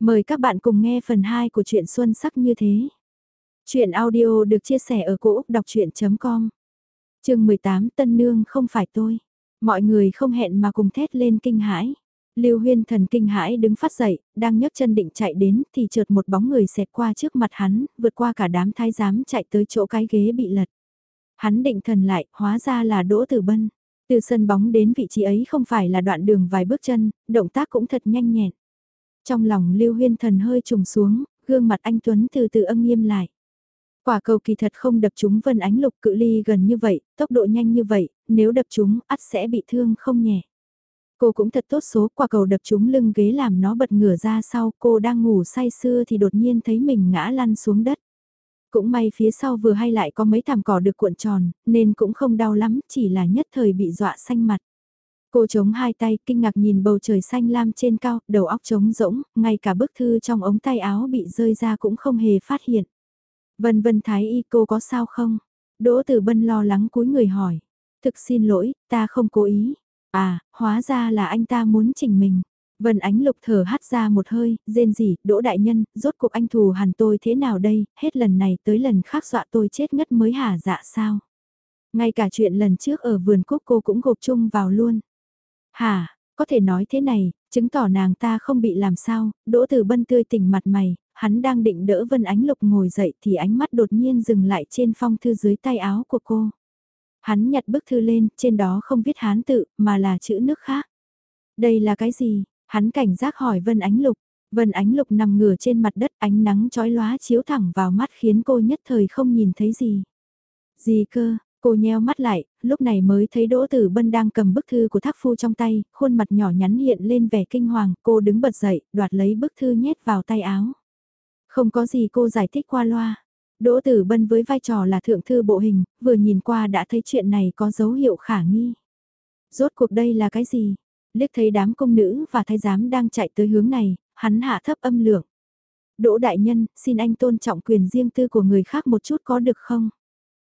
Mời các bạn cùng nghe phần 2 của truyện Xuân Sắc như thế. Chuyện audio được chia sẻ ở cỗ đọc chuyện.com Trường 18 Tân Nương không phải tôi. Mọi người không hẹn mà cùng thét lên kinh hãi. Lưu Huyên thần kinh hãi đứng phát dậy, đang nhấc chân định chạy đến thì chợt một bóng người xẹt qua trước mặt hắn, vượt qua cả đám thái giám chạy tới chỗ cái ghế bị lật. Hắn định thần lại, hóa ra là Đỗ Tử Bân. Từ sân bóng đến vị trí ấy không phải là đoạn đường vài bước chân, động tác cũng thật nhanh nhẹn. Trong lòng Lưu Huyên Thần hơi trùng xuống, gương mặt anh Tuấn từ từ âm nghiêm lại. Quả cầu kỳ thật không đập chúng Vân Ánh Lục cự ly gần như vậy, tốc độ nhanh như vậy, nếu đập chúng ắt sẽ bị thương không nhẹ. Cô cũng thật tốt số quả cầu đập chúng lưng ghế làm nó bật ngửa ra sau cô đang ngủ say sưa thì đột nhiên thấy mình ngã lăn xuống đất. Cũng may phía sau vừa hay lại có mấy thảm cỏ được cuộn tròn, nên cũng không đau lắm, chỉ là nhất thời bị dọa xanh mặt. Cô chống hai tay, kinh ngạc nhìn bầu trời xanh lam trên cao, đầu óc trống rỗng, ngay cả bức thư trong ống tay áo bị rơi ra cũng không hề phát hiện. Vân vân thái y cô có sao không? Đỗ Tử Bân lo lắng cúi người hỏi. Thực xin lỗi, ta không cố ý. À, hóa ra là anh ta muốn chỉnh mình. Vân Ánh Lục thở hắt ra một hơi, rên rỉ, Đỗ Đại Nhân, rốt cuộc anh thù hằn tôi thế nào đây, hết lần này tới lần khác dọa tôi chết ngất mới hả dạ sao. Ngay cả chuyện lần trước ở vườn cúc cô cũng gộp chung vào luôn. Hả, có thể nói thế này, chứng tỏ nàng ta không bị làm sao, Đỗ Tử Bân tươi tỉnh mặt mày, hắn đang định đỡ Vân Ánh Lục ngồi dậy thì ánh mắt đột nhiên dừng lại trên phong thư dưới tay áo của cô. Hắn nhặt bức thư lên, trên đó không viết hán tự, mà là chữ nước khác. Đây là cái gì? Hắn cảnh giác hỏi Vân Ánh Lục. Vân Ánh Lục nằm ngửa trên mặt đất ánh nắng chói lóa chiếu thẳng vào mắt khiến cô nhất thời không nhìn thấy gì. Gì cơ, Cô nheo mắt lại, lúc này mới thấy Đỗ Tử Bân đang cầm bức thư của thác phu trong tay, khuôn mặt nhỏ nhắn hiện lên vẻ kinh hoàng, cô đứng bật dậy, đoạt lấy bức thư nhét vào tay áo. Không có gì cô giải thích qua loa. Đỗ Tử Bân với vai trò là thượng thư bộ hình, vừa nhìn qua đã thấy chuyện này có dấu hiệu khả nghi. Rốt cuộc đây là cái gì? Liếc thấy đám công nữ và thái giám đang chạy tới hướng này, hắn hạ thấp âm lượng. Đỗ Đại Nhân, xin anh tôn trọng quyền riêng tư của người khác một chút có được không?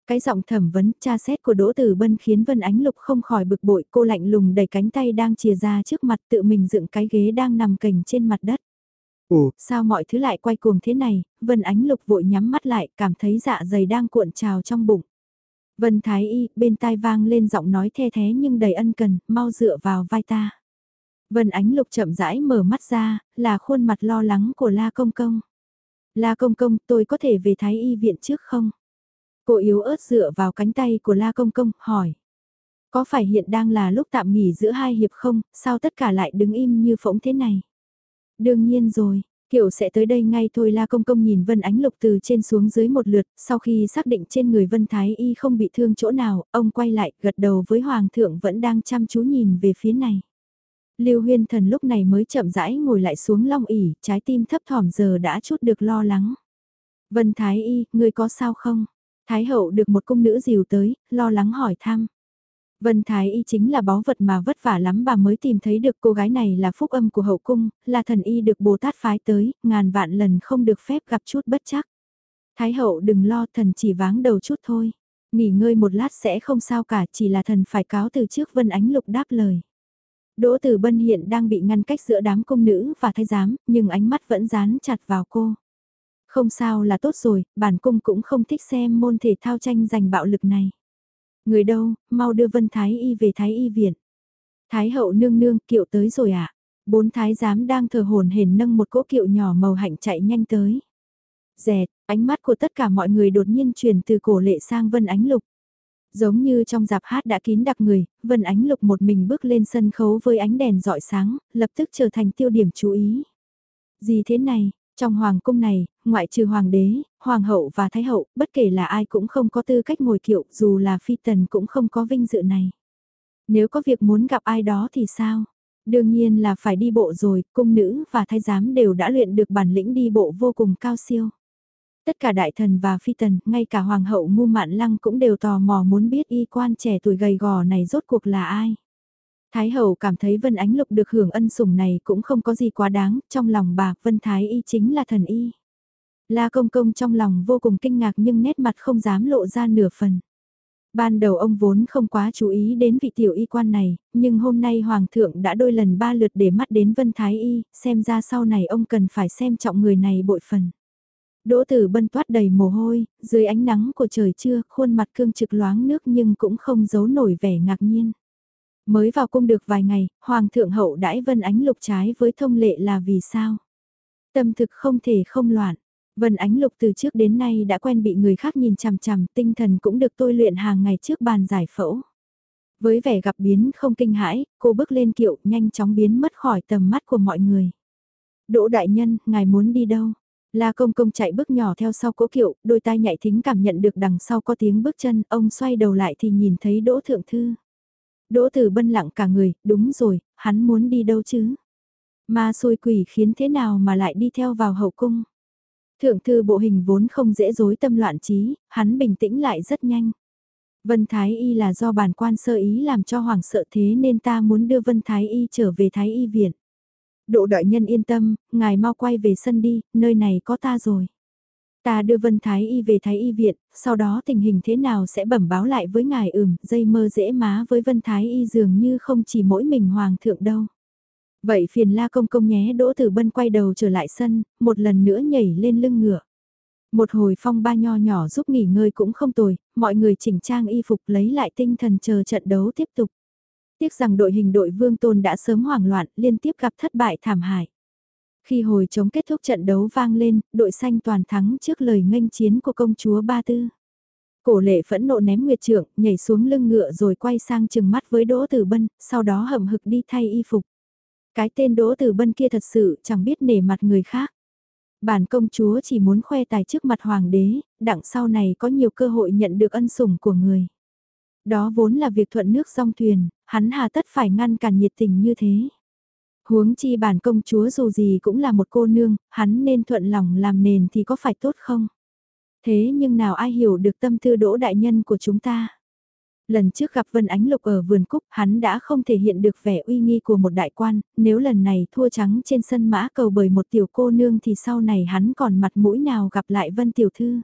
Cái giọng thẩm vấn tra xét của Đỗ Tử Bân khiến Vân Ánh Lục không khỏi bực bội cô lạnh lùng đẩy cánh tay đang chìa ra trước mặt tự mình dựng cái ghế đang nằm cành trên mặt đất. Ồ, sao mọi thứ lại quay cuồng thế này, Vân Ánh Lục vội nhắm mắt lại cảm thấy dạ dày đang cuộn trào trong bụng. Vân Thái Y bên tai vang lên giọng nói the thế nhưng đầy ân cần, mau dựa vào vai ta. Vân Ánh Lục chậm rãi mở mắt ra, là khuôn mặt lo lắng của La Công Công. La Công Công, tôi có thể về Thái Y viện trước không? Cô yếu ớt dựa vào cánh tay của La Công Công, hỏi. Có phải hiện đang là lúc tạm nghỉ giữa hai hiệp không, sao tất cả lại đứng im như phỗng thế này? Đương nhiên rồi, Kiều sẽ tới đây ngay thôi La Công Công nhìn Vân Ánh Lục từ trên xuống dưới một lượt, sau khi xác định trên người Vân Thái Y không bị thương chỗ nào, ông quay lại, gật đầu với Hoàng thượng vẫn đang chăm chú nhìn về phía này. Lưu Huyên Thần lúc này mới chậm rãi ngồi lại xuống long ỉ, trái tim thấp thỏm giờ đã chút được lo lắng. Vân Thái Y, người có sao không? Thái hậu được một cung nữ dìu tới, lo lắng hỏi thăm. Vân Thái Y chính là báu vật mà vất vả lắm bà mới tìm thấy được cô gái này là phúc âm của hậu cung, là thần y được Bồ Tát phái tới, ngàn vạn lần không được phép gặp chút bất chắc. Thái hậu đừng lo thần chỉ váng đầu chút thôi. Nghỉ ngơi một lát sẽ không sao cả chỉ là thần phải cáo từ trước Vân Ánh Lục đáp lời. Đỗ Tử Bân hiện đang bị ngăn cách giữa đám cung nữ và thái giám, nhưng ánh mắt vẫn dán chặt vào cô. Không sao là tốt rồi, bản cung cũng không thích xem môn thể thao tranh giành bạo lực này. Người đâu, mau đưa Vân Thái Y về Thái Y viện. Thái hậu nương nương kiệu tới rồi ạ. À? Bốn thái giám đang thờ hồn hển nâng một cỗ kiệu nhỏ màu hạnh chạy nhanh tới. Dẹt, ánh mắt của tất cả mọi người đột nhiên chuyển từ cổ lệ sang Vân Ánh Lục. Giống như trong dạp hát đã kín đặc người, Vân Ánh Lục một mình bước lên sân khấu với ánh đèn rọi sáng, lập tức trở thành tiêu điểm chú ý. Gì thế này, trong hoàng cung này, ngoại trừ hoàng đế, hoàng hậu và thái hậu, bất kể là ai cũng không có tư cách ngồi kiệu, dù là phi tần cũng không có vinh dự này. Nếu có việc muốn gặp ai đó thì sao? Đương nhiên là phải đi bộ rồi, cung nữ và thái giám đều đã luyện được bản lĩnh đi bộ vô cùng cao siêu. Tất cả đại thần và phi tần, ngay cả hoàng hậu ngu mạn lăng cũng đều tò mò muốn biết y quan trẻ tuổi gầy gò này rốt cuộc là ai. Thái hậu cảm thấy Vân Ánh Lục được hưởng ân sủng này cũng không có gì quá đáng, trong lòng bà Vân Thái Y chính là thần y. La Công Công trong lòng vô cùng kinh ngạc nhưng nét mặt không dám lộ ra nửa phần. Ban đầu ông vốn không quá chú ý đến vị tiểu y quan này, nhưng hôm nay Hoàng thượng đã đôi lần ba lượt để mắt đến Vân Thái Y, xem ra sau này ông cần phải xem trọng người này bội phần. Đỗ tử bân toát đầy mồ hôi, dưới ánh nắng của trời trưa, khuôn mặt cương trực loáng nước nhưng cũng không giấu nổi vẻ ngạc nhiên. Mới vào cung được vài ngày, Hoàng thượng hậu đãi Vân Ánh Lục trái với thông lệ là vì sao? Tâm thực không thể không loạn. Vân Ánh Lục từ trước đến nay đã quen bị người khác nhìn chằm chằm, tinh thần cũng được tôi luyện hàng ngày trước bàn giải phẫu. Với vẻ gặp biến không kinh hãi, cô bước lên kiệu nhanh chóng biến mất khỏi tầm mắt của mọi người. Đỗ đại nhân, ngài muốn đi đâu? La công công chạy bước nhỏ theo sau cỗ kiệu, đôi tai nhạy thính cảm nhận được đằng sau có tiếng bước chân, ông xoay đầu lại thì nhìn thấy Đỗ Thượng Thư. Đỗ Tử Bân lặng cả người, đúng rồi, hắn muốn đi đâu chứ? Ma xôi quỷ khiến thế nào mà lại đi theo vào hậu cung? Thượng thư bộ hình vốn không dễ dối tâm loạn trí, hắn bình tĩnh lại rất nhanh. Vân Thái Y là do bản quan sơ ý làm cho hoàng sợ thế nên ta muốn đưa Vân Thái Y trở về Thái Y viện. Độ đại nhân yên tâm, ngài mau quay về sân đi, nơi này có ta rồi. Ta đưa Vân Thái Y về Thái Y viện, sau đó tình hình thế nào sẽ bẩm báo lại với ngài ừm, dây mơ dễ má với Vân Thái Y dường như không chỉ mỗi mình hoàng thượng đâu. Vậy phiền la công công nhé Đỗ Tử Bân quay đầu trở lại sân, một lần nữa nhảy lên lưng ngựa. Một hồi phong ba nho nhỏ giúp nghỉ ngơi cũng không tồi, mọi người chỉnh trang y phục lấy lại tinh thần chờ trận đấu tiếp tục. Tiếc rằng đội hình đội Vương Tôn đã sớm hoảng loạn, liên tiếp gặp thất bại thảm hại. Khi hồi chống kết thúc trận đấu vang lên, đội xanh toàn thắng trước lời nghênh chiến của công chúa Ba Tư. Cổ lệ phẫn nộ ném nguyệt trượng, nhảy xuống lưng ngựa rồi quay sang chừng mắt với Đỗ Tử Bân, sau đó hậm hực đi thay y phục. Cái tên Đỗ Tử Bân kia thật sự chẳng biết nể mặt người khác. Bản công chúa chỉ muốn khoe tài trước mặt hoàng đế, đặng sau này có nhiều cơ hội nhận được ân sủng của người. Đó vốn là việc thuận nước song thuyền, hắn hà tất phải ngăn cản nhiệt tình như thế. Huống chi bản công chúa dù gì cũng là một cô nương, hắn nên thuận lòng làm nền thì có phải tốt không? Thế nhưng nào ai hiểu được tâm tư đỗ đại nhân của chúng ta? Lần trước gặp Vân Ánh Lục ở vườn cúc hắn đã không thể hiện được vẻ uy nghi của một đại quan, nếu lần này thua trắng trên sân mã cầu bởi một tiểu cô nương thì sau này hắn còn mặt mũi nào gặp lại Vân Tiểu Thư.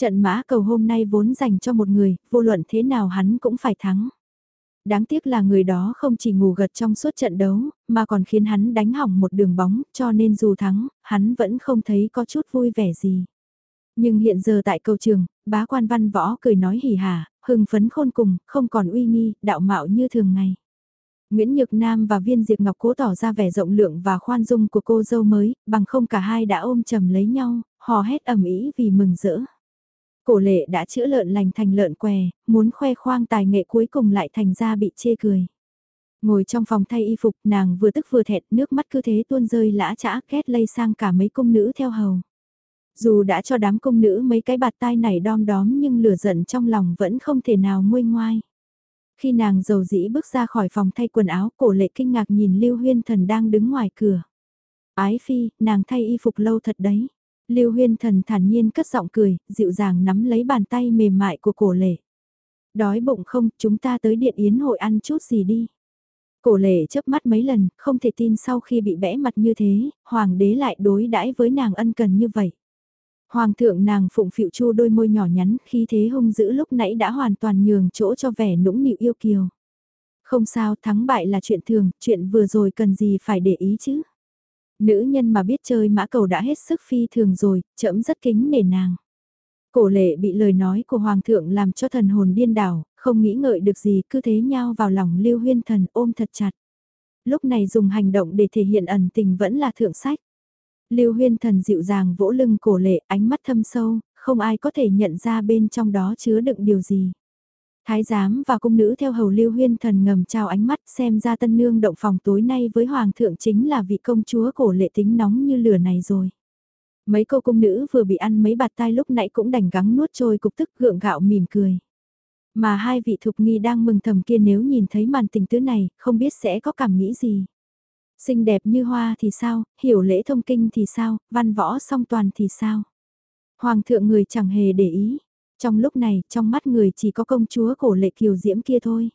Trận mã cầu hôm nay vốn dành cho một người, vô luận thế nào hắn cũng phải thắng. Đáng tiếc là người đó không chỉ ngủ gật trong suốt trận đấu, mà còn khiến hắn đánh hỏng một đường bóng, cho nên dù thắng, hắn vẫn không thấy có chút vui vẻ gì. Nhưng hiện giờ tại cầu trường, bá quan văn võ cười nói hỉ hả, hưng phấn khôn cùng, không còn uy nghi, đạo mạo như thường ngày. Nguyễn Nhược Nam và Viên Diệp Ngọc cố tỏ ra vẻ rộng lượng và khoan dung của cô dâu mới, bằng không cả hai đã ôm chầm lấy nhau, hò hét ầm ĩ vì mừng rỡ. Cổ lệ đã chữa lợn lành thành lợn què, muốn khoe khoang tài nghệ cuối cùng lại thành ra bị chê cười. Ngồi trong phòng thay y phục nàng vừa tức vừa thẹn nước mắt cứ thế tuôn rơi lã chã két lây sang cả mấy công nữ theo hầu. Dù đã cho đám công nữ mấy cái bạt tai này đom đóm nhưng lửa giận trong lòng vẫn không thể nào nguôi ngoai. Khi nàng dầu dĩ bước ra khỏi phòng thay quần áo cổ lệ kinh ngạc nhìn Lưu Huyên Thần đang đứng ngoài cửa. Ái phi, nàng thay y phục lâu thật đấy. Lưu Huyên Thần thản nhiên cất giọng cười, dịu dàng nắm lấy bàn tay mềm mại của cổ lệ. Đói bụng không, chúng ta tới điện yến hội ăn chút gì đi. Cổ lệ chớp mắt mấy lần, không thể tin sau khi bị bẽ mặt như thế, hoàng đế lại đối đãi với nàng ân cần như vậy. Hoàng thượng nàng phụng phịu chu đôi môi nhỏ nhắn khi thế hung dữ lúc nãy đã hoàn toàn nhường chỗ cho vẻ nũng nịu yêu kiều. Không sao, thắng bại là chuyện thường, chuyện vừa rồi cần gì phải để ý chứ. Nữ nhân mà biết chơi mã cầu đã hết sức phi thường rồi, chậm rất kính nể nàng. Cổ lệ bị lời nói của Hoàng thượng làm cho thần hồn điên đảo, không nghĩ ngợi được gì cứ thế nhau vào lòng lưu huyên thần ôm thật chặt. Lúc này dùng hành động để thể hiện ẩn tình vẫn là thượng sách. Lưu huyên thần dịu dàng vỗ lưng cổ lệ ánh mắt thâm sâu, không ai có thể nhận ra bên trong đó chứa đựng điều gì. Thái giám và cung nữ theo hầu lưu huyên thần ngầm trao ánh mắt xem ra tân nương động phòng tối nay với hoàng thượng chính là vị công chúa cổ lệ tính nóng như lửa này rồi. Mấy cô cung nữ vừa bị ăn mấy bạt tai lúc nãy cũng đành gắng nuốt trôi cục tức gượng gạo mỉm cười. Mà hai vị thục nghi đang mừng thầm kia nếu nhìn thấy màn tình tứ này, không biết sẽ có cảm nghĩ gì. Xinh đẹp như hoa thì sao, hiểu lễ thông kinh thì sao, văn võ song toàn thì sao. Hoàng thượng người chẳng hề để ý, trong lúc này, trong mắt người chỉ có công chúa cổ lệ kiều diễm kia thôi.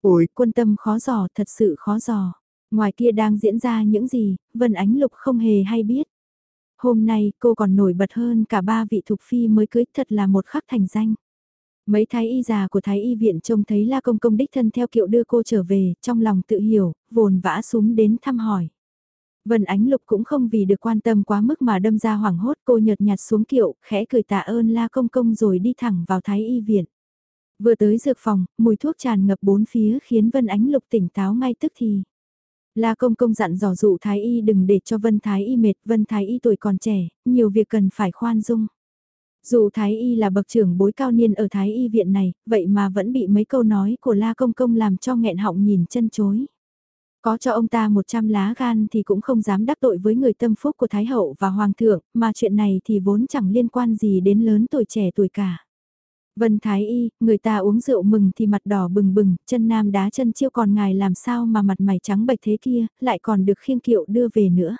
Ôi, quân tâm khó giò thật sự khó giò. Ngoài kia đang diễn ra những gì, Vân Ánh Lục không hề hay biết. Hôm nay cô còn nổi bật hơn cả ba vị thục phi mới cưới thật là một khắc thành danh. Mấy thái y già của thái y viện trông thấy La Công Công đích thân theo kiệu đưa cô trở về, trong lòng tự hiểu, vồn vã súng đến thăm hỏi. Vân Ánh Lục cũng không vì được quan tâm quá mức mà đâm ra hoảng hốt cô nhợt nhạt xuống kiệu, khẽ cười tạ ơn La Công Công rồi đi thẳng vào thái y viện. Vừa tới dược phòng, mùi thuốc tràn ngập bốn phía khiến Vân Ánh Lục tỉnh táo ngay tức thì. La Công Công dặn dò dụ Thái Y đừng để cho Vân Thái Y mệt, Vân Thái Y tuổi còn trẻ, nhiều việc cần phải khoan dung. Dù Thái Y là bậc trưởng bối cao niên ở Thái Y viện này, vậy mà vẫn bị mấy câu nói của La Công Công làm cho nghẹn họng nhìn chân chối. Có cho ông ta 100 lá gan thì cũng không dám đắc tội với người tâm phúc của Thái Hậu và Hoàng thượng, mà chuyện này thì vốn chẳng liên quan gì đến lớn tuổi trẻ tuổi cả. Vân Thái Y, người ta uống rượu mừng thì mặt đỏ bừng bừng, chân nam đá chân chiêu còn ngài làm sao mà mặt mày trắng bệch thế kia, lại còn được khiêng kiệu đưa về nữa.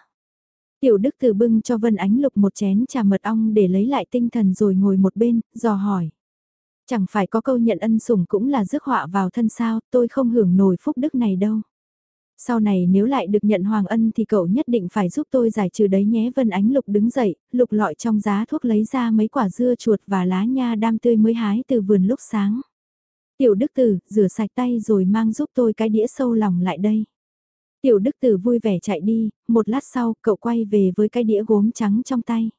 Tiểu Đức từ bưng cho Vân Ánh Lục một chén trà mật ong để lấy lại tinh thần rồi ngồi một bên, dò hỏi. Chẳng phải có câu nhận ân sủng cũng là rước họa vào thân sao, tôi không hưởng nổi phúc đức này đâu. Sau này nếu lại được nhận hoàng ân thì cậu nhất định phải giúp tôi giải trừ đấy nhé Vân Ánh Lục đứng dậy, lục lọi trong giá thuốc lấy ra mấy quả dưa chuột và lá nha đam tươi mới hái từ vườn lúc sáng. Tiểu Đức Tử, rửa sạch tay rồi mang giúp tôi cái đĩa sâu lòng lại đây. Tiểu Đức Tử vui vẻ chạy đi, một lát sau cậu quay về với cái đĩa gốm trắng trong tay.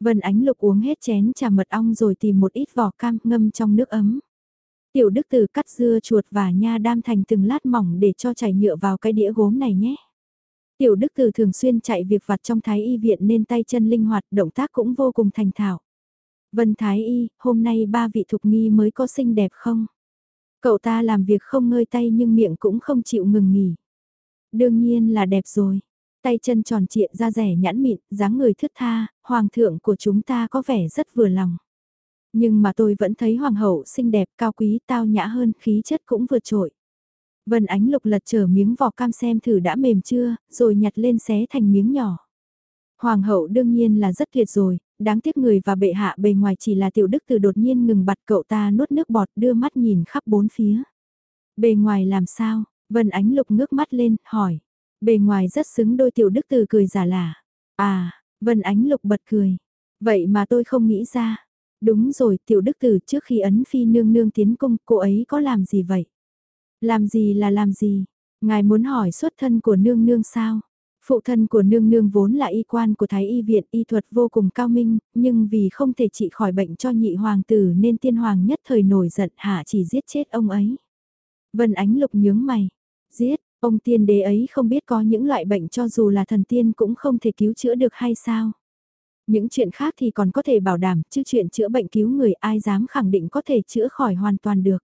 Vân Ánh Lục uống hết chén trà mật ong rồi tìm một ít vỏ cam ngâm trong nước ấm. Tiểu Đức Tử cắt dưa chuột và nha đam thành từng lát mỏng để cho chảy nhựa vào cái đĩa gốm này nhé. Tiểu Đức Tử thường xuyên chạy việc vặt trong thái y viện nên tay chân linh hoạt, động tác cũng vô cùng thành thạo. Vân Thái Y, hôm nay ba vị thục nghi mới có xinh đẹp không? Cậu ta làm việc không ngơi tay nhưng miệng cũng không chịu ngừng nghỉ. Đương nhiên là đẹp rồi. Tay chân tròn trịa da rẻ nhãn mịn, dáng người thướt tha, hoàng thượng của chúng ta có vẻ rất vừa lòng. Nhưng mà tôi vẫn thấy hoàng hậu xinh đẹp, cao quý, tao nhã hơn, khí chất cũng vượt trội. Vân Ánh Lục lật trở miếng vỏ cam xem thử đã mềm chưa, rồi nhặt lên xé thành miếng nhỏ. Hoàng hậu đương nhiên là rất tuyệt rồi, đáng tiếc người và bệ hạ bề ngoài chỉ là tiểu đức từ đột nhiên ngừng bặt cậu ta nuốt nước bọt đưa mắt nhìn khắp bốn phía. Bề ngoài làm sao, Vân Ánh Lục ngước mắt lên, hỏi. Bề ngoài rất xứng đôi tiểu đức từ cười giả lả. À, Vân Ánh Lục bật cười. Vậy mà tôi không nghĩ ra. Đúng rồi, tiểu đức tử trước khi ấn phi nương nương tiến cung, cô ấy có làm gì vậy? Làm gì là làm gì? Ngài muốn hỏi xuất thân của nương nương sao? Phụ thân của nương nương vốn là y quan của Thái y viện y thuật vô cùng cao minh, nhưng vì không thể trị khỏi bệnh cho nhị hoàng tử nên tiên hoàng nhất thời nổi giận hạ chỉ giết chết ông ấy. Vân Ánh Lục nhướng mày, giết, ông tiên đế ấy không biết có những loại bệnh cho dù là thần tiên cũng không thể cứu chữa được hay sao? Những chuyện khác thì còn có thể bảo đảm, chứ chuyện chữa bệnh cứu người ai dám khẳng định có thể chữa khỏi hoàn toàn được.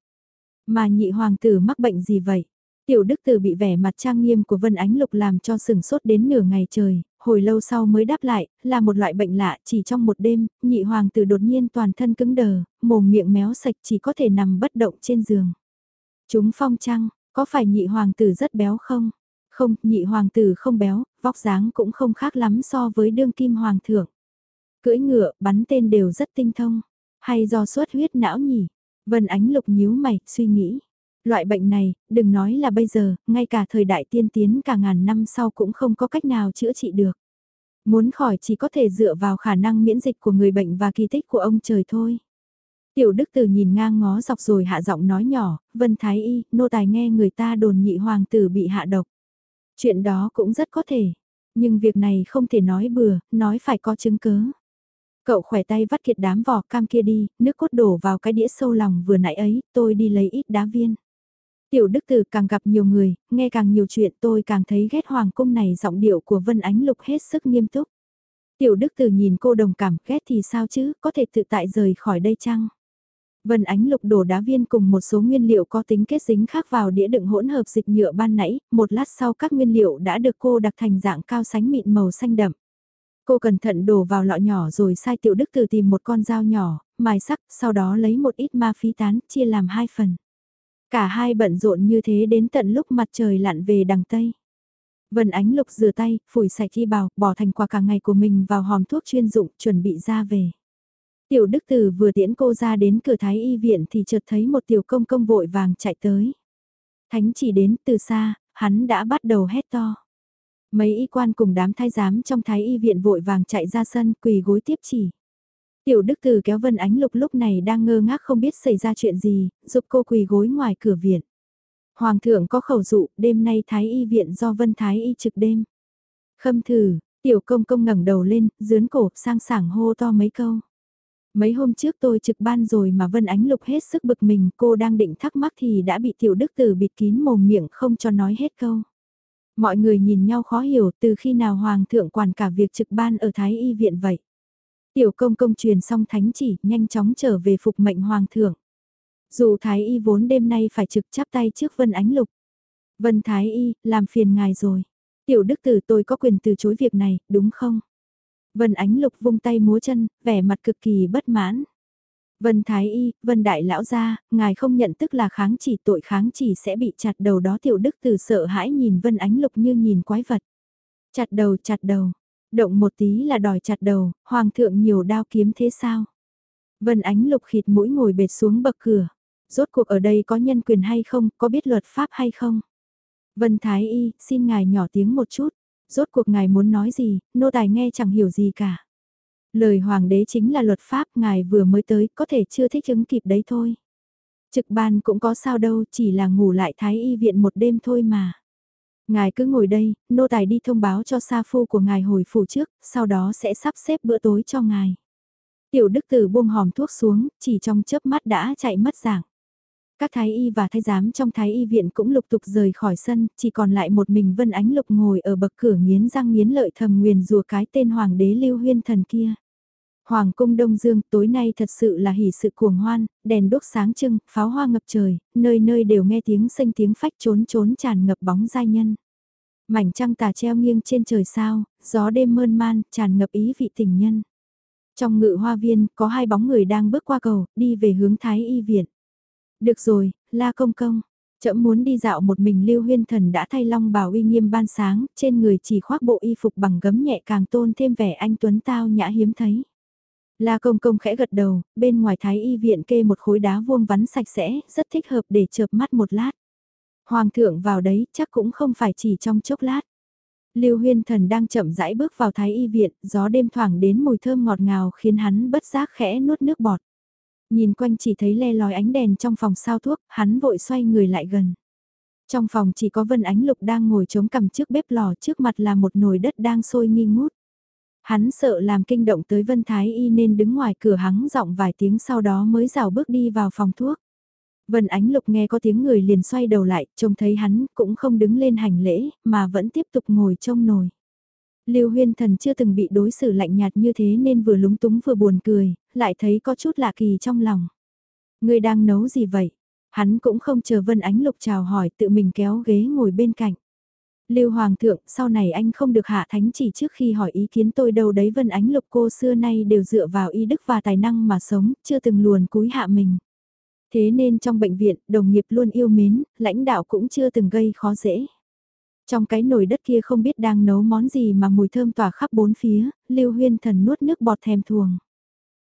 Mà nhị hoàng tử mắc bệnh gì vậy? Tiểu đức tử bị vẻ mặt trang nghiêm của Vân Ánh Lục làm cho sừng sốt đến nửa ngày trời, hồi lâu sau mới đáp lại, là một loại bệnh lạ chỉ trong một đêm, nhị hoàng tử đột nhiên toàn thân cứng đờ, mồm miệng méo sạch chỉ có thể nằm bất động trên giường. Chúng phong trăng, có phải nhị hoàng tử rất béo không? Không, nhị hoàng tử không béo, vóc dáng cũng không khác lắm so với đương kim hoàng thượng. Cưỡi ngựa, bắn tên đều rất tinh thông. Hay do suất huyết não nhỉ? Vân Ánh Lục nhíu mày, suy nghĩ. Loại bệnh này, đừng nói là bây giờ, ngay cả thời đại tiên tiến cả ngàn năm sau cũng không có cách nào chữa trị được. Muốn khỏi chỉ có thể dựa vào khả năng miễn dịch của người bệnh và kỳ tích của ông trời thôi. Tiểu Đức Tử nhìn ngang ngó dọc rồi hạ giọng nói nhỏ, Vân Thái Y, nô tài nghe người ta đồn nhị hoàng tử bị hạ độc. Chuyện đó cũng rất có thể, nhưng việc này không thể nói bừa, nói phải có chứng cứ Cậu khỏe tay vắt kiệt đám vỏ cam kia đi, nước cốt đổ vào cái đĩa sâu lòng vừa nãy ấy, tôi đi lấy ít đá viên. Tiểu Đức Tử càng gặp nhiều người, nghe càng nhiều chuyện tôi càng thấy ghét hoàng cung này giọng điệu của Vân Ánh Lục hết sức nghiêm túc. Tiểu Đức Tử nhìn cô đồng cảm ghét thì sao chứ, có thể tự tại rời khỏi đây chăng? Vân Ánh Lục đổ đá viên cùng một số nguyên liệu có tính kết dính khác vào đĩa đựng hỗn hợp dịch nhựa ban nãy, một lát sau các nguyên liệu đã được cô đặc thành dạng cao sánh mịn màu xanh đậm. Cô cẩn thận đổ vào lọ nhỏ rồi sai tiểu đức từ tìm một con dao nhỏ, mài sắc, sau đó lấy một ít ma phí tán, chia làm hai phần. Cả hai bận rộn như thế đến tận lúc mặt trời lặn về đằng Tây. Vân Ánh Lục rửa tay, phủi sạch chi bào, bỏ thành quả cả ngày của mình vào hòm thuốc chuyên dụng, chuẩn bị ra về. Tiểu Đức Tử vừa tiễn cô ra đến cửa Thái Y viện thì chợt thấy một tiểu công công vội vàng chạy tới. Thánh chỉ đến từ xa, hắn đã bắt đầu hét to. Mấy y quan cùng đám thái giám trong thái y viện vội vàng chạy ra sân quỳ gối tiếp chỉ. Tiểu đức tử kéo Vân Ánh Lục lúc này đang ngơ ngác không biết xảy ra chuyện gì, giúp cô quỳ gối ngoài cửa viện. Hoàng thượng có khẩu dụ, đêm nay Thái y viện do Vân Thái y trực đêm. Khâm thử, tiểu công công ngẩng đầu lên, dướn cổ, sang sảng hô to mấy câu. Mấy hôm trước tôi trực ban rồi mà Vân Ánh Lục hết sức bực mình, cô đang định thắc mắc thì đã bị tiểu đức tử bịt kín mồm miệng không cho nói hết câu. Mọi người nhìn nhau khó hiểu từ khi nào Hoàng thượng quản cả việc trực ban ở Thái Y viện vậy. Tiểu công công truyền xong thánh chỉ, nhanh chóng trở về phục mệnh Hoàng thượng. Dù Thái Y vốn đêm nay phải trực chắp tay trước Vân Ánh Lục. Vân Thái Y, làm phiền ngài rồi. Tiểu đức tử tôi có quyền từ chối việc này, đúng không? Vân Ánh Lục vung tay múa chân, vẻ mặt cực kỳ bất mãn. Vân Thái Y, Vân Đại Lão gia, ngài không nhận tức là kháng chỉ tội kháng chỉ sẽ bị chặt đầu đó tiểu đức từ sợ hãi nhìn Vân Ánh Lục như nhìn quái vật. Chặt đầu chặt đầu, động một tí là đòi chặt đầu, hoàng thượng nhiều đao kiếm thế sao? Vân Ánh Lục khịt mũi ngồi bệt xuống bậc cửa. Rốt cuộc ở đây có nhân quyền hay không, có biết luật pháp hay không? Vân Thái Y, xin ngài nhỏ tiếng một chút. Rốt cuộc ngài muốn nói gì, nô tài nghe chẳng hiểu gì cả. Lời hoàng đế chính là luật pháp, ngài vừa mới tới, có thể chưa thích ứng kịp đấy thôi. Trực ban cũng có sao đâu, chỉ là ngủ lại thái y viện một đêm thôi mà. Ngài cứ ngồi đây, nô tài đi thông báo cho sa phu của ngài hồi phủ trước, sau đó sẽ sắp xếp bữa tối cho ngài. Tiểu đức tử buông hòm thuốc xuống, chỉ trong chớp mắt đã chạy mất dạng. Các thái y và thái giám trong thái y viện cũng lục tục rời khỏi sân, chỉ còn lại một mình Vân Ánh Lục ngồi ở bậc cửa nghiến răng nghiến lợi thầm nguyền rùa cái tên hoàng đế lưu huyên thần kia. Hoàng cung Đông Dương tối nay thật sự là hỉ sự cuồng hoan, đèn đốt sáng trưng, pháo hoa ngập trời, nơi nơi đều nghe tiếng xanh tiếng phách trốn trốn tràn ngập bóng giai nhân. Mảnh trăng tà treo nghiêng trên trời sao, gió đêm mơn man, tràn ngập ý vị tình nhân. Trong ngự hoa viên, có hai bóng người đang bước qua cầu, đi về hướng Thái Y Viện. Được rồi, la công công. Chậm muốn đi dạo một mình Lưu Huyên Thần đã thay long bào uy nghiêm ban sáng, trên người chỉ khoác bộ y phục bằng gấm nhẹ càng tôn thêm vẻ anh Tuấn tao nhã hiếm thấy. La công công khẽ gật đầu, bên ngoài thái y viện kê một khối đá vuông vắn sạch sẽ, rất thích hợp để chợp mắt một lát. Hoàng thượng vào đấy chắc cũng không phải chỉ trong chốc lát. Lưu Huyên Thần đang chậm rãi bước vào thái y viện, gió đêm thoảng đến mùi thơm ngọt ngào khiến hắn bất giác khẽ nuốt nước bọt. Nhìn quanh chỉ thấy le lói ánh đèn trong phòng sao thuốc, hắn vội xoay người lại gần. Trong phòng chỉ có Vân Ánh Lục đang ngồi chống cằm trước bếp lò trước mặt là một nồi đất đang sôi nghi ngút. Hắn sợ làm kinh động tới Vân Thái Y nên đứng ngoài cửa hắng giọng vài tiếng sau đó mới rào bước đi vào phòng thuốc. Vân Ánh Lục nghe có tiếng người liền xoay đầu lại, trông thấy hắn cũng không đứng lên hành lễ, mà vẫn tiếp tục ngồi trông nồi. Lưu Huyên Thần chưa từng bị đối xử lạnh nhạt như thế nên vừa lúng túng vừa buồn cười, lại thấy có chút lạ kỳ trong lòng. Người đang nấu gì vậy? Hắn cũng không chờ Vân Ánh Lục chào hỏi tự mình kéo ghế ngồi bên cạnh. Lưu Hoàng thượng, sau này anh không được hạ thánh chỉ trước khi hỏi ý kiến tôi đâu đấy Vân Ánh Lục cô xưa nay đều dựa vào y đức và tài năng mà sống, chưa từng luồn cúi hạ mình. Thế nên trong bệnh viện, đồng nghiệp luôn yêu mến, lãnh đạo cũng chưa từng gây khó dễ. Trong cái nồi đất kia không biết đang nấu món gì mà mùi thơm tỏa khắp bốn phía, Lưu Huyên Thần nuốt nước bọt thèm thuồng.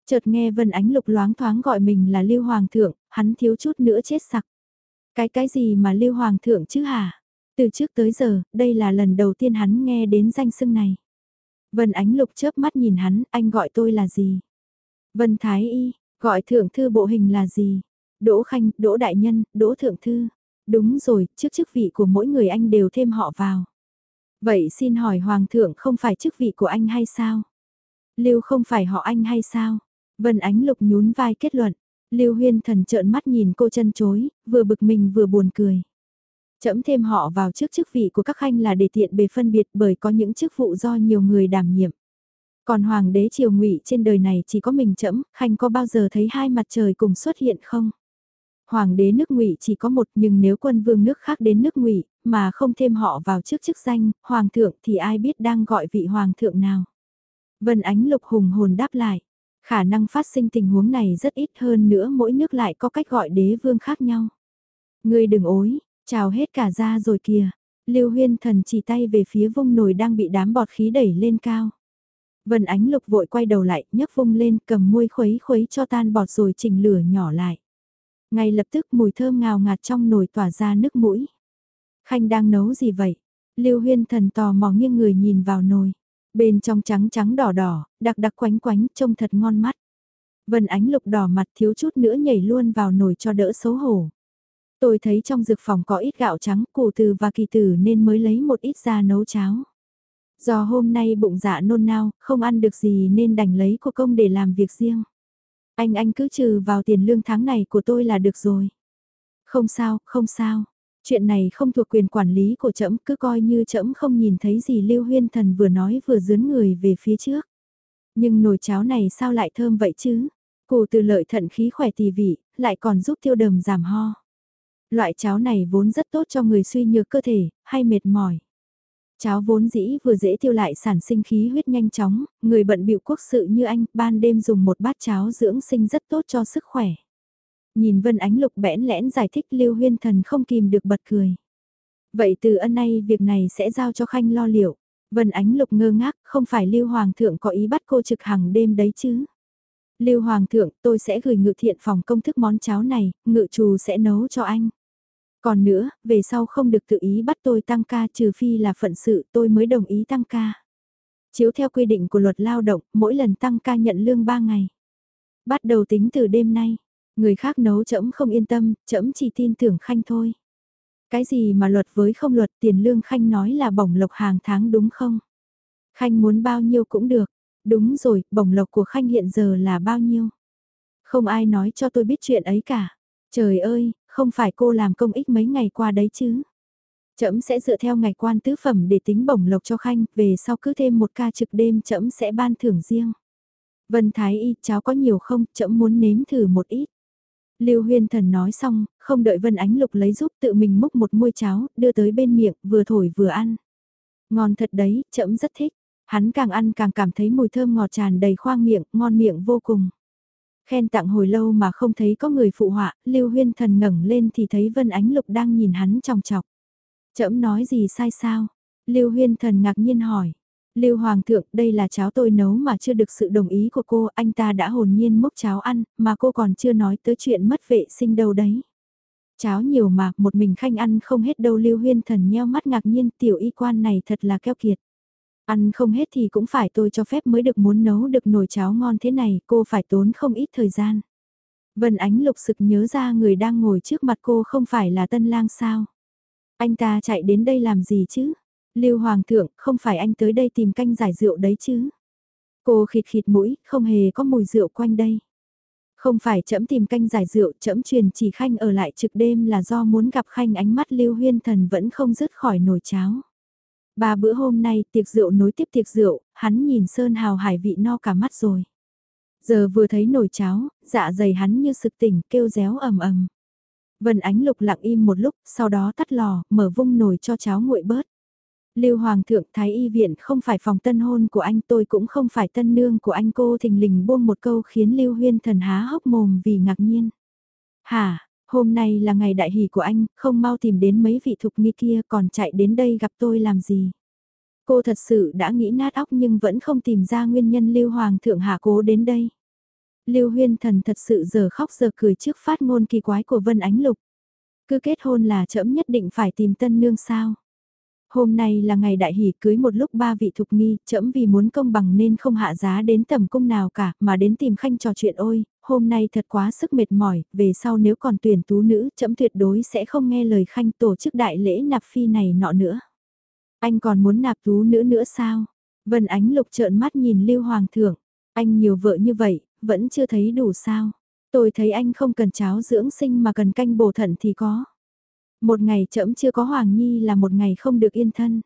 Chợt nghe Vân Ánh Lục loáng thoáng gọi mình là Lưu Hoàng thượng, hắn thiếu chút nữa chết sặc. Cái cái gì mà Lưu Hoàng thượng chứ hả? Từ trước tới giờ, đây là lần đầu tiên hắn nghe đến danh xưng này. Vân Ánh Lục chớp mắt nhìn hắn, anh gọi tôi là gì? Vân Thái Y, gọi thượng thư bộ hình là gì? Đỗ Khanh, Đỗ Đại Nhân, Đỗ Thượng Thư. Đúng rồi, trước chức vị của mỗi người anh đều thêm họ vào. Vậy xin hỏi Hoàng thượng không phải chức vị của anh hay sao? Lưu không phải họ anh hay sao? Vân Ánh Lục nhún vai kết luận. Lưu Huyên Thần trợn mắt nhìn cô chân chối, vừa bực mình vừa buồn cười. Chậm thêm họ vào trước chức vị của các khanh là để tiện bề phân biệt bởi có những chức vụ do nhiều người đảm nhiệm. Còn hoàng đế triều ngụy trên đời này chỉ có mình chậm, khanh có bao giờ thấy hai mặt trời cùng xuất hiện không? Hoàng đế nước ngụy chỉ có một nhưng nếu quân vương nước khác đến nước ngụy mà không thêm họ vào trước chức danh, hoàng thượng thì ai biết đang gọi vị hoàng thượng nào? Vân Ánh Lục hùng hồn đáp lại. Khả năng phát sinh tình huống này rất ít hơn nữa mỗi nước lại có cách gọi đế vương khác nhau. Ngươi đừng ối, chào hết cả ra rồi kìa. Lưu Huyên Thần chỉ tay về phía vung nồi đang bị đám bọt khí đẩy lên cao. Vân Ánh Lục vội quay đầu lại, nhấc vung lên, cầm muôi khuấy khuấy cho tan bọt rồi chỉnh lửa nhỏ lại. Ngay lập tức mùi thơm ngào ngạt trong nồi tỏa ra nước mũi. Khanh đang nấu gì vậy? Lưu Huyên Thần tò mò nghiêng người nhìn vào nồi. Bên trong trắng trắng đỏ đỏ, đặc đặc quánh quánh, trông thật ngon mắt. Vân Ánh Lục đỏ mặt thiếu chút nữa nhảy luôn vào nồi cho đỡ xấu hổ. Tôi thấy trong dược phòng có ít gạo trắng, củ từ và kỳ tử nên mới lấy một ít ra nấu cháo. Do hôm nay bụng dạ nôn nao, không ăn được gì nên đành lấy của công để làm việc riêng. Anh anh cứ trừ vào tiền lương tháng này của tôi là được rồi. Không sao, không sao. Chuyện này không thuộc quyền quản lý của trẫm cứ coi như trẫm không nhìn thấy gì Lưu Huyên Thần vừa nói vừa dướn người về phía trước. Nhưng nồi cháo này sao lại thơm vậy chứ? Củ từ lợi thận khí khỏe tỳ vị, lại còn giúp tiêu đờm giảm ho. Loại cháo này vốn rất tốt cho người suy nhược cơ thể, hay mệt mỏi. Cháo vốn dĩ vừa dễ tiêu lại sản sinh khí huyết nhanh chóng, người bận bịu quốc sự như anh, ban đêm dùng một bát cháo dưỡng sinh rất tốt cho sức khỏe. Nhìn Vân Ánh Lục bẽn lẽn giải thích Lưu Huyên Thần không kìm được bật cười. Vậy từ ân nay việc này sẽ giao cho Khanh lo liệu. Vân Ánh Lục ngơ ngác, không phải Lưu Hoàng thượng có ý bắt cô trực hàng đêm đấy chứ. Lưu Hoàng thượng, tôi sẽ gửi ngự thiện phòng công thức món cháo này, ngự trù sẽ nấu cho anh. Còn nữa, về sau không được tự ý bắt tôi tăng ca trừ phi là phận sự tôi mới đồng ý tăng ca. Chiếu theo quy định của luật lao động, mỗi lần tăng ca nhận lương 3 ngày. Bắt đầu tính từ đêm nay, người khác nấu chấm không yên tâm, chấm chỉ tin tưởng khanh thôi. Cái gì mà luật với không luật tiền lương khanh nói là bổng lộc hàng tháng đúng không? Khanh muốn bao nhiêu cũng được. Đúng rồi, bổng lộc của khanh hiện giờ là bao nhiêu? Không ai nói cho tôi biết chuyện ấy cả. Trời ơi, không phải cô làm công ích mấy ngày qua đấy chứ. Chấm sẽ dựa theo ngày quan tứ phẩm để tính bổng lộc cho Khanh, về sau cứ thêm một ca trực đêm chấm sẽ ban thưởng riêng. Vân Thái Y, cháu có nhiều không, chấm muốn nếm thử một ít. Lưu Huyên Thần nói xong, không đợi Vân Ánh Lục lấy giúp tự mình múc một muôi cháo, đưa tới bên miệng, vừa thổi vừa ăn. Ngon thật đấy, chấm rất thích. Hắn càng ăn càng cảm thấy mùi thơm ngọt tràn đầy khoang miệng, ngon miệng vô cùng. Khen tặng hồi lâu mà không thấy có người phụ họa, Lưu Huyên Thần ngẩng lên thì thấy Vân Ánh Lục đang nhìn hắn trong chọc. Chậm nói gì sai sao? Lưu Huyên Thần ngạc nhiên hỏi. Lưu Hoàng thượng, đây là cháo tôi nấu mà chưa được sự đồng ý của cô, anh ta đã hồn nhiên múc cháo ăn, mà cô còn chưa nói tới chuyện mất vệ sinh đâu đấy. Cháo nhiều mà, một mình khanh ăn không hết đâu Lưu Huyên Thần nheo mắt ngạc nhiên, tiểu y quan này thật là keo kiệt. Ăn không hết thì cũng phải tôi cho phép mới được muốn nấu được nồi cháo ngon thế này, cô phải tốn không ít thời gian. Vân Ánh lục sực nhớ ra người đang ngồi trước mặt cô không phải là tân lang sao. Anh ta chạy đến đây làm gì chứ? Lưu Hoàng thượng, không phải anh tới đây tìm canh giải rượu đấy chứ? Cô khịt khịt mũi, không hề có mùi rượu quanh đây. Không phải chậm tìm canh giải rượu, chậm truyền chỉ khanh ở lại trực đêm là do muốn gặp khanh ánh mắt Lưu Huyên Thần vẫn không dứt khỏi nồi cháo. Ba bữa hôm nay tiệc rượu nối tiếp tiệc rượu, hắn nhìn Sơn Hào Hải vị no cả mắt rồi. Giờ vừa thấy nồi cháo, dạ dày hắn như sực tỉnh kêu réo ầm ầm. Vân Ánh Lục lặng im một lúc, sau đó tắt lò, mở vung nồi cho cháo nguội bớt. Lưu Hoàng thượng Thái y viện không phải phòng tân hôn của anh tôi cũng không phải tân nương của anh cô thình lình buông một câu khiến Lưu Huyên thần há hốc mồm vì ngạc nhiên. Hả, hôm nay là ngày đại hỷ của anh, không mau tìm đến mấy vị thục nghi kia còn chạy đến đây gặp tôi làm gì. Cô thật sự đã nghĩ nát óc nhưng vẫn không tìm ra nguyên nhân Lưu Hoàng thượng hạ cố đến đây. Lưu Huyên Thần thật sự giờ khóc giờ cười trước phát ngôn kỳ quái của Vân Ánh Lục. Cứ kết hôn là trẫm nhất định phải tìm tân nương sao. Hôm nay là ngày đại hỷ cưới một lúc ba vị thục nghi, trẫm vì muốn công bằng nên không hạ giá đến tầm cung nào cả, mà đến tìm khanh trò chuyện ôi, hôm nay thật quá sức mệt mỏi, về sau nếu còn tuyển tú nữ, trẫm tuyệt đối sẽ không nghe lời khanh tổ chức đại lễ nạp phi này nọ nữa. Anh còn muốn nạp tú nữ nữa sao? Vân Ánh Lục trợn mắt nhìn Lưu Hoàng thượng, anh nhiều vợ như vậy, vẫn chưa thấy đủ sao? Tôi thấy anh không cần cháo dưỡng sinh mà cần canh bổ thận thì có. Một ngày trẫm chưa có Hoàng Nhi là một ngày không được yên thân.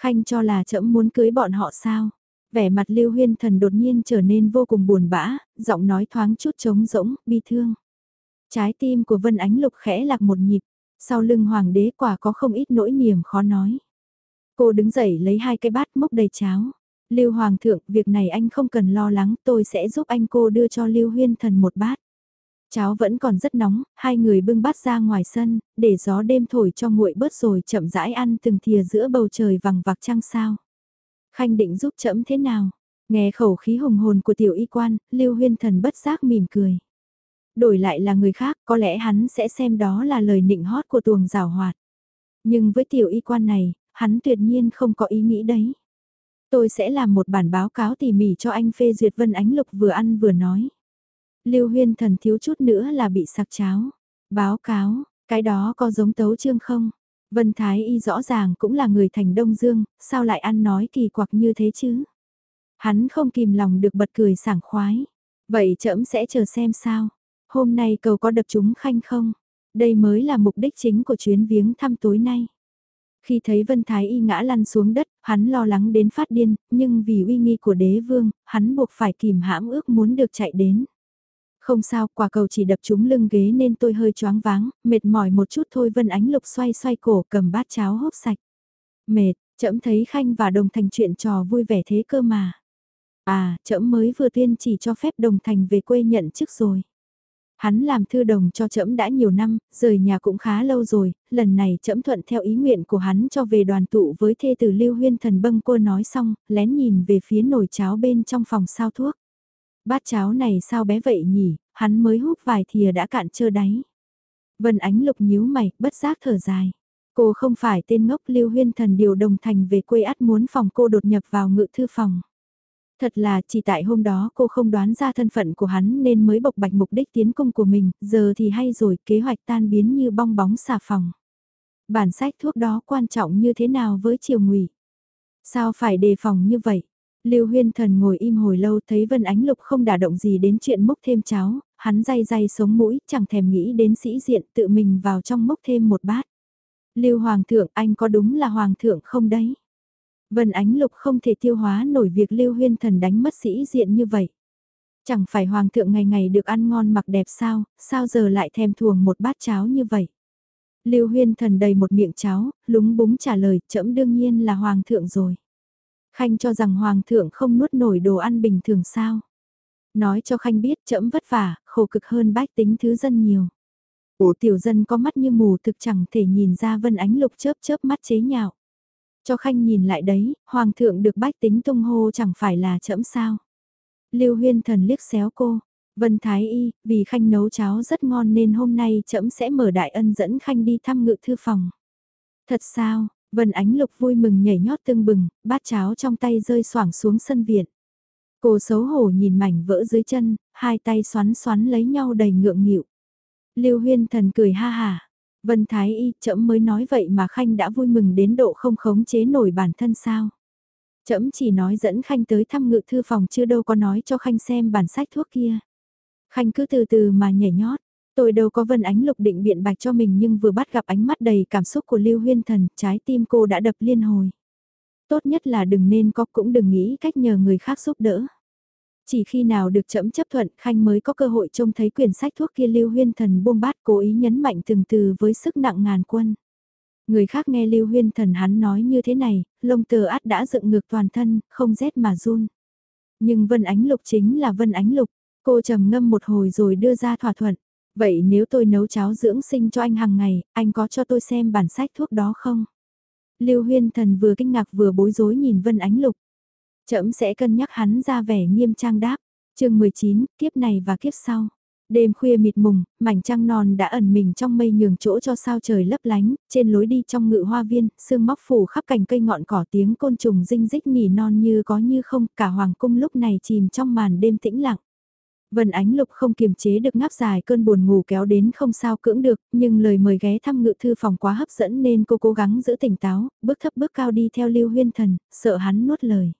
Khanh cho là trẫm muốn cưới bọn họ sao? Vẻ mặt Lưu Huyên Thần đột nhiên trở nên vô cùng buồn bã, giọng nói thoáng chút trống rỗng, bi thương. Trái tim của Vân Ánh Lục khẽ lạc một nhịp, sau lưng hoàng đế quả có không ít nỗi niềm khó nói. Cô đứng dậy lấy hai cái bát mốc đầy cháo. Lưu Hoàng thượng, việc này anh không cần lo lắng, tôi sẽ giúp anh cô đưa cho Lưu Huyên Thần một bát. Cháo vẫn còn rất nóng, hai người bưng bát ra ngoài sân, để gió đêm thổi cho nguội bớt rồi chậm rãi ăn từng thìa giữa bầu trời vằng vặc trăng sao. Khanh định giúp chậm thế nào? Nghe khẩu khí hùng hồn của tiểu y quan, Lưu Huyên Thần bất giác mỉm cười. Đổi lại là người khác, có lẽ hắn sẽ xem đó là lời nịnh hót của tuồng rào hoạt. Nhưng với tiểu y quan này, hắn tuyệt nhiên không có ý nghĩ đấy. Tôi sẽ làm một bản báo cáo tỉ mỉ cho anh phê duyệt Vân Ánh Lục vừa ăn vừa nói. Lưu Huyên Thần thiếu chút nữa là bị sạc cháo. Báo cáo, cái đó có giống tấu chương không? Vân Thái Y rõ ràng cũng là người thành Đông Dương, sao lại ăn nói kỳ quặc như thế chứ? Hắn không kìm lòng được bật cười sảng khoái. Vậy trẫm sẽ chờ xem sao. Hôm nay cầu có đập chúng khanh không? Đây mới là mục đích chính của chuyến viếng thăm tối nay. Khi thấy Vân Thái Y ngã lăn xuống đất, hắn lo lắng đến phát điên, nhưng vì uy nghi của đế vương, hắn buộc phải kìm hãm ước muốn được chạy đến. Không sao, quả cầu chỉ đập trúng lưng ghế nên tôi hơi choáng váng, mệt mỏi một chút thôi Vân Ánh Lục xoay xoay cổ cầm bát cháo hốc sạch. Mệt, chậm thấy Khanh và Đồng Thành chuyện trò vui vẻ thế cơ mà. À, trẫm mới vừa tuyên chỉ cho phép Đồng Thành về quê nhận chức rồi. Hắn làm thư đồng cho trẫm đã nhiều năm, rời nhà cũng khá lâu rồi, lần này trẫm thuận theo ý nguyện của hắn cho về đoàn tụ với thê tử Lưu Huyên Thần bâng cô nói xong, lén nhìn về phía nồi cháo bên trong phòng sao thuốc. Bát cháo này sao bé vậy nhỉ, hắn mới hút vài thìa đã cạn trơ đáy. Vân Ánh Lục nhíu mày, bất giác thở dài. Cô không phải tên ngốc Lưu Huyên Thần điều đồng thành về quê ắt muốn phòng cô đột nhập vào ngự thư phòng. Thật là chỉ tại hôm đó cô không đoán ra thân phận của hắn nên mới bộc bạch mục đích tiến công của mình, giờ thì hay rồi kế hoạch tan biến như bong bóng xà phòng. Bản sách thuốc đó quan trọng như thế nào với triều ngụy Sao phải đề phòng như vậy? Lưu Huyên Thần ngồi im hồi lâu thấy Vân Ánh Lục không đả động gì đến chuyện mốc thêm cháo, hắn day day sống mũi, chẳng thèm nghĩ đến sĩ diện tự mình vào trong mốc thêm một bát. Lưu Hoàng thượng anh có đúng là Hoàng thượng không đấy? Vân Ánh Lục không thể tiêu hóa nổi việc Lưu Huyên Thần đánh mất sĩ diện như vậy. Chẳng phải Hoàng thượng ngày ngày được ăn ngon mặc đẹp sao, sao giờ lại thèm thuồng một bát cháo như vậy? Lưu Huyên Thần đầy một miệng cháo, lúng búng trả lời, trẫm đương nhiên là Hoàng thượng rồi. Khanh cho rằng Hoàng thượng không nuốt nổi đồ ăn bình thường sao? Nói cho Khanh biết chậm vất vả, khổ cực hơn bách tính thứ dân nhiều. Ủa tiểu dân có mắt như mù thực chẳng thể nhìn ra Vân Ánh Lục chớp chớp mắt chế nhạo. Cho Khanh nhìn lại đấy, Hoàng thượng được bách tính tung hô chẳng phải là chậm sao. Lưu Huyên Thần liếc xéo cô, Vân Thái Y, vì Khanh nấu cháo rất ngon nên hôm nay chậm sẽ mở đại ân dẫn Khanh đi thăm ngự thư phòng. Thật sao, Vân Ánh Lục vui mừng nhảy nhót tưng bừng, bát cháo trong tay rơi xoảng xuống sân viện. Cô xấu hổ nhìn mảnh vỡ dưới chân, hai tay xoắn xoắn lấy nhau đầy ngượng nghịu. Lưu Huyên Thần cười ha hà, Vân Thái Y, trẫm mới nói vậy mà Khanh đã vui mừng đến độ không khống chế nổi bản thân sao. Trẫm chỉ nói dẫn Khanh tới thăm ngự thư phòng chưa đâu có nói cho Khanh xem bản sách thuốc kia. Khanh cứ từ từ mà nhảy nhót. Tôi đâu có vân ánh lục định biện bạch cho mình nhưng vừa bắt gặp ánh mắt đầy cảm xúc của Lưu Huyên Thần, trái tim cô đã đập liên hồi. Tốt nhất là đừng nên có cũng đừng nghĩ cách nhờ người khác giúp đỡ. Chỉ khi nào được chậm chấp thuận Khanh mới có cơ hội trông thấy quyển sách thuốc kia Lưu Huyên Thần buông bát cố ý nhấn mạnh từng từ với sức nặng ngàn quân. Người khác nghe Lưu Huyên Thần hắn nói như thế này, lông tờ át đã dựng ngược toàn thân, không rét mà run. Nhưng Vân Ánh Lục chính là Vân Ánh Lục, cô trầm ngâm một hồi rồi đưa ra thỏa thuận. Vậy nếu tôi nấu cháo dưỡng sinh cho anh hàng ngày, anh có cho tôi xem bản sách thuốc đó không? Lưu Huyên Thần vừa kinh ngạc vừa bối rối nhìn Vân Ánh Lục. Trẫm sẽ cân nhắc hắn ra vẻ nghiêm trang đáp. chương 19, kiếp này và kiếp sau. Đêm khuya mịt mùng, mảnh trăng non đã ẩn mình trong mây nhường chỗ cho sao trời lấp lánh, trên lối đi trong ngự hoa viên, sương móc phủ khắp cành cây ngọn cỏ tiếng côn trùng rinh rích nỉ non như có như không, cả hoàng cung lúc này chìm trong màn đêm tĩnh lặng. Vân Ánh Lục không kiềm chế được ngáp dài cơn buồn ngủ kéo đến không sao cưỡng được, nhưng lời mời ghé thăm ngự thư phòng quá hấp dẫn nên cô cố gắng giữ tỉnh táo, bước thấp bước cao đi theo Lưu Huyên Thần, sợ hắn nuốt lời.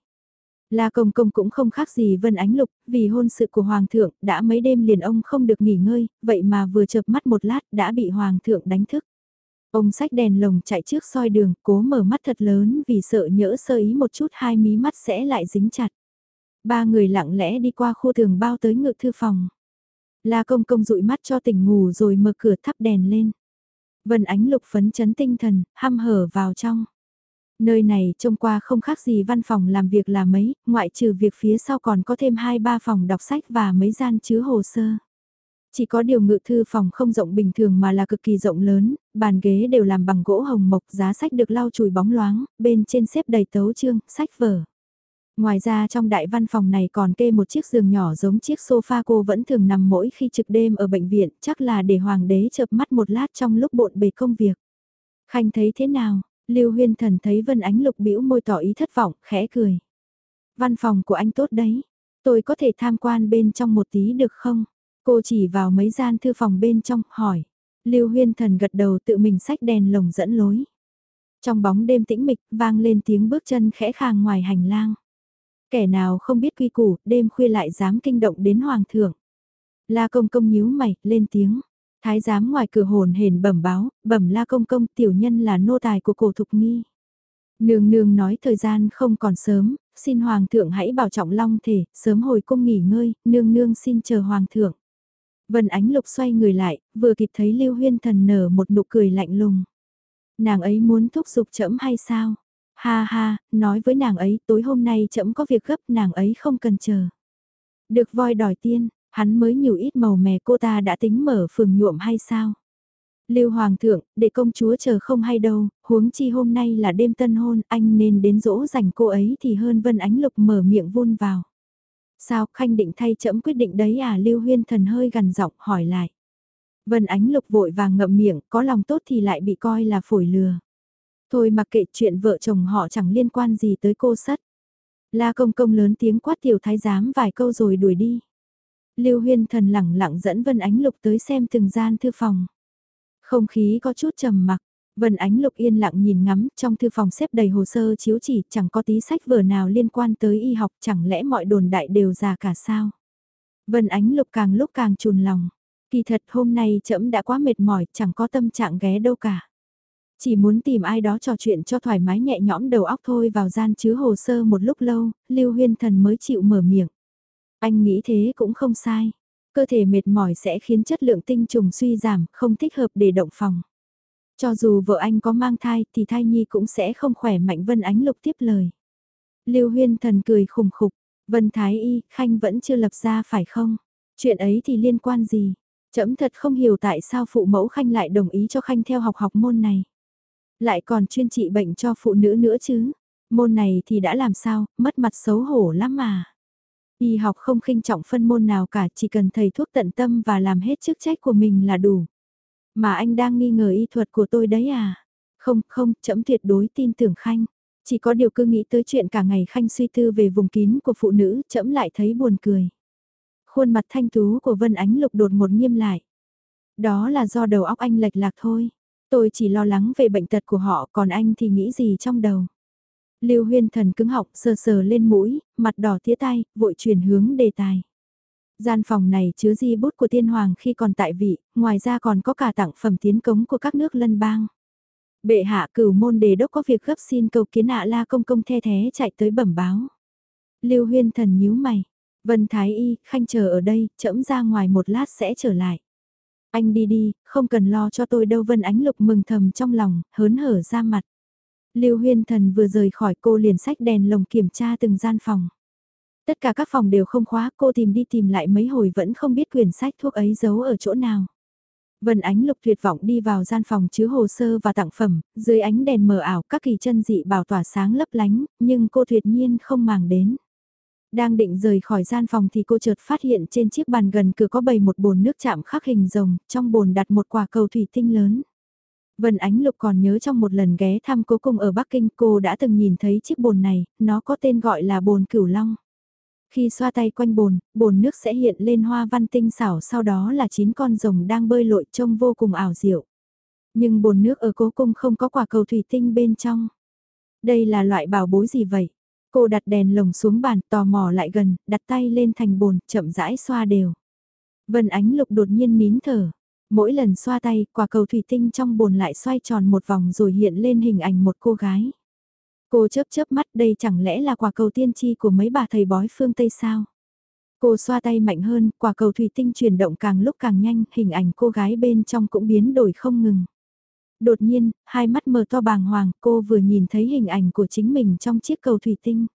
La Công Công cũng không khác gì Vân Ánh Lục, vì hôn sự của Hoàng thượng, đã mấy đêm liền ông không được nghỉ ngơi, vậy mà vừa chợp mắt một lát đã bị Hoàng thượng đánh thức. Ông sách đèn lồng chạy trước soi đường, cố mở mắt thật lớn vì sợ nhỡ sơ ý một chút hai mí mắt sẽ lại dính chặt. Ba người lặng lẽ đi qua khu tường bao tới ngự thư phòng. La Công Công dụi mắt cho tỉnh ngủ rồi mở cửa thắp đèn lên. Vân Ánh Lục phấn chấn tinh thần, hăm hở vào trong. Nơi này trông qua không khác gì văn phòng làm việc là mấy, ngoại trừ việc phía sau còn có thêm 2-3 phòng đọc sách và mấy gian chứa hồ sơ. Chỉ có điều ngự thư phòng không rộng bình thường mà là cực kỳ rộng lớn, bàn ghế đều làm bằng gỗ hồng mộc, giá sách được lau chùi bóng loáng, bên trên xếp đầy tấu chương, sách vở. Ngoài ra trong đại văn phòng này còn kê một chiếc giường nhỏ giống chiếc sofa cô vẫn thường nằm mỗi khi trực đêm ở bệnh viện, chắc là để hoàng đế chợp mắt một lát trong lúc bộn bề công việc. Khanh thấy thế nào? Lưu Huyên Thần thấy Vân Ánh Lục bĩu môi tỏ ý thất vọng, khẽ cười. Văn phòng của anh tốt đấy, tôi có thể tham quan bên trong một tí được không? Cô chỉ vào mấy gian thư phòng bên trong, hỏi. Lưu Huyên Thần gật đầu tự mình sách đèn lồng dẫn lối. Trong bóng đêm tĩnh mịch, vang lên tiếng bước chân khẽ khàng ngoài hành lang. Kẻ nào không biết quy củ, đêm khuya lại dám kinh động đến hoàng thượng. La công công nhíu mày, lên tiếng. Thái giám ngoài cửa hồn hển bẩm báo, bẩm la công công tiểu nhân là nô tài của cổ thục nghi. Nương nương nói thời gian không còn sớm, xin hoàng thượng hãy bảo trọng long thể, sớm hồi cung nghỉ ngơi, nương nương xin chờ hoàng thượng. Vân Ánh Lục xoay người lại, vừa kịp thấy Lưu Huyên Thần nở một nụ cười lạnh lùng. Nàng ấy muốn thúc giục trẫm hay sao? Ha ha, nói với nàng ấy tối hôm nay trẫm có việc gấp nàng ấy không cần chờ. Được voi đòi tiên, hắn mới nhiều ít màu mè cô ta đã tính mở phường nhuộm hay sao? Lưu Hoàng thượng, để công chúa chờ không hay đâu, huống chi hôm nay là đêm tân hôn, anh nên đến dỗ dành cô ấy thì hơn Vân Ánh Lục mở miệng vun vào. Sao Khanh định thay chậm quyết định đấy à Lưu Huyên thần hơi gần giọng hỏi lại. Vân Ánh Lục vội vàng ngậm miệng, có lòng tốt thì lại bị coi là phổi lừa. Thôi mặc kệ chuyện vợ chồng họ chẳng liên quan gì tới cô sắt La công công lớn tiếng quát tiểu thái giám vài câu rồi đuổi đi. Lưu Huyên thần lẳng lặng dẫn Vân Ánh Lục tới xem từng gian thư phòng. Không khí có chút trầm mặc, Vân Ánh Lục yên lặng nhìn ngắm, trong thư phòng xếp đầy hồ sơ chiếu chỉ, chẳng có tí sách vở nào liên quan tới y học, chẳng lẽ mọi đồn đại đều già cả sao? Vân Ánh Lục càng lúc càng chùn lòng, kỳ thật hôm nay trẫm đã quá mệt mỏi, chẳng có tâm trạng ghé đâu cả. Chỉ muốn tìm ai đó trò chuyện cho thoải mái nhẹ nhõm đầu óc thôi vào gian chứa hồ sơ một lúc lâu, Lưu Huyên Thần mới chịu mở miệng. Anh nghĩ thế cũng không sai. Cơ thể mệt mỏi sẽ khiến chất lượng tinh trùng suy giảm, không thích hợp để động phòng. Cho dù vợ anh có mang thai thì thai nhi cũng sẽ không khỏe mạnh Vân Ánh Lục tiếp lời. Lưu Huyên Thần cười khùng khục, Vân Thái Y, Khanh vẫn chưa lập ra phải không? Chuyện ấy thì liên quan gì? Chấm thật không hiểu tại sao phụ mẫu Khanh lại đồng ý cho Khanh theo học học môn này. Lại còn chuyên trị bệnh cho phụ nữ nữa chứ. Môn này thì đã làm sao, mất mặt xấu hổ lắm mà. Y học không khinh trọng phân môn nào cả, chỉ cần thầy thuốc tận tâm và làm hết chức trách của mình là đủ. Mà anh đang nghi ngờ y thuật của tôi đấy à? Không, không, chậm tuyệt đối tin tưởng Khanh. Chỉ có điều cứ nghĩ tới chuyện cả ngày Khanh suy tư về vùng kín của phụ nữ, chậm lại thấy buồn cười. Khuôn mặt thanh tú của Vân Ánh Lục đột một nghiêm lại. Đó là do đầu óc anh lệch lạc thôi. Tôi chỉ lo lắng về bệnh tật của họ, còn anh thì nghĩ gì trong đầu. Lưu Huyên Thần cứng học sờ sờ lên mũi, mặt đỏ tía tay, vội chuyển hướng đề tài. Gian phòng này chứa di bút của tiên hoàng khi còn tại vị, ngoài ra còn có cả tặng phẩm tiến cống của các nước lân bang. Bệ hạ cửu môn đề đốc có việc gấp xin cầu kiến ạ la công công the thế chạy tới bẩm báo. Lưu Huyên Thần nhíu mày. Vân Thái Y, khanh chờ ở đây, chậm ra ngoài một lát sẽ trở lại. Anh đi đi, không cần lo cho tôi đâu Vân Ánh Lục mừng thầm trong lòng, hớn hở ra mặt. Lưu Huyên Thần vừa rời khỏi cô liền sách đèn lồng kiểm tra từng gian phòng. Tất cả các phòng đều không khóa, cô tìm đi tìm lại mấy hồi vẫn không biết quyển sách thuốc ấy giấu ở chỗ nào. Vân Ánh Lục tuyệt vọng đi vào gian phòng chứa hồ sơ và tặng phẩm, dưới ánh đèn mờ ảo các kỳ chân dị bảo tỏa sáng lấp lánh, nhưng cô tuyệt nhiên không màng đến. Đang định rời khỏi gian phòng thì cô chợt phát hiện trên chiếc bàn gần cửa có bày một bồn nước chạm khắc hình rồng, trong bồn đặt một quả cầu thủy tinh lớn. Vân Ánh Lục còn nhớ trong một lần ghé thăm cố cùng ở Bắc Kinh cô đã từng nhìn thấy chiếc bồn này, nó có tên gọi là bồn cửu long. Khi xoa tay quanh bồn, bồn nước sẽ hiện lên hoa văn tinh xảo sau đó là chín con rồng đang bơi lội trông vô cùng ảo diệu. Nhưng bồn nước ở cố cung không có quả cầu thủy tinh bên trong. Đây là loại bảo bối gì vậy? Cô đặt đèn lồng xuống bàn tò mò lại gần, đặt tay lên thành bồn, chậm rãi xoa đều. Vân Ánh Lục đột nhiên nín thở, Mỗi lần xoa tay, quả cầu thủy tinh trong bồn lại xoay tròn một vòng rồi hiện lên hình ảnh một cô gái. Cô chớp chớp mắt đây chẳng lẽ là quả cầu tiên tri của mấy bà thầy bói phương Tây sao? Cô xoa tay mạnh hơn, quả cầu thủy tinh chuyển động càng lúc càng nhanh, hình ảnh cô gái bên trong cũng biến đổi không ngừng. Đột nhiên, hai mắt mở to bàng hoàng, cô vừa nhìn thấy hình ảnh của chính mình trong chiếc cầu thủy tinh.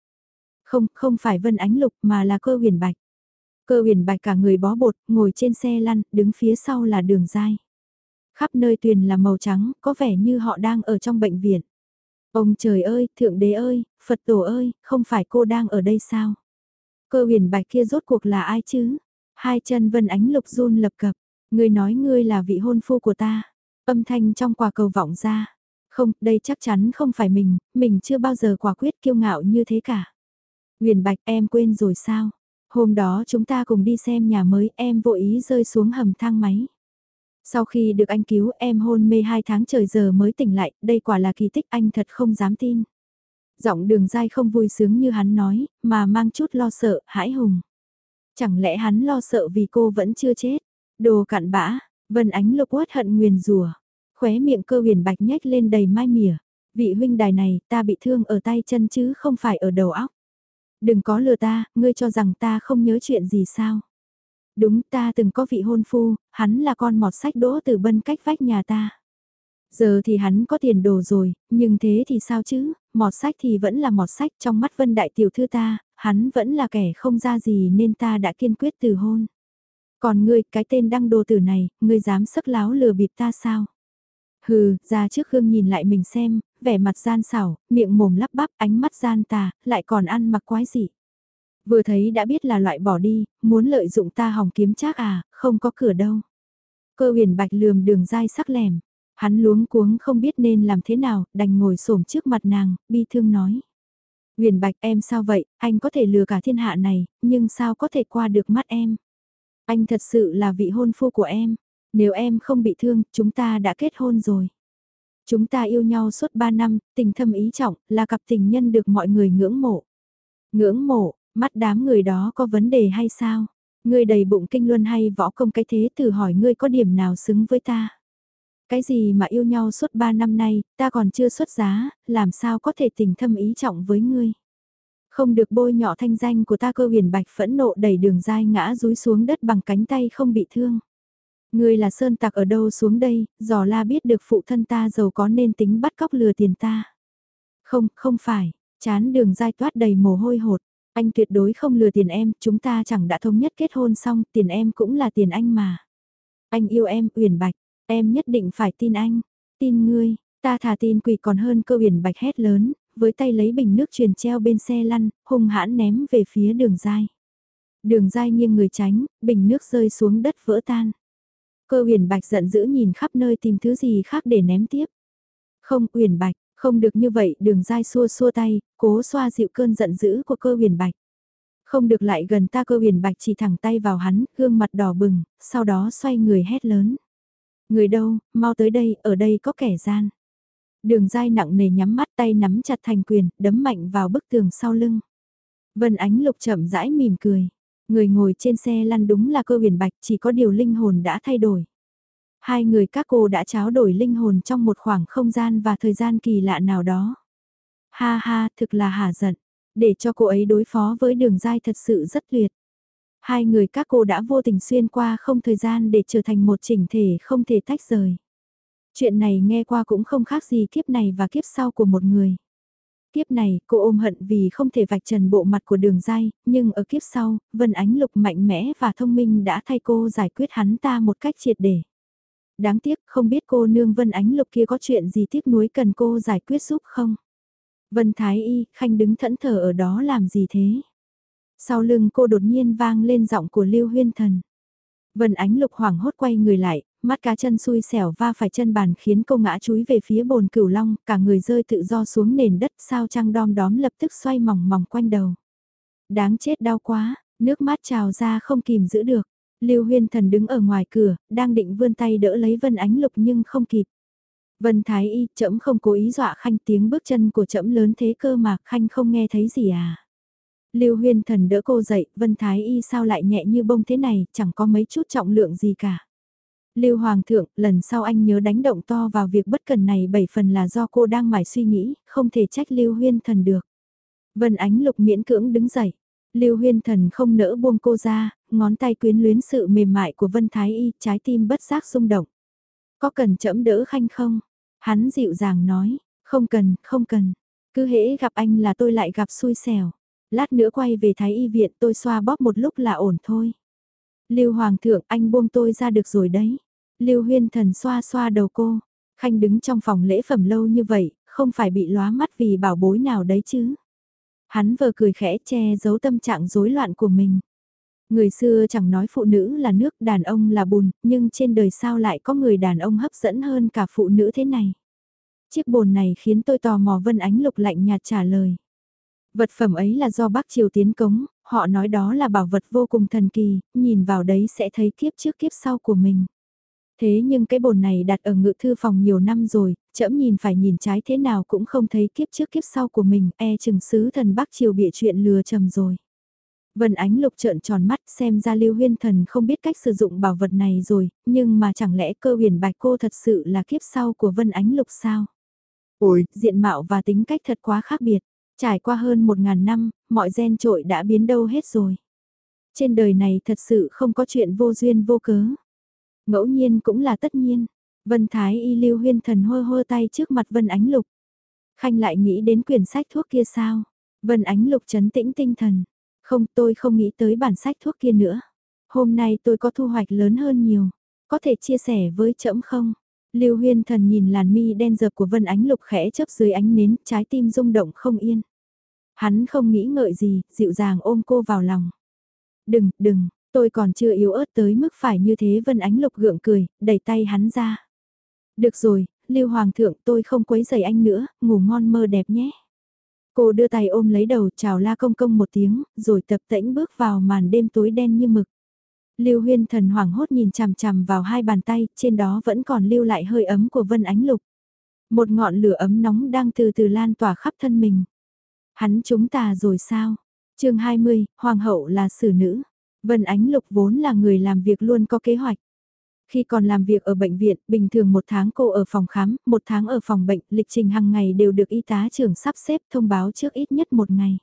Không, không phải Vân Ánh Lục mà là cơ huyền bạch. Cơ huyền bạch cả người bó bột, ngồi trên xe lăn, đứng phía sau là đường dai. Khắp nơi tuyền là màu trắng, có vẻ như họ đang ở trong bệnh viện. Ông trời ơi, Thượng Đế ơi, Phật Tổ ơi, không phải cô đang ở đây sao? Cơ huyền bạch kia rốt cuộc là ai chứ? Hai chân vân ánh lục run lập cập. Ngươi nói ngươi là vị hôn phu của ta. Âm thanh trong quả cầu vọng ra. Không, đây chắc chắn không phải mình, mình chưa bao giờ quả quyết kiêu ngạo như thế cả. Nguyền bạch em quên rồi sao? Hôm đó chúng ta cùng đi xem nhà mới em vô ý rơi xuống hầm thang máy. Sau khi được anh cứu em hôn mê 2 tháng trời giờ mới tỉnh lại, đây quả là kỳ tích anh thật không dám tin. Giọng đường dai không vui sướng như hắn nói, mà mang chút lo sợ, hãi hùng. Chẳng lẽ hắn lo sợ vì cô vẫn chưa chết? Đồ cặn bã, Vân Ánh lục uất hận nguyền rùa. Khóe miệng cơ huyền bạch nhếch lên đầy mai mỉa. Vị huynh đài này, ta bị thương ở tay chân chứ không phải ở đầu óc. Đừng có lừa ta, ngươi cho rằng ta không nhớ chuyện gì sao. Đúng ta từng có vị hôn phu, hắn là con mọt sách đỗ từ bân cách vách nhà ta. Giờ thì hắn có tiền đồ rồi, nhưng thế thì sao chứ, mọt sách thì vẫn là mọt sách trong mắt vân đại tiểu thư ta, hắn vẫn là kẻ không ra gì nên ta đã kiên quyết từ hôn. Còn ngươi, cái tên đăng đồ tử này, ngươi dám sức láo lừa bịp ta sao? Hừ, ra trước gương nhìn lại mình xem, vẻ mặt gian xảo, miệng mồm lắp bắp, ánh mắt gian tà, lại còn ăn mặc quái gì. Vừa thấy đã biết là loại bỏ đi, muốn lợi dụng ta hòng kiếm chắc à, không có cửa đâu. Cơ huyền bạch lườm đường dai sắc lẻm, hắn luống cuống không biết nên làm thế nào, đành ngồi xổm trước mặt nàng, bi thương nói. Huyền bạch em sao vậy, anh có thể lừa cả thiên hạ này, nhưng sao có thể qua được mắt em. Anh thật sự là vị hôn phu của em, nếu em không bị thương, chúng ta đã kết hôn rồi. Chúng ta yêu nhau suốt 3 năm, tình thâm ý trọng, là cặp tình nhân được mọi người ngưỡng mộ. Ngưỡng mộ, mắt đám người đó có vấn đề hay sao? Ngươi đầy bụng kinh luân hay võ công cái thế thử hỏi ngươi có điểm nào xứng với ta? Cái gì mà yêu nhau suốt 3 năm nay, ta còn chưa xuất giá, làm sao có thể tình thâm ý trọng với ngươi? Không được bôi nhọ thanh danh của ta cơ huyền bạch phẫn nộ đẩy đường dai ngã rúi xuống đất bằng cánh tay không bị thương. Ngươi là sơn tặc ở đâu xuống đây, dò la biết được phụ thân ta giàu có nên tính bắt cóc lừa tiền ta. Không, không phải, chán đường dai toát đầy mồ hôi hột. Anh tuyệt đối không lừa tiền em, chúng ta chẳng đã thống nhất kết hôn xong, tiền em cũng là tiền anh mà. Anh yêu em, Uyển Bạch, em nhất định phải tin anh, tin ngươi, ta thả tin quỷ còn hơn cơ Uyển Bạch hét lớn, với tay lấy bình nước truyền treo bên xe lăn, hung hãn ném về phía đường dai. Đường dai nghiêng người tránh, bình nước rơi xuống đất vỡ tan. Cơ Uyển Bạch giận dữ nhìn khắp nơi tìm thứ gì khác để ném tiếp. Không, Uyển Bạch, không được như vậy, đường dai xua xua tay, cố xoa dịu cơn giận dữ của cơ Uyển Bạch. Không được lại gần ta cơ Uyển Bạch chỉ thẳng tay vào hắn, gương mặt đỏ bừng, sau đó xoay người hét lớn. Người đâu, mau tới đây, ở đây có kẻ gian. Đường dai nặng nề nhắm mắt tay nắm chặt thành quyền, đấm mạnh vào bức tường sau lưng. Vân ánh lục chậm rãi mỉm cười. Người ngồi trên xe lăn đúng là cơ huyền bạch chỉ có điều linh hồn đã thay đổi. Hai người các cô đã tráo đổi linh hồn trong một khoảng không gian và thời gian kỳ lạ nào đó. Ha ha, thực là hả giận. Để cho cô ấy đối phó với đường dai thật sự rất tuyệt. Hai người các cô đã vô tình xuyên qua không thời gian để trở thành một chỉnh thể không thể tách rời. Chuyện này nghe qua cũng không khác gì kiếp này và kiếp sau của một người. Kiếp này, cô ôm hận vì không thể vạch trần bộ mặt của đường dai, nhưng ở kiếp sau, Vân Ánh Lục mạnh mẽ và thông minh đã thay cô giải quyết hắn ta một cách triệt để. Đáng tiếc không biết cô nương Vân Ánh Lục kia có chuyện gì tiếc nuối cần cô giải quyết giúp không? Vân Thái Y, Khanh đứng thẫn thờ ở đó làm gì thế? Sau lưng cô đột nhiên vang lên giọng của Lưu Huyên Thần. Vân Ánh Lục hoảng hốt quay người lại, mắt cá chân xui xẻo va phải chân bàn khiến cô ngã chúi về phía bồn cửu long, cả người rơi tự do xuống nền đất sao trăng đom đóm lập tức xoay mỏng mỏng quanh đầu. Đáng chết đau quá, nước mắt trào ra không kìm giữ được. Lưu Huyên Thần đứng ở ngoài cửa, đang định vươn tay đỡ lấy Vân Ánh Lục nhưng không kịp. Vân Thái Y, chậm không cố ý dọa Khanh tiếng bước chân của chậm lớn thế cơ mà Khanh không nghe thấy gì à. Lưu Huyên Thần đỡ cô dậy, Vân Thái Y sao lại nhẹ như bông thế này, chẳng có mấy chút trọng lượng gì cả. Lưu Hoàng thượng, lần sau anh nhớ đánh động to vào việc bất cần này bảy phần là do cô đang mải suy nghĩ, không thể trách Lưu Huyên Thần được. Vân Ánh Lục miễn cưỡng đứng dậy. Lưu Huyên Thần không nỡ buông cô ra, ngón tay quyến luyến sự mềm mại của Vân Thái Y, trái tim bất giác rung động. Có cần chậm đỡ khanh không? Hắn dịu dàng nói, không cần, không cần. Cứ hễ gặp anh là tôi lại gặp xui xẻo. Lát nữa quay về Thái Y viện tôi xoa bóp một lúc là ổn thôi. Lưu Hoàng thượng anh buông tôi ra được rồi đấy. Lưu Huyên Thần xoa xoa đầu cô. Khanh đứng trong phòng lễ phẩm lâu như vậy, không phải bị lóa mắt vì bảo bối nào đấy chứ. Hắn vừa cười khẽ che giấu tâm trạng rối loạn của mình. Người xưa chẳng nói phụ nữ là nước, đàn ông là bùn, nhưng trên đời sao lại có người đàn ông hấp dẫn hơn cả phụ nữ thế này. Chiếc bồn này khiến tôi tò mò Vân Ánh Lục lạnh nhạt trả lời. Vật phẩm ấy là do bác Triều tiến cống, họ nói đó là bảo vật vô cùng thần kỳ, nhìn vào đấy sẽ thấy kiếp trước kiếp sau của mình. Thế nhưng cái bồn này đặt ở ngự thư phòng nhiều năm rồi, chậm nhìn phải nhìn trái thế nào cũng không thấy kiếp trước kiếp sau của mình, e chừng sứ thần Bắc Triều bịa chuyện lừa trầm rồi. Vân Ánh Lục trợn tròn mắt xem ra Lưu Huyên Thần không biết cách sử dụng bảo vật này rồi, nhưng mà chẳng lẽ cơ huyền bạch cô thật sự là kiếp sau của Vân Ánh Lục sao? Ôi, diện mạo và tính cách thật quá khác biệt. Trải qua hơn một ngàn năm, mọi gen trội đã biến đâu hết rồi. Trên đời này thật sự không có chuyện vô duyên vô cớ. Ngẫu nhiên cũng là tất nhiên. Vân Thái y lưu huyên thần hôi hôi tay trước mặt Vân Ánh Lục. Khanh lại nghĩ đến quyển sách thuốc kia sao? Vân Ánh Lục chấn tĩnh tinh thần. Không tôi không nghĩ tới bản sách thuốc kia nữa. Hôm nay tôi có thu hoạch lớn hơn nhiều. Có thể chia sẻ với trẫm không? Lưu Huyên Thần nhìn làn mi đen dập của Vân Ánh Lục khẽ chớp dưới ánh nến, trái tim rung động không yên. Hắn không nghĩ ngợi gì, dịu dàng ôm cô vào lòng. Đừng, đừng, tôi còn chưa yếu ớt tới mức phải như thế Vân Ánh Lục gượng cười, đẩy tay hắn ra. Được rồi, Lưu Hoàng thượng tôi không quấy rầy anh nữa, ngủ ngon mơ đẹp nhé. Cô đưa tay ôm lấy đầu chào la công công một tiếng, rồi tập tễnh bước vào màn đêm tối đen như mực. Lưu Huyên thần hoảng hốt nhìn chằm chằm vào hai bàn tay, trên đó vẫn còn lưu lại hơi ấm của Vân Ánh Lục. Một ngọn lửa ấm nóng đang từ từ lan tỏa khắp thân mình. Hắn chúng ta rồi sao? chương 20, Hoàng hậu là xử nữ. Vân Ánh Lục vốn là người làm việc luôn có kế hoạch. Khi còn làm việc ở bệnh viện, bình thường một tháng cô ở phòng khám, một tháng ở phòng bệnh, lịch trình hàng ngày đều được y tá trưởng sắp xếp thông báo trước ít nhất một ngày.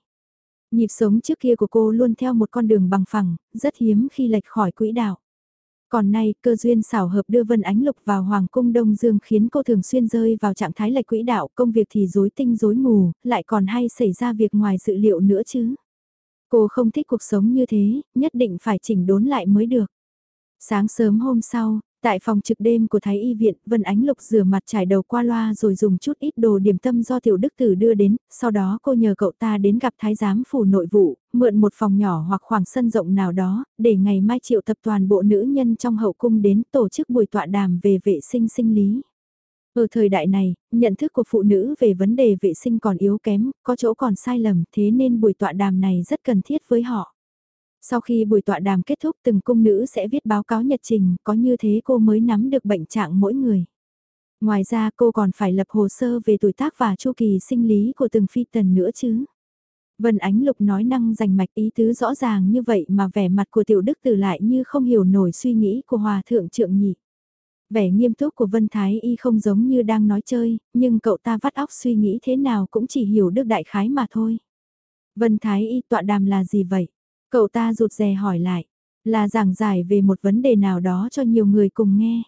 Nhịp sống trước kia của cô luôn theo một con đường bằng phẳng, rất hiếm khi lệch khỏi quỹ đạo. Còn nay, cơ duyên xảo hợp đưa Vân Ánh Lục vào Hoàng cung Đông Dương khiến cô thường xuyên rơi vào trạng thái lệch quỹ đạo, công việc thì rối tinh rối mù, lại còn hay xảy ra việc ngoài dự liệu nữa chứ. Cô không thích cuộc sống như thế, nhất định phải chỉnh đốn lại mới được. Sáng sớm hôm sau, Tại phòng trực đêm của Thái Y Viện, Vân Ánh Lục rửa mặt trải đầu qua loa rồi dùng chút ít đồ điểm tâm do Tiểu Đức Tử đưa đến, sau đó cô nhờ cậu ta đến gặp Thái Giám phủ nội vụ, mượn một phòng nhỏ hoặc khoảng sân rộng nào đó, để ngày mai triệu tập toàn bộ nữ nhân trong hậu cung đến tổ chức buổi tọa đàm về vệ sinh sinh lý. Ở thời đại này, nhận thức của phụ nữ về vấn đề vệ sinh còn yếu kém, có chỗ còn sai lầm, thế nên buổi tọa đàm này rất cần thiết với họ. Sau khi buổi tọa đàm kết thúc từng cung nữ sẽ viết báo cáo nhật trình, có như thế cô mới nắm được bệnh trạng mỗi người. Ngoài ra cô còn phải lập hồ sơ về tuổi tác và chu kỳ sinh lý của từng phi tần nữa chứ. Vân Ánh Lục nói năng rành mạch ý tứ rõ ràng như vậy mà vẻ mặt của tiểu đức tử lại như không hiểu nổi suy nghĩ của hòa thượng trượng nhị. Vẻ nghiêm túc của Vân Thái Y không giống như đang nói chơi, nhưng cậu ta vắt óc suy nghĩ thế nào cũng chỉ hiểu được đại khái mà thôi. Vân Thái Y tọa đàm là gì vậy? Cậu ta rụt rè hỏi lại, là giảng giải về một vấn đề nào đó cho nhiều người cùng nghe.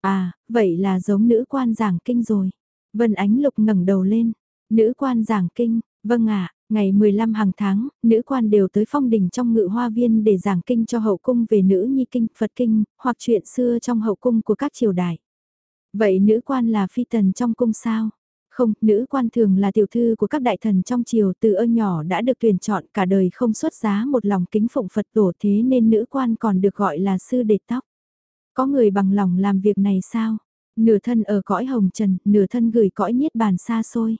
À, vậy là giống nữ quan giảng kinh rồi. Vân Ánh Lục ngẩng đầu lên, nữ quan giảng kinh, vâng ạ, ngày 15 hàng tháng, nữ quan đều tới phong đình trong ngự hoa viên để giảng kinh cho hậu cung về nữ nhi kinh, Phật kinh, hoặc chuyện xưa trong hậu cung của các triều đại. Vậy nữ quan là phi tần trong cung sao? Không, nữ quan thường là tiểu thư của các đại thần trong triều từ ơ nhỏ đã được tuyển chọn cả đời không xuất giá một lòng kính phụng Phật tổ thế nên nữ quan còn được gọi là sư đệ tóc. Có người bằng lòng làm việc này sao? Nửa thân ở cõi hồng trần, nửa thân gửi cõi niết bàn xa xôi.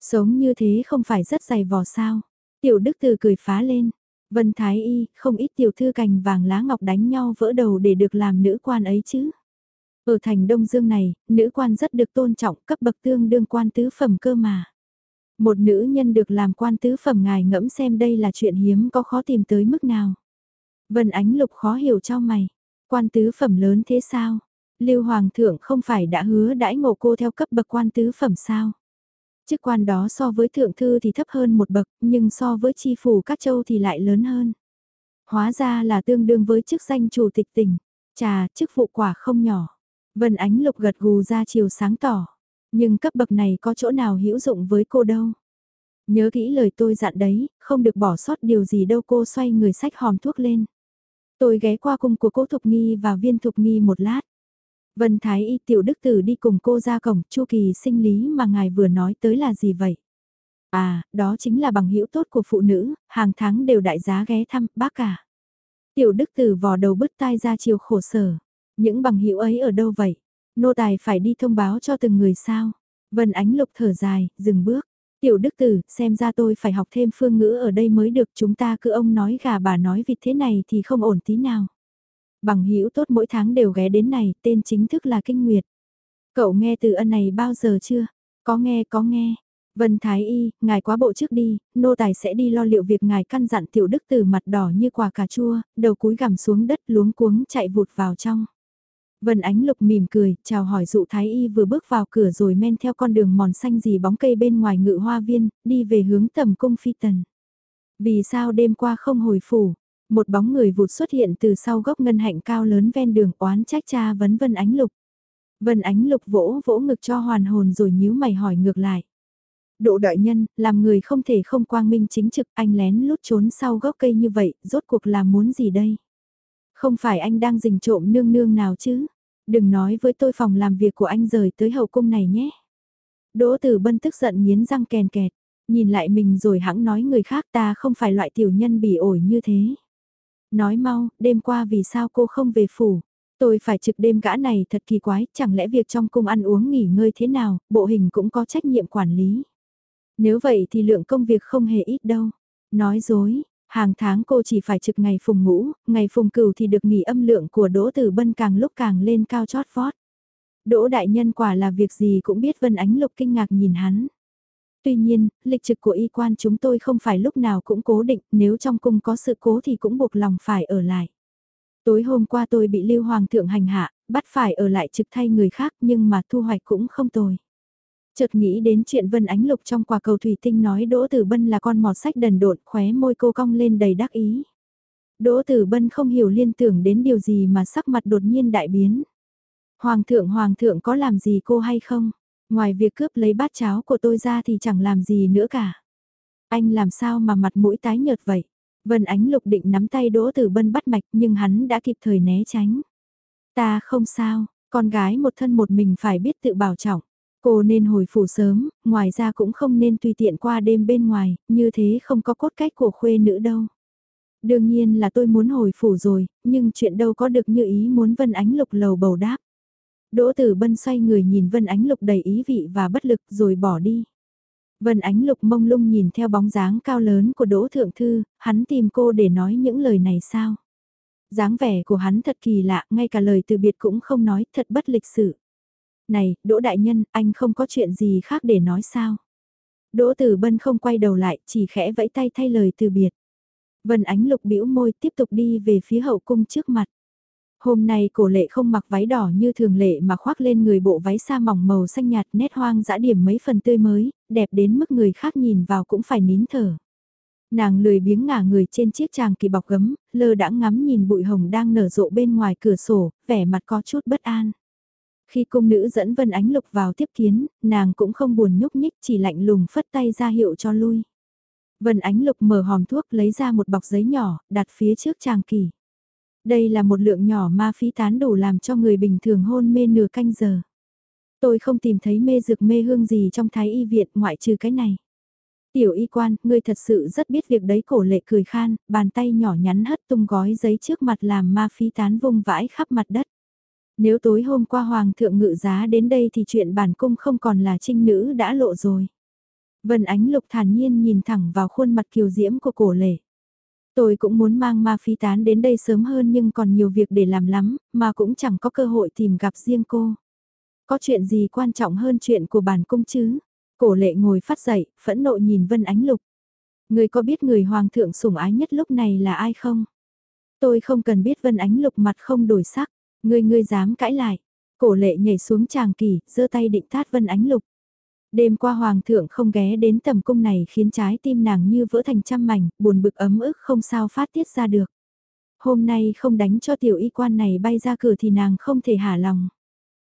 Sống như thế không phải rất dày vò sao? Tiểu đức từ cười phá lên. Vân Thái Y, không ít tiểu thư cành vàng lá ngọc đánh nhau vỡ đầu để được làm nữ quan ấy chứ. Ở thành Đông Dương này, nữ quan rất được tôn trọng cấp bậc tương đương quan tứ phẩm cơ mà. Một nữ nhân được làm quan tứ phẩm ngài ngẫm xem đây là chuyện hiếm có khó tìm tới mức nào. Vân Ánh Lục khó hiểu cho mày. Quan tứ phẩm lớn thế sao? Lưu Hoàng thượng không phải đã hứa đãi ngộ cô theo cấp bậc quan tứ phẩm sao? Chức quan đó so với thượng thư thì thấp hơn một bậc, nhưng so với chi phủ các châu thì lại lớn hơn. Hóa ra là tương đương với chức danh chủ tịch tỉnh. Chà, chức vụ quả không nhỏ. Vân Ánh Lục gật gù ra chiều sáng tỏ. Nhưng cấp bậc này có chỗ nào hữu dụng với cô đâu. Nhớ kỹ lời tôi dặn đấy, không được bỏ sót điều gì đâu cô xoay người sách hòm thuốc lên. Tôi ghé qua cung của cố Thục Nghi và viên Thục Nghi một lát. Vân Thái Y tiểu đức tử đi cùng cô ra cổng, chu kỳ sinh lý mà ngài vừa nói tới là gì vậy? À, đó chính là bằng hữu tốt của phụ nữ, hàng tháng đều đại giá ghé thăm, bác cả. Tiểu đức tử vò đầu bứt tai ra chiều khổ sở. Những bằng hữu ấy ở đâu vậy? Nô tài phải đi thông báo cho từng người sao? Vân Ánh Lục thở dài, dừng bước. Tiểu đức tử, xem ra tôi phải học thêm phương ngữ ở đây mới được chúng ta cứ ông nói gà bà nói vịt thế này thì không ổn tí nào. Bằng hữu tốt mỗi tháng đều ghé đến này, tên chính thức là Kinh Nguyệt. Cậu nghe từ ân này bao giờ chưa? Có nghe, có nghe. Vân Thái Y, ngài quá bộ trước đi, nô tài sẽ đi lo liệu việc ngài căn dặn tiểu đức từ mặt đỏ như quả cà chua, đầu cúi gằm xuống đất luống cuống chạy vụt vào trong. Vân Ánh Lục mỉm cười, chào hỏi dụ Thái Y vừa bước vào cửa rồi men theo con đường mòn xanh dì bóng cây bên ngoài ngự hoa viên, đi về hướng tầm cung phi tần. Vì sao đêm qua không hồi phủ, một bóng người vụt xuất hiện từ sau gốc ngân hạnh cao lớn ven đường oán trách cha vấn Vân Ánh Lục. Vân Ánh Lục vỗ vỗ ngực cho hoàn hồn rồi nhíu mày hỏi ngược lại. Độ đại nhân, làm người không thể không quang minh chính trực, anh lén lút trốn sau gốc cây như vậy, rốt cuộc là muốn gì đây? Không phải anh đang rình trộm nương nương nào chứ? Đừng nói với tôi phòng làm việc của anh rời tới hậu cung này nhé. Đỗ Tử Bân tức giận nghiến răng kèn kẹt, nhìn lại mình rồi hãng nói người khác ta không phải loại tiểu nhân bỉ ổi như thế. Nói mau, đêm qua vì sao cô không về phủ? Tôi phải trực đêm gã này thật kỳ quái, chẳng lẽ việc trong cung ăn uống nghỉ ngơi thế nào, bộ hình cũng có trách nhiệm quản lý. Nếu vậy thì lượng công việc không hề ít đâu. Nói dối, hàng tháng cô chỉ phải trực ngày phùng ngũ, ngày phùng cửu thì được nghỉ âm lượng của Đỗ Tử Bân càng lúc càng lên cao chót vót. Đỗ đại nhân quả là việc gì cũng biết Vân Ánh Lục kinh ngạc nhìn hắn. Tuy nhiên, lịch trực của y quan chúng tôi không phải lúc nào cũng cố định, nếu trong cung có sự cố thì cũng buộc lòng phải ở lại. Tối hôm qua tôi bị Lưu Hoàng thượng hành hạ, bắt phải ở lại trực thay người khác nhưng mà thu hoạch cũng không tồi. Chợt nghĩ đến chuyện Vân Ánh Lục trong quả cầu thủy tinh nói Đỗ Tử Bân là con mọt sách đần độn khóe môi cô cong lên đầy đắc ý. Đỗ Tử Bân không hiểu liên tưởng đến điều gì mà sắc mặt đột nhiên đại biến. Hoàng thượng Hoàng thượng có làm gì cô hay không? Ngoài việc cướp lấy bát cháo của tôi ra thì chẳng làm gì nữa cả. Anh làm sao mà mặt mũi tái nhợt vậy? Vân Ánh Lục định nắm tay Đỗ Tử Bân bắt mạch nhưng hắn đã kịp thời né tránh. Ta không sao, con gái một thân một mình phải biết tự bảo trọng. Cô nên hồi phủ sớm, ngoài ra cũng không nên tùy tiện qua đêm bên ngoài, như thế không có cốt cách của khuê nữ đâu. Đương nhiên là tôi muốn hồi phủ rồi, nhưng chuyện đâu có được như ý muốn Vân Ánh Lục lầu bầu đáp. Đỗ Tử Bân xoay người nhìn Vân Ánh Lục đầy ý vị và bất lực rồi bỏ đi. Vân Ánh Lục mông lung nhìn theo bóng dáng cao lớn của Đỗ Thượng Thư, hắn tìm cô để nói những lời này sao? dáng vẻ của hắn thật kỳ lạ, ngay cả lời từ biệt cũng không nói, thật bất lịch sự. Này, Đỗ Đại Nhân, anh không có chuyện gì khác để nói sao? Đỗ Tử Bân không quay đầu lại, chỉ khẽ vẫy tay thay lời từ biệt. Vân Ánh Lục bĩu môi tiếp tục đi về phía hậu cung trước mặt. Hôm nay cổ lệ không mặc váy đỏ như thường lệ mà khoác lên người bộ váy sa mỏng màu xanh nhạt nét hoang dã điểm mấy phần tươi mới, đẹp đến mức người khác nhìn vào cũng phải nín thở. Nàng lười biếng ngả người trên chiếc tràng kỳ bọc gấm, lơ đãng ngắm nhìn bụi hồng đang nở rộ bên ngoài cửa sổ, vẻ mặt có chút bất an. Khi cung nữ dẫn Vân Ánh Lục vào tiếp kiến, nàng cũng không buồn nhúc nhích chỉ lạnh lùng phất tay ra hiệu cho lui. Vân Ánh Lục mở hòm thuốc lấy ra một bọc giấy nhỏ, đặt phía trước chàng kỳ. Đây là một lượng nhỏ ma phí tán đủ làm cho người bình thường hôn mê nửa canh giờ. Tôi không tìm thấy mê dược mê hương gì trong thái y viện ngoại trừ cái này. Tiểu y quan, ngươi thật sự rất biết việc đấy cổ lệ cười khan, bàn tay nhỏ nhắn hất tung gói giấy trước mặt làm ma phí tán vung vãi khắp mặt đất. Nếu tối hôm qua hoàng thượng ngự giá đến đây thì chuyện bản cung không còn là trinh nữ đã lộ rồi. Vân ánh lục thản nhiên nhìn thẳng vào khuôn mặt kiều diễm của cổ lệ. Tôi cũng muốn mang ma phi tán đến đây sớm hơn nhưng còn nhiều việc để làm lắm, mà cũng chẳng có cơ hội tìm gặp riêng cô. Có chuyện gì quan trọng hơn chuyện của bản cung chứ? Cổ lệ ngồi phát dậy, phẫn nộ nhìn Vân Ánh Lục. Người có biết người hoàng thượng sủng ái nhất lúc này là ai không? Tôi không cần biết Vân Ánh Lục mặt không đổi sắc. Ngươi ngươi dám cãi lại. Cổ lệ nhảy xuống tràng kỳ, giơ tay định tát Vân Ánh Lục. Đêm qua hoàng thượng không ghé đến tầm cung này khiến trái tim nàng như vỡ thành trăm mảnh, buồn bực ấm ức không sao phát tiết ra được. Hôm nay không đánh cho tiểu y quan này bay ra cửa thì nàng không thể hả lòng.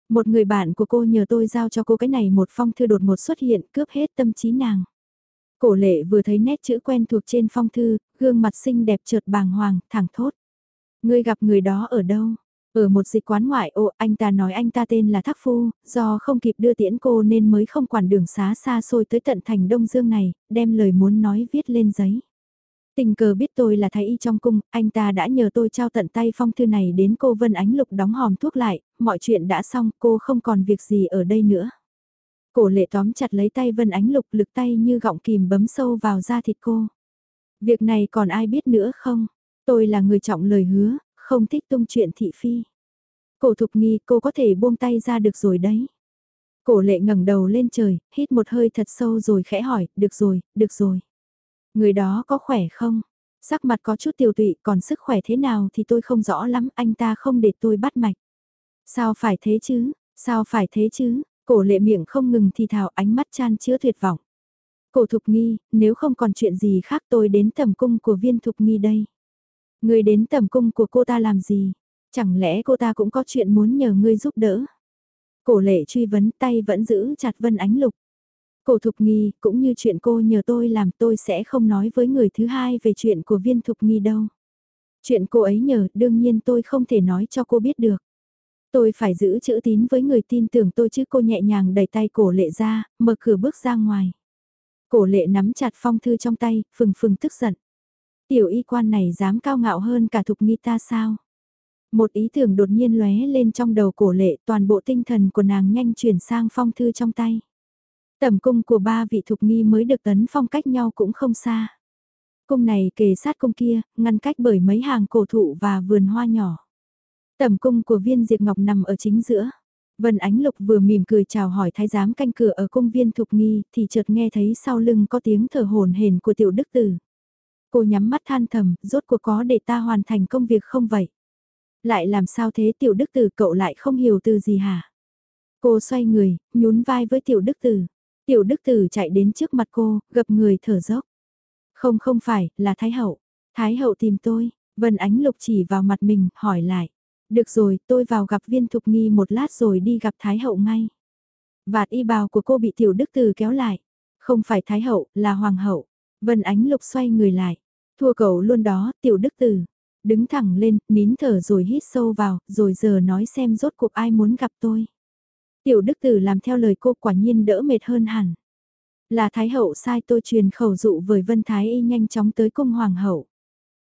Một người bạn của cô nhờ tôi giao cho cô cái này một phong thư đột ngột xuất hiện cướp hết tâm trí nàng. Cổ lệ vừa thấy nét chữ quen thuộc trên phong thư, gương mặt xinh đẹp chợt bàng hoàng, thẳng thốt. Ngươi gặp người đó ở đâu? Ở một dịch quán ngoại ô, anh ta nói anh ta tên là Thác Phu, do không kịp đưa tiễn cô nên mới không quản đường xá xa xôi tới tận thành Đông Dương này, đem lời muốn nói viết lên giấy. Tình cờ biết tôi là thái y trong cung, anh ta đã nhờ tôi trao tận tay phong thư này đến cô Vân Ánh Lục đóng hòm thuốc lại, mọi chuyện đã xong, cô không còn việc gì ở đây nữa. Cổ lệ tóm chặt lấy tay Vân Ánh Lục lực tay như gọng kìm bấm sâu vào da thịt cô. Việc này còn ai biết nữa không? Tôi là người trọng lời hứa, không thích tung chuyện thị phi. Cổ thục nghi cô có thể buông tay ra được rồi đấy. Cổ lệ ngẩng đầu lên trời, hít một hơi thật sâu rồi khẽ hỏi, được rồi, được rồi. Người đó có khỏe không? Sắc mặt có chút tiêu tụy, còn sức khỏe thế nào thì tôi không rõ lắm, anh ta không để tôi bắt mạch. Sao phải thế chứ, sao phải thế chứ, cổ lệ miệng không ngừng thì thào ánh mắt chan chứa tuyệt vọng. Cổ thục nghi, nếu không còn chuyện gì khác tôi đến tầm cung của viên thục nghi đây. Người đến tầm cung của cô ta làm gì? Chẳng lẽ cô ta cũng có chuyện muốn nhờ ngươi giúp đỡ? Cổ lệ truy vấn tay vẫn giữ chặt Vân Ánh Lục. Cổ Thục Nghi, cũng như chuyện cô nhờ tôi làm tôi sẽ không nói với người thứ hai về chuyện của viên Thục Nghi đâu. Chuyện cô ấy nhờ, đương nhiên tôi không thể nói cho cô biết được. Tôi phải giữ chữ tín với người tin tưởng tôi chứ cô nhẹ nhàng đẩy tay cổ lệ ra, mở cửa bước ra ngoài. Cổ lệ nắm chặt phong thư trong tay, phừng phừng tức giận. Tiểu y quan này dám cao ngạo hơn cả Thục Nghi ta sao? Một ý tưởng đột nhiên lóe lên trong đầu cổ lệ toàn bộ tinh thần của nàng nhanh chuyển sang phong thư trong tay. Tầm cung của ba vị thục nghi mới được tấn phong cách nhau cũng không xa. Cung này kề sát cung kia, ngăn cách bởi mấy hàng cổ thụ và vườn hoa nhỏ. Tầm cung của viên diệt ngọc nằm ở chính giữa. Vân Ánh Lục vừa mỉm cười chào hỏi thái giám canh cửa ở cung viên thục nghi thì chợt nghe thấy sau lưng có tiếng thở hồn hển của tiểu đức tử. Cô nhắm mắt than thầm, rốt cuộc có để ta hoàn thành công việc không vậy? Lại làm sao thế tiểu đức tử cậu lại không hiểu từ gì hả? Cô xoay người, nhún vai với tiểu đức tử. Tiểu đức tử chạy đến trước mặt cô, gập người thở dốc. Không không phải, là Thái Hậu. Thái Hậu tìm tôi, Vân Ánh Lục chỉ vào mặt mình, hỏi lại. Được rồi, tôi vào gặp viên thục nghi một lát rồi đi gặp Thái Hậu ngay. Vạt y bào của cô bị tiểu đức tử kéo lại. Không phải Thái Hậu, là Hoàng Hậu. Vân Ánh Lục xoay người lại. Thua cậu luôn đó, tiểu đức tử đứng thẳng lên, nín thở rồi hít sâu vào, rồi giờ nói xem rốt cuộc ai muốn gặp tôi. Tiểu đức tử làm theo lời cô quả nhiên đỡ mệt hơn hẳn. Là Thái hậu sai tôi truyền khẩu dụ với Vân Thái y nhanh chóng tới cung Hoàng hậu.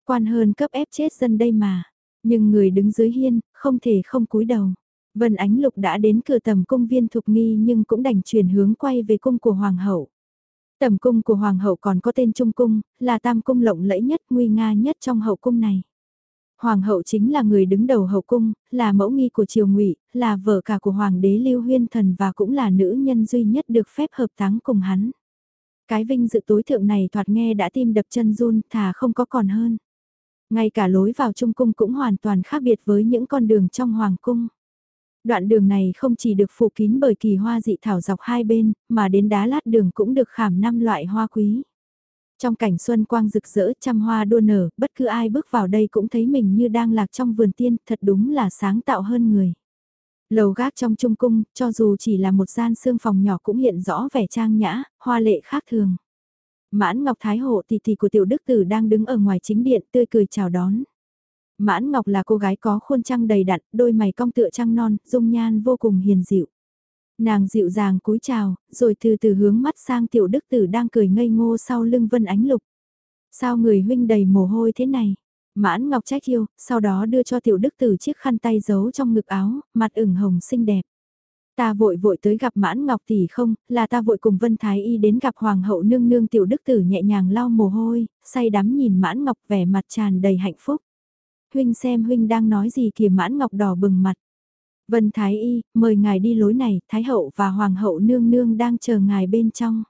Quan hơn cấp ép chết dân đây mà. Nhưng người đứng dưới hiên, không thể không cúi đầu. Vân Ánh Lục đã đến cửa tầm công viên thục nghi nhưng cũng đành chuyển hướng quay về cung của Hoàng hậu. Tầm cung của Hoàng hậu còn có tên Trung Cung, là tam cung lộng lẫy nhất nguy nga nhất trong hậu cung này. Hoàng hậu chính là người đứng đầu hậu cung, là mẫu nghi của triều ngụy, là vợ cả của hoàng đế Lưu Huyên Thần và cũng là nữ nhân duy nhất được phép hợp táng cùng hắn. Cái vinh dự tối thượng này thoạt nghe đã tim đập chân run, thà không có còn hơn. Ngay cả lối vào trung cung cũng hoàn toàn khác biệt với những con đường trong hoàng cung. Đoạn đường này không chỉ được phủ kín bởi kỳ hoa dị thảo dọc hai bên, mà đến đá lát đường cũng được khảm năm loại hoa quý. Trong cảnh xuân quang rực rỡ trăm hoa đua nở, bất cứ ai bước vào đây cũng thấy mình như đang lạc trong vườn tiên, thật đúng là sáng tạo hơn người. Lầu gác trong trung cung, cho dù chỉ là một gian xương phòng nhỏ cũng hiện rõ vẻ trang nhã, hoa lệ khác thường. Mãn Ngọc Thái Hộ tỷ tỷ của tiểu đức tử đang đứng ở ngoài chính điện tươi cười chào đón. Mãn Ngọc là cô gái có khuôn trăng đầy đặn, đôi mày cong tựa trăng non, dung nhan vô cùng hiền dịu. Nàng dịu dàng cúi chào, rồi từ từ hướng mắt sang tiểu đức tử đang cười ngây ngô sau lưng vân ánh lục. Sao người huynh đầy mồ hôi thế này? Mãn Ngọc trách yêu, sau đó đưa cho tiểu đức tử chiếc khăn tay giấu trong ngực áo, mặt ửng hồng xinh đẹp. Ta vội vội tới gặp Mãn Ngọc tỷ không, là ta vội cùng Vân Thái Y đến gặp Hoàng hậu nương nương tiểu đức tử nhẹ nhàng lau mồ hôi, say đắm nhìn Mãn Ngọc vẻ mặt tràn đầy hạnh phúc. Huynh xem huynh đang nói gì kìa Mãn Ngọc đỏ bừng mặt. Vân Thái Y, mời ngài đi lối này, Thái hậu và Hoàng hậu nương nương đang chờ ngài bên trong.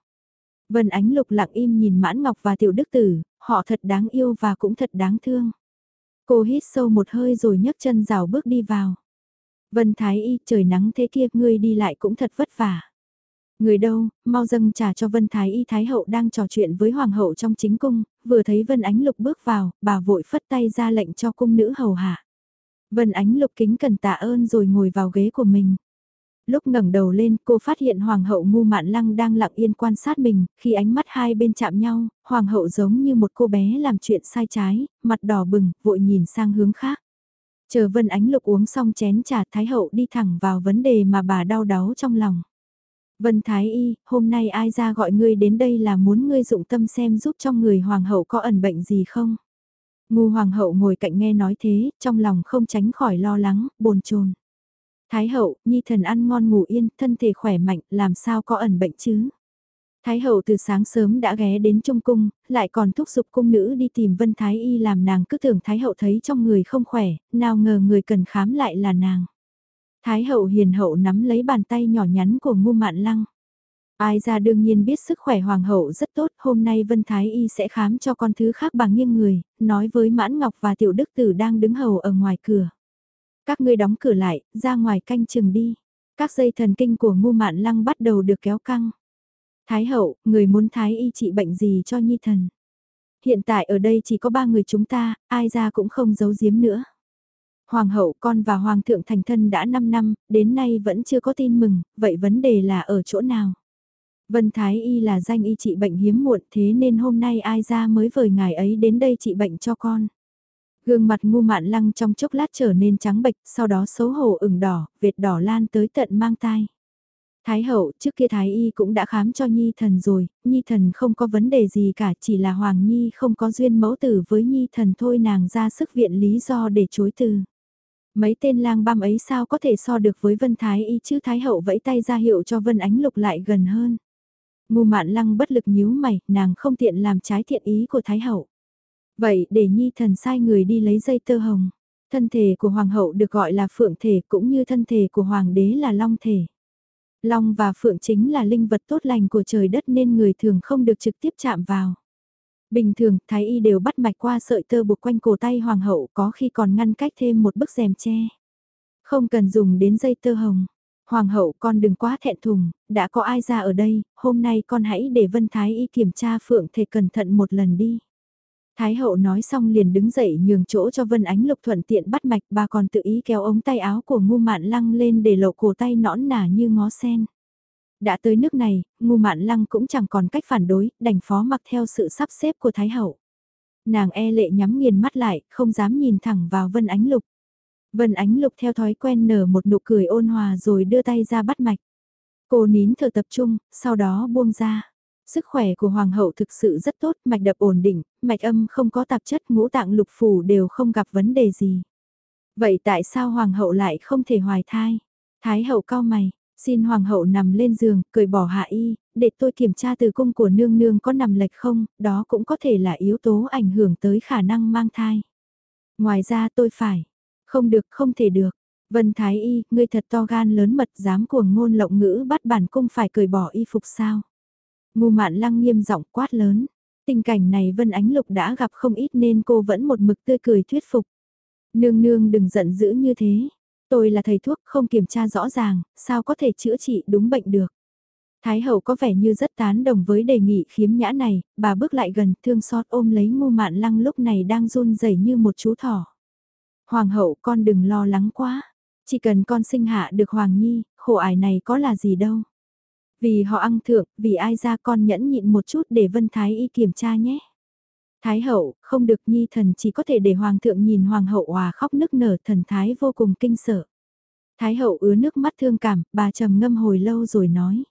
Vân Ánh Lục lặng im nhìn Mãn Ngọc và Tiểu Đức Tử, họ thật đáng yêu và cũng thật đáng thương. Cô hít sâu một hơi rồi nhấc chân rào bước đi vào. Vân Thái Y, trời nắng thế kia, ngươi đi lại cũng thật vất vả. Người đâu, mau dâng trà cho Vân Thái Y Thái Hậu đang trò chuyện với Hoàng hậu trong chính cung, vừa thấy Vân Ánh Lục bước vào, bà vội phất tay ra lệnh cho cung nữ hầu hạ. Vân Ánh Lục kính cần tạ ơn rồi ngồi vào ghế của mình. Lúc ngẩng đầu lên, cô phát hiện Hoàng hậu ngu mạn lăng đang lặng yên quan sát mình, khi ánh mắt hai bên chạm nhau, Hoàng hậu giống như một cô bé làm chuyện sai trái, mặt đỏ bừng, vội nhìn sang hướng khác. Chờ Vân Ánh Lục uống xong chén trà Thái hậu đi thẳng vào vấn đề mà bà đau đáu trong lòng. Vân Thái Y, hôm nay ai ra gọi ngươi đến đây là muốn ngươi dụng tâm xem giúp trong người Hoàng hậu có ẩn bệnh gì không? Ngu hoàng hậu ngồi cạnh nghe nói thế, trong lòng không tránh khỏi lo lắng, bồn chồn. Thái hậu, nhi thần ăn ngon ngủ yên, thân thể khỏe mạnh, làm sao có ẩn bệnh chứ? Thái hậu từ sáng sớm đã ghé đến Trung Cung, lại còn thúc giục cung nữ đi tìm Vân Thái Y làm nàng cứ tưởng Thái hậu thấy trong người không khỏe, nào ngờ người cần khám lại là nàng. Thái hậu hiền hậu nắm lấy bàn tay nhỏ nhắn của ngu mạn lăng. Ai ra đương nhiên biết sức khỏe hoàng hậu rất tốt, hôm nay Vân Thái Y sẽ khám cho con thứ khác bằng nghiêng người, nói với Mãn Ngọc và Tiểu Đức Tử đang đứng hầu ở ngoài cửa. Các ngươi đóng cửa lại, ra ngoài canh chừng đi. Các dây thần kinh của ngu mạn lăng bắt đầu được kéo căng. Thái hậu, người muốn Thái Y trị bệnh gì cho nhi thần? Hiện tại ở đây chỉ có ba người chúng ta, ai ra cũng không giấu giếm nữa. Hoàng hậu con và Hoàng thượng thành thân đã 5 năm, đến nay vẫn chưa có tin mừng, vậy vấn đề là ở chỗ nào? Vân Thái Y là danh y trị bệnh hiếm muộn thế nên hôm nay ai ra mới vời ngài ấy đến đây trị bệnh cho con. Gương mặt ngu mạn lăng trong chốc lát trở nên trắng bệch, sau đó xấu hổ ửng đỏ, vệt đỏ lan tới tận mang tai. Thái hậu, trước kia Thái y cũng đã khám cho Nhi thần rồi, Nhi thần không có vấn đề gì cả, chỉ là Hoàng Nhi không có duyên mẫu tử với Nhi thần thôi nàng ra sức viện lý do để chối từ. Mấy tên lang băm ấy sao có thể so được với Vân Thái y chứ Thái hậu vẫy tay ra hiệu cho Vân Ánh Lục lại gần hơn. Ngu mạn lăng bất lực nhíu mày, nàng không tiện làm trái thiện ý của Thái hậu. Vậy để Nhi thần sai người đi lấy dây tơ hồng. Thân thể của Hoàng hậu được gọi là phượng thể cũng như thân thể của Hoàng đế là long thể. Long và phượng chính là linh vật tốt lành của trời đất nên người thường không được trực tiếp chạm vào. Bình thường, Thái y đều bắt mạch qua sợi tơ buộc quanh cổ tay hoàng hậu có khi còn ngăn cách thêm một bức rèm che. Không cần dùng đến dây tơ hồng. Hoàng hậu con đừng quá thẹn thùng, đã có ai ra ở đây, hôm nay con hãy để Vân Thái y kiểm tra phượng thể cẩn thận một lần đi. Thái hậu nói xong liền đứng dậy nhường chỗ cho Vân Ánh Lục thuận tiện bắt mạch bà còn tự ý kéo ống tay áo của ngu mạn lăng lên để lộ cổ tay nõn nả như ngó sen. Đã tới nước này, ngu mạn lăng cũng chẳng còn cách phản đối, đành phó mặc theo sự sắp xếp của Thái hậu. Nàng e lệ nhắm nghiền mắt lại, không dám nhìn thẳng vào Vân Ánh Lục. Vân Ánh Lục theo thói quen nở một nụ cười ôn hòa rồi đưa tay ra bắt mạch. Cô nín thở tập trung, sau đó buông ra. Sức khỏe của hoàng hậu thực sự rất tốt, mạch đập ổn định, mạch âm không có tạp chất ngũ tạng lục phủ đều không gặp vấn đề gì. Vậy tại sao hoàng hậu lại không thể hoài thai? Thái hậu cao mày, xin hoàng hậu nằm lên giường, cười bỏ hạ y, để tôi kiểm tra từ cung của nương nương có nằm lệch không, đó cũng có thể là yếu tố ảnh hưởng tới khả năng mang thai. Ngoài ra tôi phải, không được không thể được. Vân Thái Y, ngươi thật to gan lớn mật dám cuồng ngôn lộng ngữ bắt bản cung phải cười bỏ y phục sao. Ngu mạn lăng nghiêm giọng quát lớn. Tình cảnh này Vân Ánh Lục đã gặp không ít nên cô vẫn một mực tươi cười thuyết phục. Nương nương đừng giận dữ như thế. Tôi là thầy thuốc không kiểm tra rõ ràng, sao có thể chữa trị đúng bệnh được. Thái hậu có vẻ như rất tán đồng với đề nghị khiếm nhã này, bà bước lại gần thương xót ôm lấy ngu mạn lăng lúc này đang run rẩy như một chú thỏ. Hoàng hậu con đừng lo lắng quá, chỉ cần con sinh hạ được Hoàng Nhi, khổ ải này có là gì đâu. Vì họ ăn thượng, vì ai ra con nhẫn nhịn một chút để Vân Thái Y kiểm tra nhé. Thái hậu, không được nhi thần chỉ có thể để hoàng thượng nhìn hoàng hậu hòa khóc nức nở thần thái vô cùng kinh sợ. Thái hậu ứa nước mắt thương cảm, bà trầm ngâm hồi lâu rồi nói.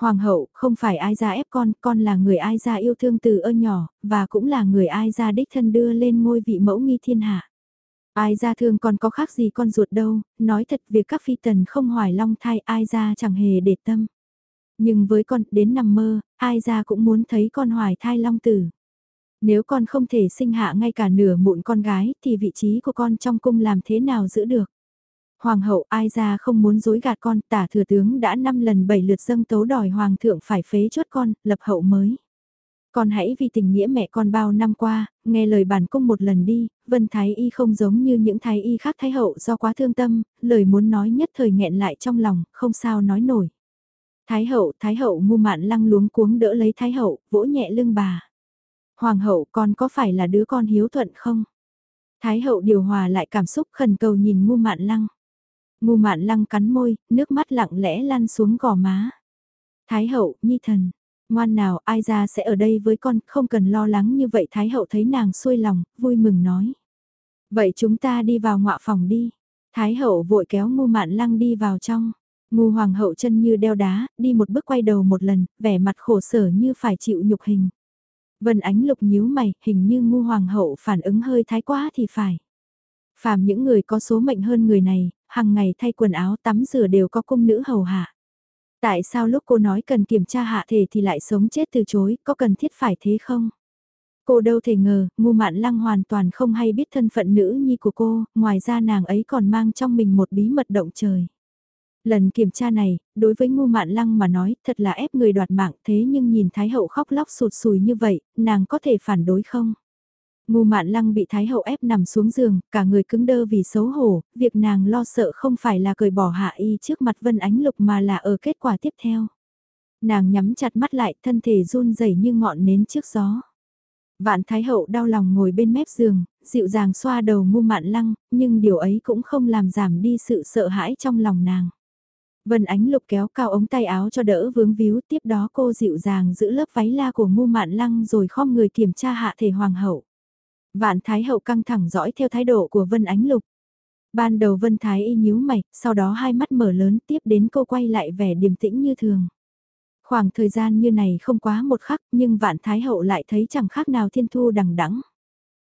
Hoàng hậu, không phải ai ra ép con, con là người ai ra yêu thương từ ơ nhỏ, và cũng là người ai ra đích thân đưa lên ngôi vị mẫu nghi thiên hạ. Ai ra thương con có khác gì con ruột đâu, nói thật việc các phi tần không hoài long thai ai ra chẳng hề để tâm. Nhưng với con, đến nằm mơ, ai ra cũng muốn thấy con hoài thai long tử. Nếu con không thể sinh hạ ngay cả nửa mụn con gái thì vị trí của con trong cung làm thế nào giữ được? Hoàng hậu ai ra không muốn dối gạt con, tả thừa tướng đã năm lần bảy lượt dâng tấu đòi hoàng thượng phải phế chốt con, lập hậu mới. Con hãy vì tình nghĩa mẹ con bao năm qua, nghe lời bản cung một lần đi, vân thái y không giống như những thái y khác thái hậu do quá thương tâm, lời muốn nói nhất thời nghẹn lại trong lòng, không sao nói nổi. Thái hậu, thái hậu ngu mạn lăng luống cuống đỡ lấy thái hậu, vỗ nhẹ lưng bà. Hoàng hậu con có phải là đứa con hiếu thuận không? Thái hậu điều hòa lại cảm xúc khẩn cầu nhìn ngu mạn lăng. Ngu mạn lăng cắn môi, nước mắt lặng lẽ lăn xuống gò má. Thái hậu, nhi thần, ngoan nào ai ra sẽ ở đây với con, không cần lo lắng như vậy. Thái hậu thấy nàng xuôi lòng, vui mừng nói. Vậy chúng ta đi vào ngọa phòng đi. Thái hậu vội kéo ngu mạn lăng đi vào trong. Ngu hoàng hậu chân như đeo đá, đi một bước quay đầu một lần, vẻ mặt khổ sở như phải chịu nhục hình. Vân ánh lục nhíu mày, hình như ngu hoàng hậu phản ứng hơi thái quá thì phải. Phàm những người có số mệnh hơn người này, hàng ngày thay quần áo tắm rửa đều có cung nữ hầu hạ. Tại sao lúc cô nói cần kiểm tra hạ thể thì lại sống chết từ chối, có cần thiết phải thế không? Cô đâu thể ngờ, ngu mạn lăng hoàn toàn không hay biết thân phận nữ nhi của cô, ngoài ra nàng ấy còn mang trong mình một bí mật động trời. Lần kiểm tra này, đối với ngu mạn lăng mà nói, thật là ép người đoạt mạng thế nhưng nhìn Thái Hậu khóc lóc sụt sùi như vậy, nàng có thể phản đối không? Ngu mạn lăng bị Thái Hậu ép nằm xuống giường, cả người cứng đơ vì xấu hổ, việc nàng lo sợ không phải là cởi bỏ hạ y trước mặt Vân Ánh Lục mà là ở kết quả tiếp theo. Nàng nhắm chặt mắt lại, thân thể run rẩy như ngọn nến trước gió. Vạn Thái Hậu đau lòng ngồi bên mép giường, dịu dàng xoa đầu ngu mạn lăng, nhưng điều ấy cũng không làm giảm đi sự sợ hãi trong lòng nàng. Vân Ánh Lục kéo cao ống tay áo cho đỡ vướng víu, tiếp đó cô dịu dàng giữ lớp váy la của Ngô mạn lăng rồi khom người kiểm tra hạ thể hoàng hậu. Vạn Thái Hậu căng thẳng dõi theo thái độ của Vân Ánh Lục. Ban đầu Vân Thái y nhíu mày, sau đó hai mắt mở lớn tiếp đến cô quay lại vẻ điềm tĩnh như thường. Khoảng thời gian như này không quá một khắc nhưng Vạn Thái Hậu lại thấy chẳng khác nào thiên thu đằng đẵng.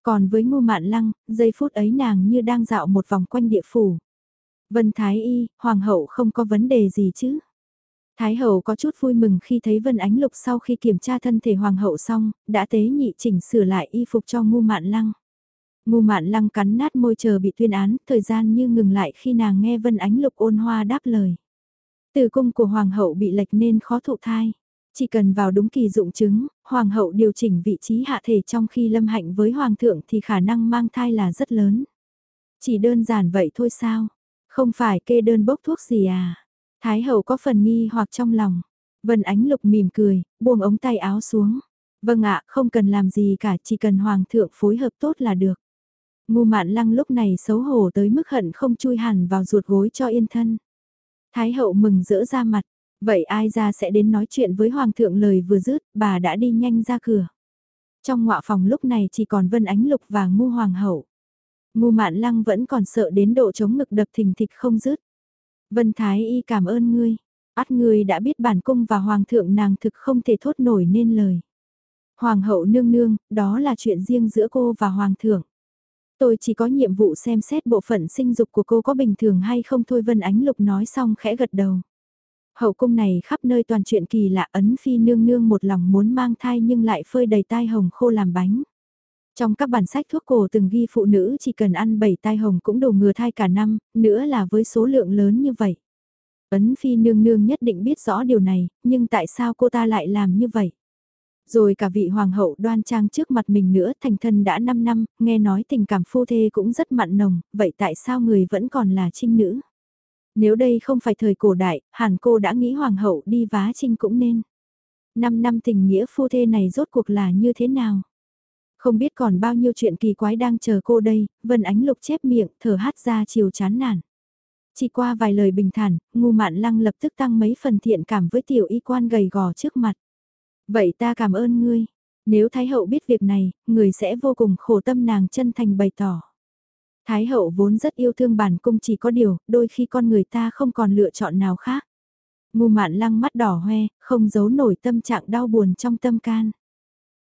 Còn với ngô mạn lăng, giây phút ấy nàng như đang dạo một vòng quanh địa phủ. Vân Thái Y, Hoàng hậu không có vấn đề gì chứ? Thái hậu có chút vui mừng khi thấy Vân Ánh Lục sau khi kiểm tra thân thể Hoàng hậu xong, đã tế nhị chỉnh sửa lại y phục cho ngu mạn lăng. Ngu mạn lăng cắn nát môi chờ bị tuyên án, thời gian như ngừng lại khi nàng nghe Vân Ánh Lục ôn hoa đáp lời. Từ cung của Hoàng hậu bị lệch nên khó thụ thai. Chỉ cần vào đúng kỳ dụng chứng, Hoàng hậu điều chỉnh vị trí hạ thể trong khi lâm hạnh với Hoàng thượng thì khả năng mang thai là rất lớn. Chỉ đơn giản vậy thôi sao? Không phải kê đơn bốc thuốc gì à? Thái hậu có phần nghi hoặc trong lòng. Vân Ánh Lục mỉm cười, buông ống tay áo xuống. Vâng ạ, không cần làm gì cả, chỉ cần Hoàng thượng phối hợp tốt là được. Ngu mạn lăng lúc này xấu hổ tới mức hận không chui hẳn vào ruột gối cho yên thân. Thái hậu mừng rỡ ra mặt, vậy ai ra sẽ đến nói chuyện với Hoàng thượng lời vừa dứt, bà đã đi nhanh ra cửa. Trong ngọa phòng lúc này chỉ còn Vân Ánh Lục và Ngu Hoàng hậu. Ngu mạn lăng vẫn còn sợ đến độ chống ngực đập thình thịch không dứt. Vân Thái Y cảm ơn ngươi. Át ngươi đã biết bản cung và hoàng thượng nàng thực không thể thốt nổi nên lời. Hoàng hậu nương nương, đó là chuyện riêng giữa cô và hoàng thượng. Tôi chỉ có nhiệm vụ xem xét bộ phận sinh dục của cô có bình thường hay không thôi Vân Ánh Lục nói xong khẽ gật đầu. Hậu cung này khắp nơi toàn chuyện kỳ lạ ấn phi nương nương một lòng muốn mang thai nhưng lại phơi đầy tai hồng khô làm bánh. Trong các bản sách thuốc cổ từng ghi phụ nữ chỉ cần ăn 7 tai hồng cũng đủ ngừa thai cả năm, nữa là với số lượng lớn như vậy. Ấn phi nương nương nhất định biết rõ điều này, nhưng tại sao cô ta lại làm như vậy? Rồi cả vị hoàng hậu đoan trang trước mặt mình nữa thành thân đã 5 năm, nghe nói tình cảm phu thê cũng rất mặn nồng, vậy tại sao người vẫn còn là trinh nữ? Nếu đây không phải thời cổ đại, hẳn cô đã nghĩ hoàng hậu đi vá trinh cũng nên. 5 năm tình nghĩa phu thê này rốt cuộc là như thế nào? Không biết còn bao nhiêu chuyện kỳ quái đang chờ cô đây, Vân Ánh Lục chép miệng, thở hát ra chiều chán nản. Chỉ qua vài lời bình thản, ngu mạn lăng lập tức tăng mấy phần thiện cảm với tiểu y quan gầy gò trước mặt. Vậy ta cảm ơn ngươi. Nếu Thái hậu biết việc này, người sẽ vô cùng khổ tâm nàng chân thành bày tỏ. Thái hậu vốn rất yêu thương bản cung chỉ có điều, đôi khi con người ta không còn lựa chọn nào khác. Ngu mạn lăng mắt đỏ hoe, không giấu nổi tâm trạng đau buồn trong tâm can.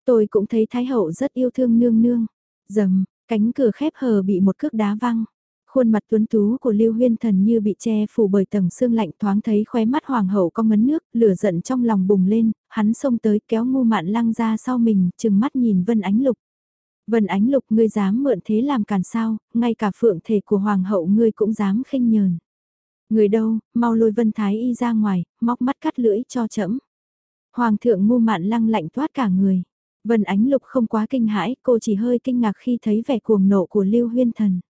Tôi cũng thấy Thái Hậu rất yêu thương nương nương. Dầm, cánh cửa khép hờ bị một cước đá văng. Khuôn mặt tuấn tú của Lưu Huyên Thần như bị che phủ bởi tầng xương lạnh thoáng thấy khóe mắt hoàng hậu có ngấn nước, lửa giận trong lòng bùng lên, hắn xông tới kéo ngu mạn lăng ra sau mình, chừng mắt nhìn Vân Ánh Lục. Vân Ánh Lục ngươi dám mượn thế làm càn sao, ngay cả phượng thể của hoàng hậu ngươi cũng dám khinh nhờn. Người đâu, mau lôi Vân Thái Y ra ngoài, móc mắt cắt lưỡi cho chẫm. Hoàng thượng ngu mạn lăng lạnh toát cả người. Vân Ánh Lục không quá kinh hãi, cô chỉ hơi kinh ngạc khi thấy vẻ cuồng nộ của Lưu Huyên Thần.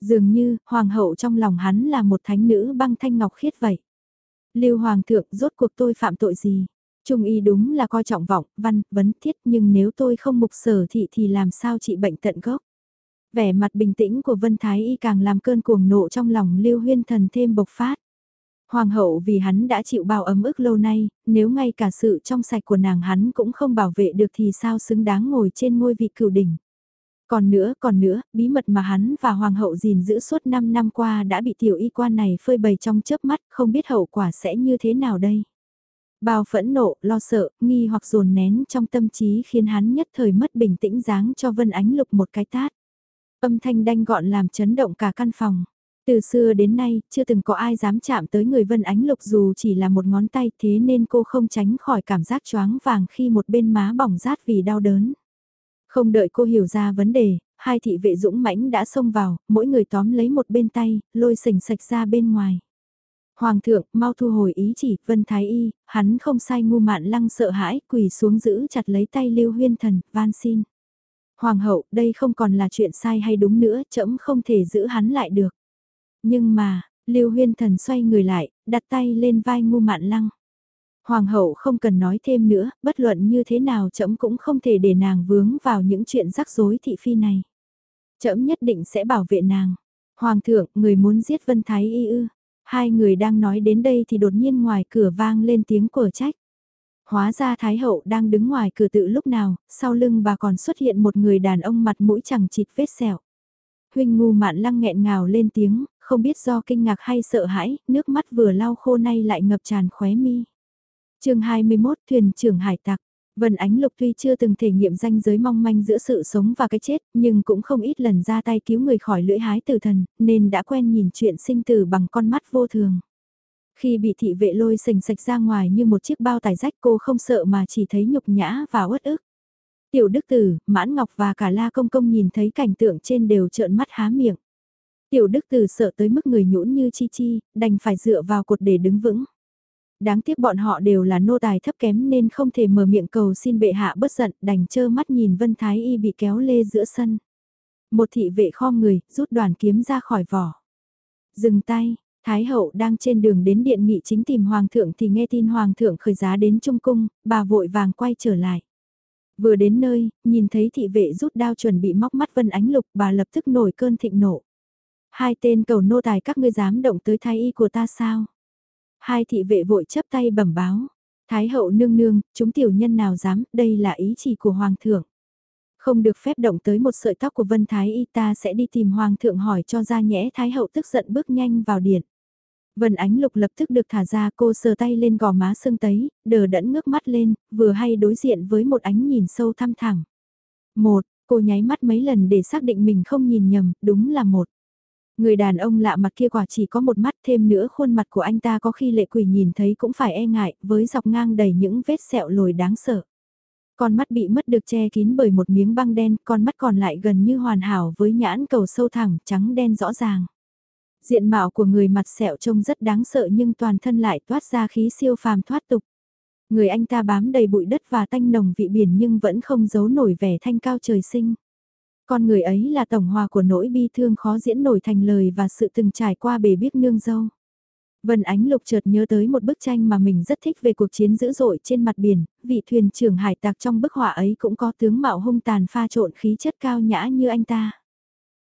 Dường như, hoàng hậu trong lòng hắn là một thánh nữ băng thanh ngọc khiết vậy. Lưu Hoàng thượng rốt cuộc tôi phạm tội gì? Trung y đúng là coi trọng vọng, văn, vấn thiết nhưng nếu tôi không mục sở thị thì làm sao trị bệnh tận gốc? Vẻ mặt bình tĩnh của Vân Thái y càng làm cơn cuồng nộ trong lòng Lưu Huyên Thần thêm bộc phát. Hoàng hậu vì hắn đã chịu bao ấm ức lâu nay, nếu ngay cả sự trong sạch của nàng hắn cũng không bảo vệ được thì sao xứng đáng ngồi trên ngôi vị cửu đỉnh. Còn nữa, còn nữa, bí mật mà hắn và hoàng hậu gìn giữ suốt 5 năm qua đã bị tiểu y quan này phơi bày trong chớp mắt, không biết hậu quả sẽ như thế nào đây. Bao phẫn nộ, lo sợ, nghi hoặc dồn nén trong tâm trí khiến hắn nhất thời mất bình tĩnh dáng cho Vân Ánh Lục một cái tát. Âm thanh đanh gọn làm chấn động cả căn phòng. Từ xưa đến nay, chưa từng có ai dám chạm tới người Vân Ánh Lục dù chỉ là một ngón tay thế nên cô không tránh khỏi cảm giác choáng vàng khi một bên má bỏng rát vì đau đớn. Không đợi cô hiểu ra vấn đề, hai thị vệ dũng mãnh đã xông vào, mỗi người tóm lấy một bên tay, lôi sình sạch ra bên ngoài. Hoàng thượng, mau thu hồi ý chỉ, Vân Thái Y, hắn không sai ngu mạn lăng sợ hãi, quỳ xuống giữ chặt lấy tay Lưu Huyên Thần, van xin. Hoàng hậu, đây không còn là chuyện sai hay đúng nữa, trẫm không thể giữ hắn lại được. Nhưng mà, Lưu Huyên Thần xoay người lại, đặt tay lên vai ngu mạn lăng. Hoàng hậu không cần nói thêm nữa, bất luận như thế nào trẫm cũng không thể để nàng vướng vào những chuyện rắc rối thị phi này. Trẫm nhất định sẽ bảo vệ nàng. Hoàng thượng, người muốn giết Vân Thái Y ư? Hai người đang nói đến đây thì đột nhiên ngoài cửa vang lên tiếng của trách. Hóa ra Thái Hậu đang đứng ngoài cửa tự lúc nào, sau lưng bà còn xuất hiện một người đàn ông mặt mũi chẳng chịt vết sẹo. Huynh ngu mạn lăng nghẹn ngào lên tiếng, không biết do kinh ngạc hay sợ hãi, nước mắt vừa lau khô nay lại ngập tràn khóe mi. chương 21 thuyền trưởng hải tặc. Vân Ánh Lục tuy chưa từng thể nghiệm danh giới mong manh giữa sự sống và cái chết, nhưng cũng không ít lần ra tay cứu người khỏi lưỡi hái tử thần, nên đã quen nhìn chuyện sinh tử bằng con mắt vô thường. Khi bị thị vệ lôi sình sạch ra ngoài như một chiếc bao tải rách cô không sợ mà chỉ thấy nhục nhã và uất ức. Tiểu Đức Tử, Mãn Ngọc và cả La Công Công nhìn thấy cảnh tượng trên đều trợn mắt há miệng. Tiểu Đức Tử sợ tới mức người nhũn như chi chi, đành phải dựa vào cột để đứng vững. Đáng tiếc bọn họ đều là nô tài thấp kém nên không thể mở miệng cầu xin bệ hạ bất giận, đành chơ mắt nhìn Vân Thái Y bị kéo lê giữa sân. Một thị vệ kho người, rút đoàn kiếm ra khỏi vỏ. Dừng tay, Thái hậu đang trên đường đến điện nghị chính tìm hoàng thượng thì nghe tin hoàng thượng khởi giá đến trung cung, bà vội vàng quay trở lại. Vừa đến nơi, nhìn thấy thị vệ rút đao chuẩn bị móc mắt Vân Ánh Lục, bà lập tức nổi cơn thịnh nộ. Hai tên cầu nô tài các ngươi dám động tới thái y của ta sao? Hai thị vệ vội chấp tay bẩm báo. Thái hậu nương nương, chúng tiểu nhân nào dám, đây là ý chỉ của hoàng thượng. Không được phép động tới một sợi tóc của Vân Thái y ta sẽ đi tìm hoàng thượng hỏi cho ra nhẽ Thái hậu tức giận bước nhanh vào điện. Vân Ánh Lục lập tức được thả ra cô sờ tay lên gò má sưng tấy, đờ đẫn ngước mắt lên, vừa hay đối diện với một ánh nhìn sâu thăm thẳng. Một, cô nháy mắt mấy lần để xác định mình không nhìn nhầm, đúng là một. Người đàn ông lạ mặt kia quả chỉ có một mắt thêm nữa khuôn mặt của anh ta có khi lệ quỷ nhìn thấy cũng phải e ngại với dọc ngang đầy những vết sẹo lồi đáng sợ. Con mắt bị mất được che kín bởi một miếng băng đen, con mắt còn lại gần như hoàn hảo với nhãn cầu sâu thẳng, trắng đen rõ ràng. Diện mạo của người mặt sẹo trông rất đáng sợ nhưng toàn thân lại toát ra khí siêu phàm thoát tục. Người anh ta bám đầy bụi đất và tanh nồng vị biển nhưng vẫn không giấu nổi vẻ thanh cao trời sinh. Con người ấy là tổng hòa của nỗi bi thương khó diễn nổi thành lời và sự từng trải qua bề biết nương dâu. Vân Ánh Lục chợt nhớ tới một bức tranh mà mình rất thích về cuộc chiến dữ dội trên mặt biển, vị thuyền trưởng hải tặc trong bức họa ấy cũng có tướng mạo hung tàn pha trộn khí chất cao nhã như anh ta.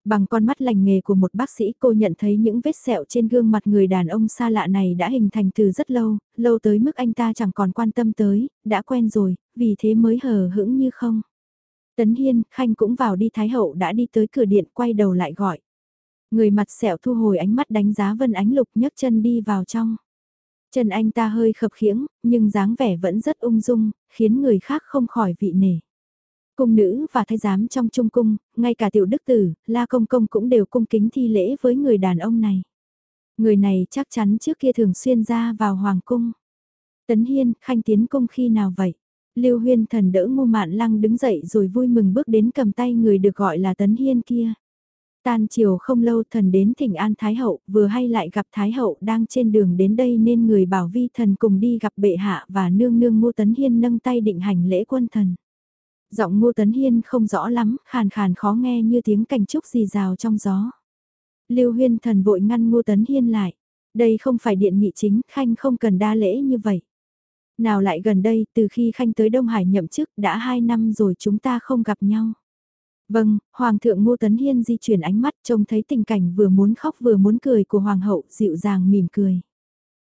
Bằng con mắt lành nghề của một bác sĩ cô nhận thấy những vết sẹo trên gương mặt người đàn ông xa lạ này đã hình thành từ rất lâu, lâu tới mức anh ta chẳng còn quan tâm tới, đã quen rồi, vì thế mới hờ hững như không. Tấn Hiên, Khanh cũng vào đi Thái Hậu đã đi tới cửa điện quay đầu lại gọi. Người mặt sẹo thu hồi ánh mắt đánh giá Vân Ánh Lục nhấc chân đi vào trong. Chân anh ta hơi khập khiễng, nhưng dáng vẻ vẫn rất ung dung, khiến người khác không khỏi vị nể. Cung nữ và thái giám trong trung cung, ngay cả tiểu đức tử, la công công cũng đều cung kính thi lễ với người đàn ông này. Người này chắc chắn trước kia thường xuyên ra vào hoàng cung. Tấn Hiên, khanh tiến cung khi nào vậy? Lưu Huyên thần đỡ Ngô mạn lăng đứng dậy rồi vui mừng bước đến cầm tay người được gọi là Tấn Hiên kia. Tan chiều không lâu thần đến thỉnh an Thái Hậu, vừa hay lại gặp Thái Hậu đang trên đường đến đây nên người bảo vi thần cùng đi gặp bệ hạ và nương nương ngô Tấn Hiên nâng tay định hành lễ quân thần. Giọng ngô Tấn Hiên không rõ lắm, khàn khàn khó nghe như tiếng cành trúc rì rào trong gió. Lưu Huyên thần vội ngăn ngô Tấn Hiên lại. Đây không phải điện nghị chính, khanh không cần đa lễ như vậy. Nào lại gần đây, từ khi Khanh tới Đông Hải nhậm chức đã 2 năm rồi chúng ta không gặp nhau. Vâng, Hoàng thượng Ngô Tấn Hiên di chuyển ánh mắt trông thấy tình cảnh vừa muốn khóc vừa muốn cười của Hoàng hậu dịu dàng mỉm cười.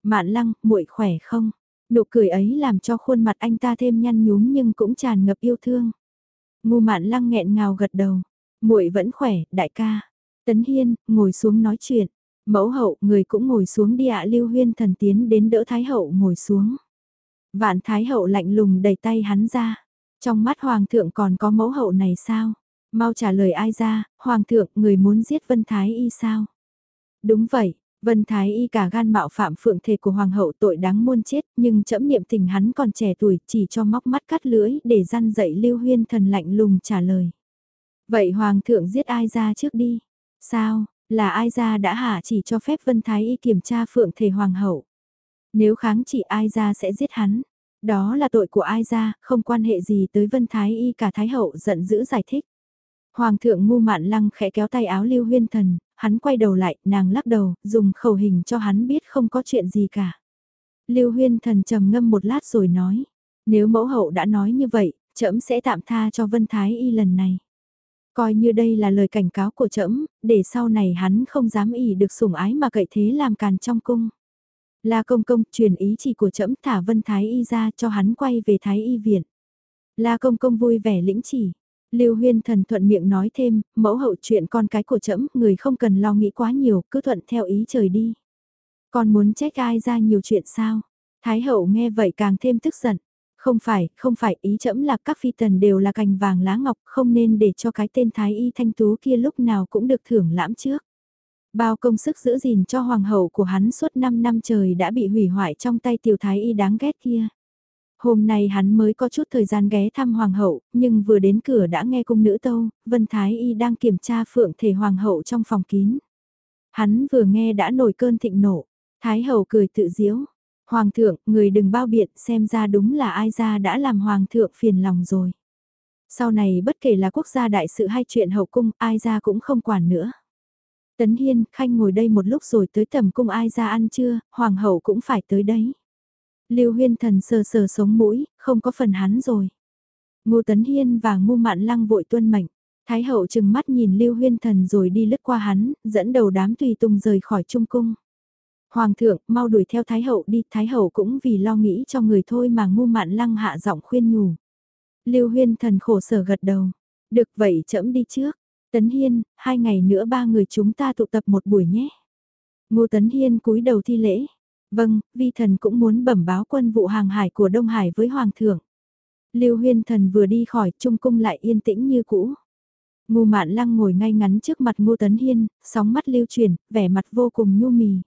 Mạn lăng, muội khỏe không? Nụ cười ấy làm cho khuôn mặt anh ta thêm nhăn nhúm nhưng cũng tràn ngập yêu thương. Ngu mạn lăng nghẹn ngào gật đầu. muội vẫn khỏe, đại ca. Tấn Hiên, ngồi xuống nói chuyện. Mẫu hậu, người cũng ngồi xuống đi ạ Lưu Huyên thần tiến đến đỡ Thái hậu ngồi xuống. Vạn Thái Hậu lạnh lùng đẩy tay hắn ra. Trong mắt Hoàng thượng còn có mẫu hậu này sao? Mau trả lời ai ra, Hoàng thượng người muốn giết Vân Thái Y sao? Đúng vậy, Vân Thái Y cả gan mạo phạm phượng thể của hoàng hậu tội đáng muôn chết, nhưng trẫm niệm tình hắn còn trẻ tuổi, chỉ cho móc mắt cắt lưỡi để gian dậy Lưu Huyên thần lạnh lùng trả lời. Vậy hoàng thượng giết ai ra trước đi? Sao, là ai ra đã hạ chỉ cho phép Vân Thái Y kiểm tra phượng thể hoàng hậu? Nếu kháng chỉ ai ra sẽ giết hắn. Đó là tội của ai ra, không quan hệ gì tới Vân Thái Y cả Thái hậu giận dữ giải thích. Hoàng thượng ngu mạn lăng khẽ kéo tay áo Lưu Huyên Thần, hắn quay đầu lại, nàng lắc đầu, dùng khẩu hình cho hắn biết không có chuyện gì cả. Lưu Huyên Thần trầm ngâm một lát rồi nói, nếu mẫu hậu đã nói như vậy, trẫm sẽ tạm tha cho Vân Thái Y lần này. Coi như đây là lời cảnh cáo của trẫm, để sau này hắn không dám ỉ được sủng ái mà cậy thế làm càn trong cung. La công công truyền ý chỉ của trẫm thả Vân Thái Y ra cho hắn quay về Thái Y viện. La công công vui vẻ lĩnh chỉ. Lưu Huyên thần thuận miệng nói thêm, mẫu hậu chuyện con cái của trẫm, người không cần lo nghĩ quá nhiều, cứ thuận theo ý trời đi. Con muốn trách ai ra nhiều chuyện sao? Thái hậu nghe vậy càng thêm tức giận. Không phải, không phải, ý trẫm là các phi tần đều là cành vàng lá ngọc, không nên để cho cái tên thái y thanh tú kia lúc nào cũng được thưởng lãm trước. Bao công sức giữ gìn cho hoàng hậu của hắn suốt 5 năm trời đã bị hủy hoại trong tay tiểu thái y đáng ghét kia. Hôm nay hắn mới có chút thời gian ghé thăm hoàng hậu, nhưng vừa đến cửa đã nghe cung nữ tâu, Vân Thái Y đang kiểm tra phượng thể hoàng hậu trong phòng kín. Hắn vừa nghe đã nổi cơn thịnh nộ, Thái hậu cười tự diễu. Hoàng thượng, người đừng bao biện, xem ra đúng là ai ra đã làm hoàng thượng phiền lòng rồi. Sau này bất kể là quốc gia đại sự hay chuyện hậu cung, ai ra cũng không quản nữa. Tấn Hiên, Khanh ngồi đây một lúc rồi tới tầm cung ai ra ăn trưa, hoàng hậu cũng phải tới đấy. Lưu Huyên Thần sờ sờ sống mũi, không có phần hắn rồi. Ngô Tấn Hiên và Ngô Mạn Lăng vội tuân mệnh. Thái hậu chừng mắt nhìn Lưu Huyên Thần rồi đi lướt qua hắn, dẫn đầu đám tùy tùng rời khỏi trung cung. Hoàng thượng, mau đuổi theo Thái hậu đi, Thái hậu cũng vì lo nghĩ cho người thôi mà Ngô Mạn Lăng hạ giọng khuyên nhủ. Lưu Huyên Thần khổ sở gật đầu. Được vậy chậm đi trước. Tấn Hiên, hai ngày nữa ba người chúng ta tụ tập một buổi nhé. Ngô Tấn Hiên cúi đầu thi lễ. Vâng, vi thần cũng muốn bẩm báo quân vụ hàng hải của Đông Hải với Hoàng thượng. Lưu Huyên thần vừa đi khỏi trung cung lại yên tĩnh như cũ. Ngô Mạn Lăng ngồi ngay ngắn trước mặt Ngô Tấn Hiên, sóng mắt lưu chuyển, vẻ mặt vô cùng nhu mì.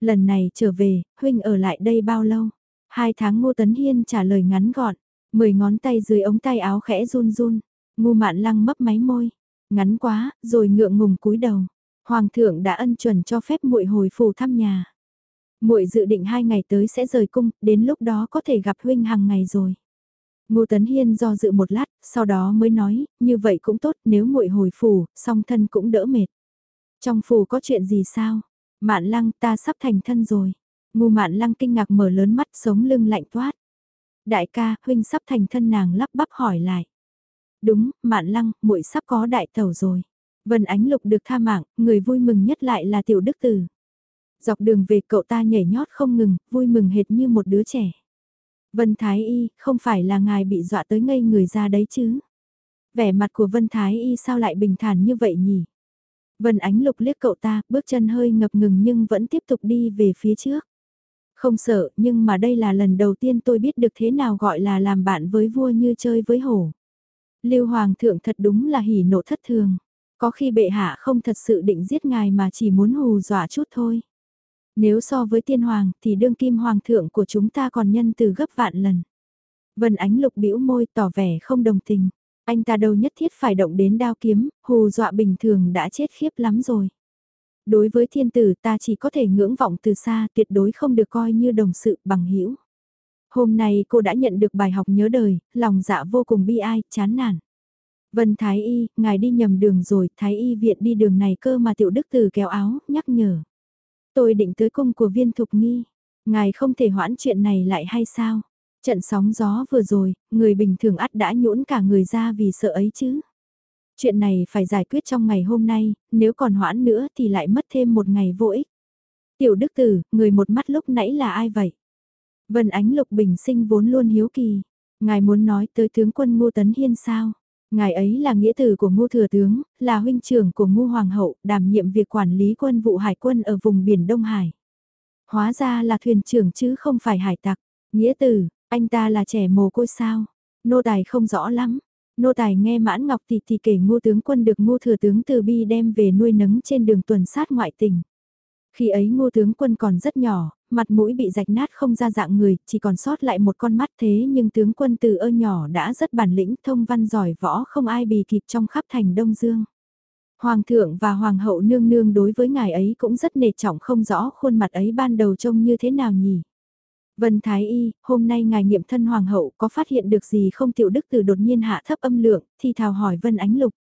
Lần này trở về, huynh ở lại đây bao lâu? Hai tháng Ngô Tấn Hiên trả lời ngắn gọn, mười ngón tay dưới ống tay áo khẽ run run. Ngô Mạn Lăng mấp máy môi, ngắn quá, rồi ngượng ngùng cúi đầu. Hoàng thượng đã ân chuẩn cho phép muội hồi phủ thăm nhà muội dự định hai ngày tới sẽ rời cung, đến lúc đó có thể gặp huynh hàng ngày rồi. Ngô Tấn Hiên do dự một lát, sau đó mới nói, như vậy cũng tốt nếu muội hồi phủ, song thân cũng đỡ mệt. Trong phủ có chuyện gì sao? Mạn lăng ta sắp thành thân rồi. Ngô mạn lăng kinh ngạc mở lớn mắt sống lưng lạnh toát. Đại ca, huynh sắp thành thân nàng lắp bắp hỏi lại. Đúng, mạn lăng, muội sắp có đại tẩu rồi. Vân Ánh Lục được tha mạng, người vui mừng nhất lại là tiểu đức tử. Dọc đường về cậu ta nhảy nhót không ngừng, vui mừng hệt như một đứa trẻ. Vân Thái Y, không phải là ngài bị dọa tới ngây người ra đấy chứ? Vẻ mặt của Vân Thái Y sao lại bình thản như vậy nhỉ? Vân Ánh Lục liếc cậu ta, bước chân hơi ngập ngừng nhưng vẫn tiếp tục đi về phía trước. Không sợ, nhưng mà đây là lần đầu tiên tôi biết được thế nào gọi là làm bạn với vua như chơi với hổ. Lưu Hoàng thượng thật đúng là hỉ nộ thất thường. Có khi bệ hạ không thật sự định giết ngài mà chỉ muốn hù dọa chút thôi. Nếu so với tiên hoàng thì đương kim hoàng thượng của chúng ta còn nhân từ gấp vạn lần. Vân Ánh Lục bĩu môi tỏ vẻ không đồng tình. Anh ta đâu nhất thiết phải động đến đao kiếm, hù dọa bình thường đã chết khiếp lắm rồi. Đối với thiên tử ta chỉ có thể ngưỡng vọng từ xa tuyệt đối không được coi như đồng sự bằng hữu Hôm nay cô đã nhận được bài học nhớ đời, lòng dạ vô cùng bi ai, chán nản. Vân Thái Y, ngài đi nhầm đường rồi, Thái Y viện đi đường này cơ mà tiểu đức Từ kéo áo, nhắc nhở. Tôi định tới cung của viên thục nghi. Ngài không thể hoãn chuyện này lại hay sao? Trận sóng gió vừa rồi, người bình thường ắt đã nhũn cả người ra vì sợ ấy chứ. Chuyện này phải giải quyết trong ngày hôm nay, nếu còn hoãn nữa thì lại mất thêm một ngày vô ích. Tiểu đức tử, người một mắt lúc nãy là ai vậy? Vân Ánh Lục Bình sinh vốn luôn hiếu kỳ. Ngài muốn nói tới tướng quân Ngô Tấn Hiên sao? Ngài ấy là nghĩa tử của ngô thừa tướng, là huynh trưởng của ngô hoàng hậu, đảm nhiệm việc quản lý quân vụ hải quân ở vùng biển Đông Hải. Hóa ra là thuyền trưởng chứ không phải hải tặc. Nghĩa tử, anh ta là trẻ mồ côi sao? Nô tài không rõ lắm. Nô tài nghe mãn ngọc thì thì kể ngô tướng quân được ngô thừa tướng từ bi đem về nuôi nấng trên đường tuần sát ngoại tình. Khi ấy ngô tướng quân còn rất nhỏ, mặt mũi bị rạch nát không ra dạng người, chỉ còn sót lại một con mắt thế nhưng tướng quân từ ơ nhỏ đã rất bản lĩnh thông văn giỏi võ không ai bì kịp trong khắp thành Đông Dương. Hoàng thượng và hoàng hậu nương nương đối với ngài ấy cũng rất nề trọng không rõ khuôn mặt ấy ban đầu trông như thế nào nhỉ. Vân Thái Y, hôm nay ngài nghiệm thân hoàng hậu có phát hiện được gì không tiểu đức từ đột nhiên hạ thấp âm lượng, thì thào hỏi Vân Ánh Lục.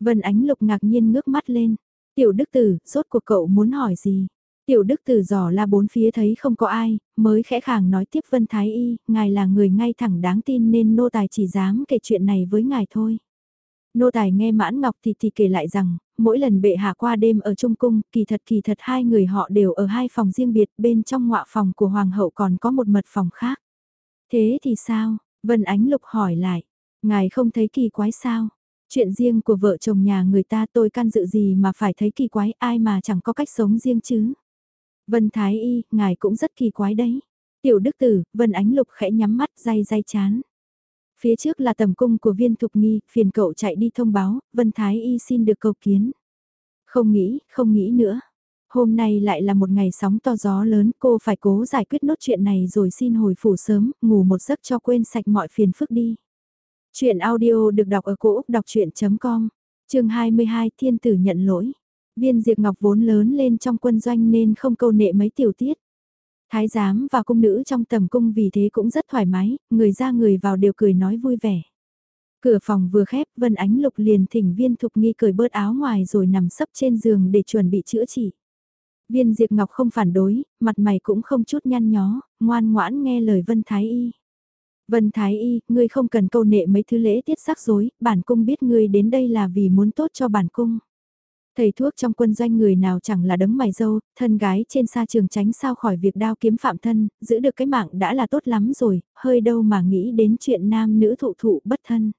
Vân Ánh Lục ngạc nhiên ngước mắt lên. Tiểu đức tử, rốt cuộc cậu muốn hỏi gì? Tiểu đức tử dò la bốn phía thấy không có ai, mới khẽ khàng nói tiếp Vân Thái Y, ngài là người ngay thẳng đáng tin nên nô tài chỉ dám kể chuyện này với ngài thôi. Nô tài nghe mãn ngọc thì thì kể lại rằng, mỗi lần bệ hạ qua đêm ở Trung Cung, kỳ thật kỳ thật hai người họ đều ở hai phòng riêng biệt, bên trong ngọa phòng của Hoàng hậu còn có một mật phòng khác. Thế thì sao? Vân Ánh Lục hỏi lại, ngài không thấy kỳ quái sao? Chuyện riêng của vợ chồng nhà người ta tôi can dự gì mà phải thấy kỳ quái ai mà chẳng có cách sống riêng chứ? Vân Thái Y, ngài cũng rất kỳ quái đấy. Tiểu Đức Tử, Vân Ánh Lục khẽ nhắm mắt day day chán. Phía trước là tầm cung của viên thục nghi, phiền cậu chạy đi thông báo, Vân Thái Y xin được cầu kiến. Không nghĩ, không nghĩ nữa. Hôm nay lại là một ngày sóng to gió lớn, cô phải cố giải quyết nốt chuyện này rồi xin hồi phủ sớm, ngủ một giấc cho quên sạch mọi phiền phức đi. Chuyện audio được đọc ở cổ Úc đọc chuyện.com, trường 22 Thiên Tử nhận lỗi. Viên Diệp Ngọc vốn lớn lên trong quân doanh nên không câu nệ mấy tiểu tiết. Thái giám và cung nữ trong tầm cung vì thế cũng rất thoải mái, người ra người vào đều cười nói vui vẻ. Cửa phòng vừa khép, Vân Ánh Lục liền thỉnh viên thục nghi cởi bớt áo ngoài rồi nằm sấp trên giường để chuẩn bị chữa trị. Viên Diệp Ngọc không phản đối, mặt mày cũng không chút nhăn nhó, ngoan ngoãn nghe lời Vân Thái Y. Vân Thái Y, ngươi không cần câu nệ mấy thứ lễ tiết sắc rối, bản cung biết ngươi đến đây là vì muốn tốt cho bản cung. Thầy thuốc trong quân doanh người nào chẳng là đấng mày dâu, thân gái trên xa trường tránh sao khỏi việc đao kiếm phạm thân, giữ được cái mạng đã là tốt lắm rồi, hơi đâu mà nghĩ đến chuyện nam nữ thụ thụ bất thân.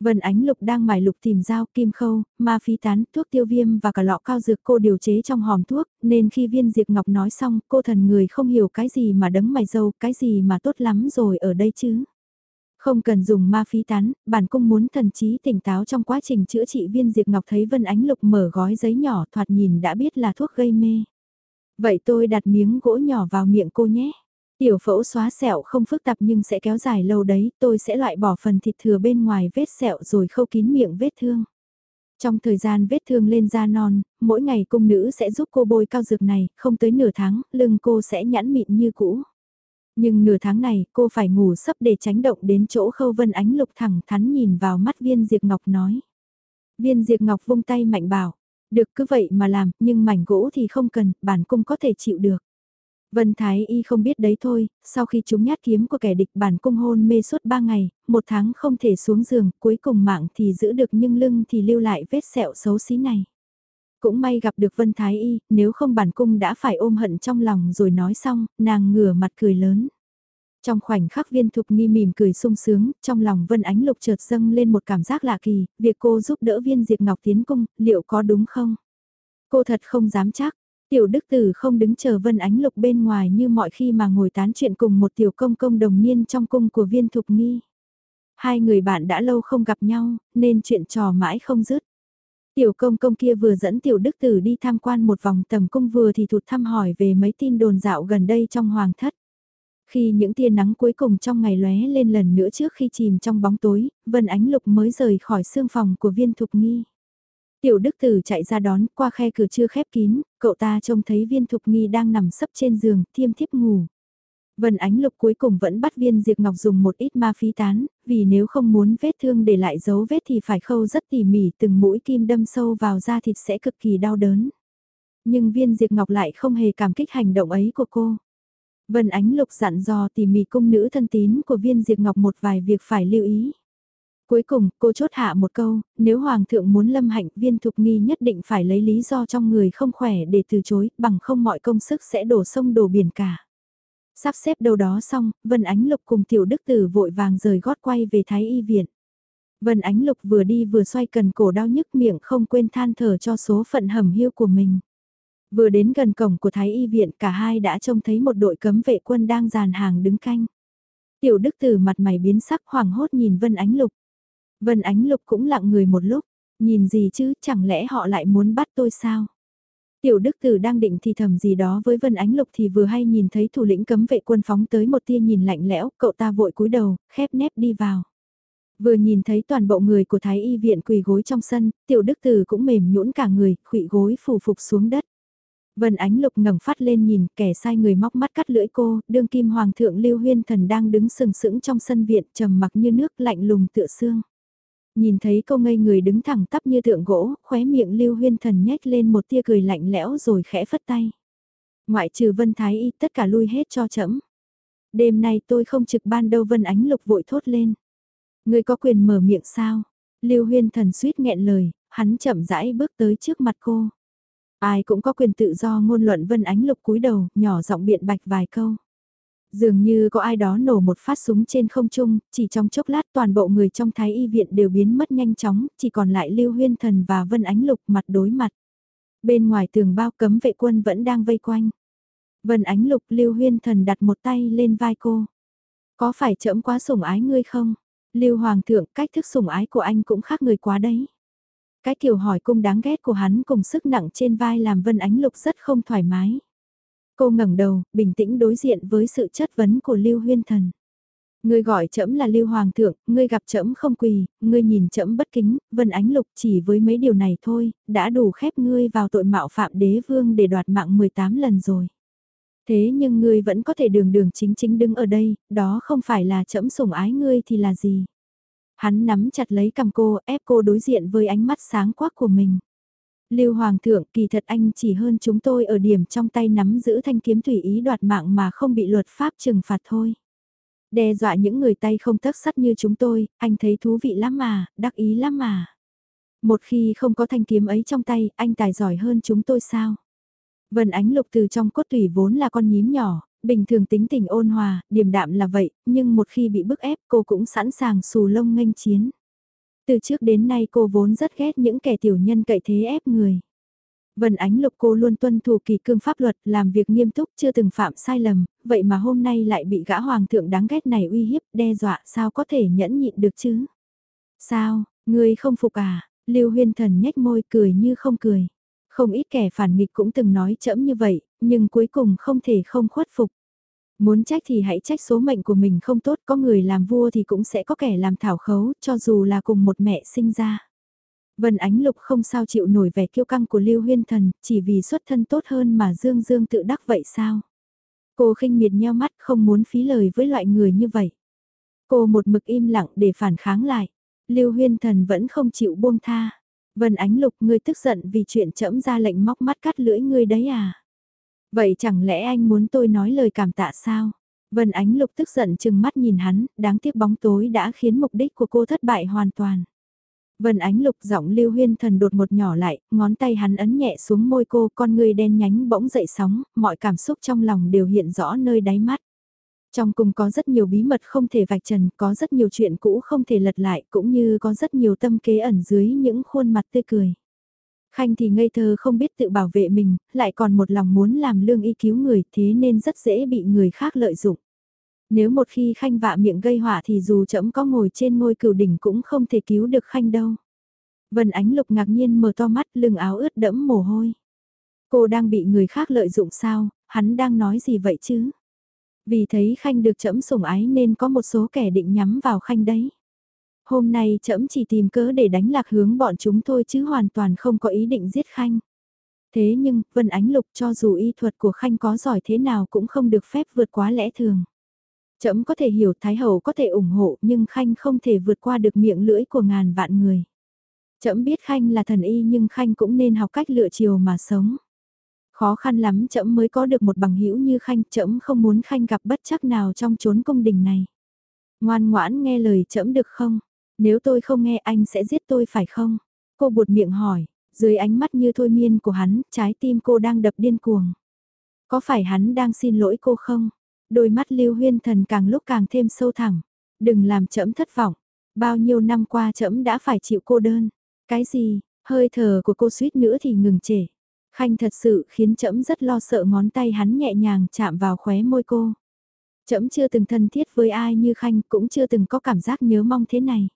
Vân Ánh Lục đang mài lục tìm dao, kim khâu, ma phi tán, thuốc tiêu viêm và cả lọ cao dược cô điều chế trong hòm thuốc, nên khi viên Diệp Ngọc nói xong, cô thần người không hiểu cái gì mà đấng mày dâu, cái gì mà tốt lắm rồi ở đây chứ. Không cần dùng ma phí tán, bản cung muốn thần trí tỉnh táo trong quá trình chữa trị viên Diệp Ngọc thấy Vân Ánh Lục mở gói giấy nhỏ thoạt nhìn đã biết là thuốc gây mê. Vậy tôi đặt miếng gỗ nhỏ vào miệng cô nhé. Tiểu phẫu xóa sẹo không phức tạp nhưng sẽ kéo dài lâu đấy, tôi sẽ loại bỏ phần thịt thừa bên ngoài vết sẹo rồi khâu kín miệng vết thương. Trong thời gian vết thương lên da non, mỗi ngày cung nữ sẽ giúp cô bôi cao dược này, không tới nửa tháng, lưng cô sẽ nhẵn mịn như cũ. Nhưng nửa tháng này cô phải ngủ sấp để tránh động đến chỗ khâu vân ánh lục thẳng thắn nhìn vào mắt viên Diệp Ngọc nói. Viên Diệp Ngọc vung tay mạnh bảo, được cứ vậy mà làm, nhưng mảnh gỗ thì không cần, bản cung có thể chịu được. Vân Thái Y không biết đấy thôi, sau khi chúng nhát kiếm của kẻ địch bản cung hôn mê suốt ba ngày, một tháng không thể xuống giường, cuối cùng mạng thì giữ được nhưng lưng thì lưu lại vết sẹo xấu xí này. Cũng may gặp được Vân Thái Y, nếu không bản cung đã phải ôm hận trong lòng rồi nói xong, nàng ngửa mặt cười lớn. Trong khoảnh khắc viên thục nghi mỉm cười sung sướng, trong lòng Vân Ánh Lục chợt dâng lên một cảm giác lạ kỳ, việc cô giúp đỡ viên Diệp Ngọc tiến cung, liệu có đúng không? Cô thật không dám chắc, tiểu đức tử không đứng chờ Vân Ánh Lục bên ngoài như mọi khi mà ngồi tán chuyện cùng một tiểu công công đồng niên trong cung của viên thục nghi. Hai người bạn đã lâu không gặp nhau, nên chuyện trò mãi không dứt. Tiểu công công kia vừa dẫn tiểu đức tử đi tham quan một vòng tầm cung vừa thì thụt thăm hỏi về mấy tin đồn dạo gần đây trong hoàng thất. Khi những tia nắng cuối cùng trong ngày lóe lên lần nữa trước khi chìm trong bóng tối, Vân Ánh Lục mới rời khỏi xương phòng của viên thục nghi. Tiểu đức tử chạy ra đón, qua khe cửa chưa khép kín, cậu ta trông thấy viên thục nghi đang nằm sấp trên giường, thiêm thiếp ngủ. Vân Ánh Lục cuối cùng vẫn bắt viên Diệp Ngọc dùng một ít ma phí tán, vì nếu không muốn vết thương để lại dấu vết thì phải khâu rất tỉ mỉ từng mũi kim đâm sâu vào da thịt sẽ cực kỳ đau đớn. Nhưng viên Diệp Ngọc lại không hề cảm kích hành động ấy của cô. Vân Ánh Lục dặn dò tỉ mỉ cung nữ thân tín của viên Diệp Ngọc một vài việc phải lưu ý. Cuối cùng, cô chốt hạ một câu, nếu Hoàng thượng muốn lâm hạnh viên thục nghi nhất định phải lấy lý do trong người không khỏe để từ chối, bằng không mọi công sức sẽ đổ sông đổ biển cả. Sắp xếp đâu đó xong, Vân Ánh Lục cùng Tiểu Đức Tử vội vàng rời gót quay về Thái Y Viện. Vân Ánh Lục vừa đi vừa xoay cần cổ đau nhức miệng không quên than thở cho số phận hầm hiu của mình. Vừa đến gần cổng của Thái Y Viện cả hai đã trông thấy một đội cấm vệ quân đang dàn hàng đứng canh. Tiểu Đức Tử mặt mày biến sắc hoảng hốt nhìn Vân Ánh Lục. Vân Ánh Lục cũng lặng người một lúc, nhìn gì chứ chẳng lẽ họ lại muốn bắt tôi sao? Tiểu đức tử đang định thì thầm gì đó với Vân Ánh Lục thì vừa hay nhìn thấy thủ lĩnh cấm vệ quân phóng tới một tia nhìn lạnh lẽo, cậu ta vội cúi đầu, khép nép đi vào. Vừa nhìn thấy toàn bộ người của Thái Y viện quỳ gối trong sân, tiểu đức tử cũng mềm nhũn cả người, khụy gối phủ phục xuống đất. Vân Ánh Lục ngẩng phát lên nhìn, kẻ sai người móc mắt cắt lưỡi cô, đương kim hoàng thượng Lưu Huyên Thần đang đứng sừng sững trong sân viện, trầm mặc như nước lạnh lùng tựa xương. Nhìn thấy cô ngây người đứng thẳng tắp như tượng gỗ, khóe miệng Lưu Huyên Thần nhếch lên một tia cười lạnh lẽo rồi khẽ phất tay. Ngoại trừ Vân Thái Y tất cả lui hết cho chậm. Đêm nay tôi không trực ban đâu Vân Ánh Lục vội thốt lên. Người có quyền mở miệng sao? Lưu Huyên Thần suýt nghẹn lời, hắn chậm rãi bước tới trước mặt cô. Ai cũng có quyền tự do ngôn luận Vân Ánh Lục cúi đầu, nhỏ giọng biện bạch vài câu. Dường như có ai đó nổ một phát súng trên không trung, chỉ trong chốc lát toàn bộ người trong thái y viện đều biến mất nhanh chóng, chỉ còn lại Lưu Huyên Thần và Vân Ánh Lục mặt đối mặt. Bên ngoài tường bao cấm vệ quân vẫn đang vây quanh. Vân Ánh Lục Lưu Huyên Thần đặt một tay lên vai cô. Có phải trẫm quá sủng ái ngươi không? Lưu Hoàng thượng cách thức sủng ái của anh cũng khác người quá đấy. Cái kiểu hỏi cung đáng ghét của hắn cùng sức nặng trên vai làm Vân Ánh Lục rất không thoải mái. Cô ngẩng đầu, bình tĩnh đối diện với sự chất vấn của Lưu Huyên Thần. Ngươi gọi trẫm là Lưu Hoàng thượng, ngươi gặp trẫm không quỳ, ngươi nhìn trẫm bất kính, Vân Ánh Lục chỉ với mấy điều này thôi, đã đủ khép ngươi vào tội mạo phạm đế vương để đoạt mạng 18 lần rồi. Thế nhưng ngươi vẫn có thể đường đường chính chính đứng ở đây, đó không phải là trẫm sủng ái ngươi thì là gì? Hắn nắm chặt lấy cầm cô, ép cô đối diện với ánh mắt sáng quắc của mình. Lưu Hoàng thượng, kỳ thật anh chỉ hơn chúng tôi ở điểm trong tay nắm giữ thanh kiếm thủy ý đoạt mạng mà không bị luật pháp trừng phạt thôi. Đe dọa những người tay không tấc sắt như chúng tôi, anh thấy thú vị lắm mà, đắc ý lắm mà. Một khi không có thanh kiếm ấy trong tay, anh tài giỏi hơn chúng tôi sao? Vân Ánh Lục từ trong cốt tủy vốn là con nhím nhỏ, bình thường tính tình ôn hòa, điềm đạm là vậy, nhưng một khi bị bức ép cô cũng sẵn sàng xù lông nghênh chiến. Từ trước đến nay cô vốn rất ghét những kẻ tiểu nhân cậy thế ép người. Vân Ánh Lục cô luôn tuân thủ kỳ cương pháp luật, làm việc nghiêm túc chưa từng phạm sai lầm, vậy mà hôm nay lại bị gã hoàng thượng đáng ghét này uy hiếp, đe dọa, sao có thể nhẫn nhịn được chứ? Sao, ngươi không phục à? Lưu Huyên Thần nhếch môi cười như không cười. Không ít kẻ phản nghịch cũng từng nói chẫm như vậy, nhưng cuối cùng không thể không khuất phục. Muốn trách thì hãy trách số mệnh của mình không tốt, có người làm vua thì cũng sẽ có kẻ làm thảo khấu, cho dù là cùng một mẹ sinh ra. Vân Ánh Lục không sao chịu nổi vẻ kiêu căng của Lưu Huyên Thần, chỉ vì xuất thân tốt hơn mà Dương Dương tự đắc vậy sao? Cô khinh miệt nheo mắt không muốn phí lời với loại người như vậy. Cô một mực im lặng để phản kháng lại. Lưu Huyên Thần vẫn không chịu buông tha. Vân Ánh Lục ngươi tức giận vì chuyện trẫm ra lệnh móc mắt cắt lưỡi ngươi đấy à? Vậy chẳng lẽ anh muốn tôi nói lời cảm tạ sao? Vân Ánh Lục tức giận chừng mắt nhìn hắn, đáng tiếc bóng tối đã khiến mục đích của cô thất bại hoàn toàn. Vân Ánh Lục giọng Lưu Huyên Thần đột một nhỏ lại, ngón tay hắn ấn nhẹ xuống môi cô, con người đen nhánh bỗng dậy sóng, mọi cảm xúc trong lòng đều hiện rõ nơi đáy mắt. Trong cùng có rất nhiều bí mật không thể vạch trần, có rất nhiều chuyện cũ không thể lật lại, cũng như có rất nhiều tâm kế ẩn dưới những khuôn mặt tươi cười. Khanh thì ngây thơ không biết tự bảo vệ mình, lại còn một lòng muốn làm lương y cứu người thế nên rất dễ bị người khác lợi dụng. Nếu một khi Khanh vạ miệng gây họa thì dù chậm có ngồi trên ngôi cửu đỉnh cũng không thể cứu được Khanh đâu. Vân Ánh Lục ngạc nhiên mở to mắt lưng áo ướt đẫm mồ hôi. Cô đang bị người khác lợi dụng sao, hắn đang nói gì vậy chứ? Vì thấy Khanh được chậm sủng ái nên có một số kẻ định nhắm vào Khanh đấy. Hôm nay trẫm chỉ tìm cớ để đánh lạc hướng bọn chúng thôi chứ hoàn toàn không có ý định giết Khanh. Thế nhưng, Vân Ánh Lục cho dù y thuật của Khanh có giỏi thế nào cũng không được phép vượt quá lẽ thường. Trẫm có thể hiểu Thái Hậu có thể ủng hộ nhưng Khanh không thể vượt qua được miệng lưỡi của ngàn vạn người. Trẫm biết Khanh là thần y nhưng Khanh cũng nên học cách lựa chiều mà sống. Khó khăn lắm trẫm mới có được một bằng hữu như Khanh, trẫm không muốn Khanh gặp bất chắc nào trong chốn cung đình này. Ngoan ngoãn nghe lời trẫm được không? Nếu tôi không nghe anh sẽ giết tôi phải không? Cô buột miệng hỏi, dưới ánh mắt như thôi miên của hắn, trái tim cô đang đập điên cuồng. Có phải hắn đang xin lỗi cô không? Đôi mắt lưu huyên thần càng lúc càng thêm sâu thẳng. Đừng làm trẫm thất vọng. Bao nhiêu năm qua trẫm đã phải chịu cô đơn. Cái gì, hơi thở của cô suýt nữa thì ngừng trễ. Khanh thật sự khiến trẫm rất lo sợ ngón tay hắn nhẹ nhàng chạm vào khóe môi cô. Trẫm chưa từng thân thiết với ai như Khanh cũng chưa từng có cảm giác nhớ mong thế này.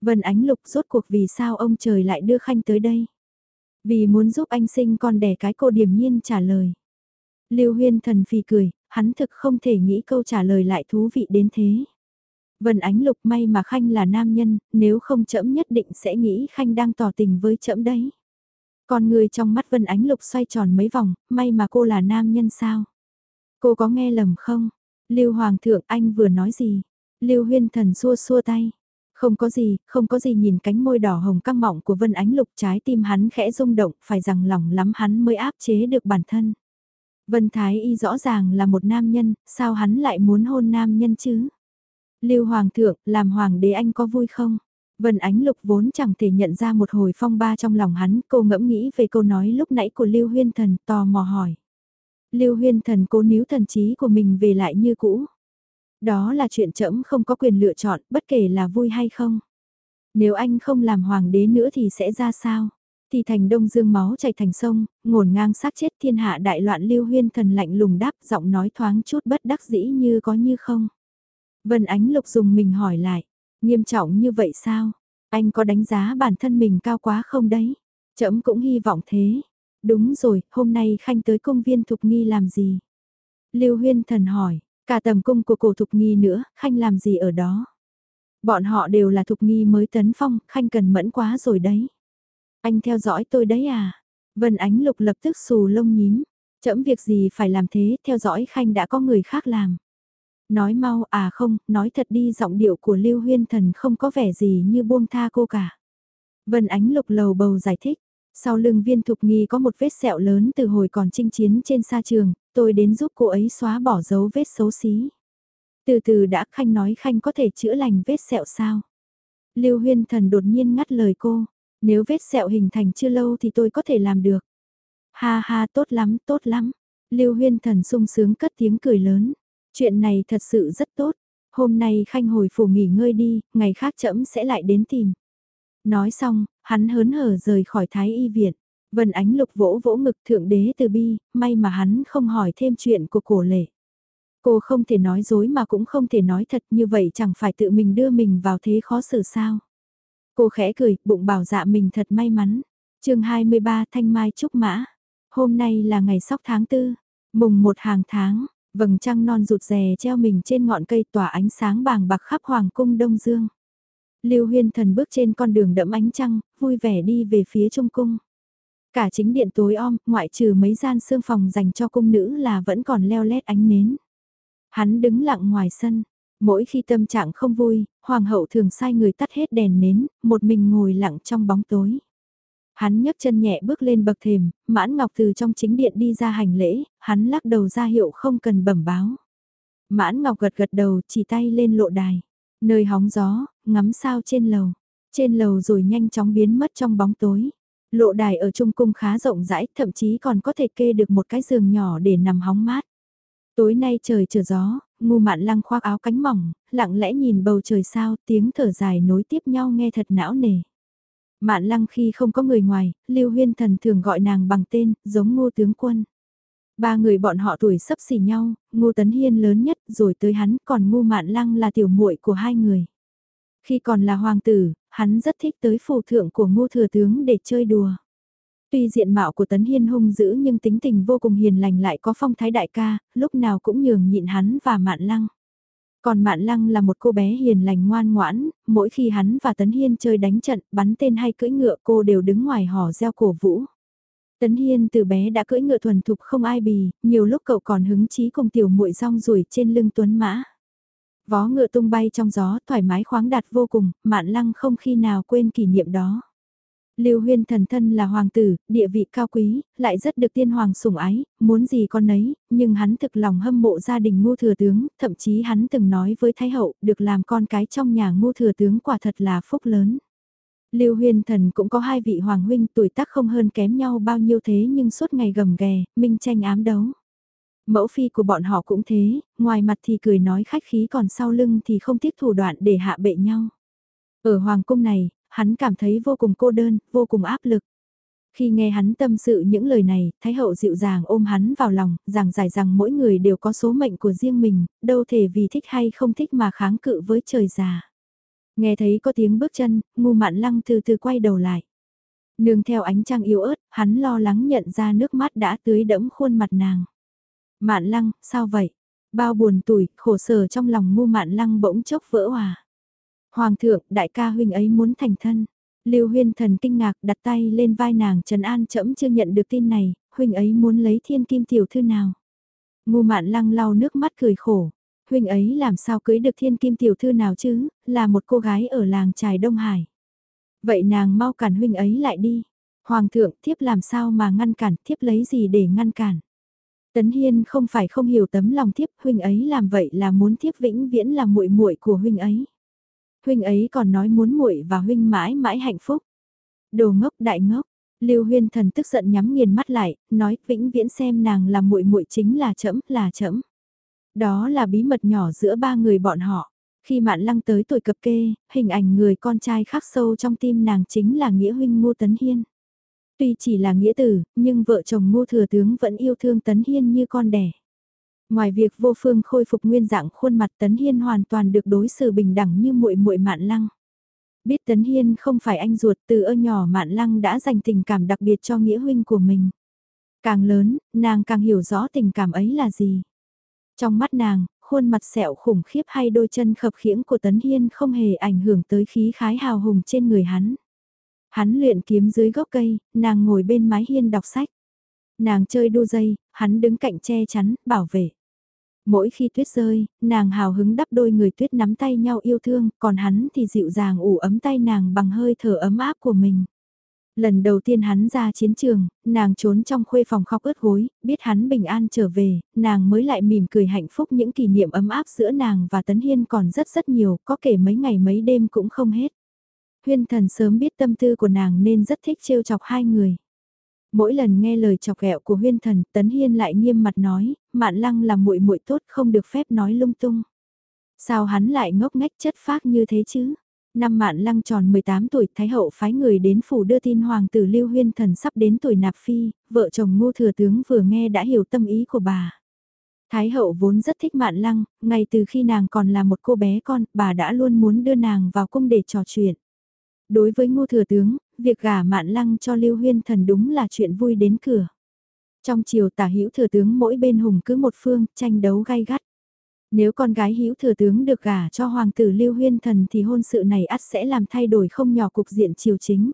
Vân Ánh Lục rốt cuộc vì sao ông trời lại đưa Khanh tới đây? Vì muốn giúp anh sinh con đẻ cái cô điềm nhiên trả lời. Lưu Huyên thần phì cười, hắn thực không thể nghĩ câu trả lời lại thú vị đến thế. Vân Ánh Lục may mà Khanh là nam nhân, nếu không chậm nhất định sẽ nghĩ Khanh đang tỏ tình với chậm đấy. Con người trong mắt Vân Ánh Lục xoay tròn mấy vòng, may mà cô là nam nhân sao? Cô có nghe lầm không? Lưu Hoàng thượng anh vừa nói gì? Lưu Huyên thần xua xua tay. Không có gì, không có gì nhìn cánh môi đỏ hồng căng mọng của Vân Ánh Lục trái tim hắn khẽ rung động, phải rằng lòng lắm hắn mới áp chế được bản thân. Vân Thái Y rõ ràng là một nam nhân, sao hắn lại muốn hôn nam nhân chứ? Lưu Hoàng thượng, làm hoàng đế anh có vui không? Vân Ánh Lục vốn chẳng thể nhận ra một hồi phong ba trong lòng hắn, cô ngẫm nghĩ về câu nói lúc nãy của Lưu Huyên Thần, tò mò hỏi. Lưu Huyên Thần cố níu thần trí của mình về lại như cũ. Đó là chuyện trẫm không có quyền lựa chọn, bất kể là vui hay không. Nếu anh không làm hoàng đế nữa thì sẽ ra sao? Thì thành đông dương máu chảy thành sông, ngổn ngang sát chết thiên hạ đại loạn Lưu Huyên Thần lạnh lùng đáp giọng nói thoáng chút bất đắc dĩ như có như không. Vân Ánh Lục dùng mình hỏi lại, nghiêm trọng như vậy sao? Anh có đánh giá bản thân mình cao quá không đấy? Trẫm cũng hy vọng thế. Đúng rồi, hôm nay Khanh tới công viên Thục Nghi làm gì? Lưu Huyên Thần hỏi, cả tầm cung của cổ Thục Nghi nữa, Khanh làm gì ở đó? Bọn họ đều là Thục Nghi mới tấn phong, Khanh cần mẫn quá rồi đấy. Anh theo dõi tôi đấy à? Vân Ánh Lục lập tức xù lông nhím. Chậm việc gì phải làm thế, theo dõi Khanh đã có người khác làm. Nói mau à không, nói thật đi giọng điệu của Lưu Huyên Thần không có vẻ gì như buông tha cô cả. Vân Ánh Lục lầu bầu giải thích. Sau lưng viên thục nghi có một vết sẹo lớn từ hồi còn chinh chiến trên sa trường, tôi đến giúp cô ấy xóa bỏ dấu vết xấu xí. Từ từ đã Khanh nói Khanh có thể chữa lành vết sẹo sao? Lưu Huyên Thần đột nhiên ngắt lời cô, nếu vết sẹo hình thành chưa lâu thì tôi có thể làm được. Ha ha tốt lắm, tốt lắm. Lưu Huyên Thần sung sướng cất tiếng cười lớn. Chuyện này thật sự rất tốt. Hôm nay Khanh hồi phủ nghỉ ngơi đi, ngày khác trẫm sẽ lại đến tìm. Nói xong, hắn hớn hở rời khỏi Thái Y Viện. Vân Ánh Lục vỗ vỗ ngực thượng đế từ bi, may mà hắn không hỏi thêm chuyện của cổ lệ. Cô không thể nói dối mà cũng không thể nói thật như vậy chẳng phải tự mình đưa mình vào thế khó xử sao. Cô khẽ cười, bụng bảo dạ mình thật may mắn. chương 23 Thanh Mai Trúc Mã. Hôm nay là ngày sóc tháng tư, mùng một hàng tháng, vầng trăng non rụt rè treo mình trên ngọn cây tỏa ánh sáng bàng bạc khắp hoàng cung Đông Dương. Lưu Huyên Thần bước trên con đường đẫm ánh trăng, vui vẻ đi về phía trung cung. Cả chính điện tối om, ngoại trừ mấy gian xương phòng dành cho cung nữ là vẫn còn leo lét ánh nến. Hắn đứng lặng ngoài sân, Mỗi khi tâm trạng không vui, hoàng hậu thường sai người tắt hết đèn nến, một mình ngồi lặng trong bóng tối. Hắn nhấc chân nhẹ bước lên bậc thềm, mãn ngọc từ trong chính điện đi ra hành lễ, hắn lắc đầu ra hiệu không cần bẩm báo. Mãn ngọc gật gật đầu chỉ tay lên lộ đài, nơi hóng gió, ngắm sao trên lầu. Trên lầu rồi nhanh chóng biến mất trong bóng tối. Lộ đài ở trung cung khá rộng rãi, thậm chí còn có thể kê được một cái giường nhỏ để nằm hóng mát. Tối nay trời trở gió, ngu mạn lăng khoác áo cánh mỏng, lặng lẽ nhìn bầu trời sao, tiếng thở dài nối tiếp nhau nghe thật não nề. Mạn lăng khi không có người ngoài, Lưu Huyên Thần thường gọi nàng bằng tên, giống ngô tướng quân. Ba người bọn họ tuổi sấp xỉ nhau, ngô tấn hiên lớn nhất rồi tới hắn còn ngô mạn lăng là tiểu muội của hai người. Khi còn là hoàng tử, hắn rất thích tới phù thượng của ngô thừa tướng để chơi đùa. Tuy diện mạo của Tấn Hiên hung dữ nhưng tính tình vô cùng hiền lành lại có phong thái đại ca, lúc nào cũng nhường nhịn hắn và Mạn Lăng. Còn Mạn Lăng là một cô bé hiền lành ngoan ngoãn, mỗi khi hắn và Tấn Hiên chơi đánh trận, bắn tên hay cưỡi ngựa cô đều đứng ngoài hò reo cổ vũ. Tấn Hiên từ bé đã cưỡi ngựa thuần thục không ai bì, nhiều lúc cậu còn hứng chí cùng tiểu muội rong ruổi trên lưng tuấn mã. Vó ngựa tung bay trong gió thoải mái khoáng đạt vô cùng, Mạn Lăng không khi nào quên kỷ niệm đó. Lưu Huyên thần thân là hoàng tử, địa vị cao quý, lại rất được tiên hoàng sủng ái, muốn gì con nấy, nhưng hắn thực lòng hâm mộ gia đình ngu thừa tướng, thậm chí hắn từng nói với Thái hậu, được làm con cái trong nhà ngu thừa tướng quả thật là phúc lớn. Lưu Huyên thần cũng có hai vị hoàng huynh tuổi tác không hơn kém nhau bao nhiêu thế nhưng suốt ngày gầm ghè, minh tranh ám đấu. Mẫu phi của bọn họ cũng thế, ngoài mặt thì cười nói khách khí còn sau lưng thì không tiếc thủ đoạn để hạ bệ nhau. Ở hoàng cung này, hắn cảm thấy vô cùng cô đơn, vô cùng áp lực. Khi nghe hắn tâm sự những lời này, Thái hậu dịu dàng ôm hắn vào lòng, giảng giải rằng mỗi người đều có số mệnh của riêng mình, đâu thể vì thích hay không thích mà kháng cự với trời già. Nghe thấy có tiếng bước chân, ngu mạn lăng từ từ quay đầu lại. Nương theo ánh trăng yếu ớt, hắn lo lắng nhận ra nước mắt đã tưới đẫm khuôn mặt nàng. Mạn lăng, sao vậy? Bao buồn tủi, khổ sở trong lòng ngu mạn lăng bỗng chốc vỡ hòa. Hoàng thượng, đại ca huynh ấy muốn thành thân. Lưu huyên thần kinh ngạc đặt tay lên vai nàng Trần An chậm chưa nhận được tin này, huynh ấy muốn lấy thiên kim tiểu thư nào. Ngu mạn lăng lau nước mắt cười khổ. Huynh ấy làm sao cưới được thiên kim tiểu thư nào chứ, là một cô gái ở làng trài Đông Hải. Vậy nàng mau cản huynh ấy lại đi. Hoàng thượng thiếp làm sao mà ngăn cản, thiếp lấy gì để ngăn cản. Tấn Hiên không phải không hiểu tấm lòng thiếp, huynh ấy làm vậy là muốn thiếp vĩnh viễn là muội muội của huynh ấy. Huynh ấy còn nói muốn muội và huynh mãi mãi hạnh phúc. Đồ ngốc đại ngốc, Lưu Huyên Thần tức giận nhắm nghiền mắt lại, nói vĩnh viễn xem nàng là muội muội chính là chẫm, là chẫm. Đó là bí mật nhỏ giữa ba người bọn họ. Khi Mạn Lăng tới tuổi cập kê, hình ảnh người con trai khắc sâu trong tim nàng chính là nghĩa huynh Ngô Tấn Hiên. Tuy chỉ là nghĩa tử, nhưng vợ chồng Ngô Thừa Tướng vẫn yêu thương Tấn Hiên như con đẻ. Ngoài việc vô phương khôi phục nguyên dạng khuôn mặt Tấn Hiên hoàn toàn được đối xử bình đẳng như muội muội Mạn Lăng. Biết Tấn Hiên không phải anh ruột từ ơ nhỏ Mạn Lăng đã dành tình cảm đặc biệt cho nghĩa huynh của mình. Càng lớn, nàng càng hiểu rõ tình cảm ấy là gì. Trong mắt nàng, khuôn mặt sẹo khủng khiếp hay đôi chân khập khiễng của Tấn Hiên không hề ảnh hưởng tới khí khái hào hùng trên người hắn. Hắn luyện kiếm dưới gốc cây, nàng ngồi bên mái hiên đọc sách. Nàng chơi đu dây, hắn đứng cạnh che chắn, bảo vệ. Mỗi khi tuyết rơi, nàng hào hứng đắp đôi người tuyết nắm tay nhau yêu thương, còn hắn thì dịu dàng ủ ấm tay nàng bằng hơi thở ấm áp của mình. Lần đầu tiên hắn ra chiến trường, nàng trốn trong khuê phòng khóc ướt gối, biết hắn bình an trở về, nàng mới lại mỉm cười hạnh phúc những kỷ niệm ấm áp giữa nàng và Tấn Hiên còn rất rất nhiều, có kể mấy ngày mấy đêm cũng không hết. Huyên thần sớm biết tâm tư của nàng nên rất thích trêu chọc hai người. Mỗi lần nghe lời chọc ghẹo của huyên thần, Tấn Hiên lại nghiêm mặt nói, Mạn Lăng là muội muội tốt không được phép nói lung tung. Sao hắn lại ngốc nghếch chất phác như thế chứ? Năm Mạn Lăng tròn 18 tuổi, Thái hậu phái người đến phủ đưa tin hoàng tử Lưu Huyên thần sắp đến tuổi nạp phi, vợ chồng Ngô thừa tướng vừa nghe đã hiểu tâm ý của bà. Thái hậu vốn rất thích Mạn Lăng, ngay từ khi nàng còn là một cô bé con, bà đã luôn muốn đưa nàng vào cung để trò chuyện. Đối với Ngô thừa tướng, việc gả Mạn Lăng cho Lưu Huyên thần đúng là chuyện vui đến cửa. Trong chiều tả hữu thừa tướng mỗi bên hùng cứ một phương, tranh đấu gay gắt. Nếu con gái hữu thừa tướng được gả cho hoàng tử Lưu Huyên thần thì hôn sự này ắt sẽ làm thay đổi không nhỏ cục diện triều chính.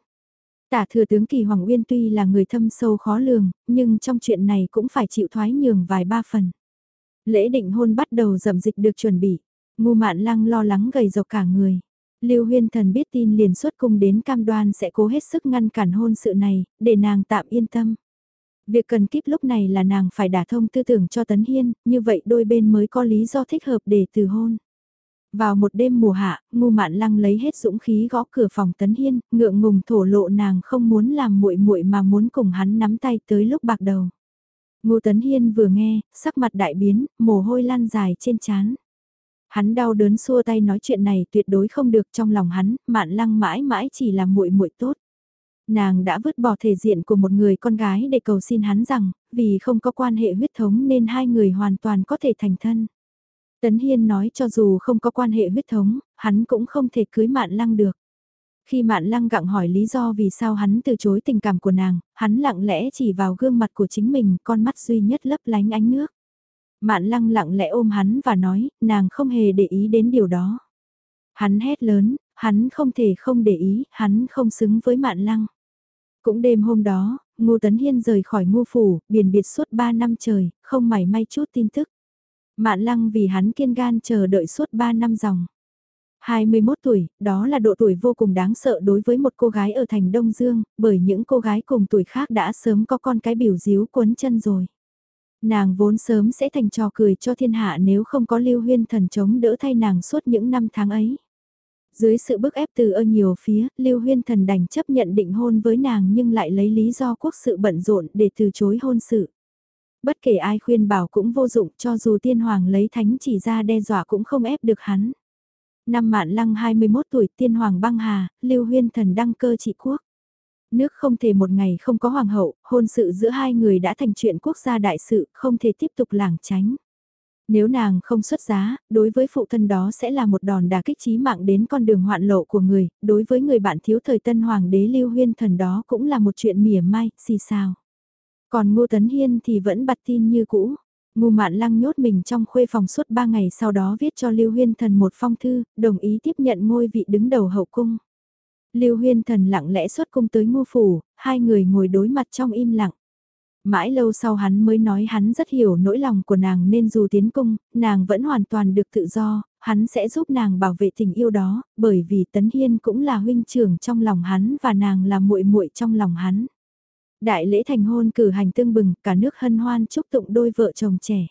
Tả thừa tướng Kỳ Hoàng Uyên tuy là người thâm sâu khó lường, nhưng trong chuyện này cũng phải chịu thoái nhường vài ba phần. Lễ định hôn bắt đầu dậm dịch được chuẩn bị, ngu mạn lăng lo lắng gầy dọc cả người. Lưu Huyên Thần biết tin liền xuất cung đến cam đoan sẽ cố hết sức ngăn cản hôn sự này, để nàng tạm yên tâm. Việc cần kíp lúc này là nàng phải đả thông tư tưởng cho Tấn Hiên, như vậy đôi bên mới có lý do thích hợp để từ hôn. Vào một đêm mùa hạ, ngu mạn lăng lấy hết dũng khí gõ cửa phòng Tấn Hiên, ngượng ngùng thổ lộ nàng không muốn làm muội muội mà muốn cùng hắn nắm tay tới lúc bạc đầu. Ngô Tấn Hiên vừa nghe, sắc mặt đại biến, mồ hôi lan dài trên trán. Hắn đau đớn xua tay nói chuyện này tuyệt đối không được trong lòng hắn, mạn lăng mãi mãi chỉ là muội muội tốt. Nàng đã vứt bỏ thể diện của một người con gái để cầu xin hắn rằng, vì không có quan hệ huyết thống nên hai người hoàn toàn có thể thành thân. Tấn Hiên nói cho dù không có quan hệ huyết thống, hắn cũng không thể cưới Mạn Lăng được. Khi Mạn Lăng gặng hỏi lý do vì sao hắn từ chối tình cảm của nàng, hắn lặng lẽ chỉ vào gương mặt của chính mình, con mắt duy nhất lấp lánh ánh nước. Mạn Lăng lặng lẽ ôm hắn và nói, nàng không hề để ý đến điều đó. Hắn hét lớn, hắn không thể không để ý, hắn không xứng với Mạn Lăng. Cũng đêm hôm đó, Ngô Tấn Hiên rời khỏi ngô phủ, biển biệt suốt 3 năm trời, không mảy may chút tin tức. Mạn lăng vì hắn kiên gan chờ đợi suốt 3 năm dòng. 21 tuổi, đó là độ tuổi vô cùng đáng sợ đối với một cô gái ở thành Đông Dương, bởi những cô gái cùng tuổi khác đã sớm có con cái biểu díu quấn chân rồi. Nàng vốn sớm sẽ thành trò cười cho thiên hạ nếu không có lưu huyên thần chống đỡ thay nàng suốt những năm tháng ấy. Dưới sự bức ép từ ở nhiều phía, Lưu Huyên Thần đành chấp nhận định hôn với nàng nhưng lại lấy lý do quốc sự bận rộn để từ chối hôn sự. Bất kể ai khuyên bảo cũng vô dụng cho dù tiên hoàng lấy thánh chỉ ra đe dọa cũng không ép được hắn. Năm mạn lăng 21 tuổi tiên hoàng băng hà, Lưu Huyên Thần đăng cơ trị quốc. Nước không thể một ngày không có hoàng hậu, hôn sự giữa hai người đã thành chuyện quốc gia đại sự, không thể tiếp tục lảng tránh. Nếu nàng không xuất giá, đối với phụ thân đó sẽ là một đòn đả kích chí mạng đến con đường hoạn lộ của người, đối với người bạn thiếu thời tân hoàng đế lưu huyên thần đó cũng là một chuyện mỉa mai, xì sao. Còn Ngô Tấn Hiên thì vẫn bặt tin như cũ. Ngô Mạn Lăng nhốt mình trong khuê phòng suốt ba ngày sau đó viết cho Lưu Huyên Thần một phong thư, đồng ý tiếp nhận ngôi vị đứng đầu hậu cung. Lưu Huyên Thần lặng lẽ xuất cung tới Ngô Phủ, hai người ngồi đối mặt trong im lặng. Mãi lâu sau hắn mới nói hắn rất hiểu nỗi lòng của nàng nên dù tiến cung, nàng vẫn hoàn toàn được tự do, hắn sẽ giúp nàng bảo vệ tình yêu đó, bởi vì Tấn Hiên cũng là huynh trưởng trong lòng hắn và nàng là muội muội trong lòng hắn. Đại lễ thành hôn cử hành tương bừng, cả nước hân hoan chúc tụng đôi vợ chồng trẻ.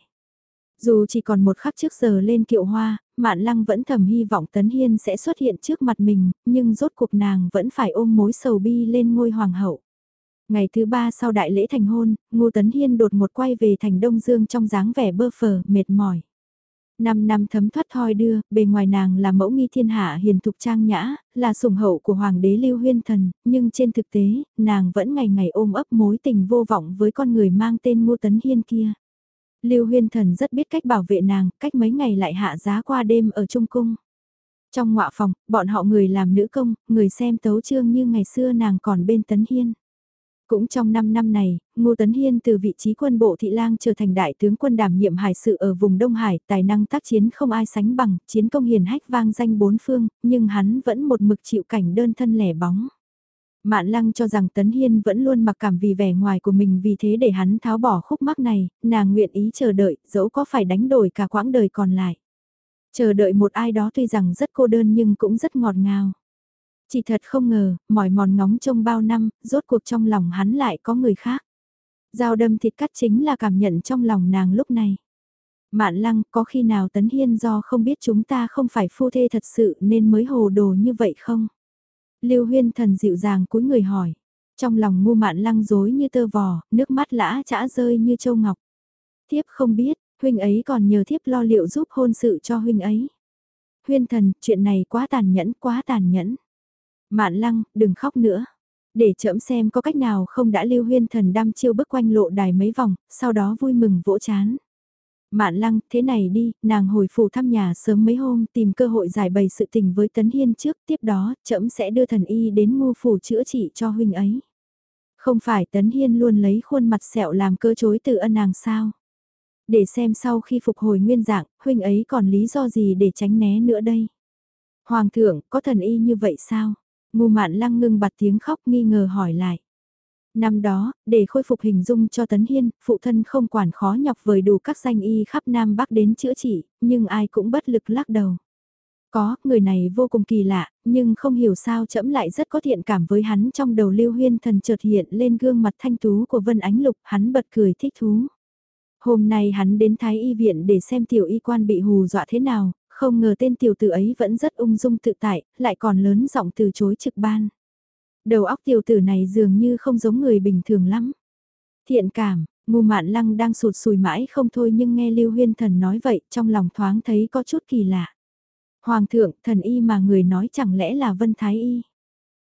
Dù chỉ còn một khắc trước giờ lên kiệu hoa, Mạn Lăng vẫn thầm hy vọng Tấn Hiên sẽ xuất hiện trước mặt mình, nhưng rốt cuộc nàng vẫn phải ôm mối sầu bi lên ngôi hoàng hậu. Ngày thứ ba sau đại lễ thành hôn, Ngô Tấn Hiên đột một quay về thành Đông Dương trong dáng vẻ bơ phờ, mệt mỏi. Năm năm thấm thoát thoi đưa, bề ngoài nàng là mẫu nghi thiên hạ hiền thục trang nhã, là sủng hậu của hoàng đế Lưu Huyên Thần, nhưng trên thực tế, nàng vẫn ngày ngày ôm ấp mối tình vô vọng với con người mang tên Ngô Tấn Hiên kia. Lưu Huyên Thần rất biết cách bảo vệ nàng, cách mấy ngày lại hạ giá qua đêm ở Trung Cung. Trong ngọa phòng, bọn họ người làm nữ công, người xem tấu chương như ngày xưa nàng còn bên Tấn Hiên. Cũng trong 5 năm này, Ngô Tấn Hiên từ vị trí quân bộ thị lang trở thành đại tướng quân đảm nhiệm hải sự ở vùng Đông Hải, tài năng tác chiến không ai sánh bằng, chiến công hiền hách vang danh bốn phương, nhưng hắn vẫn một mực chịu cảnh đơn thân lẻ bóng. Mạn Lăng cho rằng Tấn Hiên vẫn luôn mặc cảm vì vẻ ngoài của mình vì thế để hắn tháo bỏ khúc mắc này, nàng nguyện ý chờ đợi, dẫu có phải đánh đổi cả quãng đời còn lại. Chờ đợi một ai đó tuy rằng rất cô đơn nhưng cũng rất ngọt ngào. Chỉ thật không ngờ, mỏi mòn ngóng trông bao năm, rốt cuộc trong lòng hắn lại có người khác. Giao đâm thịt cắt chính là cảm nhận trong lòng nàng lúc này. Mạn lăng có khi nào Tấn Hiên do không biết chúng ta không phải phu thê thật sự nên mới hồ đồ như vậy không? Lưu huyên thần dịu dàng cúi người hỏi. Trong lòng ngu mạn lăng dối như tơ vò, nước mắt lã chã rơi như châu ngọc. Thiếp không biết, huynh ấy còn nhờ thiếp lo liệu giúp hôn sự cho huynh ấy. Huyên thần, chuyện này quá tàn nhẫn, quá tàn nhẫn. Mạn lăng, đừng khóc nữa. Để chậm xem có cách nào không đã lưu huyên thần đăm chiêu bước quanh lộ đài mấy vòng, sau đó vui mừng vỗ chán. Mạn lăng, thế này đi, nàng hồi phủ thăm nhà sớm mấy hôm tìm cơ hội giải bày sự tình với Tấn Hiên trước, tiếp đó, trẫm sẽ đưa thần y đến ngu phủ chữa trị cho huynh ấy. Không phải Tấn Hiên luôn lấy khuôn mặt sẹo làm cơ chối từ ân nàng sao? Để xem sau khi phục hồi nguyên dạng, huynh ấy còn lý do gì để tránh né nữa đây? Hoàng thượng, có thần y như vậy sao? Ngu mạn lăng ngưng bặt tiếng khóc nghi ngờ hỏi lại. Năm đó, để khôi phục hình dung cho Tấn Hiên, phụ thân không quản khó nhọc vời đủ các danh y khắp Nam Bắc đến chữa trị, nhưng ai cũng bất lực lắc đầu. Có, người này vô cùng kỳ lạ, nhưng không hiểu sao chậm lại rất có thiện cảm với hắn trong đầu lưu huyên thần chợt hiện lên gương mặt thanh tú của Vân Ánh Lục, hắn bật cười thích thú. Hôm nay hắn đến Thái Y viện để xem tiểu y quan bị hù dọa thế nào, không ngờ tên tiểu tử ấy vẫn rất ung dung tự tại, lại còn lớn giọng từ chối trực ban. Đầu óc tiểu tử này dường như không giống người bình thường lắm. Thiện cảm, ngu mạn lăng đang sụt sùi mãi không thôi nhưng nghe Lưu Huyên Thần nói vậy trong lòng thoáng thấy có chút kỳ lạ. Hoàng thượng, thần y mà người nói chẳng lẽ là Vân Thái Y?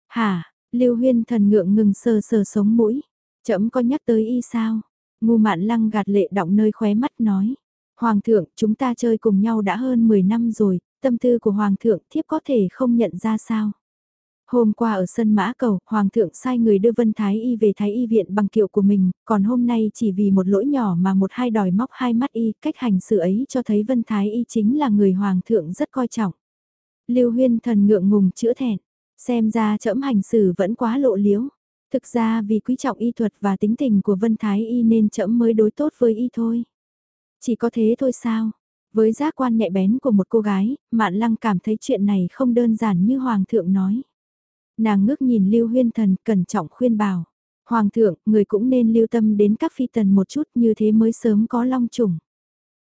Hả, Lưu Huyên Thần ngượng ngừng sờ sờ sống mũi. Chậm có nhắc tới y sao? Ngu mạn lăng gạt lệ động nơi khóe mắt nói. Hoàng thượng, chúng ta chơi cùng nhau đã hơn 10 năm rồi, tâm tư của Hoàng thượng thiếp có thể không nhận ra sao. Hôm qua ở sân mã cầu, Hoàng thượng sai người đưa Vân Thái Y về Thái Y viện bằng kiệu của mình, còn hôm nay chỉ vì một lỗi nhỏ mà một hai đòi móc hai mắt Y, cách hành xử ấy cho thấy Vân Thái Y chính là người Hoàng thượng rất coi trọng. Lưu Huyên thần ngượng ngùng chữa thẹn, xem ra trẫm hành xử vẫn quá lộ liễu. Thực ra vì quý trọng y thuật và tính tình của Vân Thái Y nên trẫm mới đối tốt với y thôi. Chỉ có thế thôi sao? Với giác quan nhạy bén của một cô gái, Mạn Lăng cảm thấy chuyện này không đơn giản như Hoàng thượng nói. Nàng ngước nhìn Lưu Huyên Thần cẩn trọng khuyên bảo. Hoàng thượng, người cũng nên lưu tâm đến các phi tần một chút như thế mới sớm có long trùng.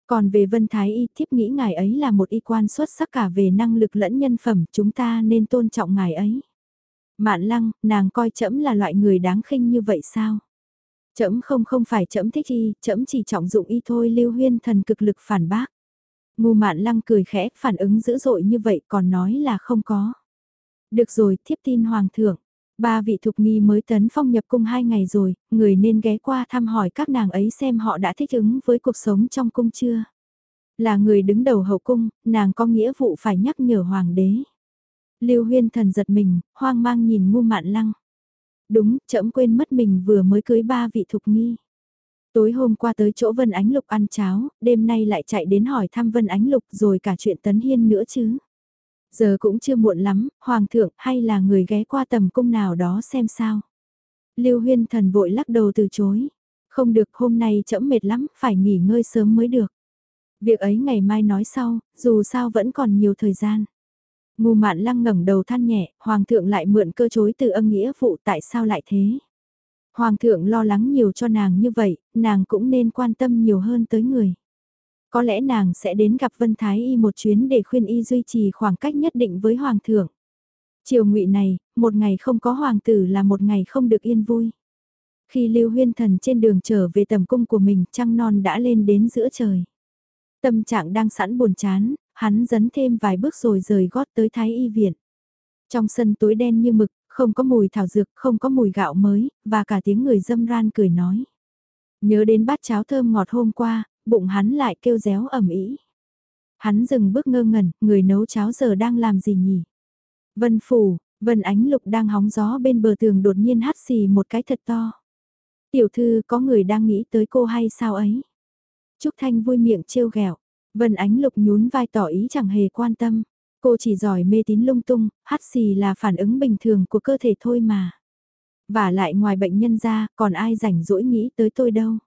Còn về Vân Thái Y thiếp nghĩ ngài ấy là một y quan xuất sắc cả về năng lực lẫn nhân phẩm, chúng ta nên tôn trọng ngài ấy. Mạn lăng, nàng coi trẫm là loại người đáng khinh như vậy sao? Trẫm không không phải trẫm thích y, trẫm chỉ trọng dụng y thôi lưu huyên thần cực lực phản bác. Ngu mạn lăng cười khẽ, phản ứng dữ dội như vậy còn nói là không có. Được rồi, thiếp tin hoàng thượng. Ba vị thục nghi mới tấn phong nhập cung hai ngày rồi, người nên ghé qua thăm hỏi các nàng ấy xem họ đã thích ứng với cuộc sống trong cung chưa. Là người đứng đầu hậu cung, nàng có nghĩa vụ phải nhắc nhở hoàng đế. Lưu Huyên thần giật mình, hoang mang nhìn ngu mạn lăng. Đúng, chậm quên mất mình vừa mới cưới ba vị thục nghi. Tối hôm qua tới chỗ Vân Ánh Lục ăn cháo, đêm nay lại chạy đến hỏi thăm Vân Ánh Lục rồi cả chuyện Tấn Hiên nữa chứ. Giờ cũng chưa muộn lắm, Hoàng thượng hay là người ghé qua tầm cung nào đó xem sao. Lưu Huyên thần vội lắc đầu từ chối. Không được hôm nay chậm mệt lắm, phải nghỉ ngơi sớm mới được. Việc ấy ngày mai nói sau, dù sao vẫn còn nhiều thời gian. Ngu mạn lăng ngẩng đầu than nhẹ, Hoàng thượng lại mượn cơ chối từ âm nghĩa phụ tại sao lại thế. Hoàng thượng lo lắng nhiều cho nàng như vậy, nàng cũng nên quan tâm nhiều hơn tới người. Có lẽ nàng sẽ đến gặp Vân Thái Y một chuyến để khuyên y duy trì khoảng cách nhất định với Hoàng thượng. Chiều ngụy này, một ngày không có Hoàng tử là một ngày không được yên vui. Khi Lưu Huyên Thần trên đường trở về tầm cung của mình, trăng non đã lên đến giữa trời. Tâm trạng đang sẵn buồn chán, hắn dấn thêm vài bước rồi rời gót tới Thái Y viện. Trong sân tối đen như mực, không có mùi thảo dược, không có mùi gạo mới, và cả tiếng người dâm ran cười nói. Nhớ đến bát cháo thơm ngọt hôm qua, bụng hắn lại kêu réo ẩm ý. Hắn dừng bước ngơ ngẩn, người nấu cháo giờ đang làm gì nhỉ? Vân phủ, Vân ánh lục đang hóng gió bên bờ tường đột nhiên hắt xì một cái thật to. Tiểu thư có người đang nghĩ tới cô hay sao ấy? Trúc Thanh vui miệng trêu ghẹo. Vân ánh lục nhún vai tỏ ý chẳng hề quan tâm. Cô chỉ giỏi mê tín lung tung, hắt xì là phản ứng bình thường của cơ thể thôi mà. Và lại ngoài bệnh nhân ra, còn ai rảnh rỗi nghĩ tới tôi đâu.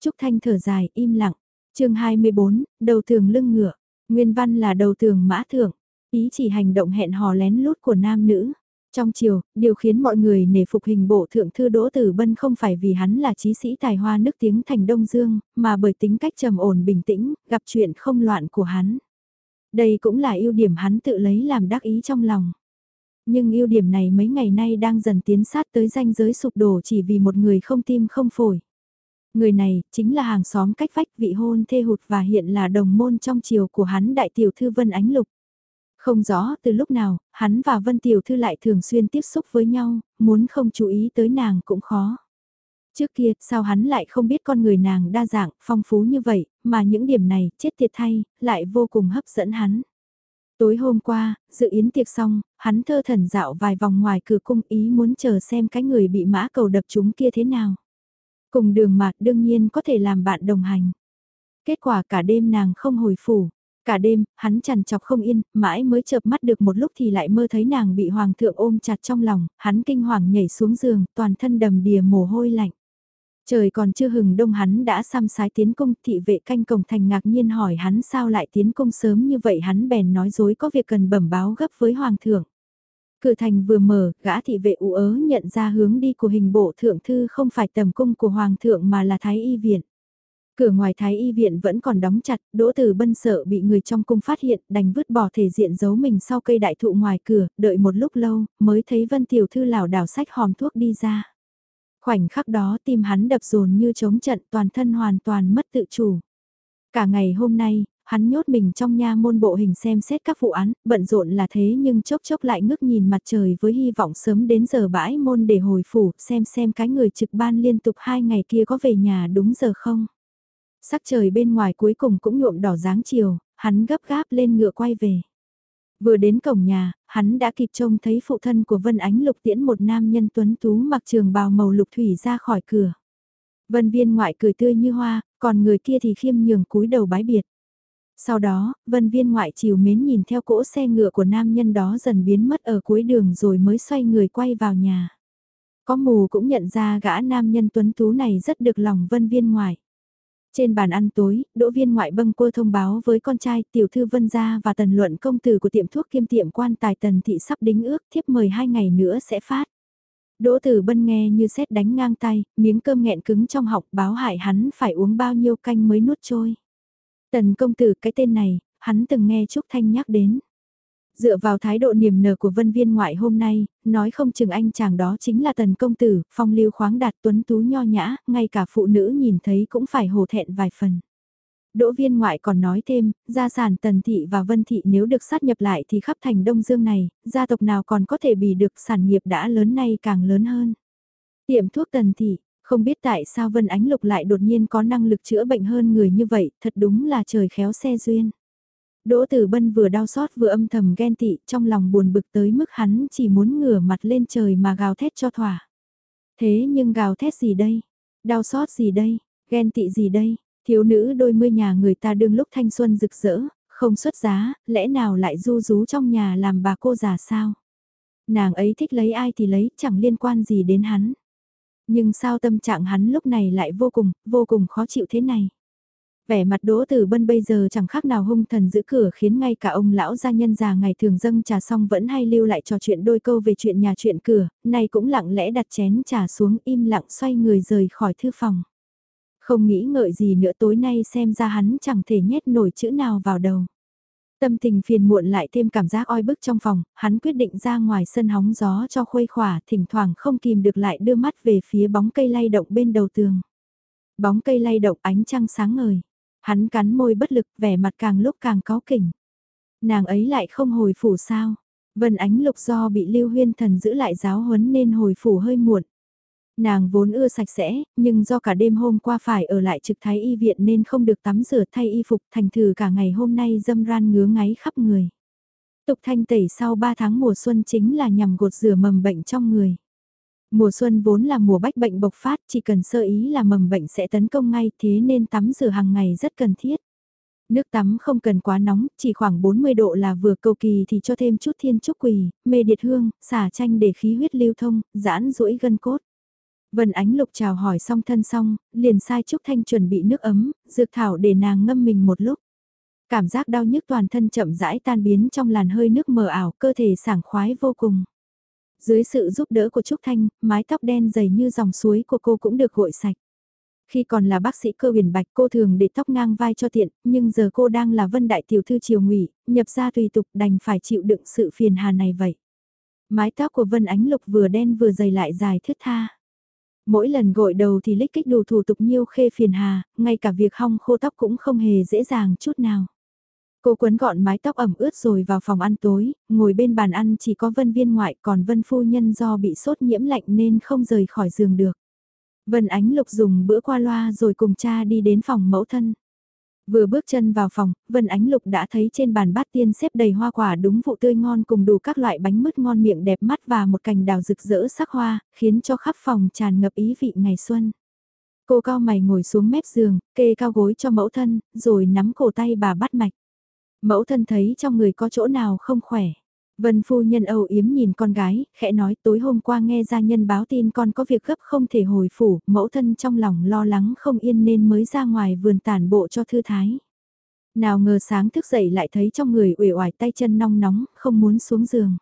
Trúc Thanh thở dài, im lặng. chương 24, đầu thường lưng ngựa. Nguyên văn là đầu thường mã thượng. Ý chỉ hành động hẹn hò lén lút của nam nữ. Trong chiều, điều khiến mọi người nể phục hình bộ thượng thư Đỗ Tử Bân không phải vì hắn là trí sĩ tài hoa nước tiếng thành Đông Dương, mà bởi tính cách trầm ổn bình tĩnh, gặp chuyện không loạn của hắn. Đây cũng là ưu điểm hắn tự lấy làm đắc ý trong lòng. Nhưng ưu điểm này mấy ngày nay đang dần tiến sát tới ranh giới sụp đổ chỉ vì một người không tim không phổi. Người này chính là hàng xóm cách vách vị hôn thê hụt và hiện là đồng môn trong chiều của hắn đại tiểu thư Vân Ánh Lục. Không rõ từ lúc nào, hắn và Vân Tiểu Thư lại thường xuyên tiếp xúc với nhau, muốn không chú ý tới nàng cũng khó. Trước kia, sao hắn lại không biết con người nàng đa dạng, phong phú như vậy, mà những điểm này, chết thiệt thay, lại vô cùng hấp dẫn hắn. Tối hôm qua, dự yến tiệc xong, hắn thơ thần dạo vài vòng ngoài cửa cung ý muốn chờ xem cái người bị mã cầu đập chúng kia thế nào. Cùng đường mạt đương nhiên có thể làm bạn đồng hành. Kết quả cả đêm nàng không hồi phủ. Cả đêm, hắn chằn chọc không yên, mãi mới chợp mắt được một lúc thì lại mơ thấy nàng bị hoàng thượng ôm chặt trong lòng, hắn kinh hoàng nhảy xuống giường, toàn thân đầm đìa mồ hôi lạnh. Trời còn chưa hừng đông hắn đã xăm sái tiến cung, thị vệ canh cổng thành ngạc nhiên hỏi hắn sao lại tiến cung sớm như vậy hắn bèn nói dối có việc cần bẩm báo gấp với hoàng thượng. Cửa thành vừa mở, gã thị vệ ủ ớ nhận ra hướng đi của hình bộ thượng thư không phải tầm cung của hoàng thượng mà là thái y viện. Cửa ngoài thái y viện vẫn còn đóng chặt, đỗ tử bân sợ bị người trong cung phát hiện, đành vứt bỏ thể diện giấu mình sau cây đại thụ ngoài cửa, đợi một lúc lâu, mới thấy vân tiểu thư lảo đảo sách hòm thuốc đi ra. Khoảnh khắc đó tim hắn đập dồn như chống trận toàn thân hoàn toàn mất tự chủ. Cả ngày hôm nay, hắn nhốt mình trong nha môn bộ hình xem xét các vụ án, bận rộn là thế nhưng chốc chốc lại ngước nhìn mặt trời với hy vọng sớm đến giờ bãi môn để hồi phủ, xem xem cái người trực ban liên tục hai ngày kia có về nhà đúng giờ không. Sắc trời bên ngoài cuối cùng cũng nhuộm đỏ dáng chiều, hắn gấp gáp lên ngựa quay về. Vừa đến cổng nhà, hắn đã kịp trông thấy phụ thân của Vân Ánh Lục tiễn một nam nhân tuấn tú mặc trường bào màu lục thủy ra khỏi cửa. Vân viên ngoại cười tươi như hoa, còn người kia thì khiêm nhường cúi đầu bái biệt. Sau đó, vân viên ngoại chiều mến nhìn theo cỗ xe ngựa của nam nhân đó dần biến mất ở cuối đường rồi mới xoay người quay vào nhà. Có mù cũng nhận ra gã nam nhân tuấn tú này rất được lòng vân viên ngoại. Trên bàn ăn tối, đỗ viên ngoại bâng quơ thông báo với con trai tiểu thư vân gia và tần luận công tử của tiệm thuốc kiêm tiệm quan tài tần thị sắp đính ước thiếp mời hai ngày nữa sẽ phát. Đỗ tử bân nghe như xét đánh ngang tay, miếng cơm nghẹn cứng trong họng báo hại hắn phải uống bao nhiêu canh mới nuốt trôi. Tần công tử cái tên này, hắn từng nghe Trúc Thanh nhắc đến. Dựa vào thái độ niềm nở của vân viên ngoại hôm nay, nói không chừng anh chàng đó chính là tần công tử, phong lưu khoáng đạt tuấn tú nho nhã, ngay cả phụ nữ nhìn thấy cũng phải hổ thẹn vài phần. Đỗ viên ngoại còn nói thêm, gia sản tần thị và vân thị nếu được sát nhập lại thì khắp thành Đông Dương này, gia tộc nào còn có thể bì được sản nghiệp đã lớn nay càng lớn hơn. Tiệm thuốc tần thị, không biết tại sao Vân Ánh Lục lại đột nhiên có năng lực chữa bệnh hơn người như vậy, thật đúng là trời khéo xe duyên. Đỗ Tử Bân vừa đau xót vừa âm thầm ghen tị, trong lòng buồn bực tới mức hắn chỉ muốn ngửa mặt lên trời mà gào thét cho thỏa. Thế nhưng gào thét gì đây? Đau xót gì đây? Ghen tị gì đây? Thiếu nữ đôi mươi nhà người ta đương lúc thanh xuân rực rỡ, không xuất giá, lẽ nào lại du rú trong nhà làm bà cô già sao? Nàng ấy thích lấy ai thì lấy, chẳng liên quan gì đến hắn. Nhưng sao tâm trạng hắn lúc này lại vô cùng, vô cùng khó chịu thế này? Vẻ mặt Đỗ Tử Bân bây giờ chẳng khác nào hung thần giữ cửa khiến ngay cả ông lão gia nhân già ngày thường dâng trà xong vẫn hay lưu lại trò chuyện đôi câu về chuyện nhà chuyện cửa, nay cũng lặng lẽ đặt chén trà xuống im lặng xoay người rời khỏi thư phòng. Không nghĩ ngợi gì nữa tối nay xem ra hắn chẳng thể nhét nổi chữ nào vào đầu. Tâm tình phiền muộn lại thêm cảm giác oi bức trong phòng, hắn quyết định ra ngoài sân hóng gió cho khuây khỏa, thỉnh thoảng không kìm được lại đưa mắt về phía bóng cây lay động bên đầu tường. Bóng cây lay động ánh trăng sáng ngời. Hắn cắn môi bất lực vẻ mặt càng lúc càng có kỉnh. Nàng ấy lại không hồi phủ sao. Vân ánh lục do bị lưu huyên thần giữ lại giáo huấn nên hồi phủ hơi muộn. Nàng vốn ưa sạch sẽ, nhưng do cả đêm hôm qua phải ở lại trực thái y viện nên không được tắm rửa thay y phục thành thử cả ngày hôm nay dâm ran ngứa ngáy khắp người. Tục thanh tẩy sau 3 tháng mùa xuân chính là nhằm gột rửa mầm bệnh trong người. Mùa xuân vốn là mùa bách bệnh bộc phát, chỉ cần sơ ý là mầm bệnh sẽ tấn công ngay thế nên tắm rửa hàng ngày rất cần thiết. Nước tắm không cần quá nóng, chỉ khoảng 40 độ là vừa cầu kỳ thì cho thêm chút thiên trúc quỳ, mê điệt hương, xả chanh để khí huyết lưu thông, giãn duỗi gân cốt. Vân Ánh Lục chào hỏi xong thân xong, liền sai Trúc Thanh chuẩn bị nước ấm, dược thảo để nàng ngâm mình một lúc. Cảm giác đau nhức toàn thân chậm rãi tan biến trong làn hơi nước mờ ảo, cơ thể sảng khoái vô cùng. Dưới sự giúp đỡ của Trúc Thanh, mái tóc đen dày như dòng suối của cô cũng được gội sạch. Khi còn là bác sĩ cơ huyền bạch cô thường để tóc ngang vai cho tiện, nhưng giờ cô đang là vân đại tiểu thư triều ngụy nhập ra tùy tục đành phải chịu đựng sự phiền hà này vậy. Mái tóc của Vân Ánh Lục vừa đen vừa dày lại dài thướt tha. Mỗi lần gội đầu thì lích kích đủ thủ tục nhiêu khê phiền hà, ngay cả việc hong khô tóc cũng không hề dễ dàng chút nào. Cô quấn gọn mái tóc ẩm ướt rồi vào phòng ăn tối, ngồi bên bàn ăn chỉ có Vân Viên ngoại còn Vân Phu Nhân do bị sốt nhiễm lạnh nên không rời khỏi giường được. Vân Ánh Lục dùng bữa qua loa rồi cùng cha đi đến phòng mẫu thân. Vừa bước chân vào phòng, Vân Ánh Lục đã thấy trên bàn bát tiên xếp đầy hoa quả đúng vụ tươi ngon cùng đủ các loại bánh mứt ngon miệng đẹp mắt và một cành đào rực rỡ sắc hoa, khiến cho khắp phòng tràn ngập ý vị ngày xuân. Cô cao mày ngồi xuống mép giường, kê cao gối cho mẫu thân, rồi nắm cổ tay bà bắt mạch. Mẫu thân thấy trong người có chỗ nào không khỏe. Vân phu nhân âu yếm nhìn con gái, khẽ nói tối hôm qua nghe gia nhân báo tin con có việc gấp không thể hồi phủ, mẫu thân trong lòng lo lắng không yên nên mới ra ngoài vườn tản bộ cho thư thái. Nào ngờ sáng thức dậy lại thấy trong người uể oải tay chân nong nóng, không muốn xuống giường.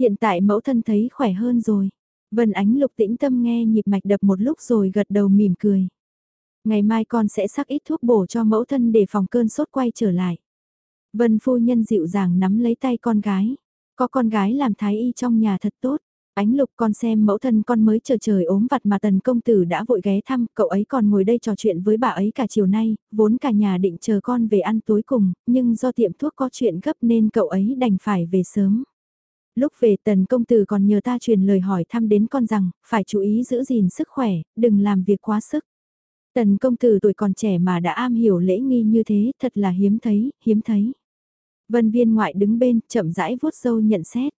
Hiện tại mẫu thân thấy khỏe hơn rồi. Vân ánh lục tĩnh tâm nghe nhịp mạch đập một lúc rồi gật đầu mỉm cười. Ngày mai con sẽ sắc ít thuốc bổ cho mẫu thân để phòng cơn sốt quay trở lại. Vân phu nhân dịu dàng nắm lấy tay con gái. Có con gái làm thái y trong nhà thật tốt. Ánh lục con xem mẫu thân con mới chờ trời ốm vặt mà tần công tử đã vội ghé thăm, cậu ấy còn ngồi đây trò chuyện với bà ấy cả chiều nay, vốn cả nhà định chờ con về ăn tối cùng, nhưng do tiệm thuốc có chuyện gấp nên cậu ấy đành phải về sớm. Lúc về tần công tử còn nhờ ta truyền lời hỏi thăm đến con rằng, phải chú ý giữ gìn sức khỏe, đừng làm việc quá sức. Tần công tử tuổi còn trẻ mà đã am hiểu lễ nghi như thế, thật là hiếm thấy, hiếm thấy. Vân viên ngoại đứng bên, chậm rãi vuốt dâu nhận xét.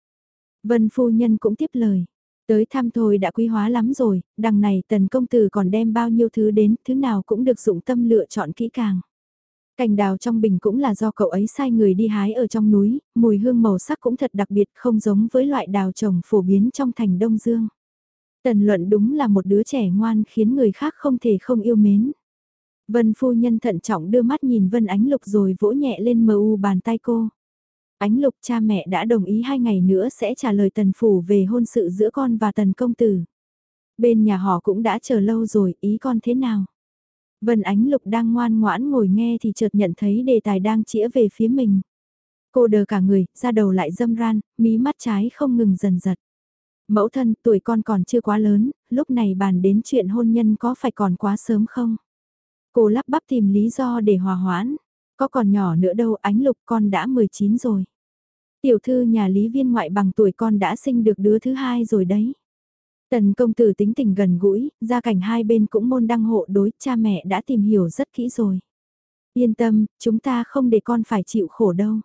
Vân phu nhân cũng tiếp lời. Tới thăm thôi đã quý hóa lắm rồi, đằng này tần công tử còn đem bao nhiêu thứ đến, thứ nào cũng được dụng tâm lựa chọn kỹ càng. Cành đào trong bình cũng là do cậu ấy sai người đi hái ở trong núi, mùi hương màu sắc cũng thật đặc biệt không giống với loại đào trồng phổ biến trong thành Đông Dương. Tần luận đúng là một đứa trẻ ngoan khiến người khác không thể không yêu mến. Vân phu nhân thận trọng đưa mắt nhìn Vân Ánh Lục rồi vỗ nhẹ lên mờ u bàn tay cô. Ánh Lục cha mẹ đã đồng ý hai ngày nữa sẽ trả lời tần phủ về hôn sự giữa con và tần công tử. Bên nhà họ cũng đã chờ lâu rồi, ý con thế nào? Vân Ánh Lục đang ngoan ngoãn ngồi nghe thì chợt nhận thấy đề tài đang chĩa về phía mình. Cô đờ cả người, ra đầu lại dâm ran, mí mắt trái không ngừng dần giật. Mẫu thân, tuổi con còn chưa quá lớn, lúc này bàn đến chuyện hôn nhân có phải còn quá sớm không? Cô lắp bắp tìm lý do để hòa hoãn. Có còn nhỏ nữa đâu, ánh lục con đã 19 rồi. Tiểu thư nhà lý viên ngoại bằng tuổi con đã sinh được đứa thứ hai rồi đấy. Tần công tử tính tình gần gũi, gia cảnh hai bên cũng môn đăng hộ đối, cha mẹ đã tìm hiểu rất kỹ rồi. Yên tâm, chúng ta không để con phải chịu khổ đâu.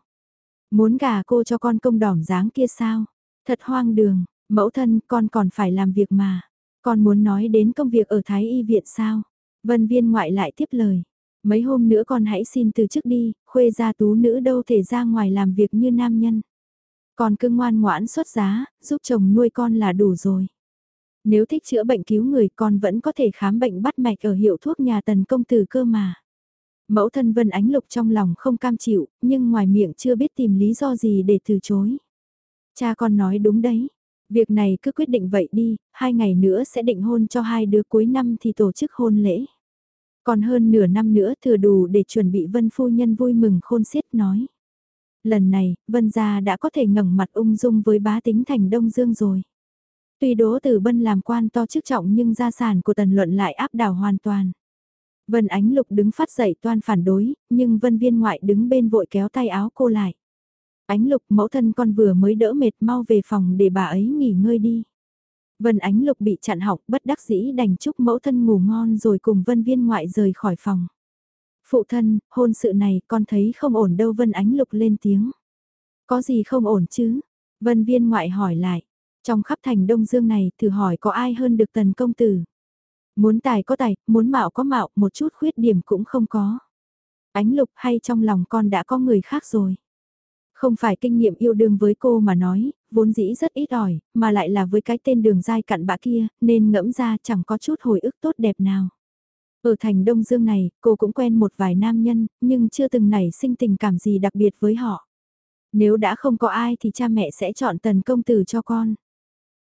Muốn gả cô cho con công đỏm dáng kia sao? Thật hoang đường, mẫu thân con còn phải làm việc mà. Con muốn nói đến công việc ở Thái Y Viện sao? Vân viên ngoại lại tiếp lời. Mấy hôm nữa con hãy xin từ chức đi, khuê gia tú nữ đâu thể ra ngoài làm việc như nam nhân. Còn cứ ngoan ngoãn xuất giá, giúp chồng nuôi con là đủ rồi. Nếu thích chữa bệnh cứu người con vẫn có thể khám bệnh bắt mạch ở hiệu thuốc nhà tần công tử cơ mà. Mẫu thân Vân Ánh Lục trong lòng không cam chịu, nhưng ngoài miệng chưa biết tìm lý do gì để từ chối. Cha con nói đúng đấy. Việc này cứ quyết định vậy đi, hai ngày nữa sẽ định hôn cho hai đứa cuối năm thì tổ chức hôn lễ. Còn hơn nửa năm nữa thừa đủ để chuẩn bị Vân Phu Nhân vui mừng khôn xiết nói. Lần này, Vân Gia đã có thể ngẩng mặt ung dung với bá tính thành Đông Dương rồi. Tuy Đỗ Tử Bân làm quan to chức trọng nhưng gia sản của Tần Luận lại áp đảo hoàn toàn. Vân Ánh Lục đứng phát dậy toan phản đối, nhưng Vân Viên Ngoại đứng bên vội kéo tay áo cô lại. Ánh Lục mẫu thân con vừa mới đỡ mệt mau về phòng để bà ấy nghỉ ngơi đi. Vân Ánh Lục bị chặn học bất đắc dĩ đành chúc mẫu thân ngủ ngon rồi cùng Vân Viên Ngoại rời khỏi phòng. Phụ thân, hôn sự này con thấy không ổn đâu Vân Ánh Lục lên tiếng. Có gì không ổn chứ? Vân Viên Ngoại hỏi lại. Trong khắp thành Đông Dương này thử hỏi có ai hơn được tần công tử? Muốn tài có tài, muốn mạo có mạo, một chút khuyết điểm cũng không có. Ánh lục hay trong lòng con đã có người khác rồi. Không phải kinh nghiệm yêu đương với cô mà nói, vốn dĩ rất ít ỏi, mà lại là với cái tên đường dai cặn bã kia, nên ngẫm ra chẳng có chút hồi ức tốt đẹp nào. Ở thành Đông Dương này, cô cũng quen một vài nam nhân, nhưng chưa từng nảy sinh tình cảm gì đặc biệt với họ. Nếu đã không có ai thì cha mẹ sẽ chọn tần công tử cho con.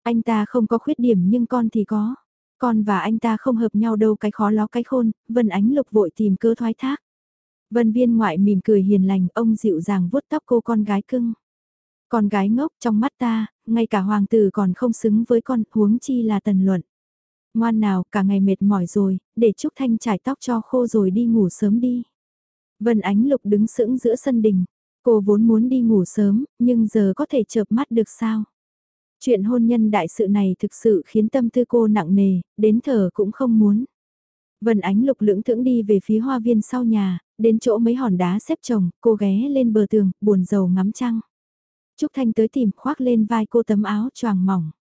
Anh ta không có khuyết điểm nhưng con thì có. Con và anh ta không hợp nhau đâu cái khó ló cái khôn, Vân Ánh Lục vội tìm cơ thoái thác. Vân viên ngoại mỉm cười hiền lành, ông dịu dàng vuốt tóc cô con gái cưng. Con gái ngốc trong mắt ta, ngay cả hoàng tử còn không xứng với con, huống chi là tần luận. Ngoan nào, cả ngày mệt mỏi rồi, để Trúc Thanh trải tóc cho khô rồi đi ngủ sớm đi. Vân Ánh Lục đứng sững giữa sân đình. Cô vốn muốn đi ngủ sớm, nhưng giờ có thể chợp mắt được sao? Chuyện hôn nhân đại sự này thực sự khiến tâm tư cô nặng nề, đến thở cũng không muốn. Vân Ánh lục lưỡng thưởng đi về phía hoa viên sau nhà, đến chỗ mấy hòn đá xếp chồng, cô ghé lên bờ tường, buồn rầu ngắm trăng. Trúc Thanh tới tìm khoác lên vai cô tấm áo choàng mỏng.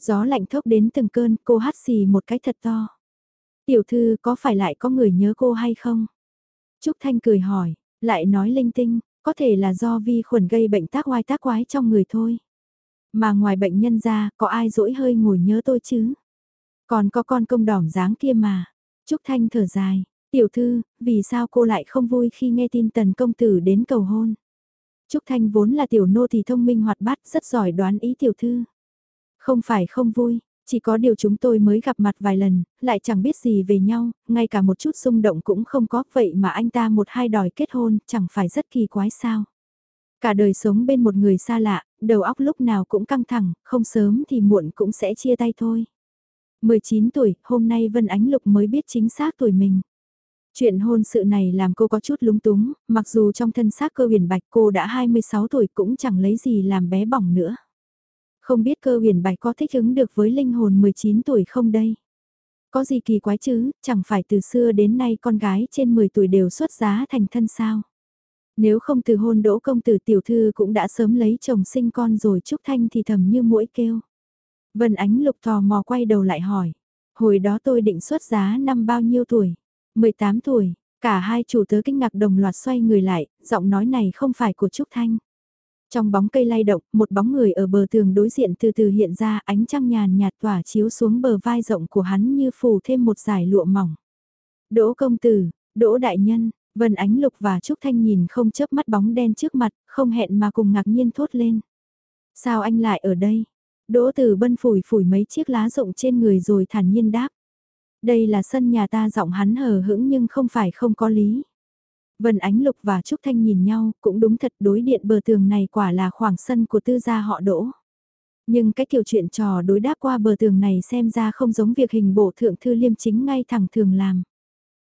Gió lạnh thốc đến từng cơn, cô hát xì một cái thật to. Tiểu thư có phải lại có người nhớ cô hay không? Trúc Thanh cười hỏi, lại nói linh tinh, có thể là do vi khuẩn gây bệnh tác oai tác quái trong người thôi. Mà ngoài bệnh nhân ra, có ai dỗi hơi ngồi nhớ tôi chứ? Còn có con công đỏm dáng kia mà. Trúc Thanh thở dài, tiểu thư, vì sao cô lại không vui khi nghe tin tần công tử đến cầu hôn? Trúc Thanh vốn là tiểu nô thì thông minh hoạt bát, rất giỏi đoán ý tiểu thư. Không phải không vui, chỉ có điều chúng tôi mới gặp mặt vài lần, lại chẳng biết gì về nhau, ngay cả một chút xung động cũng không có, vậy mà anh ta một hai đòi kết hôn, chẳng phải rất kỳ quái sao. Cả đời sống bên một người xa lạ, đầu óc lúc nào cũng căng thẳng, không sớm thì muộn cũng sẽ chia tay thôi. 19 tuổi, hôm nay Vân Ánh Lục mới biết chính xác tuổi mình. Chuyện hôn sự này làm cô có chút lúng túng, mặc dù trong thân xác cơ huyền bạch cô đã 26 tuổi cũng chẳng lấy gì làm bé bỏng nữa. Không biết cơ huyền bạch có thích ứng được với linh hồn 19 tuổi không đây? Có gì kỳ quái chứ, chẳng phải từ xưa đến nay con gái trên 10 tuổi đều xuất giá thành thân sao? Nếu không từ hôn đỗ công tử tiểu thư cũng đã sớm lấy chồng sinh con rồi Trúc Thanh thì thầm như mũi kêu. Vân Ánh Lục tò mò quay đầu lại hỏi. Hồi đó tôi định xuất giá năm bao nhiêu tuổi? 18 tuổi. Cả hai chủ tớ kinh ngạc đồng loạt xoay người lại, giọng nói này không phải của Trúc Thanh. Trong bóng cây lay động, một bóng người ở bờ tường đối diện từ từ hiện ra ánh trăng nhàn nhạt tỏa chiếu xuống bờ vai rộng của hắn như phủ thêm một dải lụa mỏng. Đỗ công tử, Đỗ đại nhân, Vân Ánh Lục và Trúc Thanh nhìn không chớp mắt bóng đen trước mặt, không hẹn mà cùng ngạc nhiên thốt lên. Sao anh lại ở đây? Đỗ Tử Bân phủi phủi mấy chiếc lá rụng trên người rồi thản nhiên đáp. Đây là sân nhà ta giọng hắn hờ hững nhưng không phải không có lý. Vân Ánh Lục và Trúc Thanh nhìn nhau, cũng đúng thật đối điện bờ tường này quả là khoảng sân của tư gia họ đỗ. Nhưng cái kiểu chuyện trò đối đáp qua bờ tường này xem ra không giống việc hình bộ thượng thư liêm chính ngay thẳng thường làm.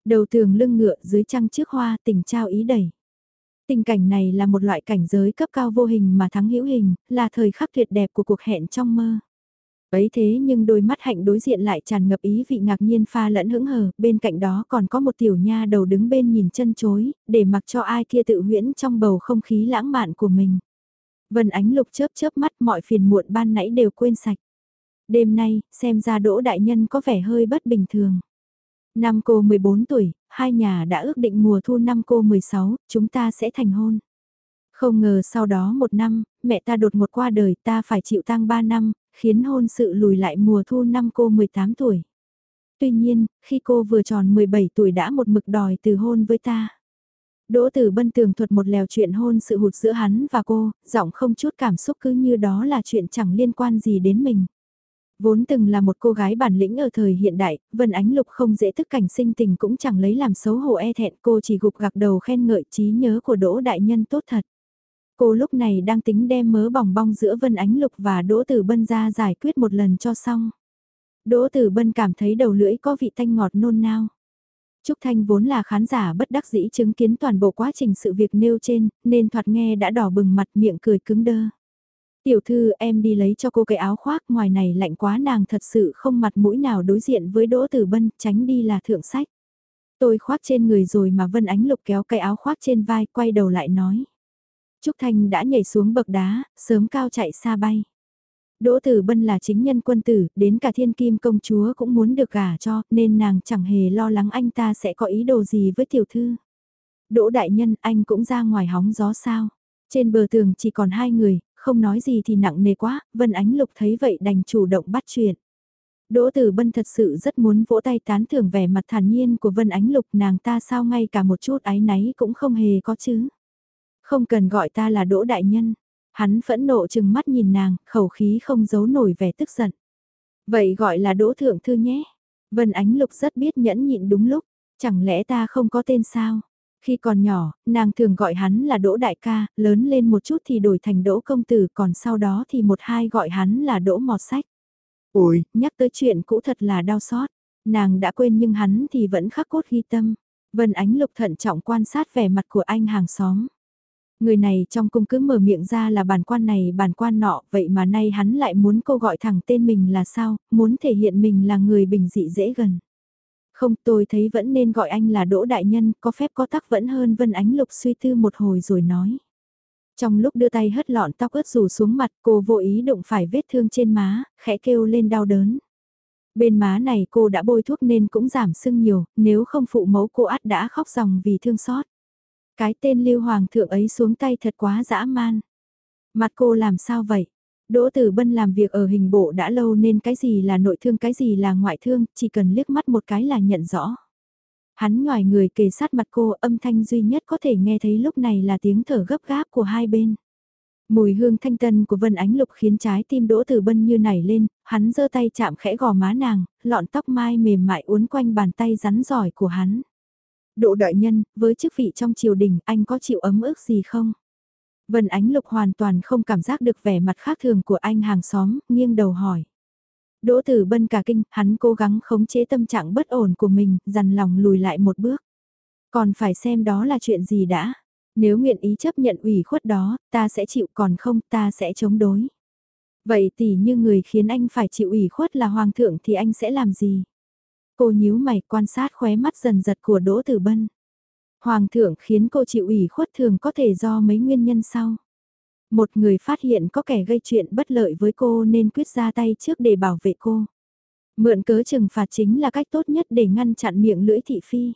Đầu tường lưng ngựa dưới trăng trước hoa tình trao ý đẩy. Tình cảnh này là một loại cảnh giới cấp cao vô hình mà thắng hữu hình, là thời khắc tuyệt đẹp của cuộc hẹn trong mơ. Ấy thế nhưng đôi mắt hạnh đối diện lại tràn ngập ý vị ngạc nhiên pha lẫn hững hờ, bên cạnh đó còn có một tiểu nha đầu đứng bên nhìn chân chối, để mặc cho ai kia tự huyễn trong bầu không khí lãng mạn của mình. Vân ánh lục chớp chớp mắt mọi phiền muộn ban nãy đều quên sạch. Đêm nay, xem ra đỗ đại nhân có vẻ hơi bất bình thường. Năm cô 14 tuổi, hai nhà đã ước định mùa thu năm cô 16, chúng ta sẽ thành hôn. Không ngờ sau đó một năm, mẹ ta đột ngột qua đời ta phải chịu tang 3 năm, khiến hôn sự lùi lại mùa thu năm cô 18 tuổi. Tuy nhiên, khi cô vừa tròn 17 tuổi đã một mực đòi từ hôn với ta. Đỗ Tử Bân tường thuật một lèo chuyện hôn sự hụt giữa hắn và cô, giọng không chút cảm xúc cứ như đó là chuyện chẳng liên quan gì đến mình. Vốn từng là một cô gái bản lĩnh ở thời hiện đại, Vân Ánh Lục không dễ thức cảnh sinh tình cũng chẳng lấy làm xấu hổ e thẹn cô chỉ gục gặc đầu khen ngợi trí nhớ của Đỗ Đại Nhân tốt thật. Cô lúc này đang tính đem mớ bỏng bong giữa Vân Ánh Lục và Đỗ Tử Bân ra giải quyết một lần cho xong. Đỗ Tử Bân cảm thấy đầu lưỡi có vị thanh ngọt nôn nao. Trúc Thanh vốn là khán giả bất đắc dĩ chứng kiến toàn bộ quá trình sự việc nêu trên, nên thoạt nghe đã đỏ bừng mặt miệng cười cứng đơ. Tiểu thư em đi lấy cho cô cái áo khoác ngoài này lạnh quá nàng thật sự không mặt mũi nào đối diện với Đỗ Tử Bân tránh đi là thượng sách. Tôi khoác trên người rồi mà Vân Ánh Lục kéo cái áo khoác trên vai quay đầu lại nói. Trúc Thanh đã nhảy xuống bậc đá, sớm cao chạy xa bay. Đỗ Tử Bân là chính nhân quân tử, đến cả thiên kim công chúa cũng muốn được gả cho, nên nàng chẳng hề lo lắng anh ta sẽ có ý đồ gì với tiểu thư. Đỗ Đại Nhân, anh cũng ra ngoài hóng gió sao? Trên bờ tường chỉ còn hai người, không nói gì thì nặng nề quá, Vân Ánh Lục thấy vậy đành chủ động bắt chuyện. Đỗ Tử Bân thật sự rất muốn vỗ tay tán thưởng vẻ mặt thản nhiên của Vân Ánh Lục nàng ta sao ngay cả một chút ái náy cũng không hề có chứ. Không cần gọi ta là Đỗ Đại Nhân. Hắn phẫn nộ chừng mắt nhìn nàng, khẩu khí không giấu nổi vẻ tức giận. Vậy gọi là Đỗ Thượng Thư nhé. Vân Ánh Lục rất biết nhẫn nhịn đúng lúc. Chẳng lẽ ta không có tên sao? Khi còn nhỏ, nàng thường gọi hắn là Đỗ Đại ca, lớn lên một chút thì đổi thành Đỗ Công Tử, còn sau đó thì một hai gọi hắn là Đỗ Mọt Sách. Ôi, nhắc tới chuyện cũ thật là đau xót. Nàng đã quên nhưng hắn thì vẫn khắc cốt ghi tâm. Vân Ánh Lục thận trọng quan sát vẻ mặt của anh hàng xóm. Người này trong cung cứ mở miệng ra là bản quan này bản quan nọ, vậy mà nay hắn lại muốn cô gọi thẳng tên mình là sao, muốn thể hiện mình là người bình dị dễ gần. Không tôi thấy vẫn nên gọi anh là Đỗ Đại Nhân, có phép có tắc vẫn hơn Vân Ánh Lục suy tư một hồi rồi nói. Trong lúc đưa tay hất lọn tóc ướt rủ xuống mặt cô vô ý đụng phải vết thương trên má, khẽ kêu lên đau đớn. Bên má này cô đã bôi thuốc nên cũng giảm sưng nhiều, nếu không phụ mẫu cô át đã khóc ròng vì thương xót. Cái tên lưu hoàng thượng ấy xuống tay thật quá dã man. Mặt cô làm sao vậy? Đỗ Tử Bân làm việc ở hình bộ đã lâu nên cái gì là nội thương cái gì là ngoại thương, chỉ cần liếc mắt một cái là nhận rõ. Hắn ngoài người kề sát mặt cô âm thanh duy nhất có thể nghe thấy lúc này là tiếng thở gấp gáp của hai bên. Mùi hương thanh tân của Vân Ánh Lục khiến trái tim Đỗ Tử Bân như nảy lên, hắn giơ tay chạm khẽ gò má nàng, lọn tóc mai mềm mại uốn quanh bàn tay rắn giỏi của hắn. Đỗ đại nhân, với chức vị trong triều đình, anh có chịu ấm ức gì không? Vân Ánh Lục hoàn toàn không cảm giác được vẻ mặt khác thường của anh hàng xóm, nghiêng đầu hỏi. Đỗ Tử Bân cả kinh, hắn cố gắng khống chế tâm trạng bất ổn của mình, dằn lòng lùi lại một bước. Còn phải xem đó là chuyện gì đã. Nếu nguyện ý chấp nhận ủy khuất đó, ta sẽ chịu còn không ta sẽ chống đối. Vậy tỷ như người khiến anh phải chịu ủy khuất là hoàng thượng thì anh sẽ làm gì? Cô nhíu mày quan sát khóe mắt dần giật của Đỗ Tử Bân. Hoàng thượng khiến cô chịu ủy khuất thường có thể do mấy nguyên nhân sau. Một người phát hiện có kẻ gây chuyện bất lợi với cô nên quyết ra tay trước để bảo vệ cô. Mượn cớ trừng phạt chính là cách tốt nhất để ngăn chặn miệng lưỡi thị phi.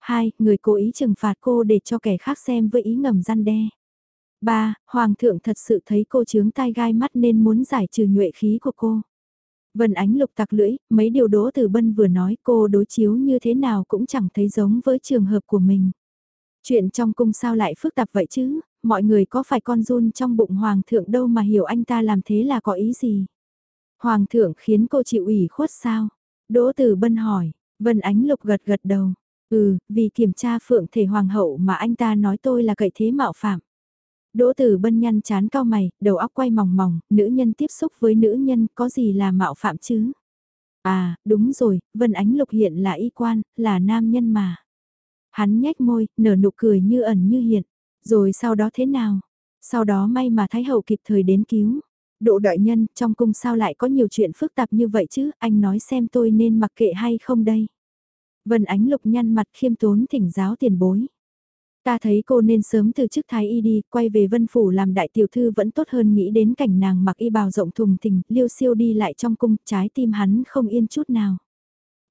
Hai, người cố ý trừng phạt cô để cho kẻ khác xem với ý ngầm gian đe. Ba, Hoàng thượng thật sự thấy cô chướng tai gai mắt nên muốn giải trừ nhuệ khí của cô. Vân Ánh lục tặc lưỡi, mấy điều Đỗ Tử Bân vừa nói cô đối chiếu như thế nào cũng chẳng thấy giống với trường hợp của mình. Chuyện trong cung sao lại phức tạp vậy chứ, mọi người có phải con run trong bụng Hoàng thượng đâu mà hiểu anh ta làm thế là có ý gì. Hoàng thượng khiến cô chịu ủy khuất sao? Đỗ Tử Bân hỏi, Vân Ánh lục gật gật đầu. Ừ, vì kiểm tra phượng thể hoàng hậu mà anh ta nói tôi là cậy thế mạo phạm. Đỗ tử bân nhăn chán cao mày, đầu óc quay mòng mòng, nữ nhân tiếp xúc với nữ nhân có gì là mạo phạm chứ? À, đúng rồi, Vân Ánh Lục hiện là y quan, là nam nhân mà. Hắn nhếch môi, nở nụ cười như ẩn như hiện. Rồi sau đó thế nào? Sau đó may mà Thái Hậu kịp thời đến cứu. Độ đại nhân, trong cung sao lại có nhiều chuyện phức tạp như vậy chứ, anh nói xem tôi nên mặc kệ hay không đây. Vân Ánh Lục nhăn mặt khiêm tốn thỉnh giáo tiền bối. Ta thấy cô nên sớm từ chức thái y đi, quay về vân phủ làm đại tiểu thư vẫn tốt hơn nghĩ đến cảnh nàng mặc y bào rộng thùng thình, liêu siêu đi lại trong cung, trái tim hắn không yên chút nào.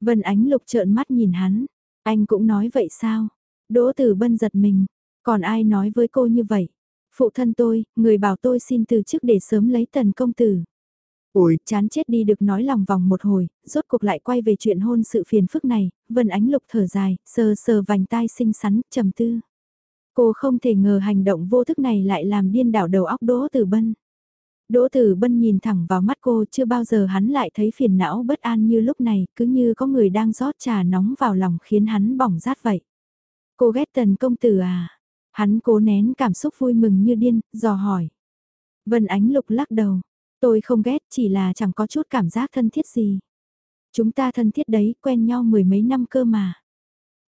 Vân ánh lục trợn mắt nhìn hắn, anh cũng nói vậy sao? Đỗ tử bân giật mình, còn ai nói với cô như vậy? Phụ thân tôi, người bảo tôi xin từ chức để sớm lấy tần công tử. Ôi, chán chết đi được nói lòng vòng một hồi, rốt cuộc lại quay về chuyện hôn sự phiền phức này, Vân Ánh Lục thở dài, sờ sờ vành tai xinh xắn, trầm tư. Cô không thể ngờ hành động vô thức này lại làm điên đảo đầu óc Đỗ Tử Bân. Đỗ Tử Bân nhìn thẳng vào mắt cô chưa bao giờ hắn lại thấy phiền não bất an như lúc này, cứ như có người đang rót trà nóng vào lòng khiến hắn bỏng rát vậy. Cô ghét tần công tử à? Hắn cố nén cảm xúc vui mừng như điên, dò hỏi. Vân Ánh Lục lắc đầu. Tôi không ghét, chỉ là chẳng có chút cảm giác thân thiết gì. Chúng ta thân thiết đấy, quen nhau mười mấy năm cơ mà.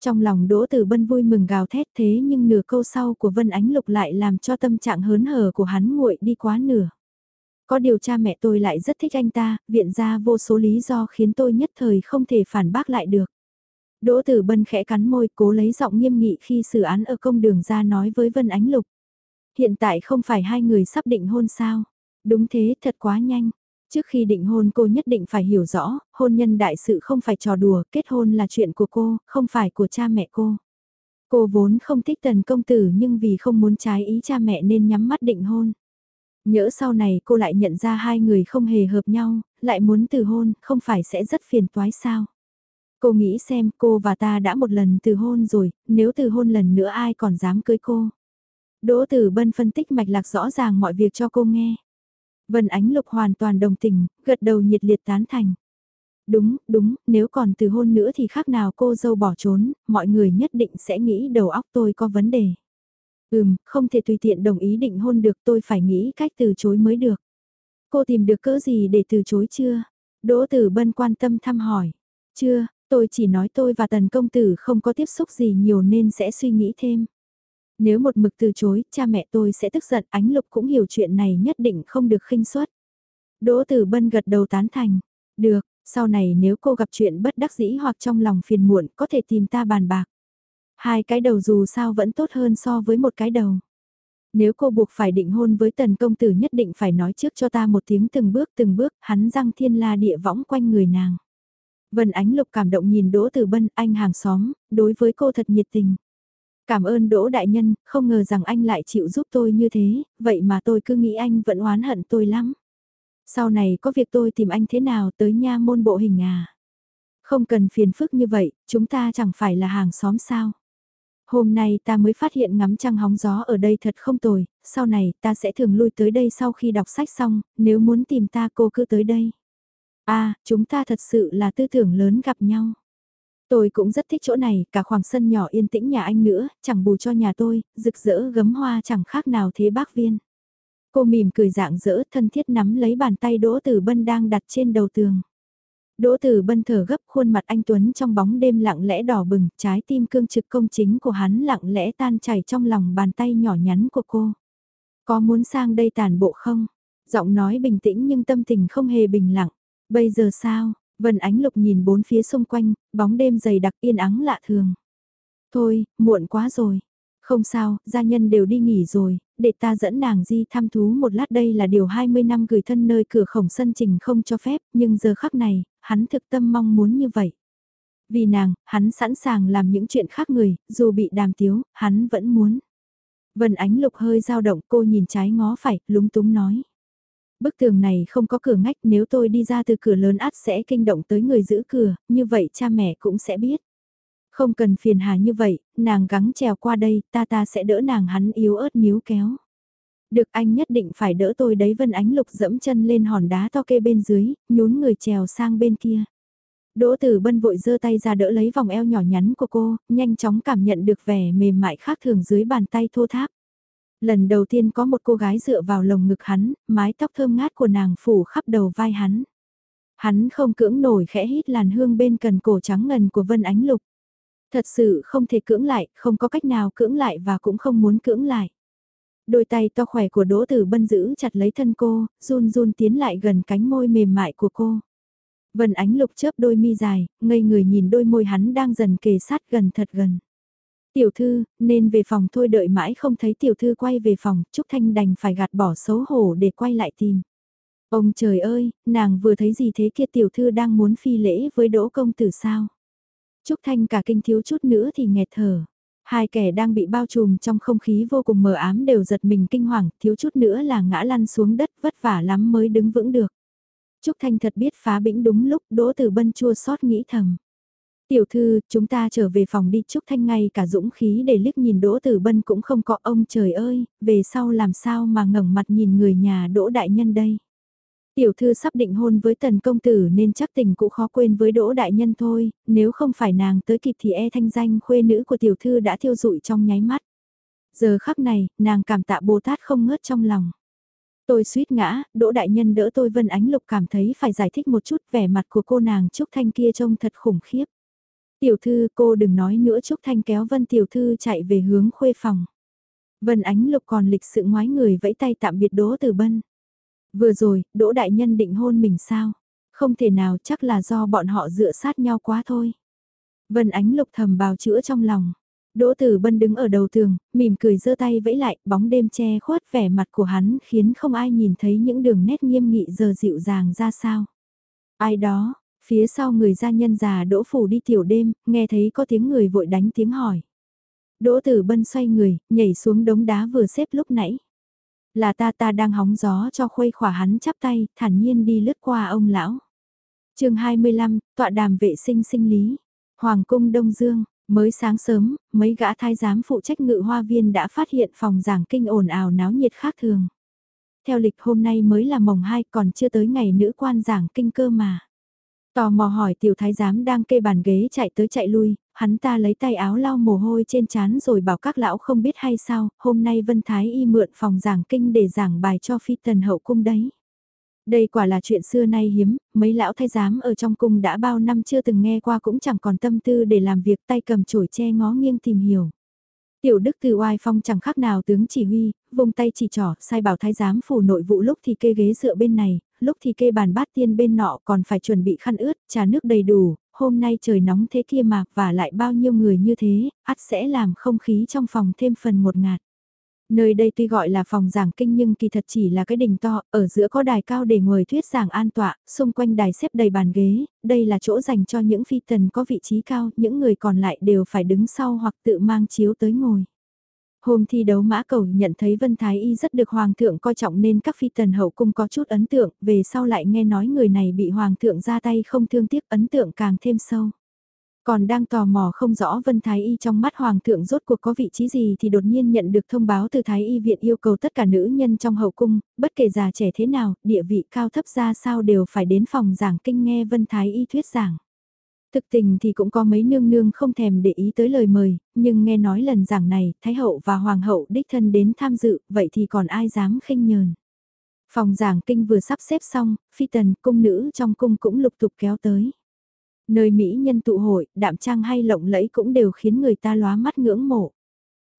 Trong lòng Đỗ Tử Bân vui mừng gào thét thế nhưng nửa câu sau của Vân Ánh Lục lại làm cho tâm trạng hớn hở của hắn nguội đi quá nửa. Có điều cha mẹ tôi lại rất thích anh ta, viện ra vô số lý do khiến tôi nhất thời không thể phản bác lại được. Đỗ Tử Bân khẽ cắn môi cố lấy giọng nghiêm nghị khi xử án ở công đường ra nói với Vân Ánh Lục. Hiện tại không phải hai người sắp định hôn sao? Đúng thế, thật quá nhanh. Trước khi định hôn cô nhất định phải hiểu rõ, hôn nhân đại sự không phải trò đùa, kết hôn là chuyện của cô, không phải của cha mẹ cô. Cô vốn không thích tần công tử nhưng vì không muốn trái ý cha mẹ nên nhắm mắt định hôn. Nhỡ sau này cô lại nhận ra hai người không hề hợp nhau, lại muốn từ hôn, không phải sẽ rất phiền toái sao. Cô nghĩ xem cô và ta đã một lần từ hôn rồi, nếu từ hôn lần nữa ai còn dám cưới cô. Đỗ Tử Bân phân tích mạch lạc rõ ràng mọi việc cho cô nghe. Vân Ánh Lục hoàn toàn đồng tình, gật đầu nhiệt liệt tán thành. Đúng, đúng, nếu còn từ hôn nữa thì khác nào cô dâu bỏ trốn, mọi người nhất định sẽ nghĩ đầu óc tôi có vấn đề. Ừm, không thể tùy tiện đồng ý định hôn được tôi phải nghĩ cách từ chối mới được. Cô tìm được cỡ gì để từ chối chưa? Đỗ Tử Bân quan tâm thăm hỏi. Chưa, tôi chỉ nói tôi và Tần Công Tử không có tiếp xúc gì nhiều nên sẽ suy nghĩ thêm. Nếu một mực từ chối, cha mẹ tôi sẽ tức giận, ánh lục cũng hiểu chuyện này nhất định không được khinh suất. Đỗ Tử Bân gật đầu tán thành. Được, sau này nếu cô gặp chuyện bất đắc dĩ hoặc trong lòng phiền muộn có thể tìm ta bàn bạc. Hai cái đầu dù sao vẫn tốt hơn so với một cái đầu. Nếu cô buộc phải định hôn với tần công tử nhất định phải nói trước cho ta một tiếng từng bước từng bước, hắn răng thiên la địa võng quanh người nàng. Vân Ánh Lục cảm động nhìn Đỗ Tử Bân, anh hàng xóm, đối với cô thật nhiệt tình. Cảm ơn Đỗ Đại Nhân, không ngờ rằng anh lại chịu giúp tôi như thế, vậy mà tôi cứ nghĩ anh vẫn oán hận tôi lắm. Sau này có việc tôi tìm anh thế nào tới nha môn bộ hình à? Không cần phiền phức như vậy, chúng ta chẳng phải là hàng xóm sao? Hôm nay ta mới phát hiện ngắm trăng hóng gió ở đây thật không tồi, sau này ta sẽ thường lui tới đây sau khi đọc sách xong, nếu muốn tìm ta cô cứ tới đây. À, chúng ta thật sự là tư tưởng lớn gặp nhau. Tôi cũng rất thích chỗ này, cả khoảng sân nhỏ yên tĩnh nhà anh nữa, chẳng bù cho nhà tôi, rực rỡ gấm hoa chẳng khác nào thế bác viên. Cô mỉm cười dạng dỡ thân thiết nắm lấy bàn tay Đỗ Tử Bân đang đặt trên đầu tường. Đỗ Tử Bân thở gấp khuôn mặt anh Tuấn trong bóng đêm lặng lẽ đỏ bừng, trái tim cương trực công chính của hắn lặng lẽ tan chảy trong lòng bàn tay nhỏ nhắn của cô. Có muốn sang đây tàn bộ không? Giọng nói bình tĩnh nhưng tâm tình không hề bình lặng. Bây giờ sao? Vân Ánh Lục nhìn bốn phía xung quanh, bóng đêm dày đặc yên ắng lạ thường. Thôi, muộn quá rồi. Không sao, gia nhân đều đi nghỉ rồi, để ta dẫn nàng di thăm thú một lát đây là điều 20 năm gửi thân nơi cửa khổng sân trình không cho phép, nhưng giờ khắc này, hắn thực tâm mong muốn như vậy. Vì nàng, hắn sẵn sàng làm những chuyện khác người, dù bị đàm tiếu, hắn vẫn muốn. Vân ánh lục hơi dao động cô nhìn trái ngó phải, lúng túng nói. Bức tường này không có cửa ngách nếu tôi đi ra từ cửa lớn át sẽ kinh động tới người giữ cửa, như vậy cha mẹ cũng sẽ biết. Không cần phiền hà như vậy, nàng gắng trèo qua đây, ta ta sẽ đỡ nàng hắn yếu ớt níu kéo. Được anh nhất định phải đỡ tôi đấy Vân Ánh Lục dẫm chân lên hòn đá to kê bên dưới, nhún người trèo sang bên kia. Đỗ Tử Bân vội giơ tay ra đỡ lấy vòng eo nhỏ nhắn của cô, nhanh chóng cảm nhận được vẻ mềm mại khác thường dưới bàn tay thô tháp. Lần đầu tiên có một cô gái dựa vào lồng ngực hắn, mái tóc thơm ngát của nàng phủ khắp đầu vai hắn. Hắn không cưỡng nổi khẽ hít làn hương bên cần cổ trắng ngần của Vân Ánh Lục. Thật sự không thể cưỡng lại, không có cách nào cưỡng lại và cũng không muốn cưỡng lại. Đôi tay to khỏe của Đỗ Tử Bân giữ chặt lấy thân cô, run run tiến lại gần cánh môi mềm mại của cô. Vân Ánh Lục chớp đôi mi dài, ngây người nhìn đôi môi hắn đang dần kề sát gần thật gần. Tiểu thư, nên về phòng thôi đợi mãi không thấy tiểu thư quay về phòng, Trúc Thanh đành phải gạt bỏ xấu hổ để quay lại tìm. Ông trời ơi, nàng vừa thấy gì thế kia tiểu thư đang muốn phi lễ với đỗ công tử sao? Trúc Thanh cả kinh thiếu chút nữa thì nghẹt thở. Hai kẻ đang bị bao trùm trong không khí vô cùng mờ ám đều giật mình kinh hoàng, thiếu chút nữa là ngã lăn xuống đất vất vả lắm mới đứng vững được. Trúc Thanh thật biết phá bĩnh đúng lúc Đỗ Tử Bân chua xót nghĩ thầm. Tiểu thư, chúng ta trở về phòng đi Trúc Thanh ngay cả dũng khí để liếc nhìn Đỗ Tử Bân cũng không có ông trời ơi, về sau làm sao mà ngẩng mặt nhìn người nhà Đỗ Đại Nhân đây. Tiểu thư sắp định hôn với tần công tử nên chắc tình cũng khó quên với Đỗ Đại Nhân thôi, nếu không phải nàng tới kịp thì e thanh danh khuê nữ của tiểu thư đã thiêu dụi trong nháy mắt. Giờ khắc này, nàng cảm tạ Bồ Tát không ngớt trong lòng. Tôi suýt ngã, Đỗ Đại Nhân đỡ tôi Vân Ánh Lục cảm thấy phải giải thích một chút vẻ mặt của cô nàng Trúc Thanh kia trông thật khủng khiếp. Tiểu thư cô đừng nói nữa Trúc Thanh kéo Vân Tiểu thư chạy về hướng khuê phòng. Vân Ánh Lục còn lịch sự ngoái người vẫy tay tạm biệt Đỗ Tử Bân. Vừa rồi, Đỗ Đại Nhân định hôn mình sao? Không thể nào chắc là do bọn họ dựa sát nhau quá thôi. Vân Ánh Lục thầm bào chữa trong lòng. Đỗ Tử Bân đứng ở đầu tường, mỉm cười giơ tay vẫy lại, bóng đêm che khuất vẻ mặt của hắn khiến không ai nhìn thấy những đường nét nghiêm nghị giờ dịu dàng ra sao. Ai đó, phía sau người gia nhân già Đỗ Phủ đi tiểu đêm, nghe thấy có tiếng người vội đánh tiếng hỏi. Đỗ Tử Bân xoay người, nhảy xuống đống đá vừa xếp lúc nãy. Là ta ta đang hóng gió cho khuây khỏa hắn chắp tay, thản nhiên đi lướt qua ông lão. chương 25, tọa đàm vệ sinh sinh lý. Hoàng cung Đông Dương, Mới sáng sớm, mấy gã thái giám phụ trách ngự hoa viên đã phát hiện phòng giảng kinh ồn ào náo nhiệt khác thường. Theo lịch hôm nay mới là mồng 2 còn chưa tới ngày nữ quan giảng kinh cơ mà. Tò mò hỏi tiểu thái giám đang kê bàn ghế chạy tới chạy lui, hắn ta lấy tay áo lau mồ hôi trên trán rồi bảo các lão không biết hay sao, hôm nay Vân Thái y mượn phòng giảng kinh để giảng bài cho phi tần hậu cung đấy. Đây quả là chuyện xưa nay hiếm, mấy lão thái giám ở trong cung đã bao năm chưa từng nghe qua cũng chẳng còn tâm tư để làm việc tay cầm chổi che ngó nghiêng tìm hiểu. Tiểu đức từ oai phong chẳng khác nào tướng chỉ huy, vùng tay chỉ trỏ, sai bảo thái giám phủ nội vụ lúc thì kê ghế dựa bên này, lúc thì kê bàn bát tiên bên nọ còn phải chuẩn bị khăn ướt, trà nước đầy đủ, hôm nay trời nóng thế kia mà và lại bao nhiêu người như thế, ắt sẽ làm không khí trong phòng thêm phần một ngạt. Nơi đây tuy gọi là phòng giảng kinh nhưng kỳ thật chỉ là cái đình to, ở giữa có đài cao để ngồi thuyết giảng an tọa, xung quanh đài xếp đầy bàn ghế, đây là chỗ dành cho những phi tần có vị trí cao, những người còn lại đều phải đứng sau hoặc tự mang chiếu tới ngồi. Hôm thi đấu mã cầu nhận thấy Vân Thái Y rất được Hoàng thượng coi trọng nên các phi tần hậu cung có chút ấn tượng, về sau lại nghe nói người này bị Hoàng thượng ra tay không thương tiếc ấn tượng càng thêm sâu. Còn đang tò mò không rõ Vân Thái Y trong mắt Hoàng thượng rốt cuộc có vị trí gì thì đột nhiên nhận được thông báo từ Thái Y viện yêu cầu tất cả nữ nhân trong hậu cung, bất kể già trẻ thế nào, địa vị cao thấp ra sao đều phải đến phòng giảng kinh nghe Vân Thái Y thuyết giảng. Thực tình thì cũng có mấy nương nương không thèm để ý tới lời mời, nhưng nghe nói lần giảng này, Thái hậu và Hoàng hậu đích thân đến tham dự, vậy thì còn ai dám khinh nhờn. Phòng giảng kinh vừa sắp xếp xong, phi tần cung nữ trong cung cũng lục tục kéo tới. Nơi Mỹ nhân tụ hội, đạm trang hay lộng lẫy cũng đều khiến người ta lóa mắt ngưỡng mộ.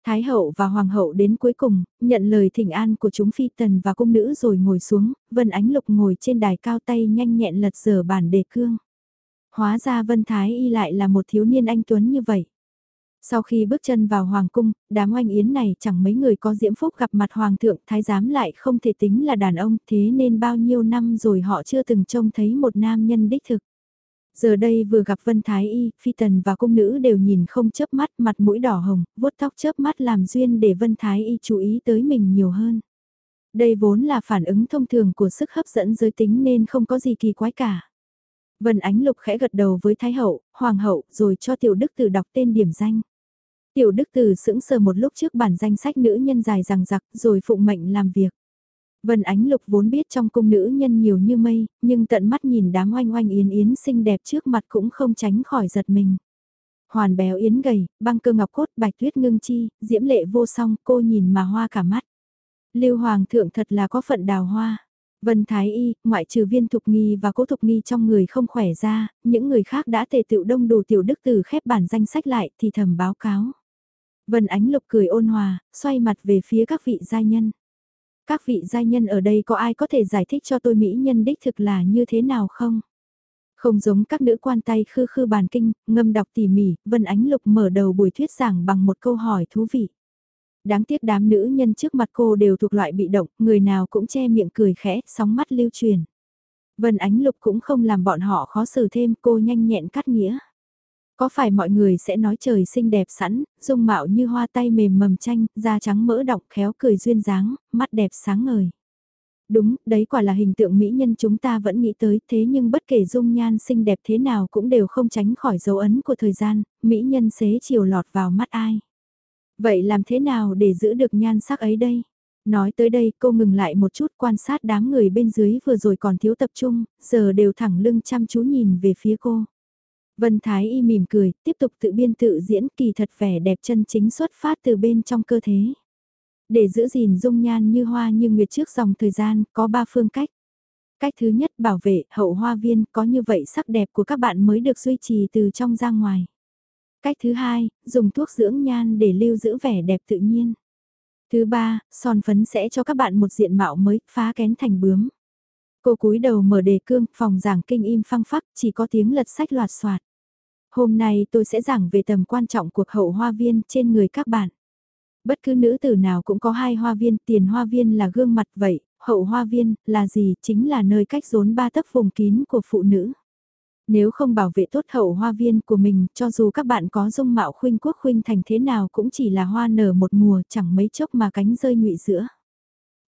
Thái hậu và hoàng hậu đến cuối cùng, nhận lời thỉnh an của chúng phi tần và cung nữ rồi ngồi xuống, Vân Ánh Lục ngồi trên đài cao tay nhanh nhẹn lật dở bản đề cương. Hóa ra Vân Thái y lại là một thiếu niên anh Tuấn như vậy. Sau khi bước chân vào hoàng cung, đám oanh yến này chẳng mấy người có diễm phúc gặp mặt hoàng thượng thái giám lại không thể tính là đàn ông thế nên bao nhiêu năm rồi họ chưa từng trông thấy một nam nhân đích thực. Giờ đây vừa gặp Vân Thái Y, phi tần và cung nữ đều nhìn không chớp mắt mặt mũi đỏ hồng, vuốt tóc chớp mắt làm duyên để Vân Thái Y chú ý tới mình nhiều hơn. Đây vốn là phản ứng thông thường của sức hấp dẫn giới tính nên không có gì kỳ quái cả. Vân Ánh Lục khẽ gật đầu với Thái Hậu, Hoàng Hậu rồi cho Tiểu Đức Tử đọc tên điểm danh. Tiểu Đức Tử sững sờ một lúc trước bản danh sách nữ nhân dài rằng giặc rồi phụng mệnh làm việc. Vân Ánh Lục vốn biết trong cung nữ nhân nhiều như mây, nhưng tận mắt nhìn đám oanh oanh yến yến xinh đẹp trước mặt cũng không tránh khỏi giật mình. Hoàn béo yến gầy, băng cơ ngọc cốt, bạch tuyết ngưng chi, diễm lệ vô song, cô nhìn mà hoa cả mắt. Lưu Hoàng thượng thật là có phận đào hoa. Vân Thái Y, ngoại trừ viên thục nghi và cố thục nghi trong người không khỏe ra, những người khác đã tề tựu đông đủ tiểu đức tử khép bản danh sách lại thì thầm báo cáo. Vân Ánh Lục cười ôn hòa, xoay mặt về phía các vị gia nhân. Các vị gia nhân ở đây có ai có thể giải thích cho tôi mỹ nhân đích thực là như thế nào không? Không giống các nữ quan tay khư khư bàn kinh, ngâm đọc tỉ mỉ, Vân Ánh Lục mở đầu buổi thuyết giảng bằng một câu hỏi thú vị. Đáng tiếc đám nữ nhân trước mặt cô đều thuộc loại bị động, người nào cũng che miệng cười khẽ, sóng mắt lưu truyền. Vân Ánh Lục cũng không làm bọn họ khó xử thêm, cô nhanh nhẹn cắt nghĩa. Có phải mọi người sẽ nói trời xinh đẹp sẵn, dung mạo như hoa tay mềm mầm chanh, da trắng mỡ đọc khéo cười duyên dáng, mắt đẹp sáng ngời. Đúng, đấy quả là hình tượng mỹ nhân chúng ta vẫn nghĩ tới, thế nhưng bất kể dung nhan xinh đẹp thế nào cũng đều không tránh khỏi dấu ấn của thời gian, mỹ nhân xế chiều lọt vào mắt ai. Vậy làm thế nào để giữ được nhan sắc ấy đây? Nói tới đây cô ngừng lại một chút quan sát đám người bên dưới vừa rồi còn thiếu tập trung, giờ đều thẳng lưng chăm chú nhìn về phía cô. Vân Thái Y mỉm cười, tiếp tục tự biên tự diễn kỳ thật vẻ đẹp chân chính xuất phát từ bên trong cơ thể. Để giữ gìn dung nhan như hoa như nguyệt trước dòng thời gian, có ba phương cách. Cách thứ nhất bảo vệ hậu hoa viên có như vậy sắc đẹp của các bạn mới được duy trì từ trong ra ngoài. Cách thứ hai, dùng thuốc dưỡng nhan để lưu giữ vẻ đẹp tự nhiên. Thứ ba, son phấn sẽ cho các bạn một diện mạo mới, phá kén thành bướm. Cô cúi đầu mở đề cương, phòng giảng kinh im phăng phắc, chỉ có tiếng lật sách loạt soạt. Hôm nay tôi sẽ giảng về tầm quan trọng của hậu hoa viên trên người các bạn. Bất cứ nữ tử nào cũng có hai hoa viên, tiền hoa viên là gương mặt vậy, hậu hoa viên là gì chính là nơi cách rốn ba tấc vùng kín của phụ nữ. Nếu không bảo vệ tốt hậu hoa viên của mình, cho dù các bạn có dung mạo khuynh quốc khuynh thành thế nào cũng chỉ là hoa nở một mùa chẳng mấy chốc mà cánh rơi nhụy giữa.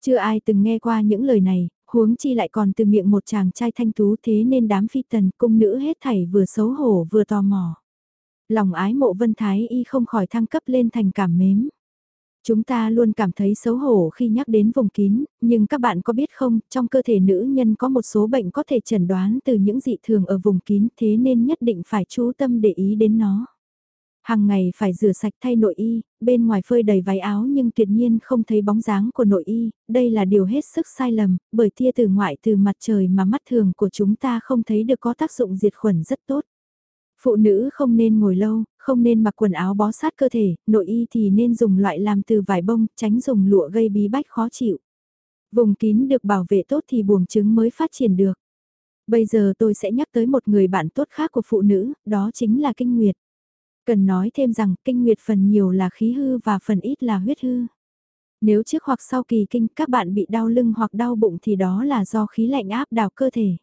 Chưa ai từng nghe qua những lời này, huống chi lại còn từ miệng một chàng trai thanh tú thế nên đám phi tần cung nữ hết thảy vừa xấu hổ vừa tò mò. Lòng ái mộ vân thái y không khỏi thăng cấp lên thành cảm mến. Chúng ta luôn cảm thấy xấu hổ khi nhắc đến vùng kín, nhưng các bạn có biết không, trong cơ thể nữ nhân có một số bệnh có thể chẩn đoán từ những dị thường ở vùng kín thế nên nhất định phải chú tâm để ý đến nó. Hàng ngày phải rửa sạch thay nội y, bên ngoài phơi đầy váy áo nhưng tuyệt nhiên không thấy bóng dáng của nội y, đây là điều hết sức sai lầm, bởi tia từ ngoại từ mặt trời mà mắt thường của chúng ta không thấy được có tác dụng diệt khuẩn rất tốt. Phụ nữ không nên ngồi lâu, không nên mặc quần áo bó sát cơ thể, nội y thì nên dùng loại làm từ vải bông, tránh dùng lụa gây bí bách khó chịu. Vùng kín được bảo vệ tốt thì buồng trứng mới phát triển được. Bây giờ tôi sẽ nhắc tới một người bạn tốt khác của phụ nữ, đó chính là kinh nguyệt. Cần nói thêm rằng kinh nguyệt phần nhiều là khí hư và phần ít là huyết hư. Nếu trước hoặc sau kỳ kinh các bạn bị đau lưng hoặc đau bụng thì đó là do khí lạnh áp đảo cơ thể.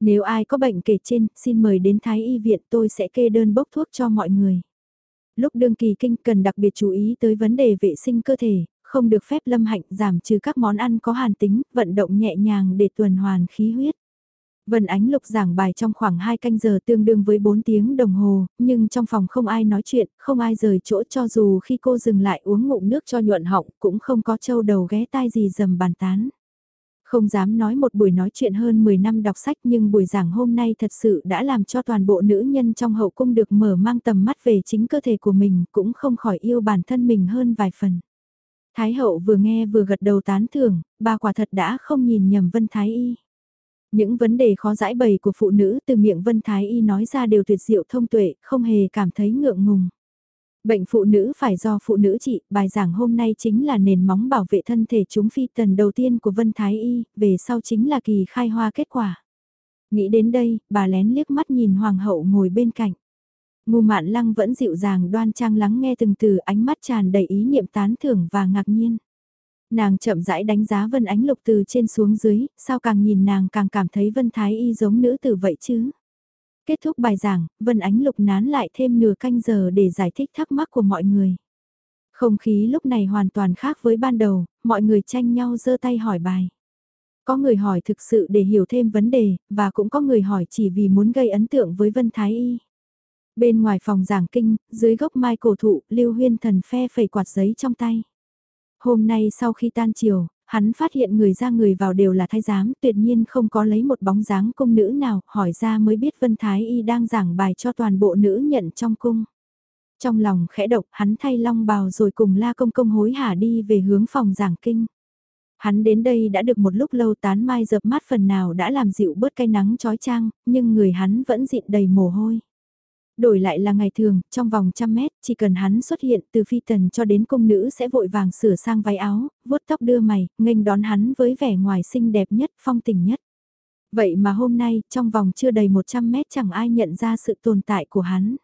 Nếu ai có bệnh kể trên, xin mời đến Thái Y viện tôi sẽ kê đơn bốc thuốc cho mọi người. Lúc đương kỳ kinh cần đặc biệt chú ý tới vấn đề vệ sinh cơ thể, không được phép lâm hạnh giảm trừ các món ăn có hàn tính, vận động nhẹ nhàng để tuần hoàn khí huyết. Vân Ánh Lục giảng bài trong khoảng 2 canh giờ tương đương với 4 tiếng đồng hồ, nhưng trong phòng không ai nói chuyện, không ai rời chỗ cho dù khi cô dừng lại uống ngụm nước cho nhuận họng cũng không có châu đầu ghé tai gì dầm bàn tán. Không dám nói một buổi nói chuyện hơn 10 năm đọc sách nhưng buổi giảng hôm nay thật sự đã làm cho toàn bộ nữ nhân trong hậu cung được mở mang tầm mắt về chính cơ thể của mình cũng không khỏi yêu bản thân mình hơn vài phần. Thái hậu vừa nghe vừa gật đầu tán thưởng, bà quả thật đã không nhìn nhầm Vân Thái Y. Những vấn đề khó giải bày của phụ nữ từ miệng Vân Thái Y nói ra đều tuyệt diệu thông tuệ, không hề cảm thấy ngượng ngùng. Bệnh phụ nữ phải do phụ nữ trị, bài giảng hôm nay chính là nền móng bảo vệ thân thể chúng phi tần đầu tiên của Vân Thái Y, về sau chính là kỳ khai hoa kết quả. Nghĩ đến đây, bà lén liếc mắt nhìn hoàng hậu ngồi bên cạnh. Ngu mạn lăng vẫn dịu dàng đoan trang lắng nghe từng từ ánh mắt tràn đầy ý niệm tán thưởng và ngạc nhiên. Nàng chậm rãi đánh giá Vân Ánh Lục từ trên xuống dưới, sao càng nhìn nàng càng cảm thấy Vân Thái Y giống nữ tử vậy chứ. Kết thúc bài giảng, Vân Ánh Lục nán lại thêm nửa canh giờ để giải thích thắc mắc của mọi người. Không khí lúc này hoàn toàn khác với ban đầu, mọi người tranh nhau giơ tay hỏi bài. Có người hỏi thực sự để hiểu thêm vấn đề, và cũng có người hỏi chỉ vì muốn gây ấn tượng với Vân Thái Y. Bên ngoài phòng giảng kinh, dưới gốc mai cổ thụ, Lưu Huyên Thần phe phẩy quạt giấy trong tay. Hôm nay sau khi tan chiều, hắn phát hiện người ra người vào đều là thái giám, tuyệt nhiên không có lấy một bóng dáng công nữ nào, hỏi ra mới biết Vân Thái Y đang giảng bài cho toàn bộ nữ nhận trong cung. Trong lòng khẽ độc, hắn thay long bào rồi cùng la công công hối hả đi về hướng phòng giảng kinh. Hắn đến đây đã được một lúc lâu tán mai dập mát phần nào đã làm dịu bớt cái nắng trói trang, nhưng người hắn vẫn dịn đầy mồ hôi. Đổi lại là ngày thường, trong vòng trăm mét, chỉ cần hắn xuất hiện từ phi tần cho đến công nữ sẽ vội vàng sửa sang váy áo, vuốt tóc đưa mày, nghênh đón hắn với vẻ ngoài xinh đẹp nhất, phong tình nhất. Vậy mà hôm nay, trong vòng chưa đầy 100 mét chẳng ai nhận ra sự tồn tại của hắn.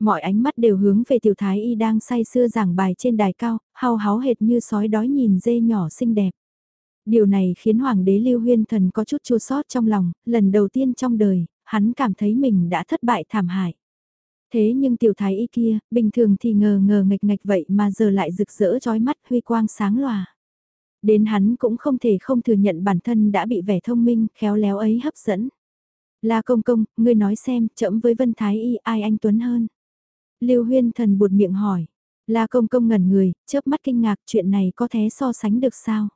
Mọi ánh mắt đều hướng về tiểu thái y đang say sưa giảng bài trên đài cao, hao háo hệt như sói đói nhìn dê nhỏ xinh đẹp. Điều này khiến Hoàng đế Lưu Huyên Thần có chút chua sót trong lòng, lần đầu tiên trong đời, hắn cảm thấy mình đã thất bại thảm hại. Thế nhưng tiểu thái y kia, bình thường thì ngờ ngờ ngạch ngạch vậy mà giờ lại rực rỡ trói mắt huy quang sáng lòa. Đến hắn cũng không thể không thừa nhận bản thân đã bị vẻ thông minh, khéo léo ấy hấp dẫn. La công công, ngươi nói xem, chậm với Vân Thái Y ai anh Tuấn hơn. Lưu Huyên Thần buột miệng hỏi. La công công ngẩn người, chớp mắt kinh ngạc chuyện này có thể so sánh được sao?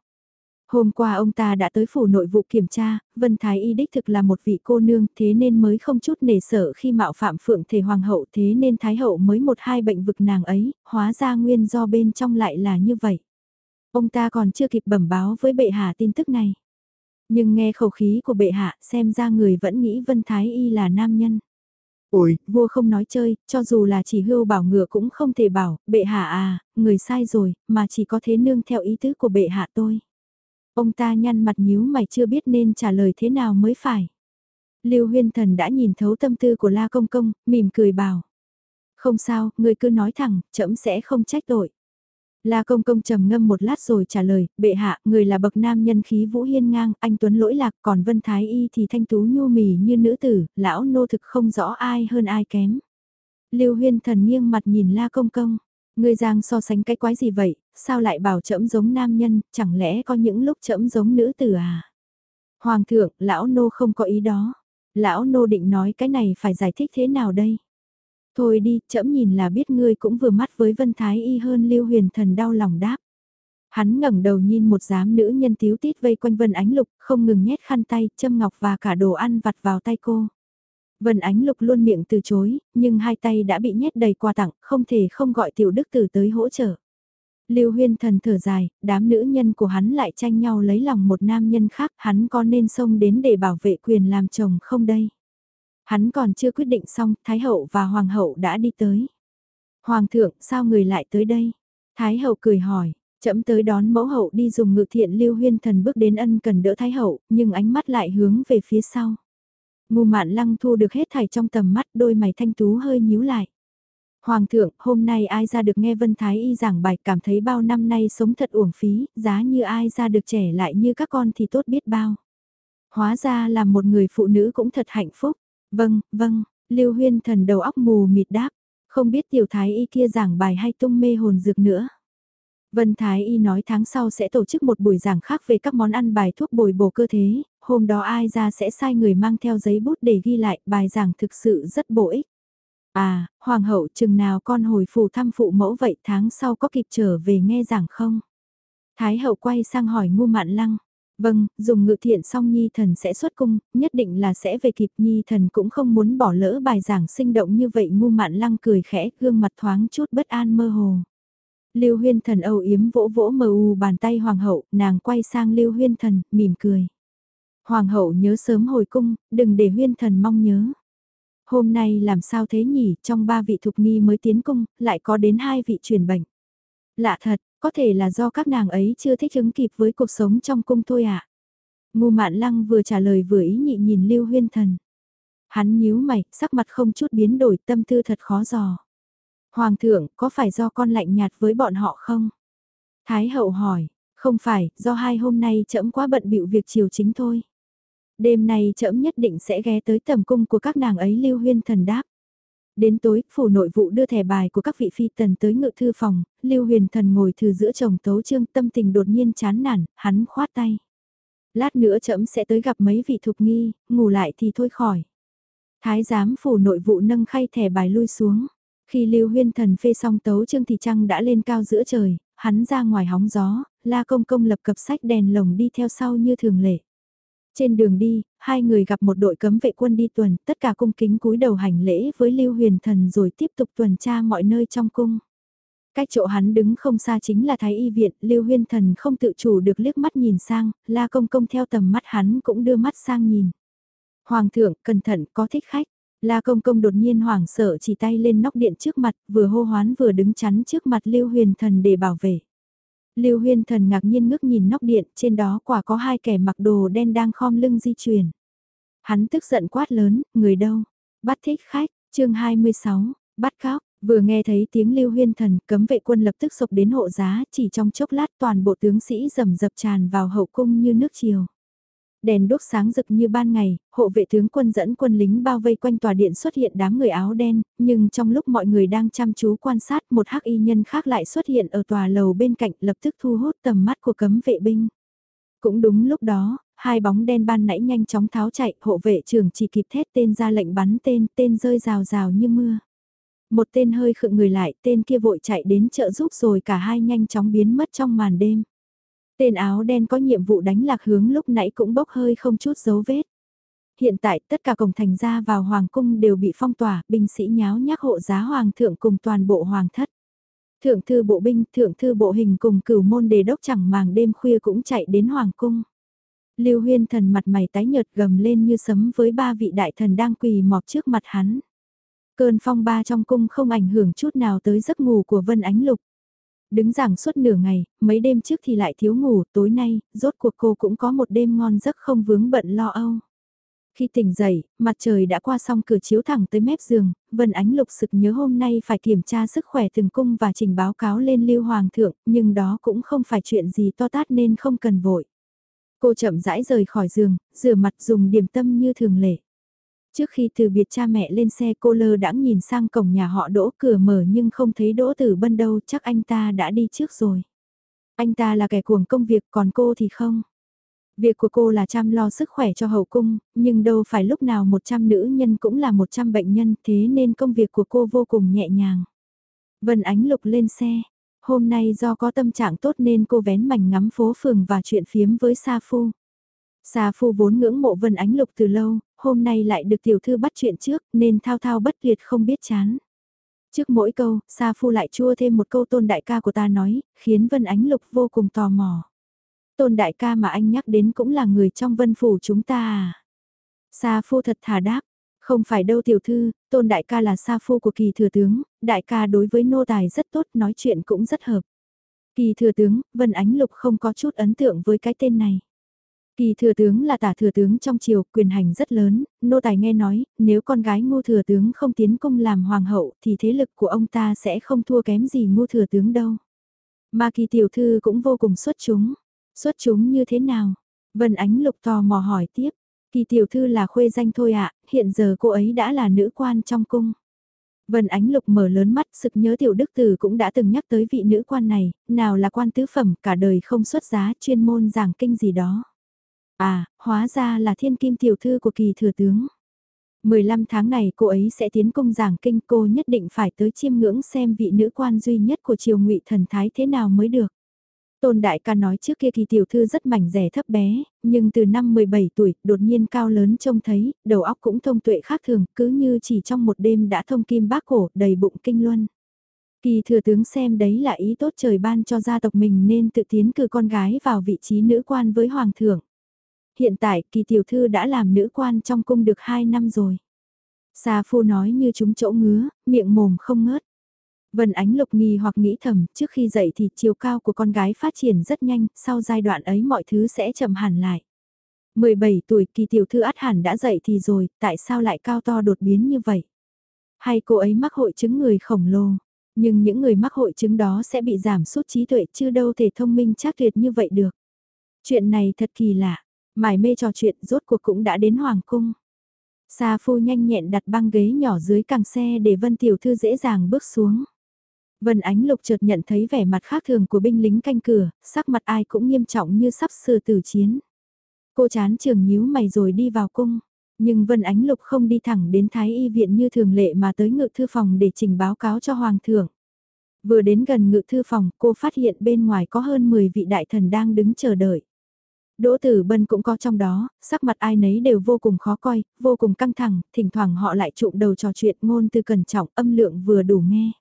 Hôm qua ông ta đã tới phủ nội vụ kiểm tra, Vân Thái Y đích thực là một vị cô nương thế nên mới không chút nể sợ khi mạo phạm phượng thể hoàng hậu thế nên Thái hậu mới một hai bệnh vực nàng ấy, hóa ra nguyên do bên trong lại là như vậy. Ông ta còn chưa kịp bẩm báo với bệ hạ tin tức này. Nhưng nghe khẩu khí của bệ hạ xem ra người vẫn nghĩ Vân Thái Y là nam nhân. Ôi, vua không nói chơi, cho dù là chỉ hưu bảo ngựa cũng không thể bảo, bệ hạ à, người sai rồi, mà chỉ có thế nương theo ý tứ của bệ hạ tôi. Ông ta nhăn mặt nhíu mày chưa biết nên trả lời thế nào mới phải. Lưu Huyên Thần đã nhìn thấu tâm tư của La Công Công, mỉm cười bảo. Không sao, người cứ nói thẳng, trẫm sẽ không trách tội. La Công Công trầm ngâm một lát rồi trả lời, bệ hạ, người là bậc nam nhân khí vũ hiên ngang, anh Tuấn lỗi lạc, còn Vân Thái Y thì thanh tú nhu mì như nữ tử, lão nô thực không rõ ai hơn ai kém. Lưu Huyên Thần nghiêng mặt nhìn La Công Công, ngươi giang so sánh cái quái gì vậy, sao lại bảo trẫm giống nam nhân, chẳng lẽ có những lúc trẫm giống nữ tử à? Hoàng thượng, lão nô không có ý đó. Lão nô định nói cái này phải giải thích thế nào đây? Thôi đi, trẫm nhìn là biết ngươi cũng vừa mắt với Vân Thái Y hơn Lưu Huyền Thần đau lòng đáp. Hắn ngẩng đầu nhìn một giám nữ nhân thiếu tít vây quanh Vân Ánh Lục, không ngừng nhét khăn tay, châm ngọc và cả đồ ăn vặt vào tay cô. Vân Ánh Lục luôn miệng từ chối, nhưng hai tay đã bị nhét đầy quà tặng, không thể không gọi tiểu đức tử tới hỗ trợ. Lưu Huyên Thần thở dài, đám nữ nhân của hắn lại tranh nhau lấy lòng một nam nhân khác, hắn có nên xông đến để bảo vệ quyền làm chồng không đây? Hắn còn chưa quyết định xong, Thái Hậu và Hoàng Hậu đã đi tới. Hoàng thượng, sao người lại tới đây? Thái Hậu cười hỏi, chậm tới đón mẫu hậu đi dùng ngự thiện Lưu Huyên Thần bước đến ân cần đỡ Thái Hậu, nhưng ánh mắt lại hướng về phía sau. Ngu mạn lăng thu được hết thảy trong tầm mắt đôi mày thanh tú hơi nhíu lại. Hoàng thượng, hôm nay ai ra được nghe Vân Thái Y giảng bài cảm thấy bao năm nay sống thật uổng phí, giá như ai ra được trẻ lại như các con thì tốt biết bao. Hóa ra là một người phụ nữ cũng thật hạnh phúc. Vâng, vâng, Lưu Huyên thần đầu óc mù mịt đáp, không biết tiểu thái y kia giảng bài hay tung mê hồn dược nữa. Vân Thái Y nói tháng sau sẽ tổ chức một buổi giảng khác về các món ăn bài thuốc bồi bổ cơ thế, hôm đó ai ra sẽ sai người mang theo giấy bút để ghi lại bài giảng thực sự rất bổ ích. À, Hoàng hậu chừng nào con hồi phủ thăm phụ mẫu vậy tháng sau có kịp trở về nghe giảng không? Thái hậu quay sang hỏi ngu mạn lăng. Vâng, dùng ngự thiện xong Nhi thần sẽ xuất cung, nhất định là sẽ về kịp Nhi thần cũng không muốn bỏ lỡ bài giảng sinh động như vậy ngu mạn lăng cười khẽ gương mặt thoáng chút bất an mơ hồ. Lưu huyên thần âu yếm vỗ vỗ mờ u bàn tay hoàng hậu, nàng quay sang lưu huyên thần, mỉm cười. Hoàng hậu nhớ sớm hồi cung, đừng để huyên thần mong nhớ. Hôm nay làm sao thế nhỉ, trong ba vị thục nghi mới tiến cung, lại có đến hai vị truyền bệnh. Lạ thật, có thể là do các nàng ấy chưa thích ứng kịp với cuộc sống trong cung thôi ạ. À? Ngu mạn lăng vừa trả lời vừa ý nhị nhìn Lưu Huyên Thần. Hắn nhíu mày, sắc mặt không chút biến đổi tâm tư thật khó dò. Hoàng thượng, có phải do con lạnh nhạt với bọn họ không? Thái hậu hỏi, không phải, do hai hôm nay trẫm quá bận bịu việc triều chính thôi. Đêm nay trẫm nhất định sẽ ghé tới tầm cung của các nàng ấy Lưu Huyên Thần đáp. Đến tối, phủ nội vụ đưa thẻ bài của các vị phi tần tới ngự thư phòng, Lưu Huyền Thần ngồi thư giữa chồng tấu trương tâm tình đột nhiên chán nản, hắn khoát tay. Lát nữa trẫm sẽ tới gặp mấy vị thục nghi, ngủ lại thì thôi khỏi. Thái giám phủ nội vụ nâng khay thẻ bài lui xuống. Khi Lưu Huyên Thần phê xong tấu trương thì trăng đã lên cao giữa trời, hắn ra ngoài hóng gió, la công công lập cập sách đèn lồng đi theo sau như thường lệ. Trên đường đi, hai người gặp một đội cấm vệ quân đi tuần, tất cả cung kính cúi đầu hành lễ với Lưu Huyền Thần rồi tiếp tục tuần tra mọi nơi trong cung. Cách chỗ hắn đứng không xa chính là Thái Y Viện, Lưu Huyên Thần không tự chủ được liếc mắt nhìn sang, La Công Công theo tầm mắt hắn cũng đưa mắt sang nhìn. Hoàng thượng, cẩn thận, có thích khách. La Công Công đột nhiên hoảng sợ chỉ tay lên nóc điện trước mặt, vừa hô hoán vừa đứng chắn trước mặt Lưu Huyền Thần để bảo vệ. Lưu Huyền Thần ngạc nhiên ngước nhìn nóc điện, trên đó quả có hai kẻ mặc đồ đen đang khom lưng di chuyển. Hắn tức giận quát lớn, người đâu? Bắt thích khách, chương 26, bắt cóc, vừa nghe thấy tiếng Lưu Huyên Thần, cấm vệ quân lập tức sụp đến hộ giá, chỉ trong chốc lát toàn bộ tướng sĩ rầm rập tràn vào hậu cung như nước chiều đèn đốt sáng rực như ban ngày, hộ vệ tướng quân dẫn quân lính bao vây quanh tòa điện xuất hiện đám người áo đen, nhưng trong lúc mọi người đang chăm chú quan sát một hắc y nhân khác lại xuất hiện ở tòa lầu bên cạnh lập tức thu hút tầm mắt của cấm vệ binh. Cũng đúng lúc đó, hai bóng đen ban nãy nhanh chóng tháo chạy, hộ vệ trưởng chỉ kịp thét tên ra lệnh bắn tên, tên rơi rào rào như mưa. Một tên hơi khựng người lại, tên kia vội chạy đến trợ giúp rồi cả hai nhanh chóng biến mất trong màn đêm. Tên áo đen có nhiệm vụ đánh lạc hướng lúc nãy cũng bốc hơi không chút dấu vết. Hiện tại tất cả cổng thành ra vào hoàng cung đều bị phong tỏa, binh sĩ nháo nhác hộ giá hoàng thượng cùng toàn bộ hoàng thất. Thượng thư bộ binh, thượng thư bộ hình cùng cửu môn đề đốc chẳng màng đêm khuya cũng chạy đến hoàng cung. Lưu Huyên thần mặt mày tái nhợt gầm lên như sấm với ba vị đại thần đang quỳ mọp trước mặt hắn. Cơn phong ba trong cung không ảnh hưởng chút nào tới giấc ngủ của Vân Ánh Lục. Đứng giảng suốt nửa ngày, mấy đêm trước thì lại thiếu ngủ, tối nay, rốt cuộc cô cũng có một đêm ngon giấc không vướng bận lo âu. Khi tỉnh dậy, mặt trời đã qua xong cửa chiếu thẳng tới mép giường, Vân Ánh Lục sực nhớ hôm nay phải kiểm tra sức khỏe từng cung và trình báo cáo lên Lưu Hoàng thượng, nhưng đó cũng không phải chuyện gì to tát nên không cần vội. Cô chậm rãi rời khỏi giường, rửa mặt dùng điểm tâm như thường lệ. Trước khi từ biệt cha mẹ lên xe cô lơ đãng nhìn sang cổng nhà họ đỗ cửa mở nhưng không thấy đỗ tử bân đâu chắc anh ta đã đi trước rồi. Anh ta là kẻ cuồng công việc còn cô thì không. Việc của cô là chăm lo sức khỏe cho hậu cung, nhưng đâu phải lúc nào 100 nữ nhân cũng là 100 bệnh nhân thế nên công việc của cô vô cùng nhẹ nhàng. Vân Ánh Lục lên xe. Hôm nay do có tâm trạng tốt nên cô vén mảnh ngắm phố phường và chuyện phiếm với Sa Phu. Sa Phu vốn ngưỡng mộ Vân Ánh Lục từ lâu, hôm nay lại được tiểu thư bắt chuyện trước nên thao thao bất tuyệt không biết chán. Trước mỗi câu, Sa Phu lại chua thêm một câu tôn đại ca của ta nói, khiến Vân Ánh Lục vô cùng tò mò. Tôn đại ca mà anh nhắc đến cũng là người trong vân phủ chúng ta à? Sa Phu thật thà đáp, không phải đâu tiểu thư, tôn đại ca là Sa Phu của kỳ thừa tướng, đại ca đối với nô tài rất tốt nói chuyện cũng rất hợp. Kỳ thừa tướng, Vân Ánh Lục không có chút ấn tượng với cái tên này. Kỳ thừa tướng là tả thừa tướng trong triều, quyền hành rất lớn, nô tài nghe nói, nếu con gái Ngô thừa tướng không tiến cung làm hoàng hậu thì thế lực của ông ta sẽ không thua kém gì Ngô thừa tướng đâu. Mà kỳ tiểu thư cũng vô cùng xuất chúng. Xuất chúng như thế nào? Vân Ánh Lục tò mò hỏi tiếp. Kỳ tiểu thư là khuê danh thôi ạ, hiện giờ cô ấy đã là nữ quan trong cung. Vân Ánh Lục mở lớn mắt sực nhớ tiểu đức tử cũng đã từng nhắc tới vị nữ quan này, nào là quan tứ phẩm cả đời không xuất giá chuyên môn giảng kinh gì đó. À, hóa ra là thiên kim tiểu thư của kỳ thừa tướng. 15 tháng này cô ấy sẽ tiến công giảng kinh cô nhất định phải tới chiêm ngưỡng xem vị nữ quan duy nhất của triều ngụy thần thái thế nào mới được. Tôn đại ca nói trước kia kỳ tiểu thư rất mảnh rẻ thấp bé, nhưng từ năm 17 tuổi, đột nhiên cao lớn trông thấy, đầu óc cũng thông tuệ khác thường, cứ như chỉ trong một đêm đã thông kim bác cổ, đầy bụng kinh luân. Kỳ thừa tướng xem đấy là ý tốt trời ban cho gia tộc mình nên tự tiến cử con gái vào vị trí nữ quan với hoàng thượng. Hiện tại kỳ tiểu thư đã làm nữ quan trong cung được 2 năm rồi. Sa phu nói như chúng chỗ ngứa, miệng mồm không ngớt. Vân Ánh Lục nghi hoặc nghĩ thầm, trước khi dậy thì chiều cao của con gái phát triển rất nhanh, sau giai đoạn ấy mọi thứ sẽ chậm hẳn lại. 17 tuổi kỳ tiểu thư át hẳn đã dậy thì rồi, tại sao lại cao to đột biến như vậy? Hay cô ấy mắc hội chứng người khổng lồ? Nhưng những người mắc hội chứng đó sẽ bị giảm sút trí tuệ chứ đâu thể thông minh chắc tuyệt như vậy được. Chuyện này thật kỳ lạ, mải mê trò chuyện rốt cuộc cũng đã đến Hoàng Cung. Sa phu nhanh nhẹn đặt băng ghế nhỏ dưới càng xe để Vân Tiểu Thư dễ dàng bước xuống. Vân Ánh Lục chợt nhận thấy vẻ mặt khác thường của binh lính canh cửa, sắc mặt ai cũng nghiêm trọng như sắp sửa tử chiến. Cô chán trường nhíu mày rồi đi vào cung, nhưng Vân Ánh Lục không đi thẳng đến Thái Y viện như thường lệ mà tới ngự thư phòng để trình báo cáo cho Hoàng thượng. Vừa đến gần ngự thư phòng, cô phát hiện bên ngoài có hơn 10 vị đại thần đang đứng chờ đợi. Đỗ Tử Bân cũng có trong đó, sắc mặt ai nấy đều vô cùng khó coi, vô cùng căng thẳng, thỉnh thoảng họ lại trụm đầu trò chuyện ngôn từ cẩn trọng âm lượng vừa đủ nghe.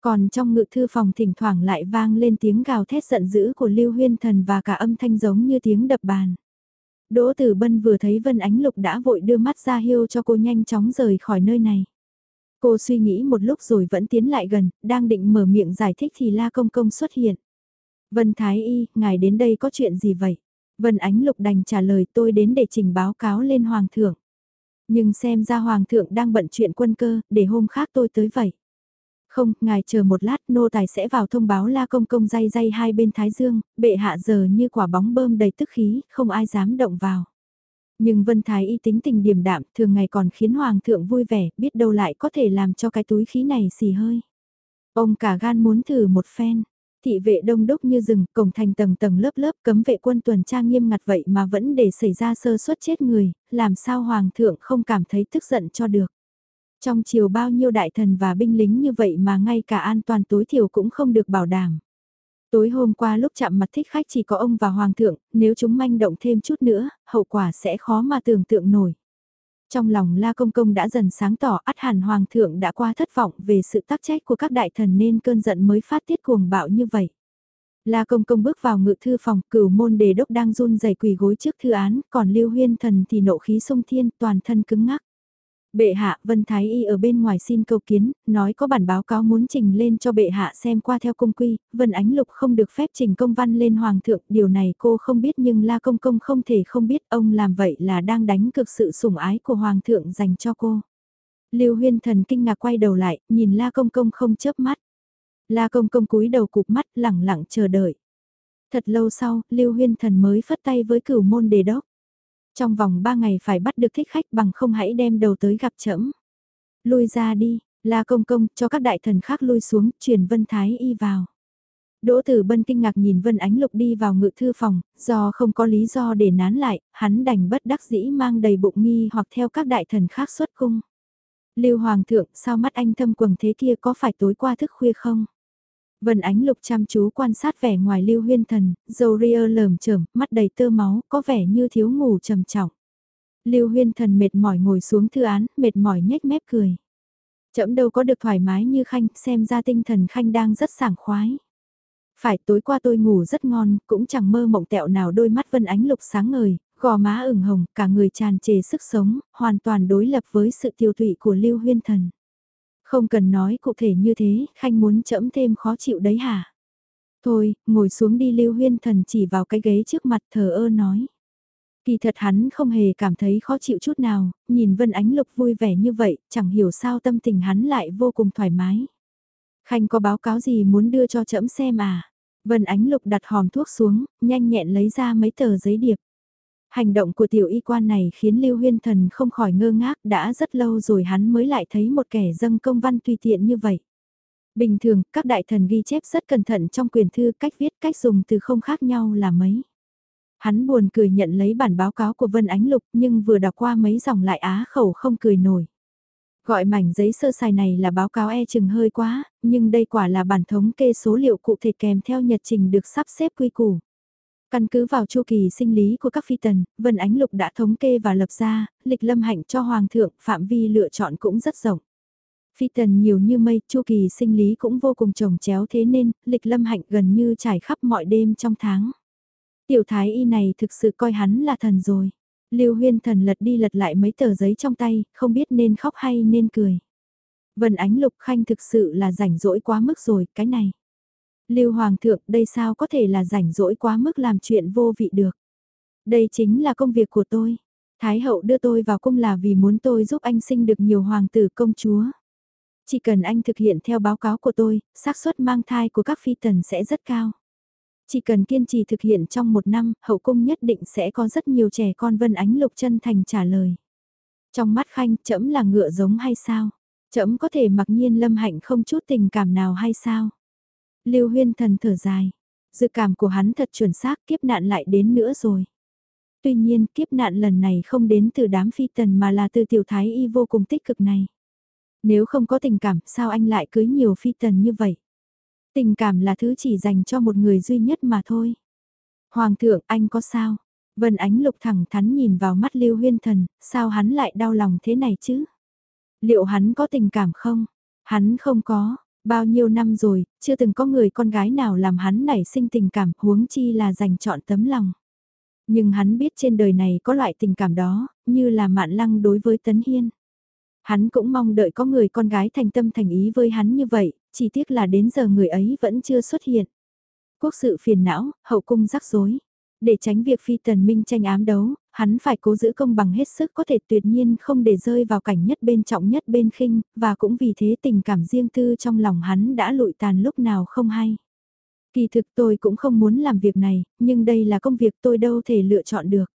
Còn trong ngự thư phòng thỉnh thoảng lại vang lên tiếng gào thét giận dữ của Lưu Huyên Thần và cả âm thanh giống như tiếng đập bàn. Đỗ Tử Bân vừa thấy Vân Ánh Lục đã vội đưa mắt ra hiêu cho cô nhanh chóng rời khỏi nơi này. Cô suy nghĩ một lúc rồi vẫn tiến lại gần, đang định mở miệng giải thích thì La Công Công xuất hiện. Vân Thái Y, ngài đến đây có chuyện gì vậy? Vân Ánh Lục đành trả lời tôi đến để trình báo cáo lên Hoàng thượng. Nhưng xem ra Hoàng thượng đang bận chuyện quân cơ, để hôm khác tôi tới vậy. Không, ngài chờ một lát, nô tài sẽ vào thông báo la công công day day hai bên thái dương, bệ hạ giờ như quả bóng bơm đầy tức khí, không ai dám động vào. Nhưng Vân Thái y tính tình điềm đạm, thường ngày còn khiến Hoàng thượng vui vẻ, biết đâu lại có thể làm cho cái túi khí này xì hơi. Ông cả gan muốn thử một phen, thị vệ đông đúc như rừng, cổng thành tầng tầng lớp lớp cấm vệ quân tuần tra nghiêm ngặt vậy mà vẫn để xảy ra sơ suất chết người, làm sao Hoàng thượng không cảm thấy tức giận cho được. Trong chiều bao nhiêu đại thần và binh lính như vậy mà ngay cả an toàn tối thiểu cũng không được bảo đảm. Tối hôm qua lúc chạm mặt thích khách chỉ có ông và hoàng thượng, nếu chúng manh động thêm chút nữa, hậu quả sẽ khó mà tưởng tượng nổi. Trong lòng La Công Công đã dần sáng tỏ át hẳn hoàng thượng đã qua thất vọng về sự tác trách của các đại thần nên cơn giận mới phát tiết cuồng bạo như vậy. La Công Công bước vào ngự thư phòng, cửu môn đề đốc đang run rẩy quỳ gối trước thư án, còn Lưu Huyên Thần thì nộ khí sông thiên, toàn thân cứng ngắc. Bệ hạ, Vân Thái Y ở bên ngoài xin cầu kiến, nói có bản báo cáo muốn trình lên cho bệ hạ xem qua theo công quy, Vân Ánh Lục không được phép trình công văn lên Hoàng thượng, điều này cô không biết nhưng La Công Công không thể không biết ông làm vậy là đang đánh cực sự sủng ái của Hoàng thượng dành cho cô. Lưu Huyên Thần kinh ngạc quay đầu lại, nhìn La Công Công không chớp mắt. La Công Công cúi đầu cụp mắt lẳng lặng chờ đợi. Thật lâu sau, Lưu Huyên Thần mới phất tay với cửu môn đề đốc. Trong vòng 3 ngày phải bắt được thích khách bằng không hãy đem đầu tới gặp trẫm. Lui ra đi, la công công cho các đại thần khác lui xuống, truyền Vân Thái Y vào. Đỗ Tử Bân kinh ngạc nhìn Vân Ánh Lục đi vào ngự thư phòng, do không có lý do để nán lại, hắn đành bất đắc dĩ mang đầy bụng nghi hoặc theo các đại thần khác xuất cung. Lưu Hoàng thượng, sao mắt anh thâm quầng thế kia có phải tối qua thức khuya không? Vân Ánh Lục chăm chú quan sát vẻ ngoài Lưu Huyên Thần, dầu ria lởm chởm, mắt đầy tơ máu, có vẻ như thiếu ngủ trầm trọng. Lưu Huyên Thần mệt mỏi ngồi xuống thư án, mệt mỏi nhếch mép cười. Chậm đâu có được thoải mái như Khanh, xem ra tinh thần Khanh đang rất sảng khoái. Phải tối qua tôi ngủ rất ngon, cũng chẳng mơ mộng tẹo nào đôi mắt Vân Ánh Lục sáng ngời, gò má ửng hồng, cả người tràn trề sức sống, hoàn toàn đối lập với sự tiêu tụy của Lưu Huyên Thần. Không cần nói cụ thể như thế, Khanh muốn chẫm thêm khó chịu đấy hả? Thôi, ngồi xuống đi Lưu Huyên Thần chỉ vào cái ghế trước mặt thờ ơ nói. Kỳ thật hắn không hề cảm thấy khó chịu chút nào, nhìn Vân Ánh Lục vui vẻ như vậy, chẳng hiểu sao tâm tình hắn lại vô cùng thoải mái. Khanh có báo cáo gì muốn đưa cho trẫm xem à? Vân Ánh Lục đặt hòm thuốc xuống, nhanh nhẹn lấy ra mấy tờ giấy điệp. Hành động của tiểu y quan này khiến Lưu Huyên Thần không khỏi ngơ ngác đã rất lâu rồi hắn mới lại thấy một kẻ dâng công văn tùy tiện như vậy. Bình thường, các đại thần ghi chép rất cẩn thận trong quyền thư cách viết cách dùng từ không khác nhau là mấy. Hắn buồn cười nhận lấy bản báo cáo của Vân Ánh Lục nhưng vừa đọc qua mấy dòng lại á khẩu không cười nổi. Gọi mảnh giấy sơ sài này là báo cáo e chừng hơi quá, nhưng đây quả là bản thống kê số liệu cụ thể kèm theo nhật trình được sắp xếp quy củ. Căn cứ vào chu kỳ sinh lý của các phi tần, Vân Ánh Lục đã thống kê và lập ra, lịch lâm hạnh cho Hoàng thượng, phạm vi lựa chọn cũng rất rộng. Phi tần nhiều như mây, chu kỳ sinh lý cũng vô cùng trồng chéo thế nên, lịch lâm hạnh gần như trải khắp mọi đêm trong tháng. Tiểu thái y này thực sự coi hắn là thần rồi. Lưu huyên thần lật đi lật lại mấy tờ giấy trong tay, không biết nên khóc hay nên cười. Vân ánh lục khanh thực sự là rảnh rỗi quá mức rồi, cái này. Lưu Hoàng thượng, đây sao có thể là rảnh rỗi quá mức làm chuyện vô vị được. Đây chính là công việc của tôi. Thái hậu đưa tôi vào cung là vì muốn tôi giúp anh sinh được nhiều hoàng tử công chúa. Chỉ cần anh thực hiện theo báo cáo của tôi, xác suất mang thai của các phi tần sẽ rất cao. Chỉ cần kiên trì thực hiện trong một năm, hậu cung nhất định sẽ có rất nhiều trẻ con Vân Ánh Lục chân thành trả lời. Trong mắt Khanh, trẫm là ngựa giống hay sao? Trẫm có thể mặc nhiên lâm hạnh không chút tình cảm nào hay sao? Lưu Huyên Thần thở dài. Dự cảm của hắn thật chuẩn xác kiếp nạn lại đến nữa rồi. Tuy nhiên kiếp nạn lần này không đến từ đám phi tần mà là từ tiểu thái y vô cùng tích cực này. Nếu không có tình cảm sao anh lại cưới nhiều phi tần như vậy? Tình cảm là thứ chỉ dành cho một người duy nhất mà thôi. Hoàng thượng anh có sao? Vân ánh lục thẳng thắn nhìn vào mắt Lưu Huyên Thần, sao hắn lại đau lòng thế này chứ? Liệu hắn có tình cảm không? Hắn không có, Bao nhiêu năm rồi, chưa từng có người con gái nào làm hắn nảy sinh tình cảm huống chi là dành chọn tấm lòng. Nhưng hắn biết trên đời này có loại tình cảm đó, như là mạn lăng đối với Tấn Hiên. Hắn cũng mong đợi có người con gái thành tâm thành ý với hắn như vậy, chỉ tiếc là đến giờ người ấy vẫn chưa xuất hiện. Quốc sự phiền não, hậu cung rắc rối. Để tránh việc phi tần minh tranh ám đấu, hắn phải cố giữ công bằng hết sức có thể tuyệt nhiên không để rơi vào cảnh nhất bên trọng nhất bên khinh, và cũng vì thế tình cảm riêng tư trong lòng hắn đã lụi tàn lúc nào không hay. Kỳ thực tôi cũng không muốn làm việc này, nhưng đây là công việc tôi đâu thể lựa chọn được.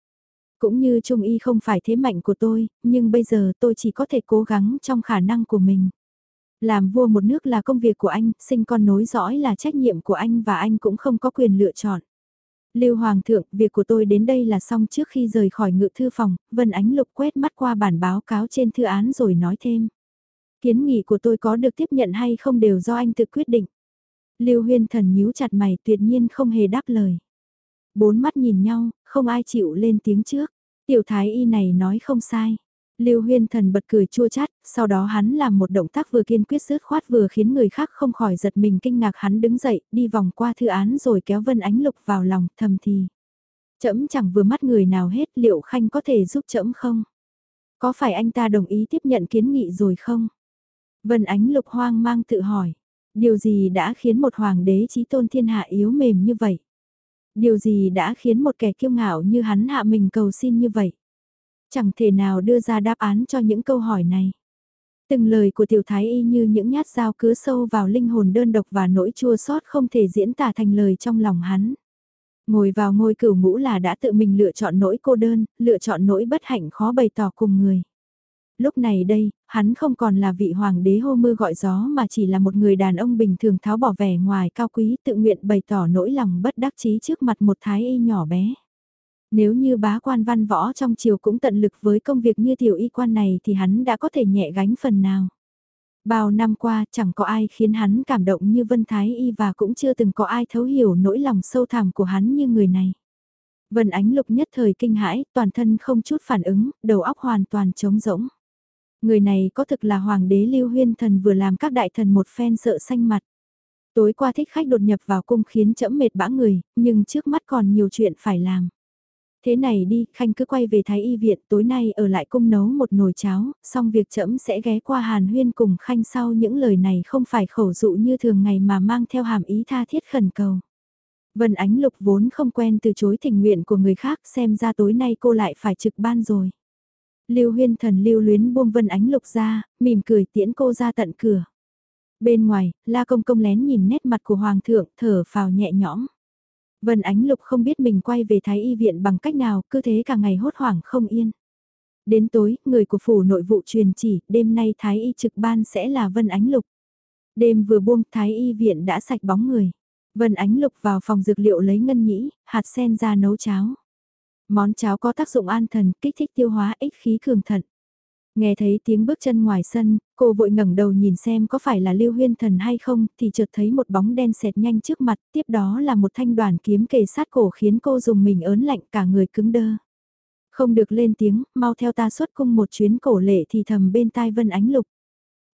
Cũng như Trung Y không phải thế mạnh của tôi, nhưng bây giờ tôi chỉ có thể cố gắng trong khả năng của mình. Làm vua một nước là công việc của anh, sinh con nối dõi là trách nhiệm của anh và anh cũng không có quyền lựa chọn. Lưu Hoàng thượng, việc của tôi đến đây là xong trước khi rời khỏi ngự thư phòng, Vân Ánh Lục quét mắt qua bản báo cáo trên thư án rồi nói thêm. Kiến nghị của tôi có được tiếp nhận hay không đều do anh tự quyết định. Lưu Huyên Thần nhíu chặt mày tuyệt nhiên không hề đáp lời. Bốn mắt nhìn nhau, không ai chịu lên tiếng trước. Tiểu thái y này nói không sai. Lưu Huyên Thần bật cười chua chát, sau đó hắn làm một động tác vừa kiên quyết dứt khoát vừa khiến người khác không khỏi giật mình kinh ngạc hắn đứng dậy, đi vòng qua thư án rồi kéo Vân Ánh Lục vào lòng, thầm thì. Chấm chẳng vừa mắt người nào hết, liệu Khanh có thể giúp chấm không? Có phải anh ta đồng ý tiếp nhận kiến nghị rồi không? Vân Ánh Lục hoang mang tự hỏi, điều gì đã khiến một hoàng đế trí tôn thiên hạ yếu mềm như vậy? Điều gì đã khiến một kẻ kiêu ngạo như hắn hạ mình cầu xin như vậy? Chẳng thể nào đưa ra đáp án cho những câu hỏi này. Từng lời của tiểu thái y như những nhát dao cứa sâu vào linh hồn đơn độc và nỗi chua xót không thể diễn tả thành lời trong lòng hắn. Ngồi vào ngôi cửu ngũ là đã tự mình lựa chọn nỗi cô đơn, lựa chọn nỗi bất hạnh khó bày tỏ cùng người. Lúc này đây, hắn không còn là vị hoàng đế hô mưa gọi gió mà chỉ là một người đàn ông bình thường tháo bỏ vẻ ngoài cao quý tự nguyện bày tỏ nỗi lòng bất đắc chí trước mặt một thái y nhỏ bé. Nếu như bá quan văn võ trong triều cũng tận lực với công việc như tiểu y quan này thì hắn đã có thể nhẹ gánh phần nào. Bao năm qua chẳng có ai khiến hắn cảm động như Vân Thái Y và cũng chưa từng có ai thấu hiểu nỗi lòng sâu thẳm của hắn như người này. Vân Ánh Lục nhất thời kinh hãi, toàn thân không chút phản ứng, đầu óc hoàn toàn trống rỗng. Người này có thực là Hoàng đế Lưu Huyên Thần vừa làm các đại thần một phen sợ xanh mặt. Tối qua thích khách đột nhập vào cung khiến chẫm mệt bã người, nhưng trước mắt còn nhiều chuyện phải làm. Thế này đi, Khanh cứ quay về Thái Y Viện, tối nay ở lại cung nấu một nồi cháo, xong việc chậm sẽ ghé qua Hàn Huyên cùng Khanh sau những lời này không phải khẩu dụ như thường ngày mà mang theo hàm ý tha thiết khẩn cầu. Vân Ánh Lục vốn không quen từ chối tình nguyện của người khác xem ra tối nay cô lại phải trực ban rồi. Lưu Huyên Thần lưu luyến buông Vân Ánh Lục ra, mỉm cười tiễn cô ra tận cửa. Bên ngoài, La Công Công lén nhìn nét mặt của Hoàng thượng thở phào nhẹ nhõm. Vân Ánh Lục không biết mình quay về Thái Y viện bằng cách nào, cứ thế cả ngày hốt hoảng không yên. Đến tối, người của phủ nội vụ truyền chỉ, đêm nay Thái Y trực ban sẽ là Vân Ánh Lục. Đêm vừa buông, Thái Y viện đã sạch bóng người. Vân Ánh Lục vào phòng dược liệu lấy ngân nhĩ, hạt sen ra nấu cháo. Món cháo có tác dụng an thần, kích thích tiêu hóa, ích khí cường thận. Nghe thấy tiếng bước chân ngoài sân, cô vội ngẩng đầu nhìn xem có phải là Lưu Huyên Thần hay không, thì chợt thấy một bóng đen xẹt nhanh trước mặt, tiếp đó là một thanh đoàn kiếm kề sát cổ khiến cô dùng mình ớn lạnh cả người cứng đơ. Không được lên tiếng, mau theo ta xuất cung một chuyến cổ lệ thì thầm bên tai Vân Ánh Lục.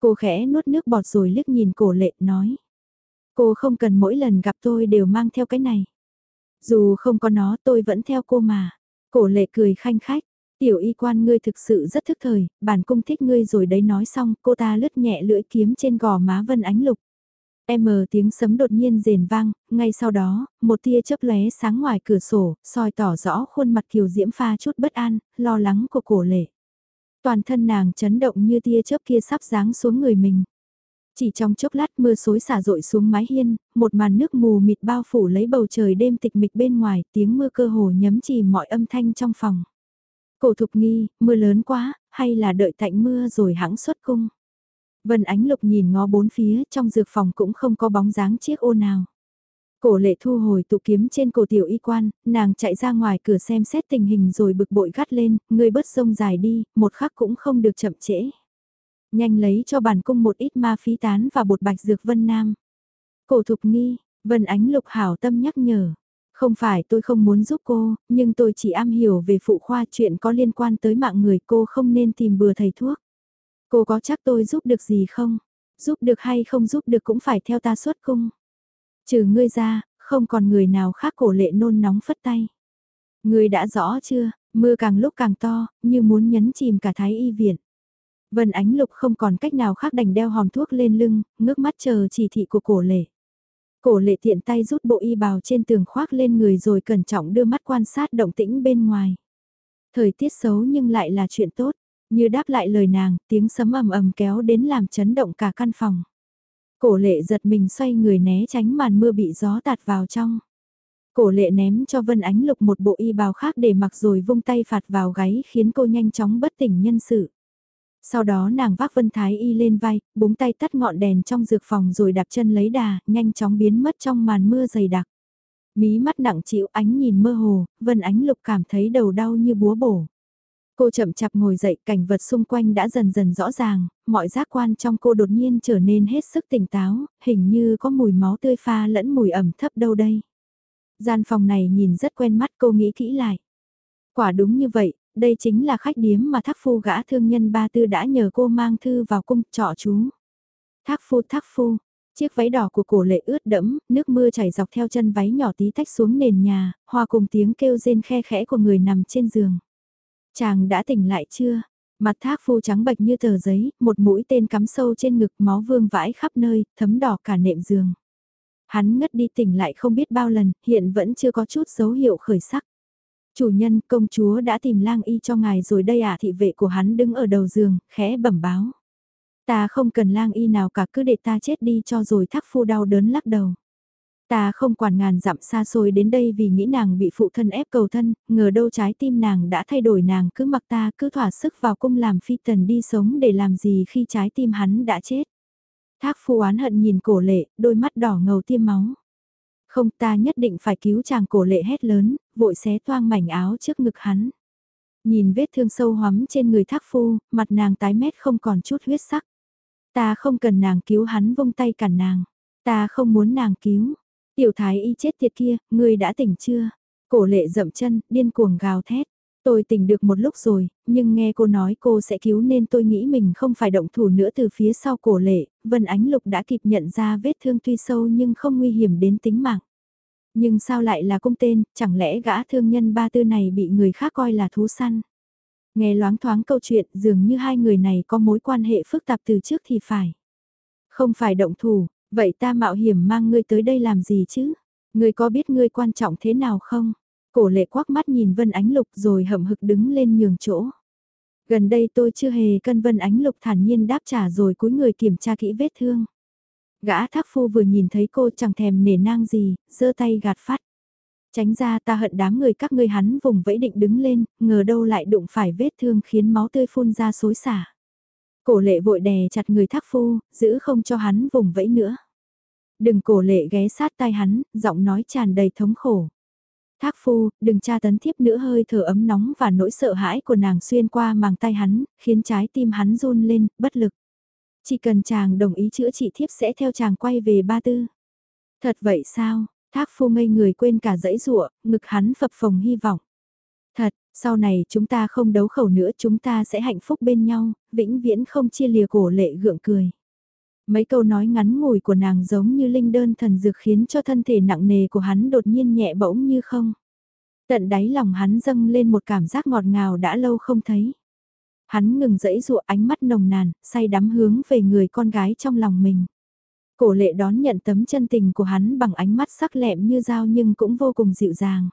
Cô khẽ nuốt nước bọt rồi liếc nhìn cổ lệ, nói. Cô không cần mỗi lần gặp tôi đều mang theo cái này. Dù không có nó tôi vẫn theo cô mà. Cổ lệ cười khanh khách, Tiểu y quan ngươi thực sự rất thức thời, bản cung thích ngươi rồi đấy nói xong, cô ta lướt nhẹ lưỡi kiếm trên gò má Vân Ánh Lục. Em tiếng sấm đột nhiên rền vang, ngay sau đó, một tia chớp lóe sáng ngoài cửa sổ, soi tỏ rõ khuôn mặt kiều diễm pha chút bất an, lo lắng của cổ lệ. Toàn thân nàng chấn động như tia chớp kia sắp giáng xuống người mình. Chỉ trong chốc lát mưa xối xả rội xuống mái hiên, một màn nước mù mịt bao phủ lấy bầu trời đêm tịch mịch bên ngoài, tiếng mưa cơ hồ nhấm chìm mọi âm thanh trong phòng. Cổ thục nghi, mưa lớn quá, hay là đợi tạnh mưa rồi hãng xuất cung. Vân Ánh Lục nhìn ngó bốn phía, trong dược phòng cũng không có bóng dáng chiếc ô nào. Cổ lệ thu hồi tụ kiếm trên cổ tiểu y quan, nàng chạy ra ngoài cửa xem xét tình hình rồi bực bội gắt lên, người bớt sông dài đi, một khắc cũng không được chậm trễ. Nhanh lấy cho bản cung một ít ma phí tán và bột bạch dược vân nam. Cổ thục nghi, vân ánh lục hảo tâm nhắc nhở. Không phải tôi không muốn giúp cô, nhưng tôi chỉ am hiểu về phụ khoa chuyện có liên quan tới mạng người cô không nên tìm bừa thầy thuốc. Cô có chắc tôi giúp được gì không? Giúp được hay không giúp được cũng phải theo ta xuất cung. Trừ ngươi ra, không còn người nào khác cổ lệ nôn nóng phất tay. Ngươi đã rõ chưa, mưa càng lúc càng to, như muốn nhấn chìm cả thái y viện. Vân Ánh Lục không còn cách nào khác đành đeo hòm thuốc lên lưng, ngước mắt chờ chỉ thị của cổ lệ. Cổ lệ tiện tay rút bộ y bào trên tường khoác lên người rồi cẩn trọng đưa mắt quan sát động tĩnh bên ngoài. Thời tiết xấu nhưng lại là chuyện tốt, như đáp lại lời nàng, tiếng sấm ầm ầm kéo đến làm chấn động cả căn phòng. Cổ lệ giật mình xoay người né tránh màn mưa bị gió tạt vào trong. Cổ lệ ném cho Vân Ánh Lục một bộ y bào khác để mặc rồi vung tay phạt vào gáy khiến cô nhanh chóng bất tỉnh nhân sự. Sau đó nàng vác Vân Thái Y lên vai, búng tay tắt ngọn đèn trong dược phòng rồi đạp chân lấy đà, nhanh chóng biến mất trong màn mưa dày đặc. Mí mắt nặng chịu ánh nhìn mơ hồ, Vân Ánh Lục cảm thấy đầu đau như búa bổ. Cô chậm chạp ngồi dậy, cảnh vật xung quanh đã dần dần rõ ràng, mọi giác quan trong cô đột nhiên trở nên hết sức tỉnh táo, hình như có mùi máu tươi pha lẫn mùi ẩm thấp đâu đây. Gian phòng này nhìn rất quen mắt cô nghĩ kỹ lại. Quả đúng như vậy, đây chính là khách điếm mà thác phu gã thương nhân ba tư đã nhờ cô mang thư vào cung trọ chú. Thác phu thác phu, chiếc váy đỏ của cổ lệ ướt đẫm, nước mưa chảy dọc theo chân váy nhỏ tí tách xuống nền nhà, hòa cùng tiếng kêu rên khe khẽ của người nằm trên giường. Chàng đã tỉnh lại chưa? Mặt thác phu trắng bệch như tờ giấy, một mũi tên cắm sâu trên ngực máu vương vãi khắp nơi, thấm đỏ cả nệm giường. Hắn ngất đi tỉnh lại không biết bao lần, hiện vẫn chưa có chút dấu hiệu khởi sắc. Chủ nhân công chúa đã tìm lang y cho ngài rồi đây à thị vệ của hắn đứng ở đầu giường, khẽ bẩm báo. Ta không cần lang y nào cả cứ để ta chết đi cho rồi thác phu đau đớn lắc đầu. Ta không quản ngàn dặm xa xôi đến đây vì nghĩ nàng bị phụ thân ép cầu thân, ngờ đâu trái tim nàng đã thay đổi nàng cứ mặc ta cứ thỏa sức vào cung làm phi tần đi sống để làm gì khi trái tim hắn đã chết. Thác phu oán hận nhìn cổ lệ, đôi mắt đỏ ngầu tiêm máu. Không ta nhất định phải cứu chàng cổ lệ hét lớn, vội xé toang mảnh áo trước ngực hắn. Nhìn vết thương sâu hoắm trên người thác phu, mặt nàng tái mét không còn chút huyết sắc. Ta không cần nàng cứu hắn vung tay cản nàng. Ta không muốn nàng cứu. Tiểu thái y chết tiệt kia, ngươi đã tỉnh chưa? Cổ lệ dậm chân, điên cuồng gào thét. Tôi tỉnh được một lúc rồi, nhưng nghe cô nói cô sẽ cứu nên tôi nghĩ mình không phải động thủ nữa từ phía sau cổ lệ, Vân Ánh Lục đã kịp nhận ra vết thương tuy sâu nhưng không nguy hiểm đến tính mạng. Nhưng sao lại là cung tên, chẳng lẽ gã thương nhân ba tư này bị người khác coi là thú săn? Nghe loáng thoáng câu chuyện dường như hai người này có mối quan hệ phức tạp từ trước thì phải. Không phải động thủ, vậy ta mạo hiểm mang ngươi tới đây làm gì chứ? Ngươi có biết ngươi quan trọng thế nào không? Cổ lệ quắc mắt nhìn Vân Ánh Lục rồi hậm hực đứng lên nhường chỗ. Gần đây tôi chưa hề cân Vân Ánh Lục thản nhiên đáp trả rồi cúi người kiểm tra kỹ vết thương. Gã thác phu vừa nhìn thấy cô chẳng thèm nể nang gì, giơ tay gạt phát. Tránh ra ta hận đám người các ngươi hắn vùng vẫy định đứng lên, ngờ đâu lại đụng phải vết thương khiến máu tươi phun ra xối xả. Cổ lệ vội đè chặt người thác phu, giữ không cho hắn vùng vẫy nữa. Đừng cổ lệ ghé sát tai hắn, giọng nói tràn đầy thống khổ. Thác phu, đừng tra tấn thiếp nữa hơi thở ấm nóng và nỗi sợ hãi của nàng xuyên qua màng tay hắn, khiến trái tim hắn run lên, bất lực. Chỉ cần chàng đồng ý chữa trị thiếp sẽ theo chàng quay về ba tư. Thật vậy sao? Thác phu ngây người quên cả dãy rụa, ngực hắn phập phồng hy vọng. Thật, sau này chúng ta không đấu khẩu nữa chúng ta sẽ hạnh phúc bên nhau, vĩnh viễn không chia lìa cổ lệ gượng cười. Mấy câu nói ngắn ngủi của nàng giống như linh đơn thần dược khiến cho thân thể nặng nề của hắn đột nhiên nhẹ bỗng như không. Tận đáy lòng hắn dâng lên một cảm giác ngọt ngào đã lâu không thấy. Hắn ngừng dẫy dụa ánh mắt nồng nàn, say đắm hướng về người con gái trong lòng mình. Cổ lệ đón nhận tấm chân tình của hắn bằng ánh mắt sắc lẹm như dao nhưng cũng vô cùng dịu dàng.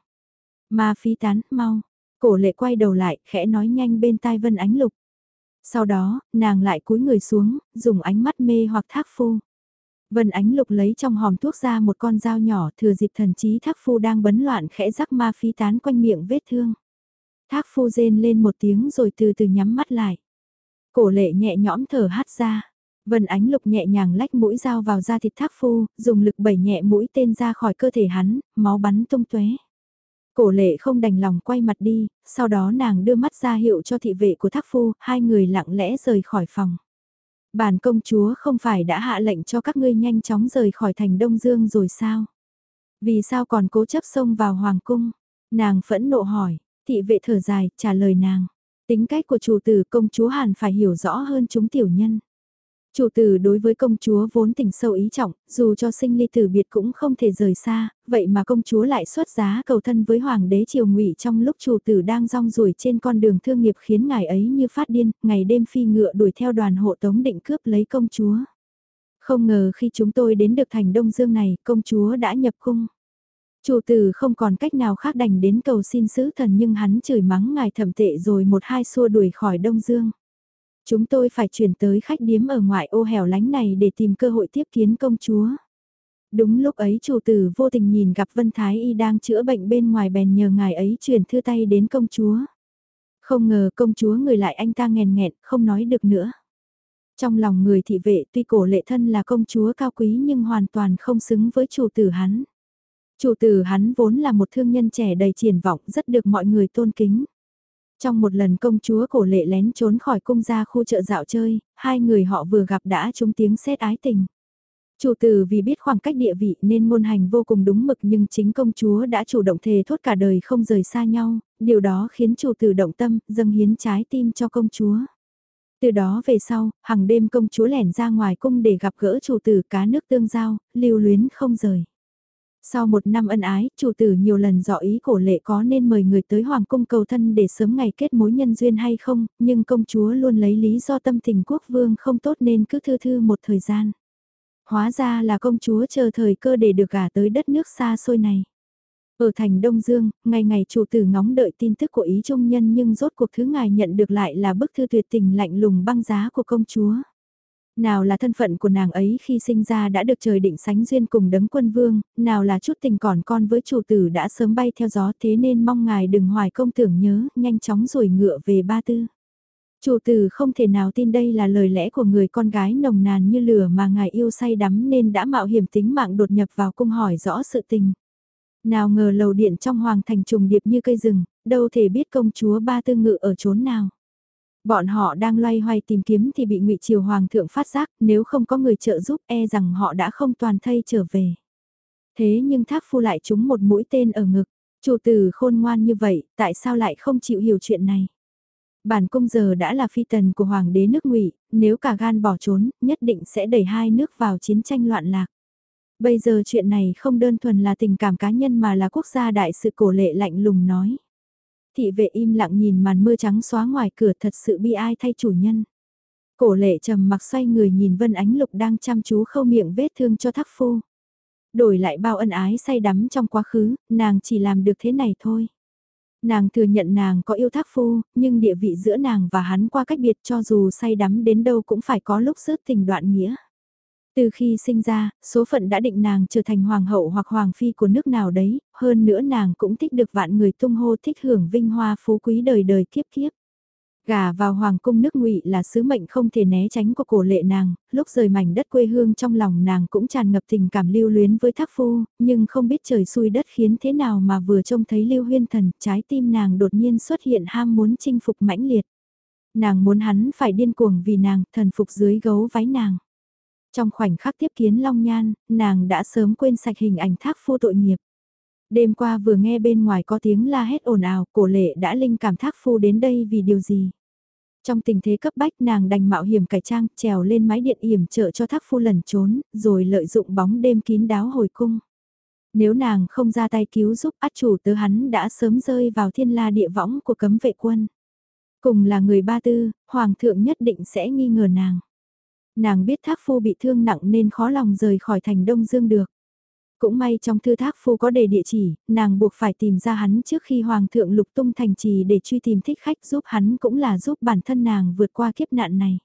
Mà phi tán, mau. Cổ lệ quay đầu lại, khẽ nói nhanh bên tai Vân Ánh Lục. Sau đó, nàng lại cúi người xuống, dùng ánh mắt mê hoặc thác phu. Vân Ánh Lục lấy trong hòm thuốc ra một con dao nhỏ thừa dịp thần trí thác phu đang bấn loạn khẽ rắc ma phi tán quanh miệng vết thương. Thác phu rên lên một tiếng rồi từ từ nhắm mắt lại. Cổ lệ nhẹ nhõm thở hát ra. Vân Ánh Lục nhẹ nhàng lách mũi dao vào da thịt thác phu, dùng lực bẩy nhẹ mũi tên ra khỏi cơ thể hắn, máu bắn tung tóe. Cổ lệ không đành lòng quay mặt đi, sau đó nàng đưa mắt ra hiệu cho thị vệ của thác phu, hai người lặng lẽ rời khỏi phòng. Bản công chúa không phải đã hạ lệnh cho các ngươi nhanh chóng rời khỏi thành Đông Dương rồi sao? Vì sao còn cố chấp xông vào hoàng cung? Nàng phẫn nộ hỏi, thị vệ thở dài, trả lời nàng. Tính cách của chủ tử công chúa Hàn phải hiểu rõ hơn chúng tiểu nhân. Chủ tử đối với công chúa vốn tình sâu ý trọng, dù cho sinh ly tử biệt cũng không thể rời xa, vậy mà công chúa lại xuất giá cầu thân với hoàng đế triều ngụy trong lúc chủ tử đang rong ruổi trên con đường thương nghiệp khiến ngài ấy như phát điên, ngày đêm phi ngựa đuổi theo đoàn hộ tống định cướp lấy công chúa. Không ngờ khi chúng tôi đến được thành Đông Dương này, công chúa đã nhập cung. Chủ tử không còn cách nào khác đành đến cầu xin sứ thần nhưng hắn chửi mắng ngài thẩm tệ rồi một hai xua đuổi khỏi Đông Dương. Chúng tôi phải chuyển tới khách điếm ở ngoại ô hẻo lánh này để tìm cơ hội tiếp kiến công chúa. Đúng lúc ấy chủ tử vô tình nhìn gặp Vân Thái Y đang chữa bệnh bên ngoài bèn nhờ ngài ấy chuyển thư tay đến công chúa. Không ngờ công chúa người lại anh ta nghèn nghẹn, không nói được nữa. Trong lòng người thị vệ tuy cổ lệ thân là công chúa cao quý nhưng hoàn toàn không xứng với chủ tử hắn. Chủ tử hắn vốn là một thương nhân trẻ đầy triển vọng rất được mọi người tôn kính. Trong một lần công chúa cổ lệ lén trốn khỏi cung ra khu chợ dạo chơi, hai người họ vừa gặp đã trúng tiếng xét ái tình. Chủ tử vì biết khoảng cách địa vị nên môn hành vô cùng đúng mực nhưng chính công chúa đã chủ động thề thốt cả đời không rời xa nhau, điều đó khiến chủ tử động tâm, dâng hiến trái tim cho công chúa. Từ đó về sau, hàng đêm công chúa lẻn ra ngoài cung để gặp gỡ chủ tử cá nước tương giao, lưu luyến không rời. Sau một năm ân ái, chủ tử nhiều lần dò ý cổ lệ có nên mời người tới hoàng cung cầu thân để sớm ngày kết mối nhân duyên hay không, nhưng công chúa luôn lấy lý do tâm tình quốc vương không tốt nên cứ thư thư một thời gian. Hóa ra là công chúa chờ thời cơ để được gả tới đất nước xa xôi này. Ở thành Đông Dương, ngày ngày chủ tử ngóng đợi tin tức của ý trung nhân nhưng rốt cuộc thứ ngài nhận được lại là bức thư tuyệt tình lạnh lùng băng giá của công chúa. Nào là thân phận của nàng ấy khi sinh ra đã được trời định sánh duyên cùng đấng quân vương, nào là chút tình còn con với chủ tử đã sớm bay theo gió thế nên mong ngài đừng hoài công tưởng nhớ, nhanh chóng rồi ngựa về ba tư. Chủ tử không thể nào tin đây là lời lẽ của người con gái nồng nàn như lửa mà ngài yêu say đắm nên đã mạo hiểm tính mạng đột nhập vào cung hỏi rõ sự tình. Nào ngờ lầu điện trong hoàng thành trùng điệp như cây rừng, đâu thể biết công chúa ba tư ngự ở chốn nào. Bọn họ đang loay hoay tìm kiếm thì bị ngụy Triều Hoàng thượng phát giác, nếu không có người trợ giúp e rằng họ đã không toàn thây trở về. Thế nhưng thác phu lại trúng một mũi tên ở ngực, chủ tử khôn ngoan như vậy, tại sao lại không chịu hiểu chuyện này? Bản cung giờ đã là phi tần của hoàng đế nước ngụy, nếu cả gan bỏ trốn, nhất định sẽ đẩy hai nước vào chiến tranh loạn lạc. Bây giờ chuyện này không đơn thuần là tình cảm cá nhân mà là quốc gia đại sự cổ lệ lạnh lùng nói thị vệ im lặng nhìn màn mưa trắng xóa ngoài cửa thật sự bi ai thay chủ nhân. Cổ lệ trầm mặc xoay người nhìn Vân Ánh Lục đang chăm chú khâu miệng vết thương cho thắc phu. Đổi lại bao ân ái say đắm trong quá khứ, nàng chỉ làm được thế này thôi. Nàng thừa nhận nàng có yêu thác phu, nhưng địa vị giữa nàng và hắn qua cách biệt cho dù say đắm đến đâu cũng phải có lúc rớt tình đoạn nghĩa. Từ khi sinh ra, số phận đã định nàng trở thành hoàng hậu hoặc hoàng phi của nước nào đấy, hơn nữa nàng cũng thích được vạn người tung hô thích hưởng vinh hoa phú quý đời đời kiếp kiếp. Gà vào hoàng cung nước ngụy là sứ mệnh không thể né tránh của cổ lệ nàng, lúc rời mảnh đất quê hương trong lòng nàng cũng tràn ngập tình cảm lưu luyến với thác phu, nhưng không biết trời xui đất khiến thế nào mà vừa trông thấy lưu huyên thần, trái tim nàng đột nhiên xuất hiện ham muốn chinh phục mãnh liệt. Nàng muốn hắn phải điên cuồng vì nàng, thần phục dưới gấu váy nàng. Trong khoảnh khắc tiếp kiến Long Nhan, nàng đã sớm quên sạch hình ảnh thác phu tội nghiệp. Đêm qua vừa nghe bên ngoài có tiếng la hét ồn ào, cổ lệ đã linh cảm thác phu đến đây vì điều gì. Trong tình thế cấp bách nàng đành mạo hiểm cải trang, trèo lên mái điện yểm trợ cho thác phu lẩn trốn, rồi lợi dụng bóng đêm kín đáo hồi cung. Nếu nàng không ra tay cứu giúp át chủ tớ hắn đã sớm rơi vào thiên la địa võng của cấm vệ quân. Cùng là người ba tư, hoàng thượng nhất định sẽ nghi ngờ nàng nàng biết thác phu bị thương nặng nên khó lòng rời khỏi thành Đông Dương được. Cũng may trong thư thác phu có đề địa chỉ, nàng buộc phải tìm ra hắn trước khi Hoàng thượng lục tung thành trì để truy tìm thích khách giúp hắn cũng là giúp bản thân nàng vượt qua kiếp nạn này.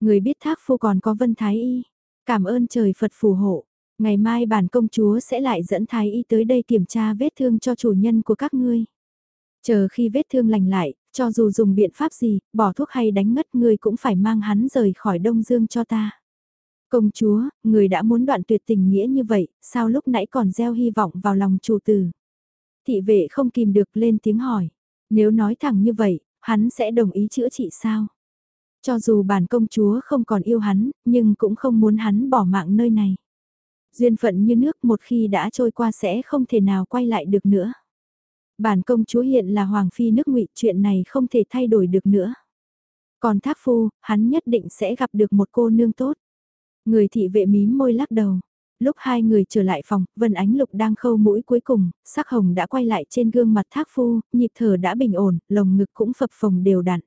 Người biết thác phu còn có Vân Thái Y. Cảm ơn trời Phật phù hộ. Ngày mai bản công chúa sẽ lại dẫn Thái Y tới đây kiểm tra vết thương cho chủ nhân của các ngươi. Chờ khi vết thương lành lại, cho dù dùng biện pháp gì, bỏ thuốc hay đánh ngất người cũng phải mang hắn rời khỏi Đông Dương cho ta. Công chúa, người đã muốn đoạn tuyệt tình nghĩa như vậy, sao lúc nãy còn gieo hy vọng vào lòng chủ tử. Thị vệ không kìm được lên tiếng hỏi. Nếu nói thẳng như vậy, hắn sẽ đồng ý chữa trị sao? Cho dù bản công chúa không còn yêu hắn, nhưng cũng không muốn hắn bỏ mạng nơi này. Duyên phận như nước một khi đã trôi qua sẽ không thể nào quay lại được nữa. Bản công chúa hiện là hoàng phi nước ngụy chuyện này không thể thay đổi được nữa. Còn thác phu, hắn nhất định sẽ gặp được một cô nương tốt. Người thị vệ mím môi lắc đầu. Lúc hai người trở lại phòng, Vân Ánh Lục đang khâu mũi cuối cùng, sắc hồng đã quay lại trên gương mặt thác phu, nhịp thở đã bình ổn, lồng ngực cũng phập phồng đều đặn.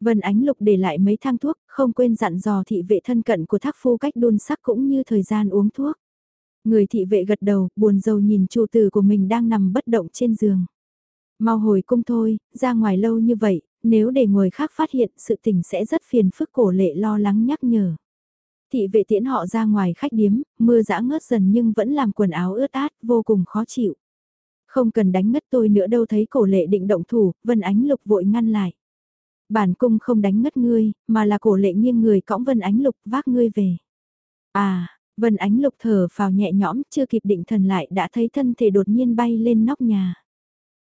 Vân Ánh Lục để lại mấy thang thuốc, không quên dặn dò thị vệ thân cận của thác phu cách đun sắc cũng như thời gian uống thuốc. Người thị vệ gật đầu, buồn rầu nhìn chủ tử của mình đang nằm bất động trên giường. Mau hồi cung thôi, ra ngoài lâu như vậy, nếu để người khác phát hiện sự tình sẽ rất phiền phức cổ lệ lo lắng nhắc nhở. Thị vệ tiễn họ ra ngoài khách điếm, mưa dã ngớt dần nhưng vẫn làm quần áo ướt át, vô cùng khó chịu. Không cần đánh ngất tôi nữa đâu thấy cổ lệ định động thủ, Vân Ánh Lục vội ngăn lại. Bản cung không đánh ngất ngươi, mà là cổ lệ nghiêng người cõng Vân Ánh Lục vác ngươi về. À, Vân Ánh Lục thở vào nhẹ nhõm, chưa kịp định thần lại đã thấy thân thể đột nhiên bay lên nóc nhà.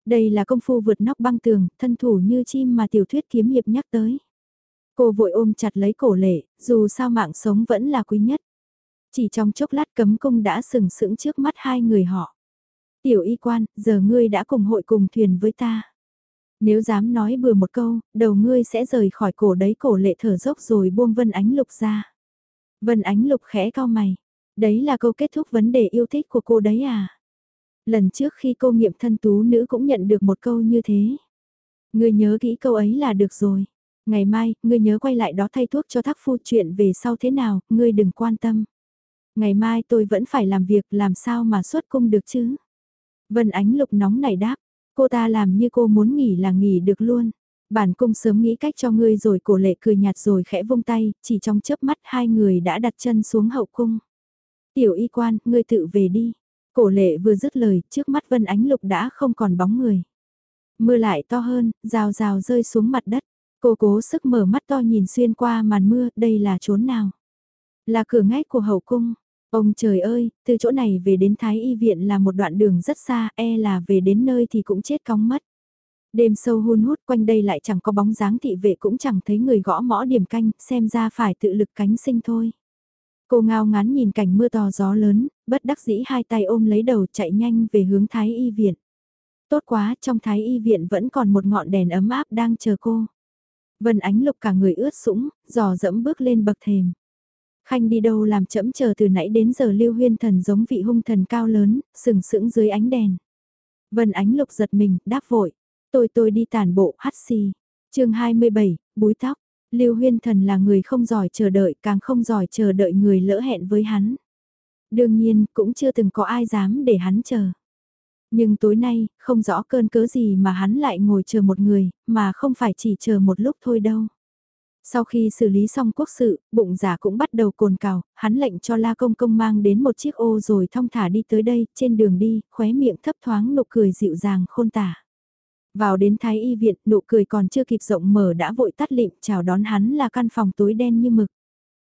Đây là công phu vượt nóc băng tường, thân thủ như chim mà tiểu thuyết kiếm hiệp nhắc tới. Cô vội ôm chặt lấy cổ lệ, dù sao mạng sống vẫn là quý nhất. Chỉ trong chốc lát cấm cung đã sừng sững trước mắt hai người họ. Tiểu y quan, giờ ngươi đã cùng hội cùng thuyền với ta. Nếu dám nói bừa một câu, đầu ngươi sẽ rời khỏi cổ đấy cổ lệ thở dốc rồi buông Vân Ánh Lục ra. Vân Ánh Lục khẽ cao mày. Đấy là câu kết thúc vấn đề yêu thích của cô đấy à? Lần trước khi cô nghiệm thân tú nữ cũng nhận được một câu như thế. Ngươi nhớ kỹ câu ấy là được rồi. Ngày mai, ngươi nhớ quay lại đó thay thuốc cho thác phu chuyện về sau thế nào, ngươi đừng quan tâm. Ngày mai tôi vẫn phải làm việc làm sao mà xuất cung được chứ. Vân Ánh Lục nóng nảy đáp, cô ta làm như cô muốn nghỉ là nghỉ được luôn. Bản cung sớm nghĩ cách cho ngươi rồi cổ lệ cười nhạt rồi khẽ vung tay, chỉ trong chớp mắt hai người đã đặt chân xuống hậu cung. Tiểu y quan, ngươi tự về đi. Cổ lệ vừa dứt lời, trước mắt Vân Ánh Lục đã không còn bóng người. Mưa lại to hơn, rào rào rơi xuống mặt đất. Cô cố sức mở mắt to nhìn xuyên qua màn mưa, đây là chốn nào? Là cửa ngách của hậu cung. Ông trời ơi, từ chỗ này về đến Thái Y Viện là một đoạn đường rất xa, e là về đến nơi thì cũng chết cóng mất. Đêm sâu hun hút quanh đây lại chẳng có bóng dáng thị vệ cũng chẳng thấy người gõ mõ điểm canh, xem ra phải tự lực cánh sinh thôi. Cô ngao ngán nhìn cảnh mưa to gió lớn, bất đắc dĩ hai tay ôm lấy đầu chạy nhanh về hướng Thái Y Viện. Tốt quá, trong Thái Y Viện vẫn còn một ngọn đèn ấm áp đang chờ cô. Vân Ánh Lục cả người ướt sũng, dò dẫm bước lên bậc thềm. Khanh đi đâu làm chậm chờ từ nãy đến giờ lưu huyên thần giống vị hung thần cao lớn, sừng sững dưới ánh đèn. Vân Ánh Lục giật mình, đáp vội. Tôi tôi đi tản bộ, hắt xì. chương 27, búi tóc. Lưu Huyên Thần là người không giỏi chờ đợi, càng không giỏi chờ đợi người lỡ hẹn với hắn. Đương nhiên, cũng chưa từng có ai dám để hắn chờ. Nhưng tối nay, không rõ cơn cớ gì mà hắn lại ngồi chờ một người, mà không phải chỉ chờ một lúc thôi đâu. Sau khi xử lý xong quốc sự, bụng giả cũng bắt đầu cồn cào, hắn lệnh cho La Công Công mang đến một chiếc ô rồi thong thả đi tới đây, trên đường đi, khóe miệng thấp thoáng nụ cười dịu dàng khôn tả. Vào đến Thái Y Viện, nụ cười còn chưa kịp rộng mở đã vội tắt lịm chào đón hắn là căn phòng tối đen như mực.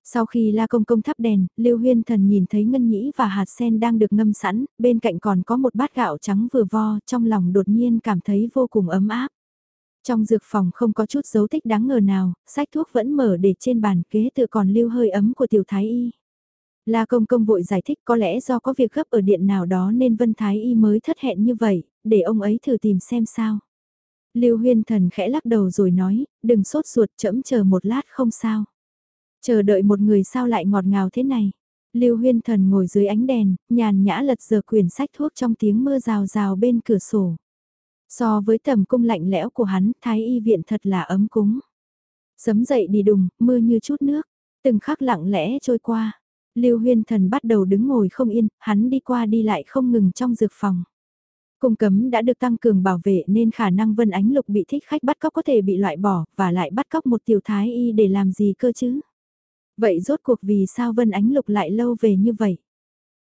Sau khi La Công Công thắp đèn, Lưu Huyên Thần nhìn thấy Ngân Nhĩ và hạt sen đang được ngâm sẵn, bên cạnh còn có một bát gạo trắng vừa vo, trong lòng đột nhiên cảm thấy vô cùng ấm áp. Trong dược phòng không có chút dấu tích đáng ngờ nào, sách thuốc vẫn mở để trên bàn kế tự còn lưu hơi ấm của tiểu thái y. La Công Công vội giải thích có lẽ do có việc gấp ở điện nào đó nên Vân Thái Y mới thất hẹn như vậy, để ông ấy thử tìm xem sao. Lưu Huyên Thần khẽ lắc đầu rồi nói, đừng sốt ruột chậm chờ một lát không sao. Chờ đợi một người sao lại ngọt ngào thế này. Lưu Huyên Thần ngồi dưới ánh đèn, nhàn nhã lật giờ quyển sách thuốc trong tiếng mưa rào rào bên cửa sổ. So với tầm cung lạnh lẽo của hắn, thái y viện thật là ấm cúng. Sấm dậy đi đùng, mưa như chút nước, từng khắc lặng lẽ trôi qua. Lưu Huyên Thần bắt đầu đứng ngồi không yên, hắn đi qua đi lại không ngừng trong dược phòng. Cung cấm đã được tăng cường bảo vệ nên khả năng Vân Ánh Lục bị thích khách bắt cóc có thể bị loại bỏ và lại bắt cóc một tiểu thái y để làm gì cơ chứ? Vậy rốt cuộc vì sao Vân Ánh Lục lại lâu về như vậy?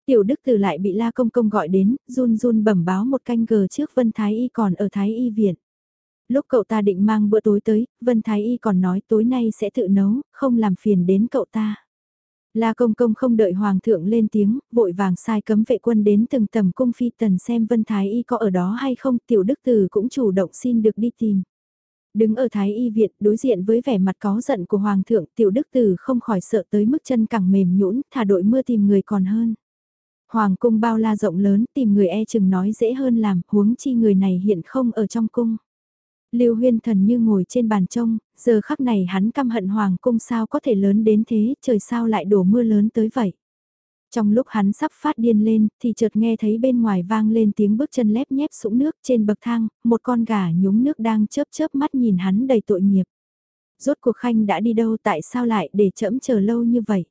Tiểu Đức Từ lại bị La Công Công gọi đến, run run bẩm báo một canh gờ trước Vân Thái Y còn ở Thái Y Viện. Lúc cậu ta định mang bữa tối tới, Vân Thái Y còn nói tối nay sẽ tự nấu, không làm phiền đến cậu ta. La Công Công không đợi Hoàng thượng lên tiếng, vội vàng sai cấm vệ quân đến từng tầm cung phi tần xem Vân Thái Y có ở đó hay không, tiểu đức tử cũng chủ động xin được đi tìm. Đứng ở Thái Y Viện đối diện với vẻ mặt có giận của Hoàng thượng tiểu đức tử không khỏi sợ tới mức chân cẳng mềm nhũn thả đội mưa tìm người còn hơn. Hoàng cung bao la rộng lớn tìm người e chừng nói dễ hơn làm huống chi người này hiện không ở trong cung. Lưu huyên thần như ngồi trên bàn trông, giờ khắc này hắn căm hận hoàng cung sao có thể lớn đến thế, trời sao lại đổ mưa lớn tới vậy. Trong lúc hắn sắp phát điên lên, thì chợt nghe thấy bên ngoài vang lên tiếng bước chân lép nhép sũng nước trên bậc thang, một con gà nhúng nước đang chớp chớp mắt nhìn hắn đầy tội nghiệp. Rốt cuộc khanh đã đi đâu tại sao lại để chậm chờ lâu như vậy?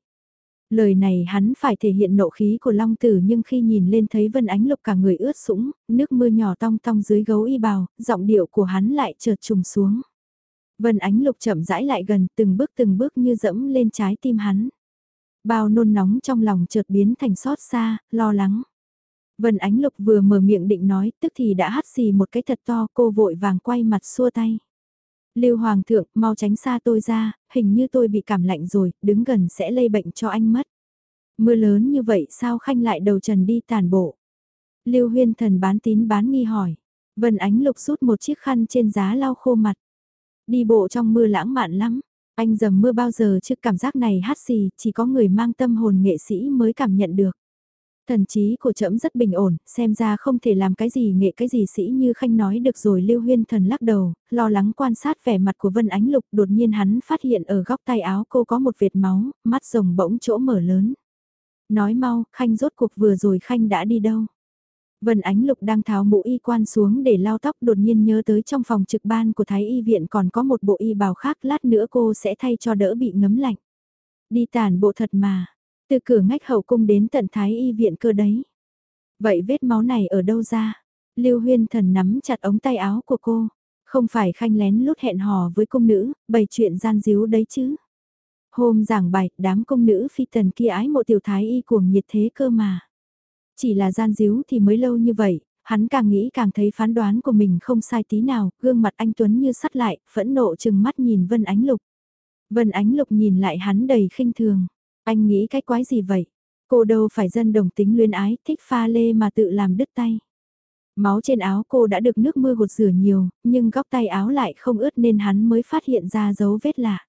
Lời này hắn phải thể hiện nộ khí của Long Tử nhưng khi nhìn lên thấy Vân Ánh Lục cả người ướt sũng, nước mưa nhỏ tong tong dưới gấu y bào, giọng điệu của hắn lại chợt trùng xuống. Vân Ánh Lục chậm rãi lại gần từng bước từng bước như dẫm lên trái tim hắn. Bao nôn nóng trong lòng chợt biến thành xót xa, lo lắng. Vân Ánh Lục vừa mở miệng định nói tức thì đã hắt xì một cái thật to cô vội vàng quay mặt xua tay. Lưu Hoàng thượng, mau tránh xa tôi ra, hình như tôi bị cảm lạnh rồi, đứng gần sẽ lây bệnh cho anh mất. Mưa lớn như vậy sao khanh lại đầu trần đi tàn bộ? Lưu Huyên thần bán tín bán nghi hỏi. Vân Ánh Lục rút một chiếc khăn trên giá lau khô mặt. Đi bộ trong mưa lãng mạn lắm. Anh dầm mưa bao giờ chứ cảm giác này hát xì, chỉ có người mang tâm hồn nghệ sĩ mới cảm nhận được. Thần trí của trẫm rất bình ổn, xem ra không thể làm cái gì nghệ cái gì sĩ như Khanh nói được rồi Lưu Huyên thần lắc đầu, lo lắng quan sát vẻ mặt của Vân Ánh Lục đột nhiên hắn phát hiện ở góc tay áo cô có một vệt máu, mắt rồng bỗng chỗ mở lớn. Nói mau, Khanh rốt cuộc vừa rồi Khanh đã đi đâu? Vân Ánh Lục đang tháo mũ y quan xuống để lau tóc đột nhiên nhớ tới trong phòng trực ban của Thái Y viện còn có một bộ y bào khác lát nữa cô sẽ thay cho đỡ bị ngấm lạnh. Đi tàn bộ thật mà, từ cửa ngách hậu cung đến tận Thái Y viện cơ đấy. Vậy vết máu này ở đâu ra? Lưu Huyên Thần nắm chặt ống tay áo của cô. Không phải khanh lén lút hẹn hò với cung nữ, bày chuyện gian díu đấy chứ. Hôm giảng bài, đám cung nữ phi tần kia ái mộ tiểu thái y cuồng nhiệt thế cơ mà. Chỉ là gian díu thì mới lâu như vậy, hắn càng nghĩ càng thấy phán đoán của mình không sai tí nào, gương mặt anh Tuấn như sắt lại, phẫn nộ chừng mắt nhìn Vân Ánh Lục. Vân Ánh Lục nhìn lại hắn đầy khinh thường. Anh nghĩ cái quái gì vậy? Cô đâu phải dân đồng tính luyến ái, thích pha lê mà tự làm đứt tay. Máu trên áo cô đã được nước mưa gột rửa nhiều, nhưng góc tay áo lại không ướt nên hắn mới phát hiện ra dấu vết lạ.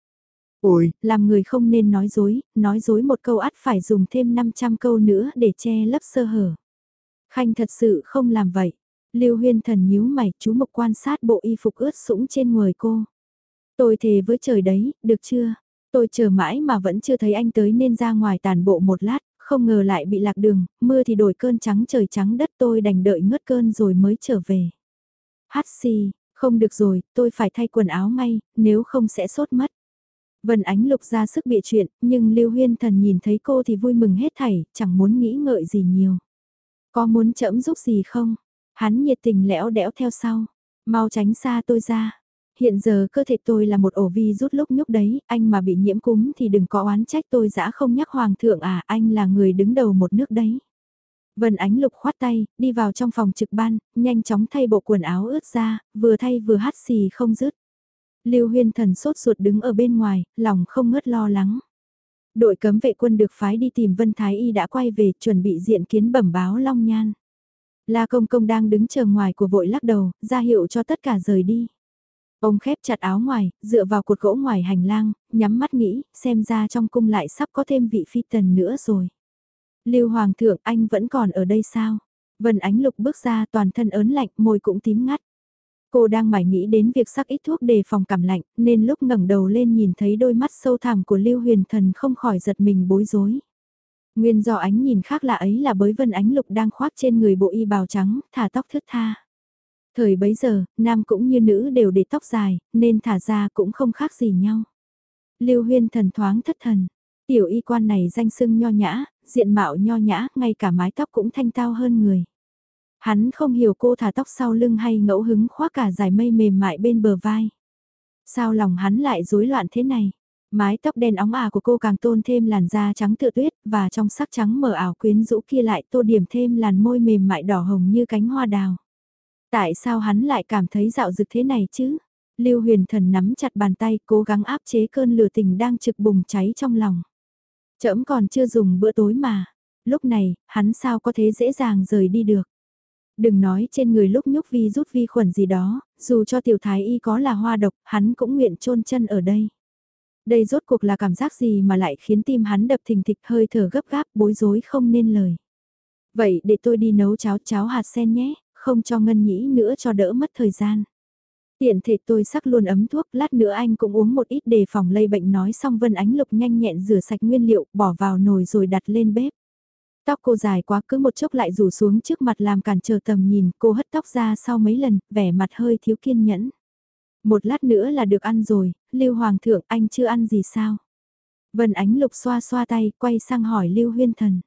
Ôi, làm người không nên nói dối, nói dối một câu ắt phải dùng thêm 500 câu nữa để che lấp sơ hở. Khanh thật sự không làm vậy. Lưu huyên thần nhíu mày, chú mục quan sát bộ y phục ướt sũng trên người cô. Tôi thề với trời đấy, được chưa? Tôi chờ mãi mà vẫn chưa thấy anh tới nên ra ngoài tàn bộ một lát, không ngờ lại bị lạc đường, mưa thì đổi cơn trắng trời trắng đất tôi đành đợi ngất cơn rồi mới trở về. Hát xì, không được rồi, tôi phải thay quần áo ngay, nếu không sẽ sốt mất. Vân Ánh Lục ra sức bịa chuyện, nhưng Lưu Huyên Thần nhìn thấy cô thì vui mừng hết thảy, chẳng muốn nghĩ ngợi gì nhiều. Có muốn chậm giúp gì không? Hắn nhiệt tình lẽo đẽo theo sau. Mau tránh xa tôi ra. Hiện giờ cơ thể tôi là một ổ vi rút lúc nhúc đấy, anh mà bị nhiễm cúm thì đừng có oán trách tôi dã không nhắc hoàng thượng à, anh là người đứng đầu một nước đấy. Vân Ánh Lục khoát tay, đi vào trong phòng trực ban, nhanh chóng thay bộ quần áo ướt ra, vừa thay vừa hát xì không dứt. Lưu Huyên Thần sốt ruột đứng ở bên ngoài, lòng không ngớt lo lắng. Đội cấm vệ quân được phái đi tìm Vân Thái Y đã quay về chuẩn bị diện kiến bẩm báo Long Nhan. La Công Công đang đứng chờ ngoài của vội lắc đầu, ra hiệu cho tất cả rời đi. Ông khép chặt áo ngoài, dựa vào cột gỗ ngoài hành lang, nhắm mắt nghĩ, xem ra trong cung lại sắp có thêm vị phi tần nữa rồi. Lưu Hoàng thượng anh vẫn còn ở đây sao? Vân Ánh Lục bước ra toàn thân ớn lạnh, môi cũng tím ngắt. Cô đang mải nghĩ đến việc sắc ít thuốc đề phòng cảm lạnh, nên lúc ngẩng đầu lên nhìn thấy đôi mắt sâu thẳm của Lưu Huyền Thần không khỏi giật mình bối rối. Nguyên do ánh nhìn khác lạ ấy là bới Vân Ánh Lục đang khoác trên người bộ y bào trắng, thả tóc thướt tha. Thời bấy giờ, nam cũng như nữ đều để tóc dài, nên thả ra cũng không khác gì nhau. Lưu Huyên thần thoáng thất thần. Tiểu y quan này danh sưng nho nhã, diện mạo nho nhã, ngay cả mái tóc cũng thanh tao hơn người. Hắn không hiểu cô thả tóc sau lưng hay ngẫu hứng khoác cả dài mây mềm mại bên bờ vai. Sao lòng hắn lại rối loạn thế này? Mái tóc đen óng ả của cô càng tôn thêm làn da trắng tựa tuyết và trong sắc trắng mờ ảo quyến rũ kia lại tô điểm thêm làn môi mềm mại đỏ hồng như cánh hoa đào. Tại sao hắn lại cảm thấy dạo dực thế này chứ? Lưu huyền thần nắm chặt bàn tay cố gắng áp chế cơn lửa tình đang trực bùng cháy trong lòng. chấm còn chưa dùng bữa tối mà. Lúc này, hắn sao có thế dễ dàng rời đi được. Đừng nói trên người lúc nhúc vi rút vi khuẩn gì đó, dù cho tiểu thái y có là hoa độc, hắn cũng nguyện chôn chân ở đây. Đây rốt cuộc là cảm giác gì mà lại khiến tim hắn đập thình thịch hơi thở gấp gáp bối rối không nên lời. Vậy để tôi đi nấu cháo cháo hạt sen nhé không cho ngân nhĩ nữa cho đỡ mất thời gian. Tiện thể tôi sắc luôn ấm thuốc, lát nữa anh cũng uống một ít đề phòng lây bệnh nói xong Vân Ánh Lục nhanh nhẹn rửa sạch nguyên liệu, bỏ vào nồi rồi đặt lên bếp. Tóc cô dài quá cứ một chốc lại rủ xuống trước mặt làm cản trở tầm nhìn, cô hất tóc ra sau mấy lần, vẻ mặt hơi thiếu kiên nhẫn. Một lát nữa là được ăn rồi, Lưu Hoàng thượng anh chưa ăn gì sao? Vân Ánh Lục xoa xoa tay, quay sang hỏi Lưu Huyên Thần.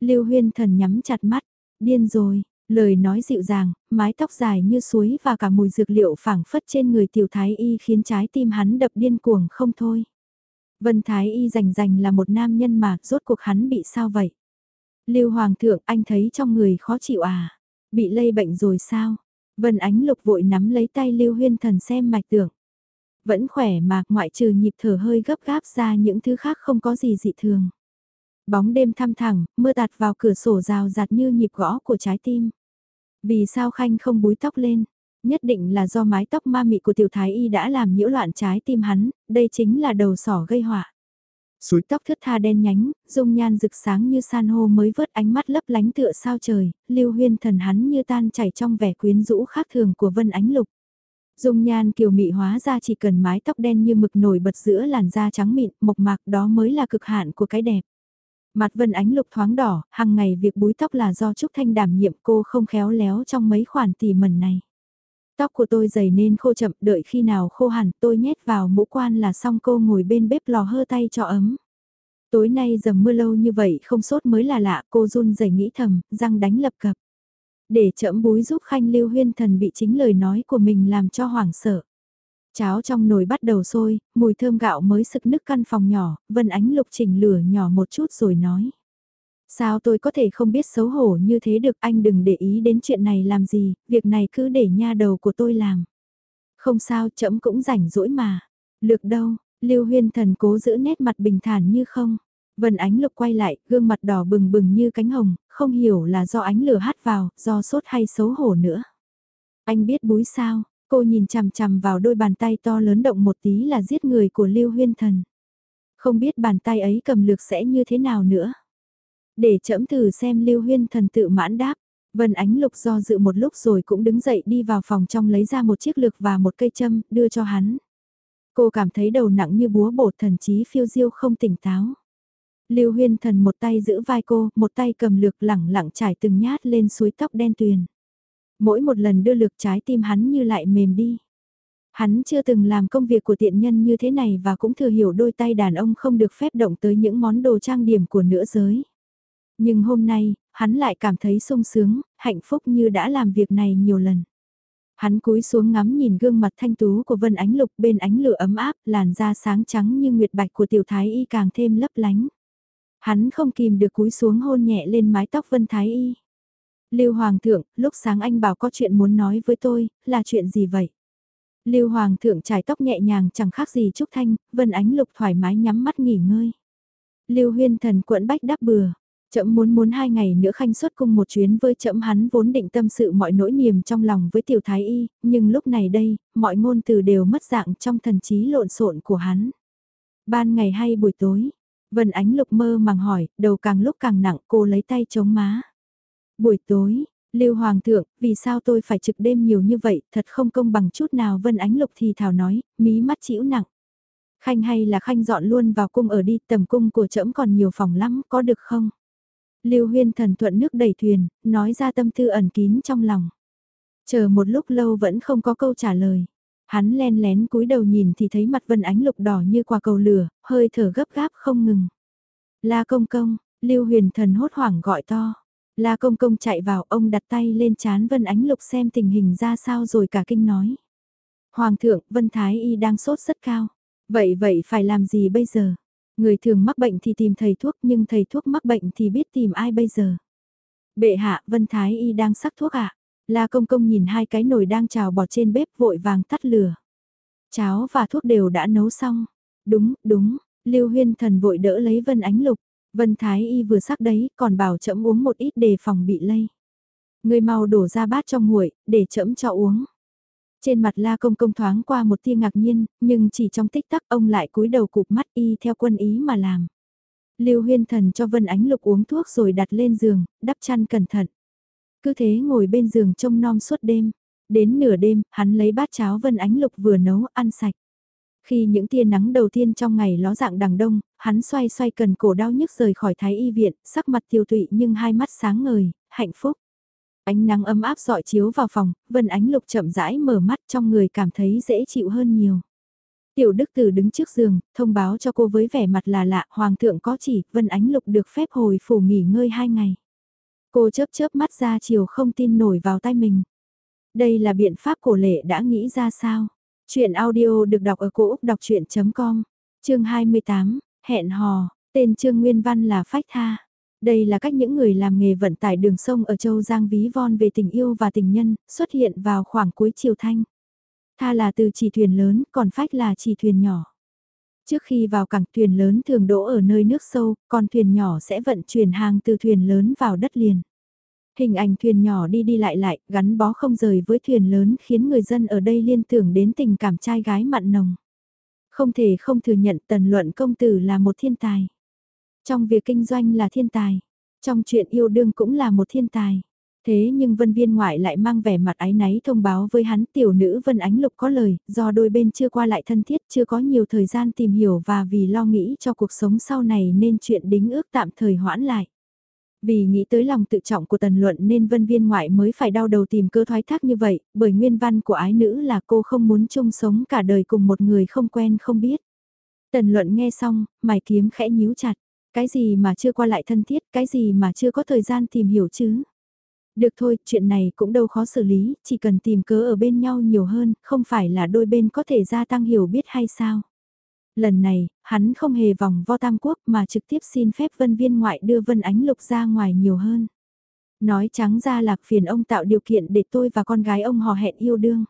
Lưu Huyên Thần nhắm chặt mắt, điên rồi, lời nói dịu dàng, mái tóc dài như suối và cả mùi dược liệu phảng phất trên người tiểu thái y khiến trái tim hắn đập điên cuồng không thôi. Vân Thái Y rành rành là một nam nhân mà, rốt cuộc hắn bị sao vậy? Lưu Hoàng thượng, anh thấy trong người khó chịu à? Bị lây bệnh rồi sao? Vân Ánh Lục vội nắm lấy tay Lưu Huyên Thần xem mạch tưởng. Vẫn khỏe mà, ngoại trừ nhịp thở hơi gấp gáp ra những thứ khác không có gì dị thường. Bóng đêm thăm thẳng, mưa tạt vào cửa sổ rào rạt như nhịp gõ của trái tim. Vì sao Khanh không búi tóc lên? Nhất định là do mái tóc ma mị của tiểu thái y đã làm nhiễu loạn trái tim hắn, đây chính là đầu sỏ gây họa. Suối tóc thướt tha đen nhánh, dung nhan rực sáng như san hô mới vớt ánh mắt lấp lánh tựa sao trời, lưu huyên thần hắn như tan chảy trong vẻ quyến rũ khác thường của vân ánh lục. Dung nhan kiều mị hóa ra chỉ cần mái tóc đen như mực nổi bật giữa làn da trắng mịn, mộc mạc đó mới là cực hạn của cái đẹp. Mặt vân ánh lục thoáng đỏ, hàng ngày việc búi tóc là do Trúc Thanh đảm nhiệm cô không khéo léo trong mấy khoản tỉ mẩn này. Tóc của tôi dày nên khô chậm, đợi khi nào khô hẳn tôi nhét vào mũ quan là xong cô ngồi bên bếp lò hơ tay cho ấm. Tối nay dầm mưa lâu như vậy không sốt mới là lạ, cô run rẩy nghĩ thầm, răng đánh lập cập. Để chậm búi giúp Khanh Lưu Huyên Thần bị chính lời nói của mình làm cho hoảng sợ. Cháo trong nồi bắt đầu sôi, mùi thơm gạo mới sực nức căn phòng nhỏ, Vân Ánh Lục chỉnh lửa nhỏ một chút rồi nói. Sao tôi có thể không biết xấu hổ như thế được anh đừng để ý đến chuyện này làm gì, việc này cứ để nha đầu của tôi làm. Không sao chậm cũng rảnh rỗi mà. Lược đâu, Lưu Huyên Thần cố giữ nét mặt bình thản như không. Vân Ánh Lục quay lại, gương mặt đỏ bừng bừng như cánh hồng, không hiểu là do ánh lửa hát vào, do sốt hay xấu hổ nữa. Anh biết búi sao, cô nhìn chằm chằm vào đôi bàn tay to lớn động một tí là giết người của Lưu Huyên Thần. Không biết bàn tay ấy cầm lược sẽ như thế nào nữa. Để trẫm thử xem Lưu Huyên Thần tự mãn đáp. Vân Ánh Lục do dự một lúc rồi cũng đứng dậy đi vào phòng trong lấy ra một chiếc lược và một cây châm, đưa cho hắn. Cô cảm thấy đầu nặng như búa bổ thần trí phiêu diêu không tỉnh táo. Lưu Huyên Thần một tay giữ vai cô, một tay cầm lược lẳng lặng trải từng nhát lên suối tóc đen tuyền. Mỗi một lần đưa lược trái tim hắn như lại mềm đi. Hắn chưa từng làm công việc của tiện nhân như thế này và cũng thừa hiểu đôi tay đàn ông không được phép động tới những món đồ trang điểm của nữ giới. Nhưng hôm nay, hắn lại cảm thấy sung sướng, hạnh phúc như đã làm việc này nhiều lần. Hắn cúi xuống ngắm nhìn gương mặt thanh tú của Vân Ánh Lục bên ánh lửa ấm áp, làn da sáng trắng như nguyệt bạch của tiểu thái y càng thêm lấp lánh. Hắn không kìm được cúi xuống hôn nhẹ lên mái tóc Vân Thái y. Lưu Hoàng thượng, lúc sáng anh bảo có chuyện muốn nói với tôi, là chuyện gì vậy? Lưu Hoàng thượng trải tóc nhẹ nhàng chẳng khác gì Trúc Thanh, Vân Ánh Lục thoải mái nhắm mắt nghỉ ngơi. Lưu Huyên Thần quẫn bách đáp bừa, Chậm muốn muốn hai ngày nữa khanh xuất cung một chuyến với chậm hắn vốn định tâm sự mọi nỗi niềm trong lòng với tiểu thái y, nhưng lúc này đây, mọi ngôn từ đều mất dạng trong thần trí lộn xộn của hắn. Ban ngày hay buổi tối, Vân Ánh Lục mơ màng hỏi, đầu càng lúc càng nặng cô lấy tay chống má. Buổi tối, Lưu Hoàng thượng, vì sao tôi phải trực đêm nhiều như vậy, thật không công bằng chút nào Vân Ánh Lục thì thảo nói, mí mắt chịu nặng. Khanh hay là Khanh dọn luôn vào cung ở đi, tầm cung của trẫm còn nhiều phòng lắm, có được không? Lưu Huyên thần thuận nước đẩy thuyền, nói ra tâm tư ẩn kín trong lòng. Chờ một lúc lâu vẫn không có câu trả lời. Hắn len lén cúi đầu nhìn thì thấy mặt Vân Ánh lục đỏ như quả cầu lửa, hơi thở gấp gáp không ngừng. La công công, Lưu Huyền thần hốt hoảng gọi to. La công công chạy vào ông đặt tay lên chán Vân Ánh lục xem tình hình ra sao rồi cả kinh nói. Hoàng thượng, Vân Thái Y đang sốt rất cao. Vậy vậy phải làm gì bây giờ? Người thường mắc bệnh thì tìm thầy thuốc nhưng thầy thuốc mắc bệnh thì biết tìm ai bây giờ. Bệ hạ, Vân Thái Y đang sắc thuốc ạ. À? La công công nhìn hai cái nồi đang trào bọt trên bếp vội vàng tắt lửa. Cháo và thuốc đều đã nấu xong. Đúng, đúng, Lưu Huyên Thần vội đỡ lấy Vân Ánh Lục. Vân Thái Y vừa sắc đấy, còn bảo chậm uống một ít đề phòng bị lây. Người mau đổ ra bát cho nguội, để chậm cho uống. Trên mặt la công công thoáng qua một tia ngạc nhiên, nhưng chỉ trong tích tắc ông lại cúi đầu cụp mắt y theo quân ý mà làm. Lưu huyên thần cho Vân Ánh Lục uống thuốc rồi đặt lên giường, đắp chăn cẩn thận. Cứ thế ngồi bên giường trông nom suốt đêm. Đến nửa đêm, hắn lấy bát cháo Vân Ánh Lục vừa nấu ăn sạch. Khi những tia nắng đầu tiên trong ngày ló dạng đằng đông, hắn xoay xoay cần cổ đau nhức rời khỏi thái y viện, sắc mặt tiêu tụy nhưng hai mắt sáng ngời, hạnh phúc. Ánh nắng ấm áp dọi chiếu vào phòng, Vân Ánh Lục chậm rãi mở mắt trong người cảm thấy dễ chịu hơn nhiều. Tiểu Đức Tử đứng trước giường, thông báo cho cô với vẻ mặt là lạ, Hoàng thượng có chỉ, Vân Ánh Lục được phép hồi phủ nghỉ ngơi hai ngày. Cô chớp chớp mắt ra chiều không tin nổi vào tay mình. Đây là biện pháp cổ lệ đã nghĩ ra sao? Chuyện audio được đọc ở cổ Úc đọc chuyện.com, chương 28, hẹn hò, tên Trương Nguyên Văn là Phách Tha. Đây là cách những người làm nghề vận tải đường sông ở Châu Giang ví von về tình yêu và tình nhân, xuất hiện vào khoảng cuối chiều thanh. Tha là từ chỉ thuyền lớn, còn Phách là chỉ thuyền nhỏ. Trước khi vào cảng thuyền lớn thường đỗ ở nơi nước sâu, còn thuyền nhỏ sẽ vận chuyển hàng từ thuyền lớn vào đất liền. Hình ảnh thuyền nhỏ đi đi lại lại, gắn bó không rời với thuyền lớn khiến người dân ở đây liên tưởng đến tình cảm trai gái mặn nồng. Không thể không thừa nhận tần luận công tử là một thiên tài. Trong việc kinh doanh là thiên tài, trong chuyện yêu đương cũng là một thiên tài. Thế nhưng vân viên ngoại lại mang vẻ mặt ái náy thông báo với hắn tiểu nữ vân ánh lục có lời, do đôi bên chưa qua lại thân thiết chưa có nhiều thời gian tìm hiểu và vì lo nghĩ cho cuộc sống sau này nên chuyện đính ước tạm thời hoãn lại. Vì nghĩ tới lòng tự trọng của tần luận nên vân viên ngoại mới phải đau đầu tìm cơ thoái thác như vậy, bởi nguyên văn của ái nữ là cô không muốn chung sống cả đời cùng một người không quen không biết. Tần luận nghe xong, mày kiếm khẽ nhíu chặt, cái gì mà chưa qua lại thân thiết, cái gì mà chưa có thời gian tìm hiểu chứ. Được thôi, chuyện này cũng đâu khó xử lý, chỉ cần tìm cớ ở bên nhau nhiều hơn, không phải là đôi bên có thể gia tăng hiểu biết hay sao. Lần này, hắn không hề vòng vo tam quốc mà trực tiếp xin phép vân viên ngoại đưa vân ánh lục ra ngoài nhiều hơn. Nói trắng ra lạc phiền ông tạo điều kiện để tôi và con gái ông hò hẹn yêu đương.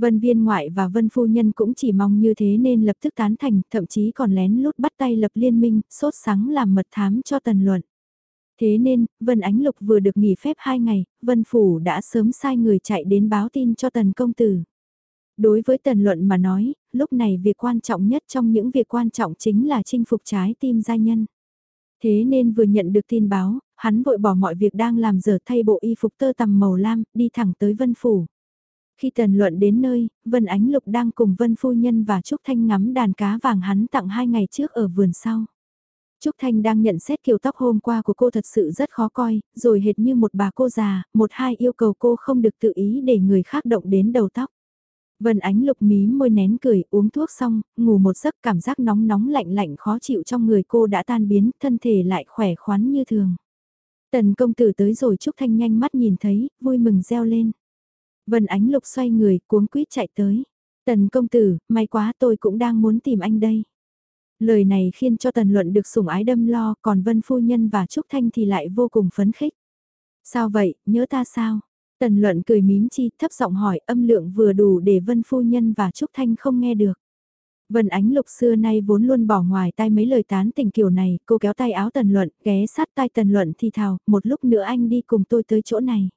Vân viên ngoại và vân phu nhân cũng chỉ mong như thế nên lập tức tán thành, thậm chí còn lén lút bắt tay lập liên minh, sốt sắng làm mật thám cho tần luận. Thế nên, Vân Ánh Lục vừa được nghỉ phép 2 ngày, Vân Phủ đã sớm sai người chạy đến báo tin cho tần công tử. Đối với tần luận mà nói, lúc này việc quan trọng nhất trong những việc quan trọng chính là chinh phục trái tim gia nhân. Thế nên vừa nhận được tin báo, hắn vội bỏ mọi việc đang làm giờ thay bộ y phục tơ tằm màu lam, đi thẳng tới Vân Phủ. Khi tần luận đến nơi, Vân Ánh Lục đang cùng Vân Phu Nhân và Trúc Thanh ngắm đàn cá vàng hắn tặng hai ngày trước ở vườn sau. Trúc Thanh đang nhận xét kiểu tóc hôm qua của cô thật sự rất khó coi, rồi hệt như một bà cô già, một hai yêu cầu cô không được tự ý để người khác động đến đầu tóc. Vân Ánh Lục mí môi nén cười, uống thuốc xong, ngủ một giấc cảm giác nóng nóng lạnh lạnh khó chịu trong người cô đã tan biến, thân thể lại khỏe khoắn như thường. Tần công tử tới rồi Trúc Thanh nhanh mắt nhìn thấy, vui mừng reo lên. Vân Ánh Lục xoay người, cuống quýt chạy tới. Tần công tử, may quá tôi cũng đang muốn tìm anh đây. Lời này khiến cho Tần Luận được sủng ái đâm lo, còn Vân Phu Nhân và Trúc Thanh thì lại vô cùng phấn khích. Sao vậy, nhớ ta sao? Tần Luận cười mím chi, thấp giọng hỏi âm lượng vừa đủ để Vân Phu Nhân và Trúc Thanh không nghe được. Vân Ánh Lục xưa nay vốn luôn bỏ ngoài tai mấy lời tán tình kiểu này, cô kéo tay áo Tần Luận, ghé sát tai Tần Luận thì thào, một lúc nữa anh đi cùng tôi tới chỗ này.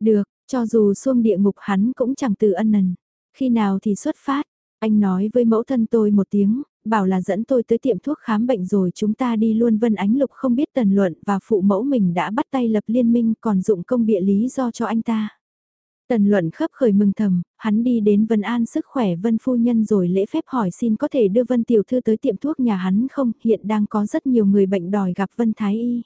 Được, cho dù xuông địa ngục hắn cũng chẳng từ ân nần. Khi nào thì xuất phát, anh nói với mẫu thân tôi một tiếng, bảo là dẫn tôi tới tiệm thuốc khám bệnh rồi chúng ta đi luôn Vân Ánh Lục không biết tần luận và phụ mẫu mình đã bắt tay lập liên minh còn dụng công bịa lý do cho anh ta. Tần luận khấp khởi mừng thầm, hắn đi đến Vân An sức khỏe Vân Phu Nhân rồi lễ phép hỏi xin có thể đưa Vân Tiểu Thư tới tiệm thuốc nhà hắn không, hiện đang có rất nhiều người bệnh đòi gặp Vân Thái Y.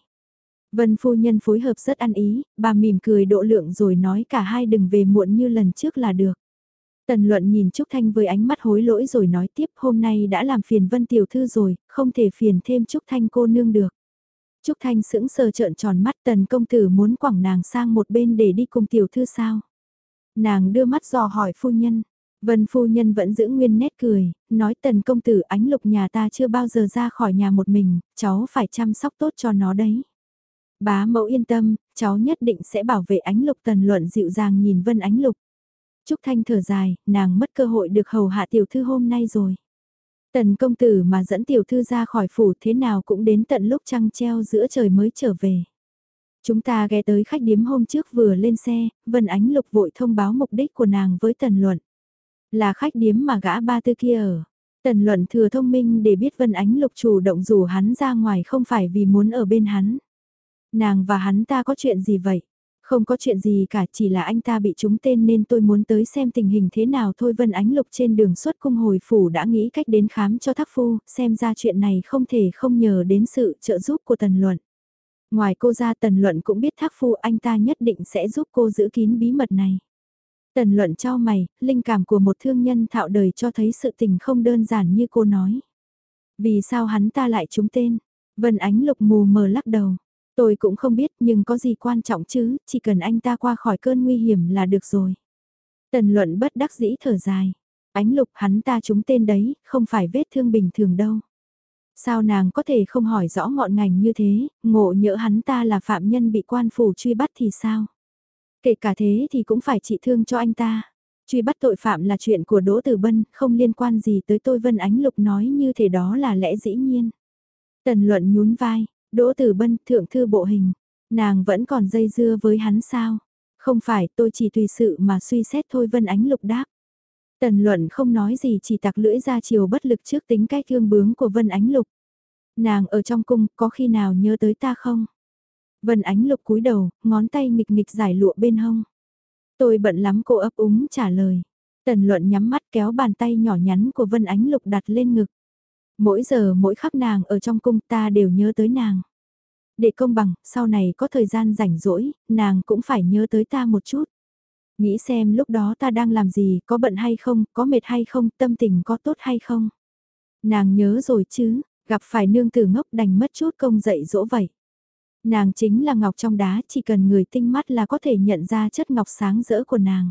Vân Phu Nhân phối hợp rất ăn ý, bà mỉm cười độ lượng rồi nói cả hai đừng về muộn như lần trước là được. Tần luận nhìn Trúc Thanh với ánh mắt hối lỗi rồi nói tiếp hôm nay đã làm phiền Vân Tiểu Thư rồi, không thể phiền thêm Trúc Thanh cô nương được. Trúc Thanh sững sờ trợn tròn mắt tần công tử muốn quẳng nàng sang một bên để đi cùng Tiểu Thư sao. Nàng đưa mắt dò hỏi phu nhân. Vân phu nhân vẫn giữ nguyên nét cười, nói tần công tử ánh lục nhà ta chưa bao giờ ra khỏi nhà một mình, cháu phải chăm sóc tốt cho nó đấy. Bá mẫu yên tâm, cháu nhất định sẽ bảo vệ ánh lục tần luận dịu dàng nhìn vân ánh lục. Trúc Thanh thở dài, nàng mất cơ hội được hầu hạ tiểu thư hôm nay rồi. Tần công tử mà dẫn tiểu thư ra khỏi phủ thế nào cũng đến tận lúc trăng treo giữa trời mới trở về. Chúng ta ghé tới khách điếm hôm trước vừa lên xe, Vân Ánh Lục vội thông báo mục đích của nàng với Tần Luận. Là khách điếm mà gã ba tư kia ở. Tần Luận thừa thông minh để biết Vân Ánh Lục chủ động rủ hắn ra ngoài không phải vì muốn ở bên hắn. Nàng và hắn ta có chuyện gì vậy? Không có chuyện gì cả, chỉ là anh ta bị trúng tên nên tôi muốn tới xem tình hình thế nào thôi. Vân Ánh Lục trên đường xuất cung hồi phủ đã nghĩ cách đến khám cho thác phu, xem ra chuyện này không thể không nhờ đến sự trợ giúp của Tần Luận. Ngoài cô ra Tần Luận cũng biết thác phu anh ta nhất định sẽ giúp cô giữ kín bí mật này. Tần Luận cho mày, linh cảm của một thương nhân thạo đời cho thấy sự tình không đơn giản như cô nói. Vì sao hắn ta lại trúng tên? Vân Ánh Lục mù mờ lắc đầu. Tôi cũng không biết nhưng có gì quan trọng chứ, chỉ cần anh ta qua khỏi cơn nguy hiểm là được rồi. Tần luận bất đắc dĩ thở dài. Ánh lục hắn ta trúng tên đấy, không phải vết thương bình thường đâu. Sao nàng có thể không hỏi rõ ngọn ngành như thế, ngộ nhỡ hắn ta là phạm nhân bị quan phủ truy bắt thì sao? Kể cả thế thì cũng phải trị thương cho anh ta. Truy bắt tội phạm là chuyện của Đỗ Tử Bân, không liên quan gì tới tôi Vân Ánh Lục nói như thế đó là lẽ dĩ nhiên. Tần luận nhún vai, Đỗ Tử Bân, thượng thư bộ hình, nàng vẫn còn dây dưa với hắn sao? Không phải, tôi chỉ tùy sự mà suy xét thôi Vân Ánh Lục đáp. Tần luận không nói gì chỉ tặc lưỡi ra chiều bất lực trước tính cách thương bướng của Vân Ánh Lục. Nàng ở trong cung, có khi nào nhớ tới ta không? Vân Ánh Lục cúi đầu, ngón tay nghịch nghịch giải lụa bên hông. Tôi bận lắm cô ấp úng trả lời. Tần luận nhắm mắt kéo bàn tay nhỏ nhắn của Vân Ánh Lục đặt lên ngực. Mỗi giờ mỗi khắc nàng ở trong cung ta đều nhớ tới nàng. Để công bằng, sau này có thời gian rảnh rỗi, nàng cũng phải nhớ tới ta một chút. Nghĩ xem lúc đó ta đang làm gì, có bận hay không, có mệt hay không, tâm tình có tốt hay không. Nàng nhớ rồi chứ, gặp phải nương tử ngốc đành mất chút công dạy dỗ vậy. Nàng chính là ngọc trong đá, chỉ cần người tinh mắt là có thể nhận ra chất ngọc sáng rỡ của nàng.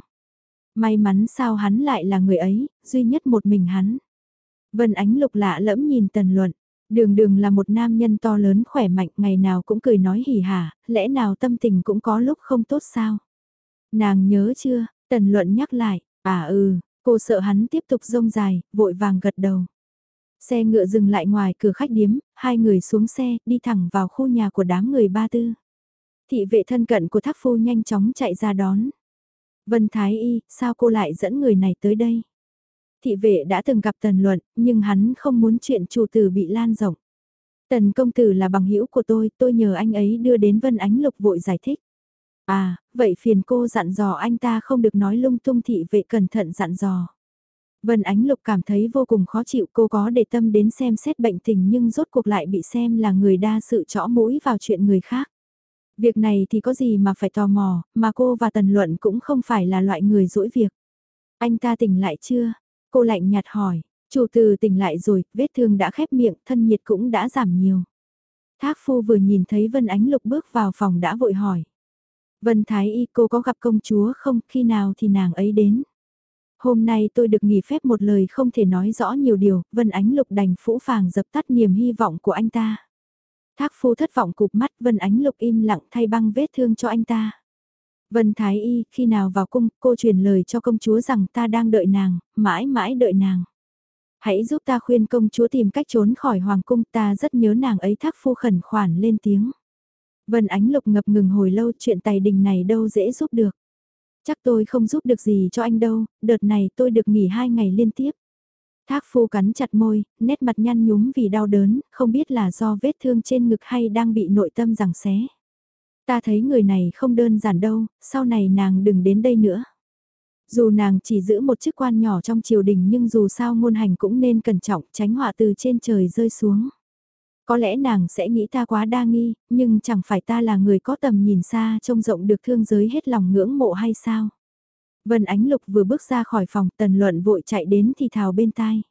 May mắn sao hắn lại là người ấy, duy nhất một mình hắn. Vân Ánh Lục lạ lẫm nhìn Tần Luận. Đường đường là một nam nhân to lớn khỏe mạnh ngày nào cũng cười nói hỉ hả, lẽ nào tâm tình cũng có lúc không tốt sao? Nàng nhớ chưa, Tần Luận nhắc lại, à ừ, cô sợ hắn tiếp tục rông dài, vội vàng gật đầu. Xe ngựa dừng lại ngoài cửa khách điếm, hai người xuống xe, đi thẳng vào khu nhà của đám người ba tư. Thị vệ thân cận của thác phu nhanh chóng chạy ra đón. Vân Thái Y, sao cô lại dẫn người này tới đây? Thị vệ đã từng gặp Tần Luận, nhưng hắn không muốn chuyện chủ tử bị lan rộng. Tần công tử là bằng hữu của tôi, tôi nhờ anh ấy đưa đến Vân Ánh Lục vội giải thích. À, vậy phiền cô dặn dò anh ta không được nói lung tung thị vệ cẩn thận dặn dò. Vân Ánh Lục cảm thấy vô cùng khó chịu cô có để tâm đến xem xét bệnh tình nhưng rốt cuộc lại bị xem là người đa sự chõ mũi vào chuyện người khác. Việc này thì có gì mà phải tò mò, mà cô và Tần Luận cũng không phải là loại người dỗi việc. Anh ta tỉnh lại chưa? Cô lạnh nhạt hỏi, chủ từ tỉnh lại rồi, vết thương đã khép miệng, thân nhiệt cũng đã giảm nhiều. Thác phu vừa nhìn thấy Vân Ánh Lục bước vào phòng đã vội hỏi. Vân Thái Y cô có gặp công chúa không, khi nào thì nàng ấy đến? Hôm nay tôi được nghỉ phép một lời không thể nói rõ nhiều điều, Vân Ánh Lục đành phũ phàng dập tắt niềm hy vọng của anh ta. Thác phu thất vọng cụp mắt Vân Ánh Lục im lặng thay băng vết thương cho anh ta. Vân Thái Y, khi nào vào cung, cô truyền lời cho công chúa rằng ta đang đợi nàng, mãi mãi đợi nàng. Hãy giúp ta khuyên công chúa tìm cách trốn khỏi hoàng cung, ta rất nhớ nàng ấy thác phu khẩn khoản lên tiếng. Vân Ánh Lục ngập ngừng hồi lâu chuyện tài đình này đâu dễ giúp được. Chắc tôi không giúp được gì cho anh đâu, đợt này tôi được nghỉ hai ngày liên tiếp. Thác phu cắn chặt môi, nét mặt nhăn nhúm vì đau đớn, không biết là do vết thương trên ngực hay đang bị nội tâm giằng xé. Ta thấy người này không đơn giản đâu, sau này nàng đừng đến đây nữa. Dù nàng chỉ giữ một chức quan nhỏ trong triều đình nhưng dù sao ngôn hành cũng nên cẩn trọng tránh họa từ trên trời rơi xuống. Có lẽ nàng sẽ nghĩ ta quá đa nghi, nhưng chẳng phải ta là người có tầm nhìn xa trông rộng được thương giới hết lòng ngưỡng mộ hay sao? Vân Ánh Lục vừa bước ra khỏi phòng tần luận vội chạy đến thì thào bên tai.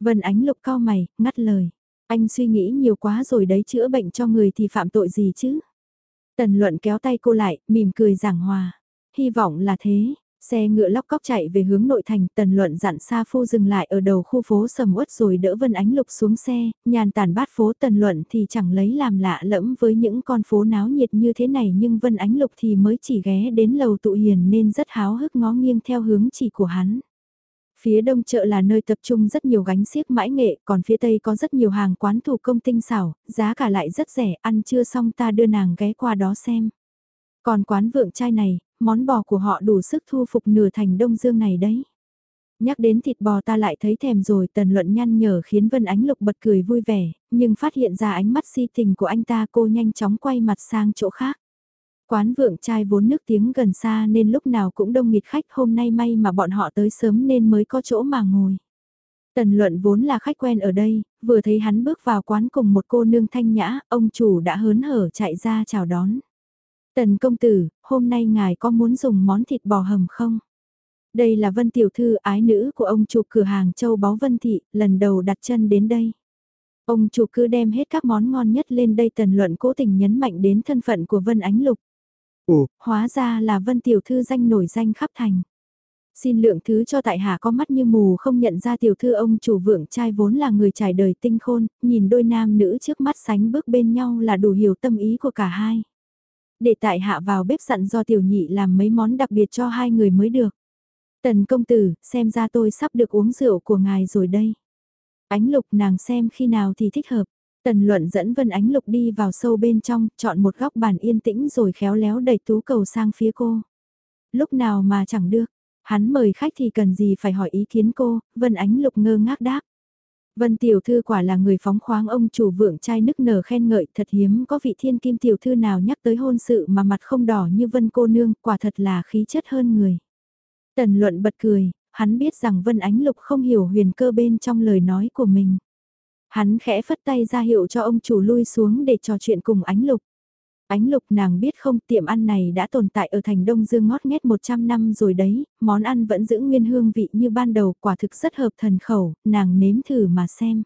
Vân Ánh Lục cao mày, ngắt lời. Anh suy nghĩ nhiều quá rồi đấy chữa bệnh cho người thì phạm tội gì chứ? Tần luận kéo tay cô lại, mỉm cười giảng hòa. Hy vọng là thế. Xe ngựa lóc cóc chạy về hướng nội thành, tần luận dặn Sa Phu dừng lại ở đầu khu phố sầm uất rồi đỡ Vân Ánh Lục xuống xe, nhàn tản bát phố tần luận thì chẳng lấy làm lạ lẫm với những con phố náo nhiệt như thế này nhưng Vân Ánh Lục thì mới chỉ ghé đến lầu tụ hiền nên rất háo hức ngó nghiêng theo hướng chỉ của hắn. Phía đông chợ là nơi tập trung rất nhiều gánh xiếc mãi nghệ, còn phía tây có rất nhiều hàng quán thủ công tinh xảo, giá cả lại rất rẻ, ăn chưa xong ta đưa nàng ghé qua đó xem. Còn quán vượng trai này, món bò của họ đủ sức thu phục nửa thành đông dương này đấy. Nhắc đến thịt bò ta lại thấy thèm rồi tần luận nhăn nhở khiến Vân Ánh Lục bật cười vui vẻ, nhưng phát hiện ra ánh mắt si tình của anh ta cô nhanh chóng quay mặt sang chỗ khác. Quán vượng trai vốn nước tiếng gần xa nên lúc nào cũng đông nghịt khách hôm nay may mà bọn họ tới sớm nên mới có chỗ mà ngồi. Tần luận vốn là khách quen ở đây, vừa thấy hắn bước vào quán cùng một cô nương thanh nhã, ông chủ đã hớn hở chạy ra chào đón. Tần công tử, hôm nay ngài có muốn dùng món thịt bò hầm không? Đây là Vân Tiểu Thư ái nữ của ông chủ cửa hàng châu báu Vân Thị, lần đầu đặt chân đến đây. Ông chủ cứ đem hết các món ngon nhất lên đây tần luận cố tình nhấn mạnh đến thân phận của Vân Ánh Lục. Ồ, hóa ra là Vân Tiểu Thư danh nổi danh khắp thành. Xin lượng thứ cho tại hạ có mắt như mù không nhận ra tiểu thư ông chủ vượng trai vốn là người trải đời tinh khôn, nhìn đôi nam nữ trước mắt sánh bước bên nhau là đủ hiểu tâm ý của cả hai. Để tại hạ vào bếp dặn do tiểu nhị làm mấy món đặc biệt cho hai người mới được. Tần công tử, xem ra tôi sắp được uống rượu của ngài rồi đây. Ánh lục nàng xem khi nào thì thích hợp. Tần luận dẫn Vân Ánh Lục đi vào sâu bên trong, chọn một góc bàn yên tĩnh rồi khéo léo đẩy tú cầu sang phía cô. Lúc nào mà chẳng được, hắn mời khách thì cần gì phải hỏi ý kiến cô, Vân Ánh Lục ngơ ngác đáp. Vân tiểu thư quả là người phóng khoáng ông chủ vượng trai nức nở khen ngợi thật hiếm có vị thiên kim tiểu thư nào nhắc tới hôn sự mà mặt không đỏ như Vân cô nương, quả thật là khí chất hơn người. Tần luận bật cười, hắn biết rằng Vân Ánh Lục không hiểu huyền cơ bên trong lời nói của mình. Hắn khẽ phất tay ra hiệu cho ông chủ lui xuống để trò chuyện cùng Ánh Lục. Ánh Lục nàng biết không tiệm ăn này đã tồn tại ở thành Đông Dương ngót nghét 100 năm rồi đấy, món ăn vẫn giữ nguyên hương vị như ban đầu quả thực rất hợp thần khẩu, nàng nếm thử mà xem.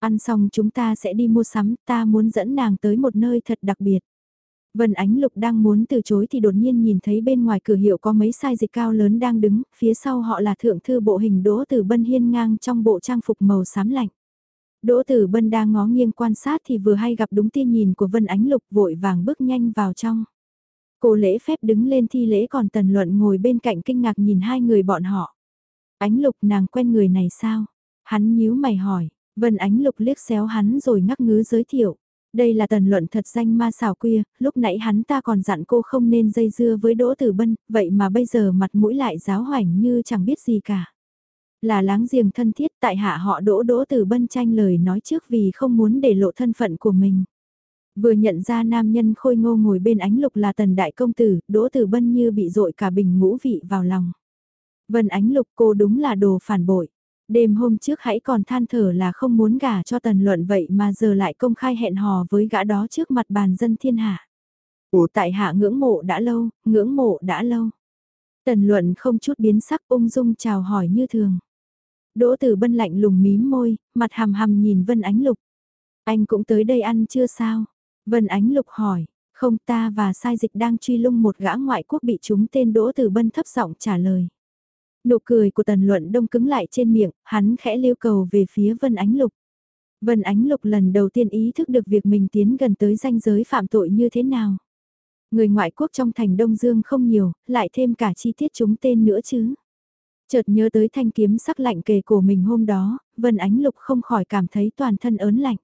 Ăn xong chúng ta sẽ đi mua sắm, ta muốn dẫn nàng tới một nơi thật đặc biệt. Vân Ánh Lục đang muốn từ chối thì đột nhiên nhìn thấy bên ngoài cửa hiệu có mấy sai dịch cao lớn đang đứng, phía sau họ là thượng thư bộ hình Đỗ từ Bân hiên ngang trong bộ trang phục màu xám lạnh. Đỗ Tử Bân đang ngó nghiêng quan sát thì vừa hay gặp đúng tia nhìn của Vân Ánh Lục vội vàng bước nhanh vào trong. Cô lễ phép đứng lên thi lễ còn Tần Luận ngồi bên cạnh kinh ngạc nhìn hai người bọn họ. Ánh Lục nàng quen người này sao? Hắn nhíu mày hỏi, Vân Ánh Lục liếc xéo hắn rồi ngắc ngứ giới thiệu. Đây là tần luận thật danh ma xảo quia, lúc nãy hắn ta còn dặn cô không nên dây dưa với Đỗ Tử Bân, vậy mà bây giờ mặt mũi lại giáo hoảnh như chẳng biết gì cả. Là láng giềng thân thiết tại hạ họ Đỗ Đỗ từ Bân tranh lời nói trước vì không muốn để lộ thân phận của mình. Vừa nhận ra nam nhân khôi ngô ngồi bên ánh lục là tần đại công tử, Đỗ từ Bân như bị dội cả bình ngũ vị vào lòng. Vân ánh lục cô đúng là đồ phản bội. Đêm hôm trước hãy còn than thở là không muốn gả cho tần luận vậy mà giờ lại công khai hẹn hò với gã đó trước mặt bàn dân thiên hạ. Ủa tại hạ ngưỡng mộ đã lâu, ngưỡng mộ đã lâu. Tần luận không chút biến sắc ung dung chào hỏi như thường. Đỗ tử bân lạnh lùng mím môi, mặt hàm hàm nhìn Vân Ánh Lục. Anh cũng tới đây ăn chưa sao? Vân Ánh Lục hỏi, không ta và sai dịch đang truy lung một gã ngoại quốc bị chúng tên Đỗ Tử Bân thấp giọng trả lời. Nụ cười của tần luận đông cứng lại trên miệng, hắn khẽ liêu cầu về phía Vân Ánh Lục. Vân Ánh Lục lần đầu tiên ý thức được việc mình tiến gần tới ranh giới phạm tội như thế nào. Người ngoại quốc trong thành Đông Dương không nhiều, lại thêm cả chi tiết chúng tên nữa chứ. Chợt nhớ tới thanh kiếm sắc lạnh kề cổ mình hôm đó, Vân Ánh Lục không khỏi cảm thấy toàn thân ớn lạnh.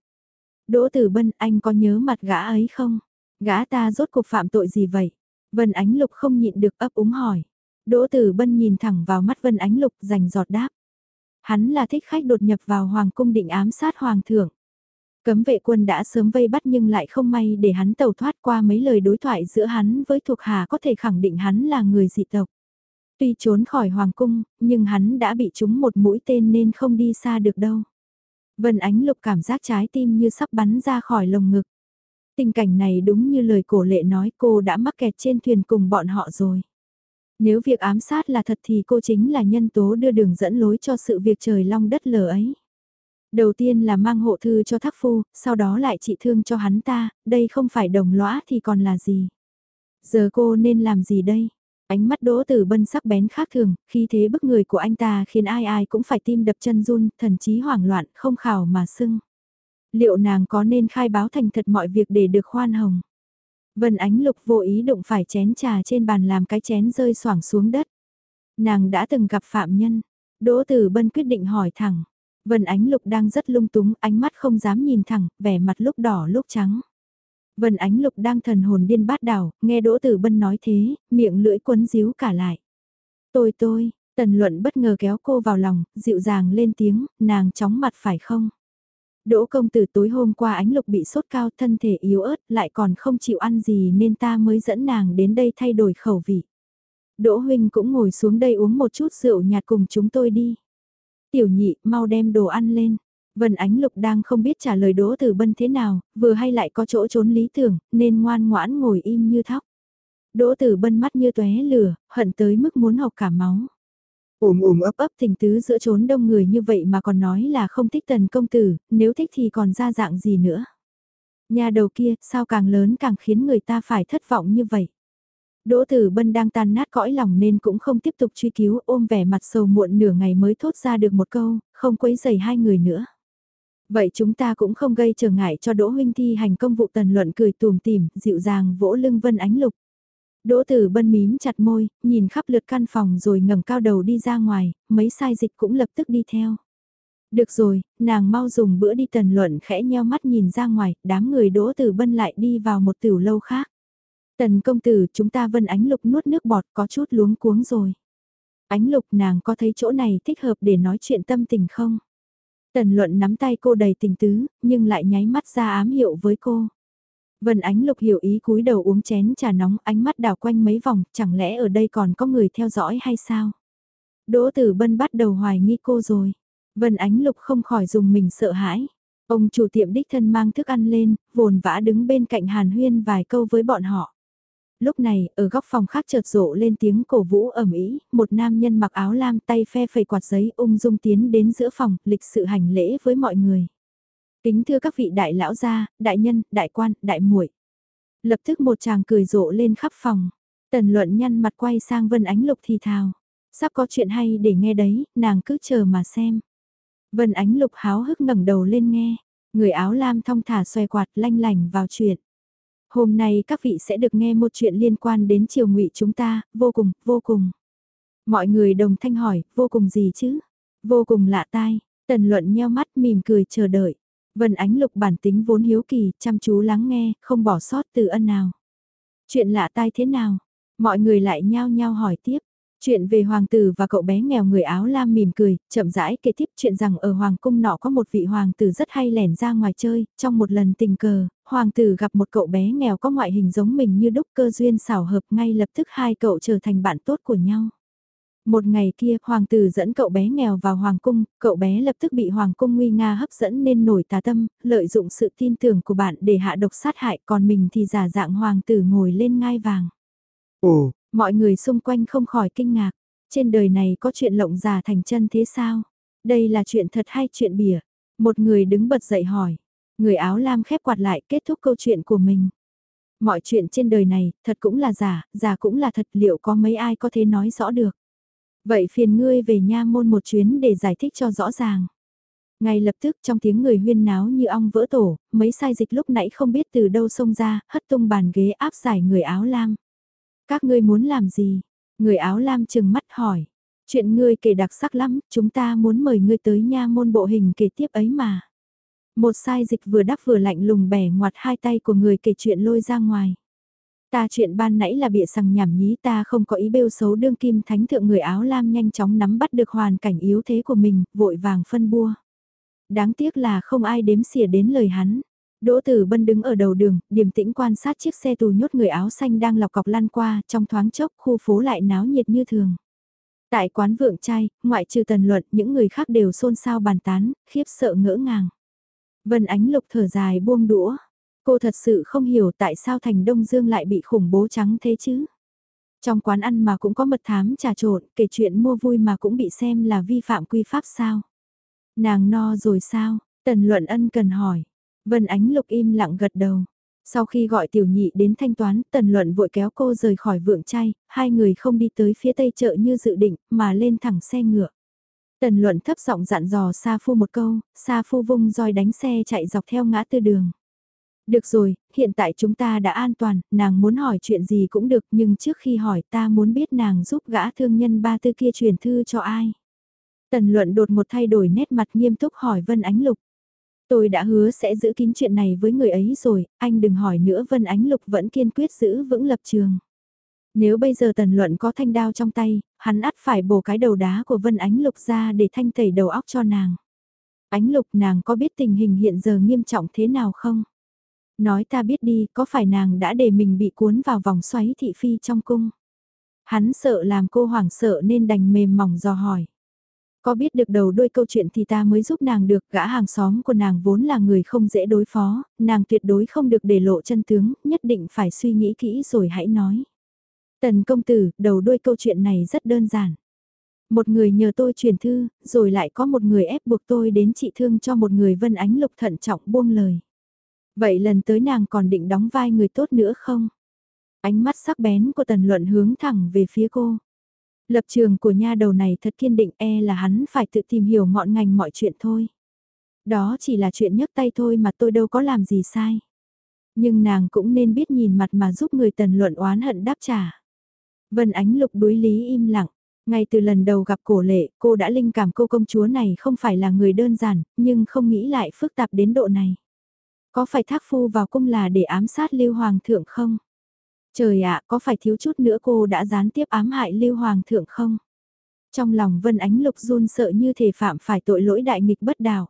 Đỗ Tử Bân, anh có nhớ mặt gã ấy không? Gã ta rốt cuộc phạm tội gì vậy? Vân Ánh Lục không nhịn được ấp úng hỏi. Đỗ Tử Bân nhìn thẳng vào mắt Vân Ánh Lục rành giọt đáp. Hắn là thích khách đột nhập vào Hoàng cung định ám sát Hoàng thượng. Cấm vệ quân đã sớm vây bắt nhưng lại không may để hắn tàu thoát qua mấy lời đối thoại giữa hắn với thuộc hạ có thể khẳng định hắn là người dị tộc. Tuy trốn khỏi Hoàng cung, nhưng hắn đã bị trúng một mũi tên nên không đi xa được đâu. Vân Ánh Lục cảm giác trái tim như sắp bắn ra khỏi lồng ngực. Tình cảnh này đúng như lời cổ lệ nói cô đã mắc kẹt trên thuyền cùng bọn họ rồi. Nếu việc ám sát là thật thì cô chính là nhân tố đưa đường dẫn lối cho sự việc trời long đất lở ấy. Đầu tiên là mang hộ thư cho thác phu, sau đó lại trị thương cho hắn ta, đây không phải đồng lõa thì còn là gì. Giờ cô nên làm gì đây? Ánh mắt đỗ tử bân sắc bén khác thường, khi thế bức người của anh ta khiến ai ai cũng phải tim đập chân run, thần trí hoảng loạn, không khảo mà sưng. Liệu nàng có nên khai báo thành thật mọi việc để được khoan hồng? Vân Ánh Lục vô ý đụng phải chén trà trên bàn làm cái chén rơi xoảng xuống đất. Nàng đã từng gặp phạm nhân. Đỗ Tử Bân quyết định hỏi thẳng. Vân Ánh Lục đang rất lung túng, ánh mắt không dám nhìn thẳng, vẻ mặt lúc đỏ lúc trắng. Vân Ánh Lục đang thần hồn điên bát đảo, nghe Đỗ Tử Bân nói thế, miệng lưỡi quấn díu cả lại. Tôi tôi, Tần Luận bất ngờ kéo cô vào lòng, dịu dàng lên tiếng, nàng chóng mặt phải không? Đỗ công tử tối hôm qua ánh lục bị sốt cao thân thể yếu ớt lại còn không chịu ăn gì nên ta mới dẫn nàng đến đây thay đổi khẩu vị. Đỗ huynh cũng ngồi xuống đây uống một chút rượu nhạt cùng chúng tôi đi. Tiểu nhị mau đem đồ ăn lên. Vân Ánh Lục đang không biết trả lời Đỗ Tử Bân thế nào, vừa hay lại có chỗ trốn lý tưởng, nên ngoan ngoãn ngồi im như thóc. Đỗ Tử Bân mắt như tóe lửa, hận tới mức muốn học cả máu. Ùm ùm ấp ấp tình tứ giữa trốn đông người như vậy mà còn nói là không thích tần công tử, nếu thích thì còn ra dạng gì nữa. Nhà đầu kia, sao càng lớn càng khiến người ta phải thất vọng như vậy. Đỗ Tử Bân đang tan nát cõi lòng nên cũng không tiếp tục truy cứu ôm vẻ mặt sầu muộn nửa ngày mới thốt ra được một câu, không quấy rầy hai người nữa. Vậy chúng ta cũng không gây trở ngại cho Đỗ Huynh thi hành công vụ tần luận cười tùm tìm, dịu dàng vỗ lưng Vân Ánh Lục. Đỗ Tử Bân mím chặt môi, nhìn khắp lượt căn phòng rồi ngẩng cao đầu đi ra ngoài, mấy sai dịch cũng lập tức đi theo. Được rồi, nàng mau dùng bữa đi tần luận khẽ nheo mắt nhìn ra ngoài, đám người Đỗ Tử Bân lại đi vào một tiểu lâu khác. Tần công tử, chúng ta Vân Ánh Lục nuốt nước bọt có chút luống cuống rồi. Ánh Lục nàng có thấy chỗ này thích hợp để nói chuyện tâm tình không? Tần luận nắm tay cô đầy tình tứ, nhưng lại nháy mắt ra ám hiệu với cô. Vân Ánh Lục hiểu ý cúi đầu uống chén trà nóng ánh mắt đảo quanh mấy vòng, chẳng lẽ ở đây còn có người theo dõi hay sao? Đỗ Tử Bân bắt đầu hoài nghi cô rồi. Vân Ánh Lục không khỏi dùng mình sợ hãi. Ông chủ tiệm đích thân mang thức ăn lên, vồn vã đứng bên cạnh Hàn Huyên vài câu với bọn họ. Lúc này, ở góc phòng khác chợt rộ lên tiếng cổ vũ ẩm ý, một nam nhân mặc áo lam tay phe phẩy quạt giấy ung dung tiến đến giữa phòng, lịch sự hành lễ với mọi người. Kính thưa các vị đại lão gia, đại nhân, đại quan, đại muội. Lập tức một chàng cười rộ lên khắp phòng. Tần luận nhăn mặt quay sang Vân Ánh Lục thì thào. Sắp có chuyện hay để nghe đấy, nàng cứ chờ mà xem. Vân Ánh Lục háo hức ngẩng đầu lên nghe. Người áo lam thong thả xoay quạt lanh lành vào chuyện. Hôm nay các vị sẽ được nghe một chuyện liên quan đến triều ngụy chúng ta, vô cùng, vô cùng. Mọi người đồng thanh hỏi, vô cùng gì chứ? Vô cùng lạ tai, tần luận nheo mắt mỉm cười chờ đợi. Vân Ánh Lục bản tính vốn hiếu kỳ, chăm chú lắng nghe, không bỏ sót từ ân nào. Chuyện lạ tai thế nào? Mọi người lại nhao nhao hỏi tiếp. Chuyện về hoàng tử và cậu bé nghèo người áo lam mỉm cười, chậm rãi kể tiếp chuyện rằng ở hoàng cung nọ có một vị hoàng tử rất hay lẻn ra ngoài chơi, trong một lần tình cờ, hoàng tử gặp một cậu bé nghèo có ngoại hình giống mình như đúc cơ duyên xảo hợp ngay lập tức hai cậu trở thành bạn tốt của nhau. Một ngày kia, hoàng tử dẫn cậu bé nghèo vào hoàng cung, cậu bé lập tức bị hoàng cung nguy nga hấp dẫn nên nổi tà tâm, lợi dụng sự tin tưởng của bạn để hạ độc sát hại, còn mình thì giả dạng hoàng tử ngồi lên ngai vàng. Ồ, mọi người xung quanh không khỏi kinh ngạc, trên đời này có chuyện lộng giả thành chân thế sao? Đây là chuyện thật hay chuyện bỉa? Một người đứng bật dậy hỏi, người áo lam khép quạt lại kết thúc câu chuyện của mình. Mọi chuyện trên đời này, thật cũng là giả, giả cũng là thật liệu có mấy ai có thể nói rõ được. Vậy phiền ngươi về nha môn một chuyến để giải thích cho rõ ràng. Ngay lập tức trong tiếng người huyên náo như ong vỡ tổ, mấy sai dịch lúc nãy không biết từ đâu xông ra, hất tung bàn ghế áp giải người áo lam. Các ngươi muốn làm gì? Người áo lam chừng mắt hỏi. Chuyện ngươi kể đặc sắc lắm, chúng ta muốn mời ngươi tới nha môn bộ hình kể tiếp ấy mà. Một sai dịch vừa đắp vừa lạnh lùng bẻ ngoặt hai tay của người kể chuyện lôi ra ngoài. Ta chuyện ban nãy là bịa sằng nhảm nhí ta không có ý bêu xấu đương kim thánh thượng người áo lam nhanh chóng nắm bắt được hoàn cảnh yếu thế của mình, vội vàng phân bua. Đáng tiếc là không ai đếm xỉa đến lời hắn. Đỗ Tử Bân đứng ở đầu đường, điềm tĩnh quan sát chiếc xe tù nhốt người áo xanh đang lọc cọc lăn qua, trong thoáng chốc khu phố lại náo nhiệt như thường. Tại quán vượng trai, ngoại trừ tần luận, những người khác đều xôn xao bàn tán, khiếp sợ ngỡ ngàng. Vân Ánh Lục thở dài buông đũa, Cô thật sự không hiểu tại sao thành Đông Dương lại bị khủng bố trắng thế chứ. Trong quán ăn mà cũng có mật thám trà trộn, kể chuyện mua vui mà cũng bị xem là vi phạm quy pháp sao. Nàng no rồi sao? Tần Luận Ân cần hỏi. Vân Ánh Lục im lặng gật đầu. Sau khi gọi tiểu nhị đến thanh toán, Tần Luận vội kéo cô rời khỏi vượng chay, hai người không đi tới phía tây chợ như dự định, mà lên thẳng xe ngựa. Tần Luận thấp giọng dặn dò Sa Phu một câu, Sa Phu vung roi đánh xe chạy dọc theo ngã tư đường. Được rồi, hiện tại chúng ta đã an toàn, nàng muốn hỏi chuyện gì cũng được nhưng trước khi hỏi ta muốn biết nàng giúp gã thương nhân ba tư kia truyền thư cho ai. Tần luận đột một thay đổi nét mặt nghiêm túc hỏi Vân Ánh Lục. Tôi đã hứa sẽ giữ kín chuyện này với người ấy rồi, anh đừng hỏi nữa Vân Ánh Lục vẫn kiên quyết giữ vững lập trường. Nếu bây giờ tần luận có thanh đao trong tay, hắn ắt phải bổ cái đầu đá của Vân Ánh Lục ra để thanh tẩy đầu óc cho nàng. Ánh lục nàng có biết tình hình hiện giờ nghiêm trọng thế nào không? Nói ta biết đi, có phải nàng đã để mình bị cuốn vào vòng xoáy thị phi trong cung? Hắn sợ làm cô hoảng sợ nên đành mềm mỏng dò hỏi. Có biết được đầu đôi câu chuyện thì ta mới giúp nàng được gã hàng xóm của nàng vốn là người không dễ đối phó, nàng tuyệt đối không được để lộ chân tướng, nhất định phải suy nghĩ kỹ rồi hãy nói. Tần công tử, đầu đuôi câu chuyện này rất đơn giản. Một người nhờ tôi truyền thư, rồi lại có một người ép buộc tôi đến trị thương cho một người vân ánh lục thận trọng buông lời. Vậy lần tới nàng còn định đóng vai người tốt nữa không? Ánh mắt sắc bén của tần luận hướng thẳng về phía cô. Lập trường của nha đầu này thật kiên định e là hắn phải tự tìm hiểu ngọn ngành mọi chuyện thôi. Đó chỉ là chuyện nhấc tay thôi mà tôi đâu có làm gì sai. Nhưng nàng cũng nên biết nhìn mặt mà giúp người tần luận oán hận đáp trả. Vân ánh lục đối lý im lặng. Ngay từ lần đầu gặp cổ lệ, cô đã linh cảm cô công chúa này không phải là người đơn giản, nhưng không nghĩ lại phức tạp đến độ này. Có phải thác phu vào cung là để ám sát lưu hoàng thượng không? Trời ạ, có phải thiếu chút nữa cô đã gián tiếp ám hại lưu hoàng thượng không? Trong lòng Vân Ánh Lục run sợ như thể phạm phải tội lỗi đại nghịch bất đạo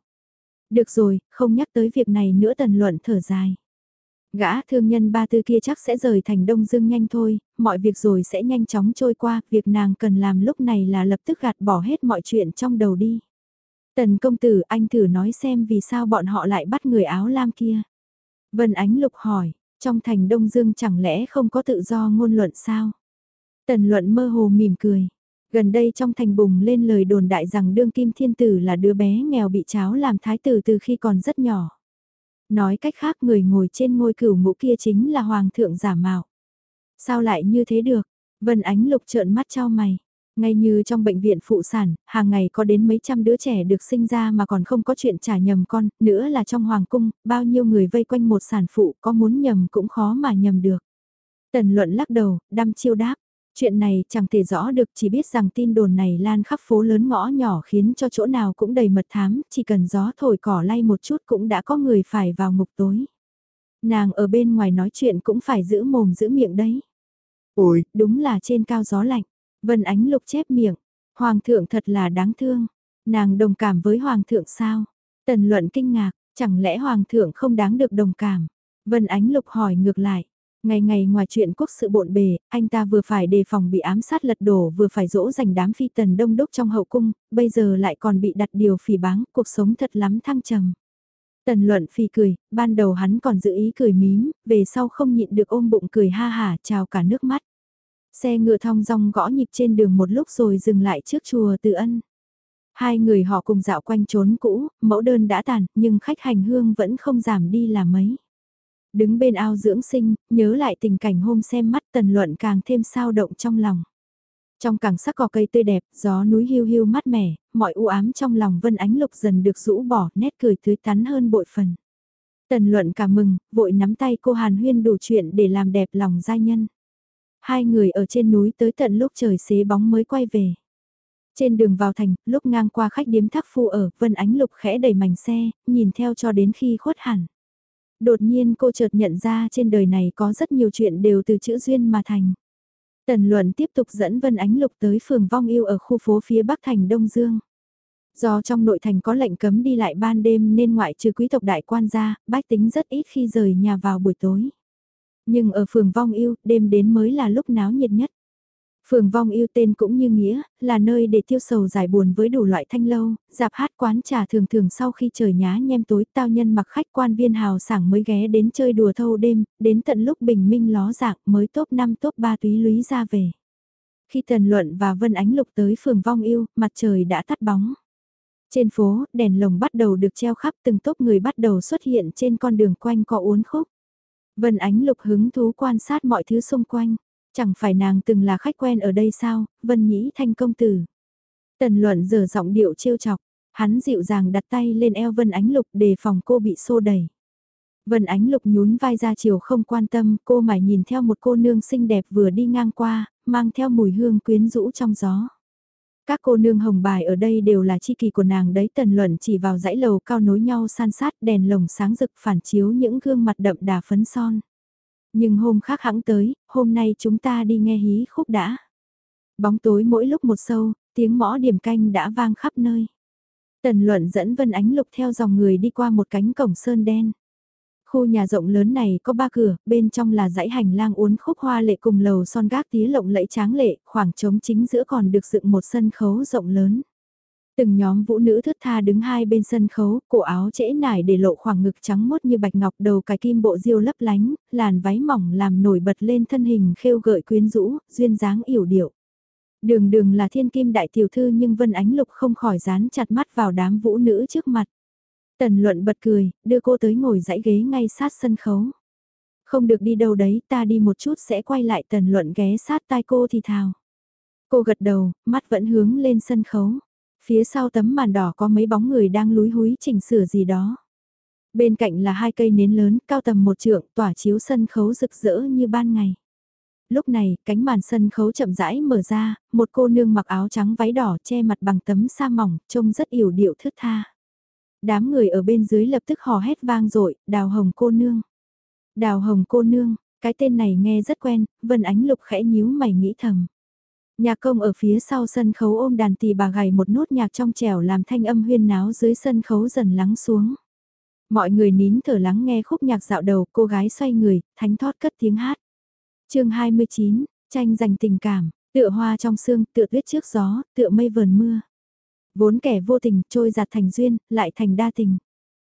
Được rồi, không nhắc tới việc này nữa tần luận thở dài. Gã thương nhân ba tư kia chắc sẽ rời thành Đông Dương nhanh thôi, mọi việc rồi sẽ nhanh chóng trôi qua, việc nàng cần làm lúc này là lập tức gạt bỏ hết mọi chuyện trong đầu đi. Tần công tử anh thử nói xem vì sao bọn họ lại bắt người áo lam kia. Vân Ánh Lục hỏi, trong thành Đông Dương chẳng lẽ không có tự do ngôn luận sao? Tần luận mơ hồ mỉm cười. Gần đây trong thành bùng lên lời đồn đại rằng đương kim thiên tử là đứa bé nghèo bị cháo làm thái tử từ khi còn rất nhỏ. Nói cách khác người ngồi trên ngôi cửu ngũ kia chính là hoàng thượng giả mạo. Sao lại như thế được? Vân Ánh Lục trợn mắt trao mày. Ngay như trong bệnh viện phụ sản, hàng ngày có đến mấy trăm đứa trẻ được sinh ra mà còn không có chuyện trả nhầm con, nữa là trong hoàng cung, bao nhiêu người vây quanh một sản phụ có muốn nhầm cũng khó mà nhầm được. Tần luận lắc đầu, đăm chiêu đáp. Chuyện này chẳng thể rõ được chỉ biết rằng tin đồn này lan khắp phố lớn ngõ nhỏ khiến cho chỗ nào cũng đầy mật thám, chỉ cần gió thổi cỏ lay một chút cũng đã có người phải vào ngục tối. Nàng ở bên ngoài nói chuyện cũng phải giữ mồm giữ miệng đấy. Ôi, đúng là trên cao gió lạnh. Vân Ánh Lục chép miệng, Hoàng thượng thật là đáng thương, nàng đồng cảm với Hoàng thượng sao? Tần luận kinh ngạc, chẳng lẽ Hoàng thượng không đáng được đồng cảm? Vân Ánh Lục hỏi ngược lại, ngày ngày ngoài chuyện quốc sự bộn bề, anh ta vừa phải đề phòng bị ám sát lật đổ vừa phải dỗ dành đám phi tần đông đúc trong hậu cung, bây giờ lại còn bị đặt điều phỉ báng, cuộc sống thật lắm thăng trầm. Tần luận phì cười, ban đầu hắn còn giữ ý cười mím, về sau không nhịn được ôm bụng cười ha hả trào cả nước mắt. Xe ngựa thong rong gõ nhịp trên đường một lúc rồi dừng lại trước chùa Từ Ân. Hai người họ cùng dạo quanh trốn cũ, mẫu đơn đã tàn, nhưng khách hành hương vẫn không giảm đi là mấy. Đứng bên ao dưỡng sinh, nhớ lại tình cảnh hôm xem mắt tần luận càng thêm sao động trong lòng. Trong càng sắc cỏ cây tươi đẹp, gió núi hiu hiu mát mẻ, mọi u ám trong lòng vân ánh lục dần được rũ bỏ, nét cười tươi tắn hơn bội phần. Tần luận cả mừng, vội nắm tay cô Hàn Huyên đủ chuyện để làm đẹp lòng giai nhân. Hai người ở trên núi tới tận lúc trời xế bóng mới quay về. Trên đường vào thành, lúc ngang qua khách điếm thác phu ở, Vân Ánh Lục khẽ đẩy mảnh xe, nhìn theo cho đến khi khuất hẳn. Đột nhiên cô chợt nhận ra trên đời này có rất nhiều chuyện đều từ chữ duyên mà thành. Tần Luận tiếp tục dẫn Vân Ánh Lục tới phường Vong Yêu ở khu phố phía Bắc thành Đông Dương. Do trong nội thành có lệnh cấm đi lại ban đêm nên ngoại trừ quý tộc đại quan gia, bách tính rất ít khi rời nhà vào buổi tối. Nhưng ở phường Vong Yêu, đêm đến mới là lúc náo nhiệt nhất. Phường Vong Yêu tên cũng như nghĩa, là nơi để tiêu sầu giải buồn với đủ loại thanh lâu, dạp hát quán trà thường thường sau khi trời nhá nhem tối tao nhân mặc khách quan viên hào sảng mới ghé đến chơi đùa thâu đêm, đến tận lúc bình minh ló dạng mới top 5 top 3 túy lúy ra về. Khi Tần Luận và Vân Ánh Lục tới phường Vong Yêu, mặt trời đã tắt bóng. Trên phố, đèn lồng bắt đầu được treo khắp từng tốp người bắt đầu xuất hiện trên con đường quanh co uốn khúc. Vân Ánh Lục hứng thú quan sát mọi thứ xung quanh. Chẳng phải nàng từng là khách quen ở đây sao, Vân Nhĩ Thanh công tử. Tần luận giờ giọng điệu trêu chọc, hắn dịu dàng đặt tay lên eo Vân Ánh Lục để phòng cô bị xô đẩy. Vân Ánh Lục nhún vai ra chiều không quan tâm, cô mải nhìn theo một cô nương xinh đẹp vừa đi ngang qua, mang theo mùi hương quyến rũ trong gió. Các cô nương hồng bài ở đây đều là chi kỳ của nàng đấy tần luận chỉ vào dãy lầu cao nối nhau san sát đèn lồng sáng rực phản chiếu những gương mặt đậm đà phấn son. Nhưng hôm khác hãng tới, hôm nay chúng ta đi nghe hí khúc đã. Bóng tối mỗi lúc một sâu, tiếng mõ điểm canh đã vang khắp nơi. Tần luận dẫn Vân Ánh Lục theo dòng người đi qua một cánh cổng sơn đen. Khu nhà rộng lớn này có ba cửa, bên trong là dãy hành lang uốn khúc hoa lệ cùng lầu son gác tía lộng lẫy tráng lệ, khoảng trống chính giữa còn được dựng một sân khấu rộng lớn. Từng nhóm vũ nữ thướt tha đứng hai bên sân khấu, cổ áo trễ nải để lộ khoảng ngực trắng mốt như bạch ngọc đầu cài kim bộ diêu lấp lánh, làn váy mỏng làm nổi bật lên thân hình khêu gợi quyến rũ, duyên dáng yểu điệu. Đường đường là thiên kim đại tiểu thư nhưng Vân Ánh Lục không khỏi dán chặt mắt vào đám vũ nữ trước mặt. Tần luận bật cười, đưa cô tới ngồi dãy ghế ngay sát sân khấu. Không được đi đâu đấy, ta đi một chút sẽ quay lại tần luận ghé sát tai cô thì thào. Cô gật đầu, mắt vẫn hướng lên sân khấu. Phía sau tấm màn đỏ có mấy bóng người đang lúi húi chỉnh sửa gì đó. Bên cạnh là hai cây nến lớn, cao tầm một trượng, tỏa chiếu sân khấu rực rỡ như ban ngày. Lúc này, cánh màn sân khấu chậm rãi mở ra, một cô nương mặc áo trắng váy đỏ che mặt bằng tấm sa mỏng, trông rất yểu điệu thướt tha. Đám người ở bên dưới lập tức hò hét vang dội đào hồng cô nương. Đào hồng cô nương, cái tên này nghe rất quen, Vân Ánh Lục khẽ nhíu mày nghĩ thầm. Nhạc công ở phía sau sân khấu ôm đàn tỳ bà gầy một nốt nhạc trong trẻo làm thanh âm huyên náo dưới sân khấu dần lắng xuống. Mọi người nín thở lắng nghe khúc nhạc dạo đầu cô gái xoay người, thánh thót cất tiếng hát. chương 29, tranh giành tình cảm, tựa hoa trong sương, tựa tuyết trước gió, tựa mây vờn mưa. Vốn kẻ vô tình trôi giặt thành duyên, lại thành đa tình.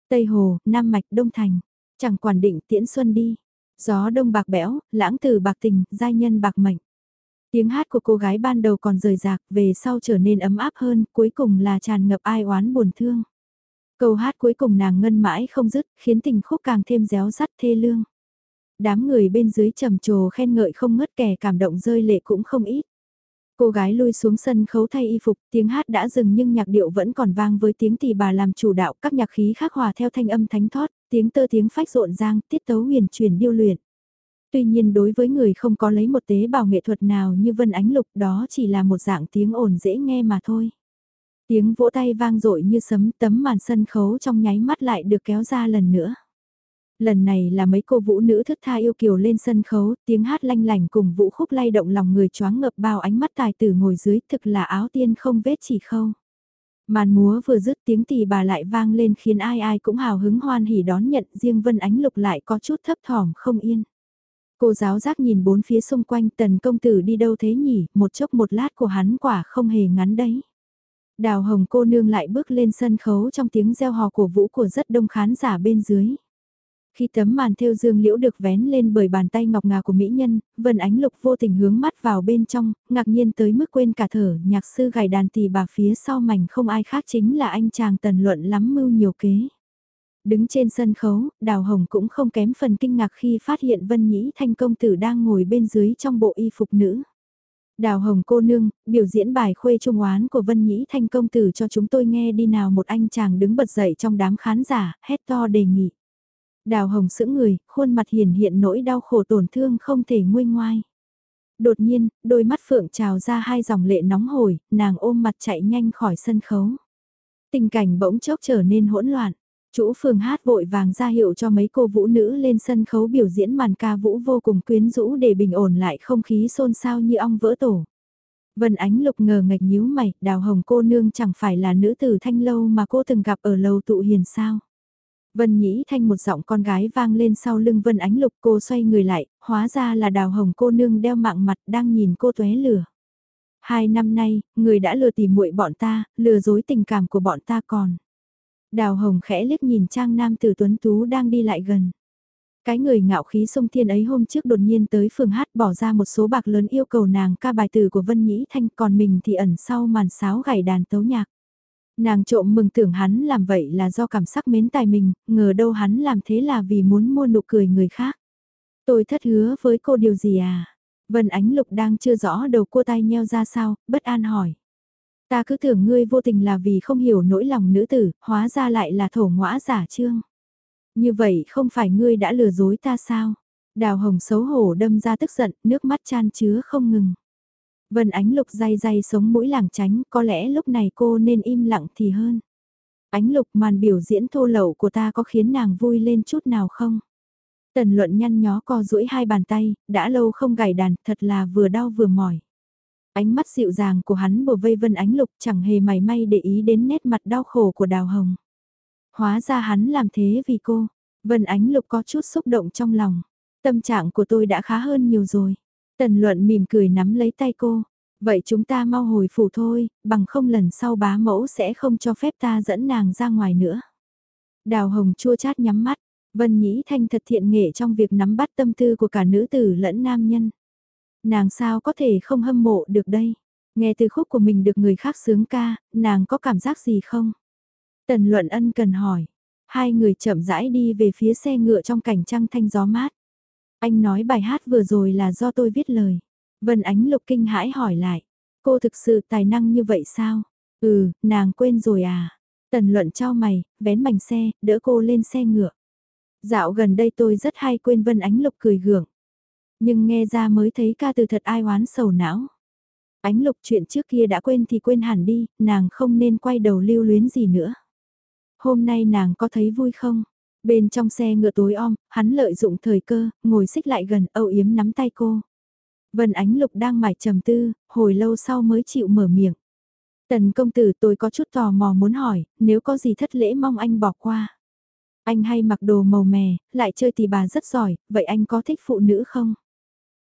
Tây Hồ, Nam Mạch, Đông Thành, chẳng quản định tiễn xuân đi. Gió đông bạc bẽo, lãng từ bạc tình, giai nhân bạc mệnh. Tiếng hát của cô gái ban đầu còn rời rạc, về sau trở nên ấm áp hơn, cuối cùng là tràn ngập ai oán buồn thương. Câu hát cuối cùng nàng ngân mãi không dứt, khiến tình khúc càng thêm réo rắt thê lương. Đám người bên dưới trầm trồ khen ngợi không ngớt kẻ cảm động rơi lệ cũng không ít. Cô gái lui xuống sân khấu thay y phục, tiếng hát đã dừng nhưng nhạc điệu vẫn còn vang với tiếng tỳ bà làm chủ đạo, các nhạc khí khác hòa theo thanh âm thánh thót, tiếng tơ tiếng phách rộn rang, tiết tấu huyền truyền điêu luyện. Tuy nhiên đối với người không có lấy một tế bào nghệ thuật nào như Vân Ánh Lục đó chỉ là một dạng tiếng ồn dễ nghe mà thôi. Tiếng vỗ tay vang dội như sấm tấm màn sân khấu trong nháy mắt lại được kéo ra lần nữa. Lần này là mấy cô vũ nữ thức tha yêu kiều lên sân khấu, tiếng hát lanh lành cùng vũ khúc lay động lòng người choáng ngập bao ánh mắt tài tử ngồi dưới thực là áo tiên không vết chỉ khâu. Màn múa vừa dứt tiếng tỳ bà lại vang lên khiến ai ai cũng hào hứng hoan hỉ đón nhận riêng Vân Ánh Lục lại có chút thấp thỏm không yên. Cô giáo giác nhìn bốn phía xung quanh tần công tử đi đâu thế nhỉ, một chốc một lát của hắn quả không hề ngắn đấy. Đào hồng cô nương lại bước lên sân khấu trong tiếng reo hò cổ vũ của rất đông khán giả bên dưới. Khi tấm màn thêu dương liễu được vén lên bởi bàn tay ngọc ngà của mỹ nhân, Vân Ánh Lục vô tình hướng mắt vào bên trong, ngạc nhiên tới mức quên cả thở, nhạc sư gảy đàn tỳ bà phía sau mảnh không ai khác chính là anh chàng tần luận lắm mưu nhiều kế. Đứng trên sân khấu, Đào Hồng cũng không kém phần kinh ngạc khi phát hiện Vân Nhĩ Thanh công tử đang ngồi bên dưới trong bộ y phục nữ. Đào Hồng cô nương, biểu diễn bài khuê trung oán của Vân Nhĩ Thanh công tử cho chúng tôi nghe đi nào một anh chàng đứng bật dậy trong đám khán giả, hét to đề nghị. Đào hồng sững người, khuôn mặt hiển hiện nỗi đau khổ tổn thương không thể nguôi ngoai. Đột nhiên, đôi mắt phượng trào ra hai dòng lệ nóng hổi, nàng ôm mặt chạy nhanh khỏi sân khấu. Tình cảnh bỗng chốc trở nên hỗn loạn. Chủ phường hát vội vàng ra hiệu cho mấy cô vũ nữ lên sân khấu biểu diễn màn ca vũ vô cùng quyến rũ để bình ổn lại không khí xôn xao như ong vỡ tổ. Vân Ánh Lục ngờ ngạch nhíu mày, đào hồng cô nương chẳng phải là nữ tử thanh lâu mà cô từng gặp ở lầu tụ hiền sao. Vân Nhĩ Thanh một giọng con gái vang lên sau lưng Vân Ánh Lục cô xoay người lại, hóa ra là đào hồng cô nương đeo mạng mặt đang nhìn cô tuế lửa. Hai năm nay, người đã lừa tìm muội bọn ta, lừa dối tình cảm của bọn ta còn. Đào hồng khẽ liếc nhìn trang nam tử tuấn tú đang đi lại gần. Cái người ngạo khí sông thiên ấy hôm trước đột nhiên tới phường hát bỏ ra một số bạc lớn yêu cầu nàng ca bài từ của Vân Nhĩ Thanh còn mình thì ẩn sau màn sáo gảy đàn tấu nhạc. Nàng trộm mừng tưởng hắn làm vậy là do cảm sắc mến tài mình, ngờ đâu hắn làm thế là vì muốn mua nụ cười người khác. Tôi thất hứa với cô điều gì à? Vân Ánh Lục đang chưa rõ đầu cô tay nheo ra sao, bất an hỏi. Ta cứ tưởng ngươi vô tình là vì không hiểu nỗi lòng nữ tử, hóa ra lại là thổ ngõa giả trương. Như vậy không phải ngươi đã lừa dối ta sao? Đào hồng xấu hổ đâm ra tức giận, nước mắt chan chứa không ngừng. Vân Ánh Lục day day sống mũi làng tránh, có lẽ lúc này cô nên im lặng thì hơn. Ánh Lục màn biểu diễn thô lậu của ta có khiến nàng vui lên chút nào không? Tần luận nhăn nhó co duỗi hai bàn tay, đã lâu không gảy đàn, thật là vừa đau vừa mỏi. Ánh mắt dịu dàng của hắn bổ vây Vân Ánh Lục chẳng hề mảy may để ý đến nét mặt đau khổ của Đào Hồng. Hóa ra hắn làm thế vì cô. Vân Ánh Lục có chút xúc động trong lòng. Tâm trạng của tôi đã khá hơn nhiều rồi. Tần luận mỉm cười nắm lấy tay cô. Vậy chúng ta mau hồi phủ thôi, bằng không lần sau bá mẫu sẽ không cho phép ta dẫn nàng ra ngoài nữa. Đào Hồng chua chát nhắm mắt, Vân Nhĩ Thanh thật thiện nghệ trong việc nắm bắt tâm tư của cả nữ tử lẫn nam nhân. Nàng sao có thể không hâm mộ được đây? Nghe từ khúc của mình được người khác sướng ca, nàng có cảm giác gì không? Tần Luận Ân cần hỏi. Hai người chậm rãi đi về phía xe ngựa trong cảnh trăng thanh gió mát. Anh nói bài hát vừa rồi là do tôi viết lời. Vân Ánh Lục kinh hãi hỏi lại. Cô thực sự tài năng như vậy sao? Ừ, nàng quên rồi à? Tần luận cho mày, vén mảnh xe, đỡ cô lên xe ngựa. Dạo gần đây tôi rất hay quên Vân Ánh Lục cười gượng. Nhưng nghe ra mới thấy ca từ thật ai oán sầu não. Ánh Lục chuyện trước kia đã quên thì quên hẳn đi, nàng không nên quay đầu lưu luyến gì nữa. Hôm nay nàng có thấy vui không? Bên trong xe ngựa tối om, hắn lợi dụng thời cơ, ngồi xích lại gần, âu yếm nắm tay cô. Vân Ánh Lục đang mải trầm tư, hồi lâu sau mới chịu mở miệng. Tần công tử tôi có chút tò mò muốn hỏi, nếu có gì thất lễ mong anh bỏ qua. Anh hay mặc đồ màu mè, lại chơi tỳ bà rất giỏi, vậy anh có thích phụ nữ không?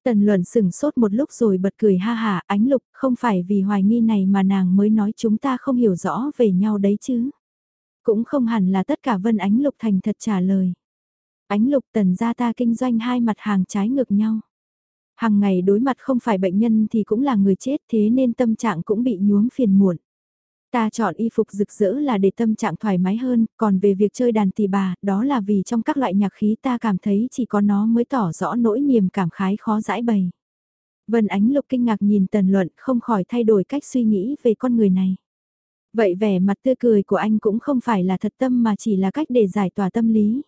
Tần luận sửng sốt một lúc rồi bật cười ha hà, ánh lục, không phải vì hoài nghi này mà nàng mới nói chúng ta không hiểu rõ về nhau đấy chứ. Cũng không hẳn là tất cả vân ánh lục thành thật trả lời. Ánh lục tần ra ta kinh doanh hai mặt hàng trái ngược nhau. Hàng ngày đối mặt không phải bệnh nhân thì cũng là người chết thế nên tâm trạng cũng bị nhuốm phiền muộn. Ta chọn y phục rực rỡ là để tâm trạng thoải mái hơn, còn về việc chơi đàn tỳ bà, đó là vì trong các loại nhạc khí ta cảm thấy chỉ có nó mới tỏ rõ nỗi niềm cảm khái khó giải bày. Vân Ánh Lục kinh ngạc nhìn Tần Luận không khỏi thay đổi cách suy nghĩ về con người này. Vậy vẻ mặt tươi cười của anh cũng không phải là thật tâm mà chỉ là cách để giải tỏa tâm lý.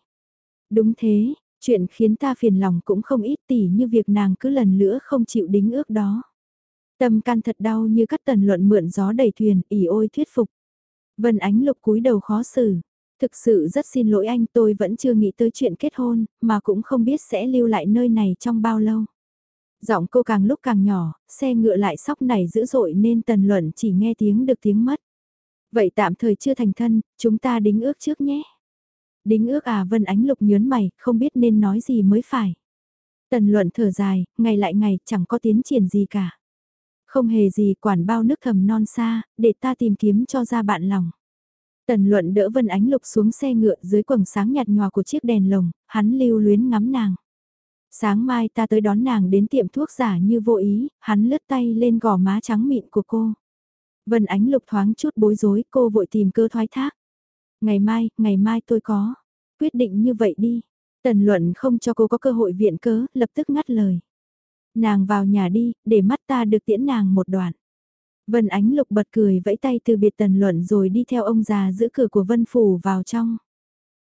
Đúng thế, chuyện khiến ta phiền lòng cũng không ít tỉ như việc nàng cứ lần nữa không chịu đính ước đó. Tâm can thật đau như cắt tần luận mượn gió đầy thuyền, ỉ ôi thuyết phục. Vân Ánh Lục cúi đầu khó xử. Thực sự rất xin lỗi anh tôi vẫn chưa nghĩ tới chuyện kết hôn, mà cũng không biết sẽ lưu lại nơi này trong bao lâu. Giọng cô càng lúc càng nhỏ, xe ngựa lại sóc này dữ dội nên tần luận chỉ nghe tiếng được tiếng mất. Vậy tạm thời chưa thành thân, chúng ta đính ước trước nhé. Đính ước à Vân Ánh Lục nhớn mày, không biết nên nói gì mới phải. Tần luận thở dài, ngày lại ngày chẳng có tiến triển gì cả. Không hề gì quản bao nước thầm non xa, để ta tìm kiếm cho ra bạn lòng. Tần luận đỡ Vân Ánh Lục xuống xe ngựa dưới quầng sáng nhạt nhòa của chiếc đèn lồng, hắn lưu luyến ngắm nàng. Sáng mai ta tới đón nàng đến tiệm thuốc giả như vô ý, hắn lướt tay lên gò má trắng mịn của cô. Vân Ánh Lục thoáng chút bối rối, cô vội tìm cơ thoái thác. Ngày mai, ngày mai tôi có. Quyết định như vậy đi. Tần luận không cho cô có cơ hội viện cớ, lập tức ngắt lời. Nàng vào nhà đi, để mắt ta được tiễn nàng một đoạn. Vân Ánh Lục bật cười vẫy tay từ biệt tần luận rồi đi theo ông già giữ cửa của Vân Phủ vào trong.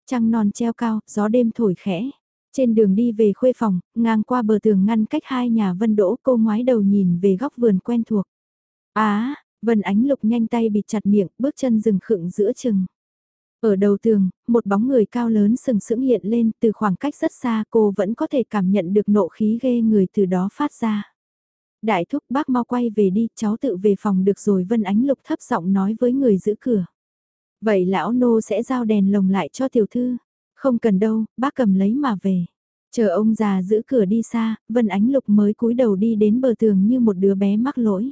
Trăng non treo cao, gió đêm thổi khẽ. Trên đường đi về khuê phòng, ngang qua bờ tường ngăn cách hai nhà Vân Đỗ cô ngoái đầu nhìn về góc vườn quen thuộc. Á, Vân Ánh Lục nhanh tay bịt chặt miệng, bước chân dừng khựng giữa chừng. Ở đầu tường, một bóng người cao lớn sừng sững hiện lên từ khoảng cách rất xa cô vẫn có thể cảm nhận được nộ khí ghê người từ đó phát ra. Đại thúc bác mau quay về đi, cháu tự về phòng được rồi Vân Ánh Lục thấp giọng nói với người giữ cửa. Vậy lão nô sẽ giao đèn lồng lại cho tiểu thư. Không cần đâu, bác cầm lấy mà về. Chờ ông già giữ cửa đi xa, Vân Ánh Lục mới cúi đầu đi đến bờ tường như một đứa bé mắc lỗi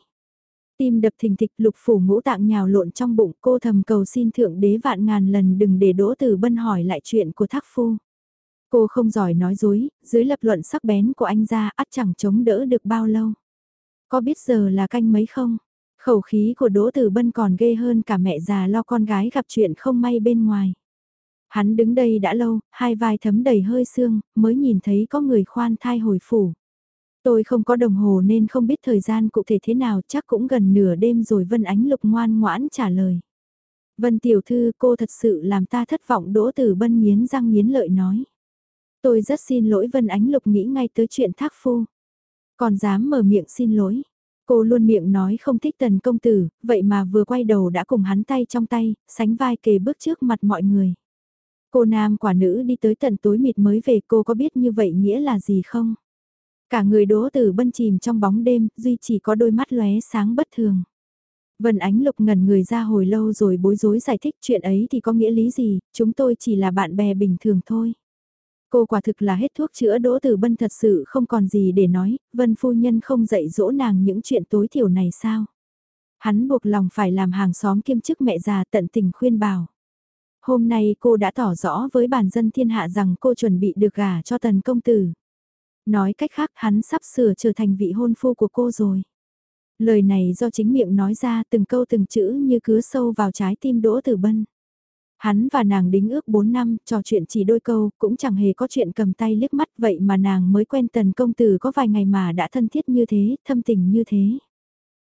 tim đập thình thịch lục phủ ngũ tạng nhào lộn trong bụng cô thầm cầu xin thượng đế vạn ngàn lần đừng để đỗ tử bân hỏi lại chuyện của thác phu. Cô không giỏi nói dối, dưới lập luận sắc bén của anh ra ắt chẳng chống đỡ được bao lâu. Có biết giờ là canh mấy không? Khẩu khí của Đỗ Tử Bân còn ghê hơn cả mẹ già lo con gái gặp chuyện không may bên ngoài. Hắn đứng đây đã lâu, hai vai thấm đầy hơi xương, mới nhìn thấy có người khoan thai hồi phủ. Tôi không có đồng hồ nên không biết thời gian cụ thể thế nào chắc cũng gần nửa đêm rồi Vân Ánh Lục ngoan ngoãn trả lời. Vân Tiểu Thư cô thật sự làm ta thất vọng Đỗ Tử Bân nghiến răng nghiến lợi nói. Tôi rất xin lỗi Vân Ánh Lục nghĩ ngay tới chuyện thác phu. Còn dám mở miệng xin lỗi. Cô luôn miệng nói không thích tần công tử, vậy mà vừa quay đầu đã cùng hắn tay trong tay, sánh vai kề bước trước mặt mọi người. Cô nam quả nữ đi tới tận tối mịt mới về cô có biết như vậy nghĩa là gì không? Cả người đỗ tử bân chìm trong bóng đêm, duy chỉ có đôi mắt lóe sáng bất thường. Vân Ánh Lục ngẩn người ra hồi lâu rồi bối rối giải thích chuyện ấy thì có nghĩa lý gì, chúng tôi chỉ là bạn bè bình thường thôi. Cô quả thực là hết thuốc chữa Đỗ Tử Bân thật sự không còn gì để nói, Vân Phu Nhân không dạy dỗ nàng những chuyện tối thiểu này sao? Hắn buộc lòng phải làm hàng xóm kiêm chức mẹ già tận tình khuyên bảo. Hôm nay cô đã tỏ rõ với bản dân thiên hạ rằng cô chuẩn bị được gả cho tần công tử. Nói cách khác hắn sắp sửa trở thành vị hôn phu của cô rồi. Lời này do chính miệng nói ra từng câu từng chữ như cứ sâu vào trái tim Đỗ Tử Bân. Hắn và nàng đính ước 4 năm, trò chuyện chỉ đôi câu, cũng chẳng hề có chuyện cầm tay liếc mắt vậy mà nàng mới quen tần công tử có vài ngày mà đã thân thiết như thế, thâm tình như thế.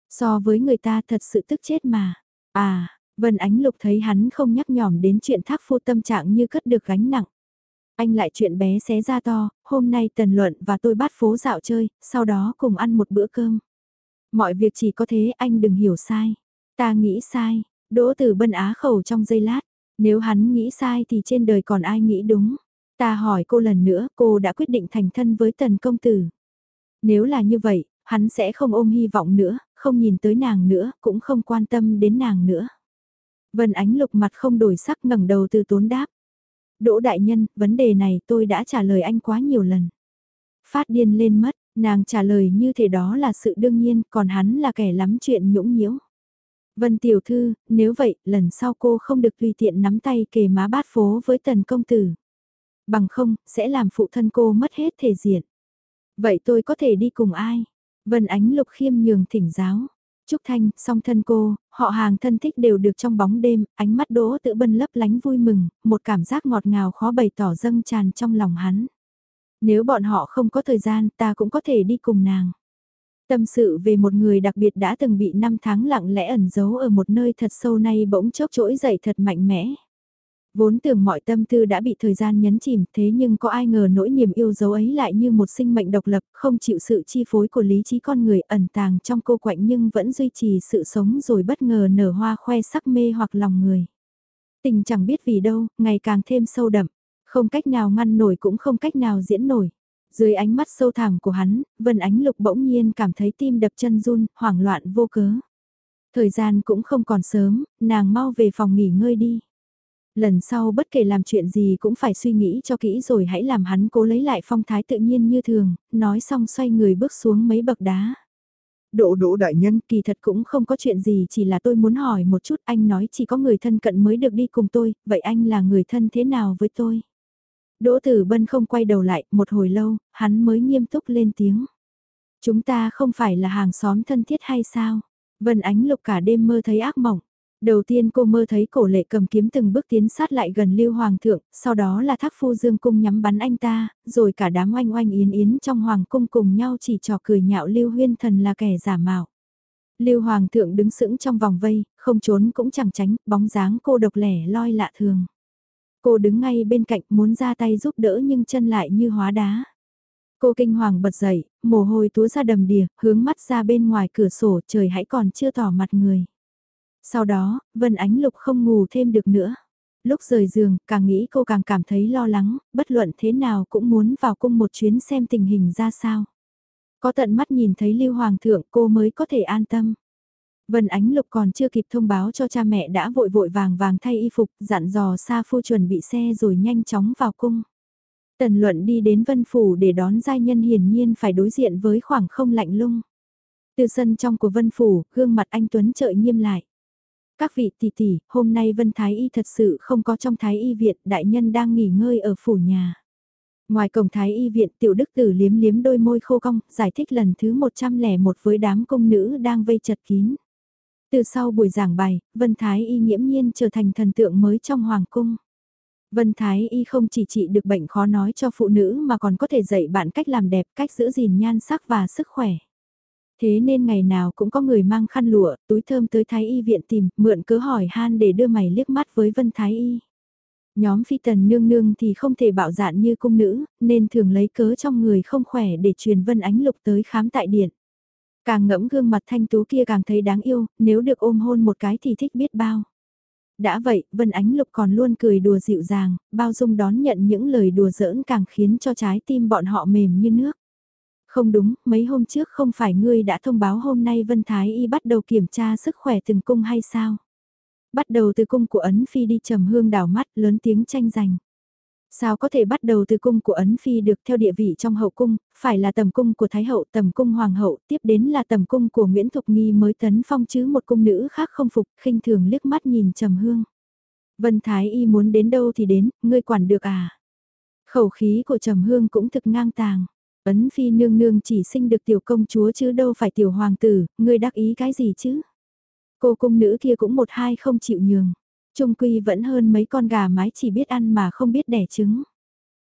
So với người ta thật sự tức chết mà. À, Vân Ánh Lục thấy hắn không nhắc nhỏm đến chuyện thác phu tâm trạng như cất được gánh nặng. Anh lại chuyện bé xé ra to, hôm nay Tần Luận và tôi bắt phố dạo chơi, sau đó cùng ăn một bữa cơm. Mọi việc chỉ có thế anh đừng hiểu sai. Ta nghĩ sai, Đỗ Tử Bân á khẩu trong giây lát. Nếu hắn nghĩ sai thì trên đời còn ai nghĩ đúng. Ta hỏi cô lần nữa, cô đã quyết định thành thân với tần công tử. Nếu là như vậy, hắn sẽ không ôm hy vọng nữa, không nhìn tới nàng nữa, cũng không quan tâm đến nàng nữa. Vân ánh lục mặt không đổi sắc ngẩng đầu từ tốn đáp. Đỗ đại nhân, vấn đề này tôi đã trả lời anh quá nhiều lần. Phát điên lên mất, nàng trả lời như thế đó là sự đương nhiên, còn hắn là kẻ lắm chuyện nhũng nhiễu. Vân tiểu thư, nếu vậy, lần sau cô không được tùy tiện nắm tay kề má bát phố với tần công tử. Bằng không, sẽ làm phụ thân cô mất hết thể diện. Vậy tôi có thể đi cùng ai? Vân ánh lục khiêm nhường thỉnh giáo. Trúc Thanh, song thân cô, họ hàng thân thích đều được trong bóng đêm, ánh mắt đỗ tự bân lấp lánh vui mừng, một cảm giác ngọt ngào khó bày tỏ dâng tràn trong lòng hắn. Nếu bọn họ không có thời gian ta cũng có thể đi cùng nàng. Tâm sự về một người đặc biệt đã từng bị năm tháng lặng lẽ ẩn giấu ở một nơi thật sâu nay bỗng chốc trỗi dậy thật mạnh mẽ. Vốn tưởng mọi tâm tư đã bị thời gian nhấn chìm thế nhưng có ai ngờ nỗi niềm yêu dấu ấy lại như một sinh mệnh độc lập không chịu sự chi phối của lý trí con người ẩn tàng trong cô quạnh nhưng vẫn duy trì sự sống rồi bất ngờ nở hoa khoe sắc mê hoặc lòng người. Tình chẳng biết vì đâu, ngày càng thêm sâu đậm, không cách nào ngăn nổi cũng không cách nào diễn nổi. Dưới ánh mắt sâu thẳm của hắn, Vân Ánh Lục bỗng nhiên cảm thấy tim đập chân run, hoảng loạn vô cớ. Thời gian cũng không còn sớm, nàng mau về phòng nghỉ ngơi đi. Lần sau bất kể làm chuyện gì cũng phải suy nghĩ cho kỹ rồi hãy làm hắn cố lấy lại phong thái tự nhiên như thường, nói xong xoay người bước xuống mấy bậc đá. Đỗ đỗ đại nhân kỳ thật cũng không có chuyện gì chỉ là tôi muốn hỏi một chút anh nói chỉ có người thân cận mới được đi cùng tôi, vậy anh là người thân thế nào với tôi? Đỗ Tử Bân không quay đầu lại, một hồi lâu, hắn mới nghiêm túc lên tiếng. Chúng ta không phải là hàng xóm thân thiết hay sao? Vân Ánh Lục cả đêm mơ thấy ác mộng. Đầu tiên cô mơ thấy cổ lệ cầm kiếm từng bước tiến sát lại gần Lưu Hoàng thượng, sau đó là thác phu dương cung nhắm bắn anh ta, rồi cả đám oanh oanh yến yến trong Hoàng cung cùng nhau chỉ trò cười nhạo Lưu Huyên Thần là kẻ giả mạo. Lưu Hoàng thượng đứng sững trong vòng vây, không trốn cũng chẳng tránh, bóng dáng cô độc lẻ loi lạ thường. Cô đứng ngay bên cạnh muốn ra tay giúp đỡ nhưng chân lại như hóa đá. Cô kinh hoàng bật dậy, mồ hôi túa ra đầm đìa, hướng mắt ra bên ngoài cửa sổ trời hãy còn chưa tỏ mặt người. Sau đó, Vân Ánh Lục không ngủ thêm được nữa. Lúc rời giường, càng nghĩ cô càng cảm thấy lo lắng, bất luận thế nào cũng muốn vào cung một chuyến xem tình hình ra sao. Có tận mắt nhìn thấy Lưu Hoàng thượng cô mới có thể an tâm. Vân Ánh Lục còn chưa kịp thông báo cho cha mẹ đã vội vội vàng vàng thay y phục, dặn dò Sa Phu chuẩn bị xe rồi nhanh chóng vào cung. Tần Luận đi đến Vân Phủ để đón giai nhân hiển nhiên phải đối diện với khoảng không lạnh lung. Từ sân trong của Vân Phủ, gương mặt anh Tuấn trợi nghiêm lại. Các vị tỷ tỷ, hôm nay Vân Thái Y thật sự không có trong Thái Y viện, đại nhân đang nghỉ ngơi ở phủ nhà. Ngoài cổng Thái Y viện tiểu đức tử liếm liếm đôi môi khô cong, giải thích lần thứ 101 với đám công nữ đang vây chật kín. Từ sau buổi giảng bài, Vân Thái Y nghiễm nhiên trở thành thần tượng mới trong Hoàng cung. Vân Thái Y không chỉ trị được bệnh khó nói cho phụ nữ mà còn có thể dạy bạn cách làm đẹp, cách giữ gìn nhan sắc và sức khỏe. Thế nên ngày nào cũng có người mang khăn lụa, túi thơm tới Thái Y viện tìm, mượn cớ hỏi han để đưa mày liếc mắt với Vân Thái Y. Nhóm phi tần nương nương thì không thể bạo dạn như cung nữ, nên thường lấy cớ trong người không khỏe để truyền Vân Ánh Lục tới khám tại điện. Càng ngẫm gương mặt thanh tú kia càng thấy đáng yêu, nếu được ôm hôn một cái thì thích biết bao. Đã vậy, Vân Ánh Lục còn luôn cười đùa dịu dàng, bao dung đón nhận những lời đùa giỡn càng khiến cho trái tim bọn họ mềm như nước. Không đúng, mấy hôm trước không phải ngươi đã thông báo hôm nay Vân Thái Y bắt đầu kiểm tra sức khỏe từng cung hay sao? Bắt đầu từ cung của Ấn Phi đi trầm hương đảo mắt lớn tiếng tranh giành. Sao có thể bắt đầu từ cung của Ấn Phi được theo địa vị trong hậu cung, phải là tầm cung của Thái hậu, tầm cung Hoàng hậu, tiếp đến là tầm cung của Nguyễn Thục Nghi mới tấn phong chứ một cung nữ khác không phục, khinh thường liếc mắt nhìn trầm hương. Vân Thái Y muốn đến đâu thì đến, ngươi quản được à? Khẩu khí của trầm hương cũng thực ngang tàng. Ấn Phi nương nương chỉ sinh được tiểu công chúa chứ đâu phải tiểu hoàng tử, ngươi đắc ý cái gì chứ? Cô cung nữ kia cũng một hai không chịu nhường. Trung quy vẫn hơn mấy con gà mái chỉ biết ăn mà không biết đẻ trứng.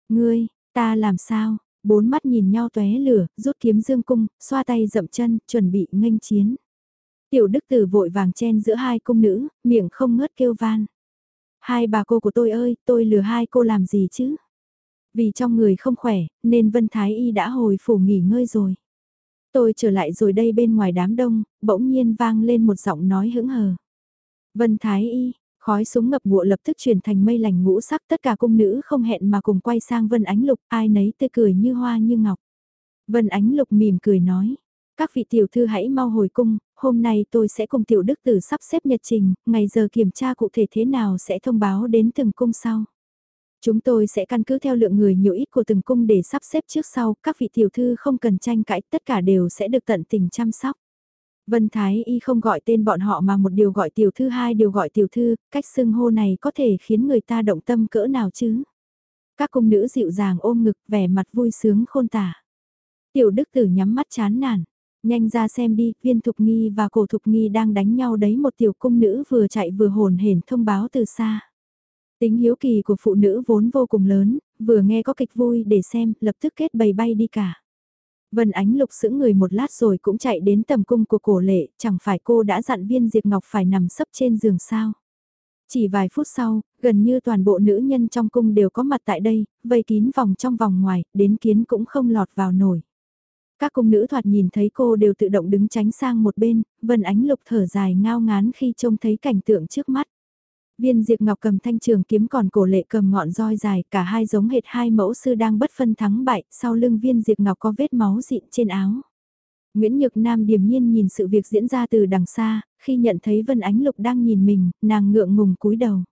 Ngươi, ta làm sao? Bốn mắt nhìn nhau tóe lửa, rút kiếm dương cung, xoa tay dậm chân, chuẩn bị nghênh chiến. Tiểu đức tử vội vàng chen giữa hai cung nữ, miệng không ngớt kêu van. Hai bà cô của tôi ơi, tôi lừa hai cô làm gì chứ? Vì trong người không khỏe, nên Vân Thái Y đã hồi phủ nghỉ ngơi rồi. Tôi trở lại rồi đây bên ngoài đám đông, bỗng nhiên vang lên một giọng nói hững hờ. Vân Thái Y, khói súng ngập ngụa lập tức chuyển thành mây lành ngũ sắc tất cả cung nữ không hẹn mà cùng quay sang Vân Ánh Lục, ai nấy tươi cười như hoa như ngọc. Vân Ánh Lục mỉm cười nói, các vị tiểu thư hãy mau hồi cung, hôm nay tôi sẽ cùng tiểu đức tử sắp xếp nhật trình, ngày giờ kiểm tra cụ thể thế nào sẽ thông báo đến từng cung sau. Chúng tôi sẽ căn cứ theo lượng người nhiều ít của từng cung để sắp xếp trước sau, các vị tiểu thư không cần tranh cãi, tất cả đều sẽ được tận tình chăm sóc. Vân Thái Y không gọi tên bọn họ mà một điều gọi tiểu thư hai điều gọi tiểu thư, cách xưng hô này có thể khiến người ta động tâm cỡ nào chứ? Các cung nữ dịu dàng ôm ngực vẻ mặt vui sướng khôn tả. Tiểu đức tử nhắm mắt chán nản, nhanh ra xem đi, viên thục nghi và cổ thục nghi đang đánh nhau đấy một tiểu cung nữ vừa chạy vừa hồn hển thông báo từ xa. Tính hiếu kỳ của phụ nữ vốn vô cùng lớn, vừa nghe có kịch vui để xem, lập tức kết bầy bay đi cả. Vân Ánh Lục sững người một lát rồi cũng chạy đến tầm cung của cổ lệ, chẳng phải cô đã dặn viên Diệp Ngọc phải nằm sấp trên giường sao. Chỉ vài phút sau, gần như toàn bộ nữ nhân trong cung đều có mặt tại đây, vây kín vòng trong vòng ngoài, đến kiến cũng không lọt vào nổi. Các cung nữ thoạt nhìn thấy cô đều tự động đứng tránh sang một bên, Vân Ánh Lục thở dài ngao ngán khi trông thấy cảnh tượng trước mắt. Viên Diệp Ngọc cầm thanh trường kiếm còn cổ lệ cầm ngọn roi dài, cả hai giống hệt hai mẫu sư đang bất phân thắng bại, sau lưng viên Diệp Ngọc có vết máu dịn trên áo. Nguyễn Nhược Nam điềm nhiên nhìn sự việc diễn ra từ đằng xa, khi nhận thấy Vân Ánh Lục đang nhìn mình, nàng ngượng ngùng cúi đầu.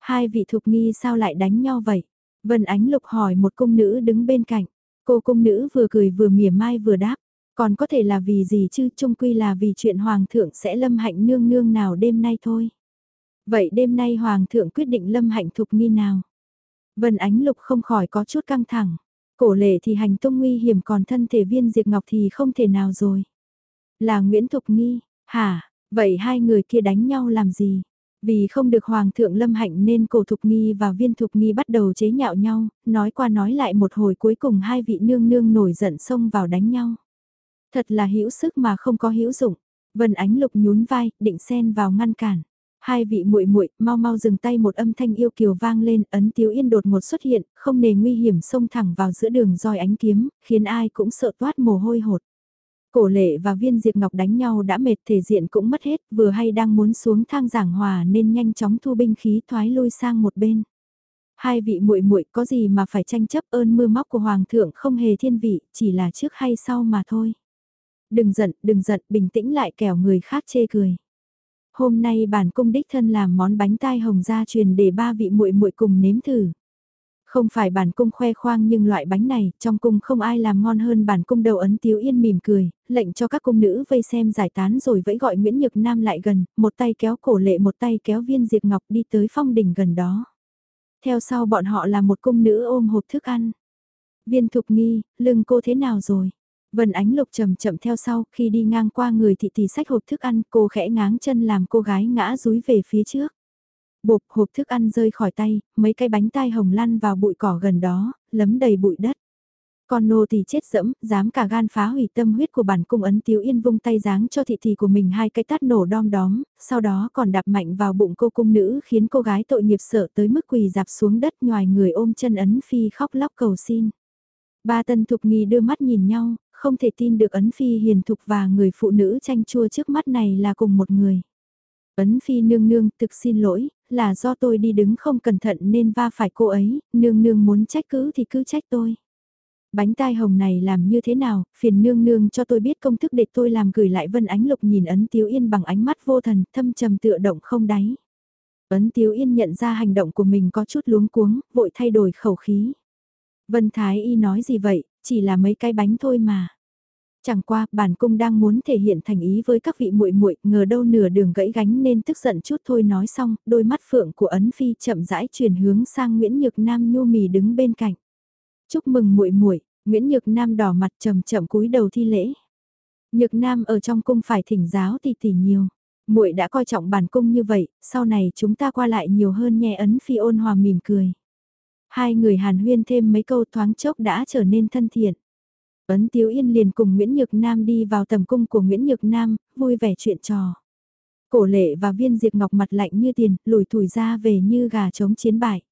Hai vị thục nghi sao lại đánh nhau vậy? Vân Ánh Lục hỏi một cung nữ đứng bên cạnh. Cô cung nữ vừa cười vừa mỉa mai vừa đáp. Còn có thể là vì gì chứ, chung quy là vì chuyện hoàng thượng sẽ lâm hạnh nương nương nào đêm nay thôi. Vậy đêm nay Hoàng thượng quyết định lâm hạnh thục nghi nào? Vân Ánh Lục không khỏi có chút căng thẳng. Cổ lệ thì hành tung nguy hiểm còn thân thể viên diệt ngọc thì không thể nào rồi. Là Nguyễn Thục Nghi, hả, vậy hai người kia đánh nhau làm gì? Vì không được Hoàng thượng lâm hạnh nên cổ Thục Nghi và viên Thục Nghi bắt đầu chế nhạo nhau, nói qua nói lại một hồi cuối cùng hai vị nương nương nổi giận xông vào đánh nhau. Thật là hữu sức mà không có hữu dụng. Vân Ánh Lục nhún vai, định xen vào ngăn cản. Hai vị muội muội mau mau dừng tay một âm thanh yêu kiều vang lên, ấn tiếu yên đột ngột xuất hiện, không nề nguy hiểm xông thẳng vào giữa đường roi ánh kiếm, khiến ai cũng sợ toát mồ hôi hột. Cổ lệ và viên diệp ngọc đánh nhau đã mệt thể diện cũng mất hết, vừa hay đang muốn xuống thang giảng hòa nên nhanh chóng thu binh khí thoái lui sang một bên. Hai vị muội muội có gì mà phải tranh chấp ơn mưa móc của hoàng thượng không hề thiên vị, chỉ là trước hay sau mà thôi. Đừng giận, đừng giận, bình tĩnh lại kẻo người khác chê cười. Hôm nay bản cung đích thân làm món bánh tai hồng gia truyền để ba vị muội muội cùng nếm thử. Không phải bản cung khoe khoang nhưng loại bánh này, trong cung không ai làm ngon hơn bản cung đầu ấn tiếu yên mỉm cười, lệnh cho các cung nữ vây xem giải tán rồi vẫy gọi Nguyễn Nhược Nam lại gần, một tay kéo cổ lệ một tay kéo viên diệp ngọc đi tới phong đỉnh gần đó. Theo sau bọn họ là một cung nữ ôm hộp thức ăn. Viên thục nghi, lưng cô thế nào rồi? Vân Ánh Lục chậm chậm theo sau, khi đi ngang qua người thị tỷ sách hộp thức ăn, cô khẽ ngáng chân làm cô gái ngã rúi về phía trước. Bộp hộp thức ăn rơi khỏi tay, mấy cái bánh tai hồng lăn vào bụi cỏ gần đó, lấm đầy bụi đất. Con nô thì chết dẫm, dám cả gan phá hủy tâm huyết của bản cung ấn tiếu yên vung tay giáng cho thị thị của mình hai cái tát nổ đom đóm, sau đó còn đạp mạnh vào bụng cô cung nữ khiến cô gái tội nghiệp sợ tới mức quỳ dạp xuống đất nhòi người ôm chân ấn phi khóc lóc cầu xin. Ba tân thục nghi đưa mắt nhìn nhau, không thể tin được Ấn Phi hiền thục và người phụ nữ tranh chua trước mắt này là cùng một người. Ấn Phi nương nương thực xin lỗi, là do tôi đi đứng không cẩn thận nên va phải cô ấy, nương nương muốn trách cứ thì cứ trách tôi. Bánh tai hồng này làm như thế nào, phiền nương nương cho tôi biết công thức để tôi làm gửi lại Vân Ánh Lục nhìn Ấn Tiếu Yên bằng ánh mắt vô thần, thâm trầm tựa động không đáy. Ấn Tiếu Yên nhận ra hành động của mình có chút luống cuống, vội thay đổi khẩu khí. Vân Thái Y nói gì vậy, chỉ là mấy cái bánh thôi mà. Chẳng qua, bản cung đang muốn thể hiện thành ý với các vị muội muội, ngờ đâu nửa đường gãy gánh nên tức giận chút thôi nói xong, đôi mắt phượng của ấn phi chậm rãi chuyển hướng sang Nguyễn Nhược Nam nhu mì đứng bên cạnh. Chúc mừng muội muội, Nguyễn Nhược Nam đỏ mặt trầm chậm cúi đầu thi lễ. Nhược Nam ở trong cung phải thỉnh giáo thì tỷ nhiều. Muội đã coi trọng bản cung như vậy, sau này chúng ta qua lại nhiều hơn nhẹ ấn phi ôn hòa mỉm cười. Hai người hàn huyên thêm mấy câu thoáng chốc đã trở nên thân thiện. Ấn Tiếu Yên liền cùng Nguyễn Nhược Nam đi vào tầm cung của Nguyễn Nhược Nam, vui vẻ chuyện trò. Cổ lệ và viên diệp ngọc mặt lạnh như tiền, lùi thủi ra về như gà trống chiến bại.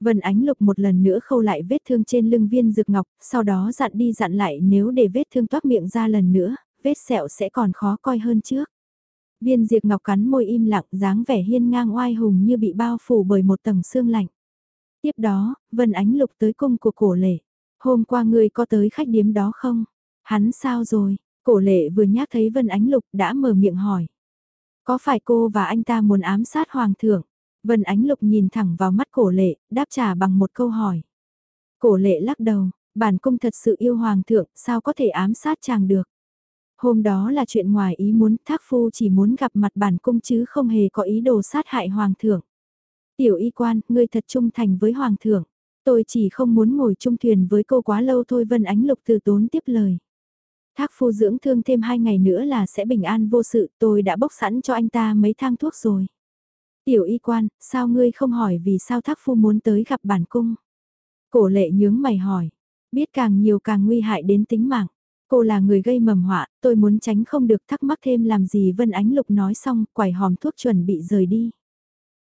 Vân Ánh Lục một lần nữa khâu lại vết thương trên lưng viên dược ngọc, sau đó dặn đi dặn lại nếu để vết thương toát miệng ra lần nữa, vết sẹo sẽ còn khó coi hơn trước. Viên diệp ngọc cắn môi im lặng dáng vẻ hiên ngang oai hùng như bị bao phủ bởi một tầng xương lạnh. Tiếp đó, Vân Ánh Lục tới cung của cổ lệ. Hôm qua ngươi có tới khách điếm đó không? Hắn sao rồi? Cổ lệ vừa nhắc thấy Vân Ánh Lục đã mở miệng hỏi. Có phải cô và anh ta muốn ám sát Hoàng thượng? Vân Ánh Lục nhìn thẳng vào mắt cổ lệ, đáp trả bằng một câu hỏi. Cổ lệ lắc đầu, bản cung thật sự yêu Hoàng thượng, sao có thể ám sát chàng được? Hôm đó là chuyện ngoài ý muốn, thác phu chỉ muốn gặp mặt bản cung chứ không hề có ý đồ sát hại Hoàng thượng. Tiểu y quan, ngươi thật trung thành với Hoàng thượng. Tôi chỉ không muốn ngồi chung thuyền với cô quá lâu thôi Vân Ánh Lục từ tốn tiếp lời. Thác phu dưỡng thương thêm hai ngày nữa là sẽ bình an vô sự, tôi đã bốc sẵn cho anh ta mấy thang thuốc rồi. Tiểu y quan, sao ngươi không hỏi vì sao thác phu muốn tới gặp bản cung? Cổ lệ nhướng mày hỏi, biết càng nhiều càng nguy hại đến tính mạng. Cô là người gây mầm họa, tôi muốn tránh không được thắc mắc thêm làm gì Vân Ánh Lục nói xong, quải hòm thuốc chuẩn bị rời đi.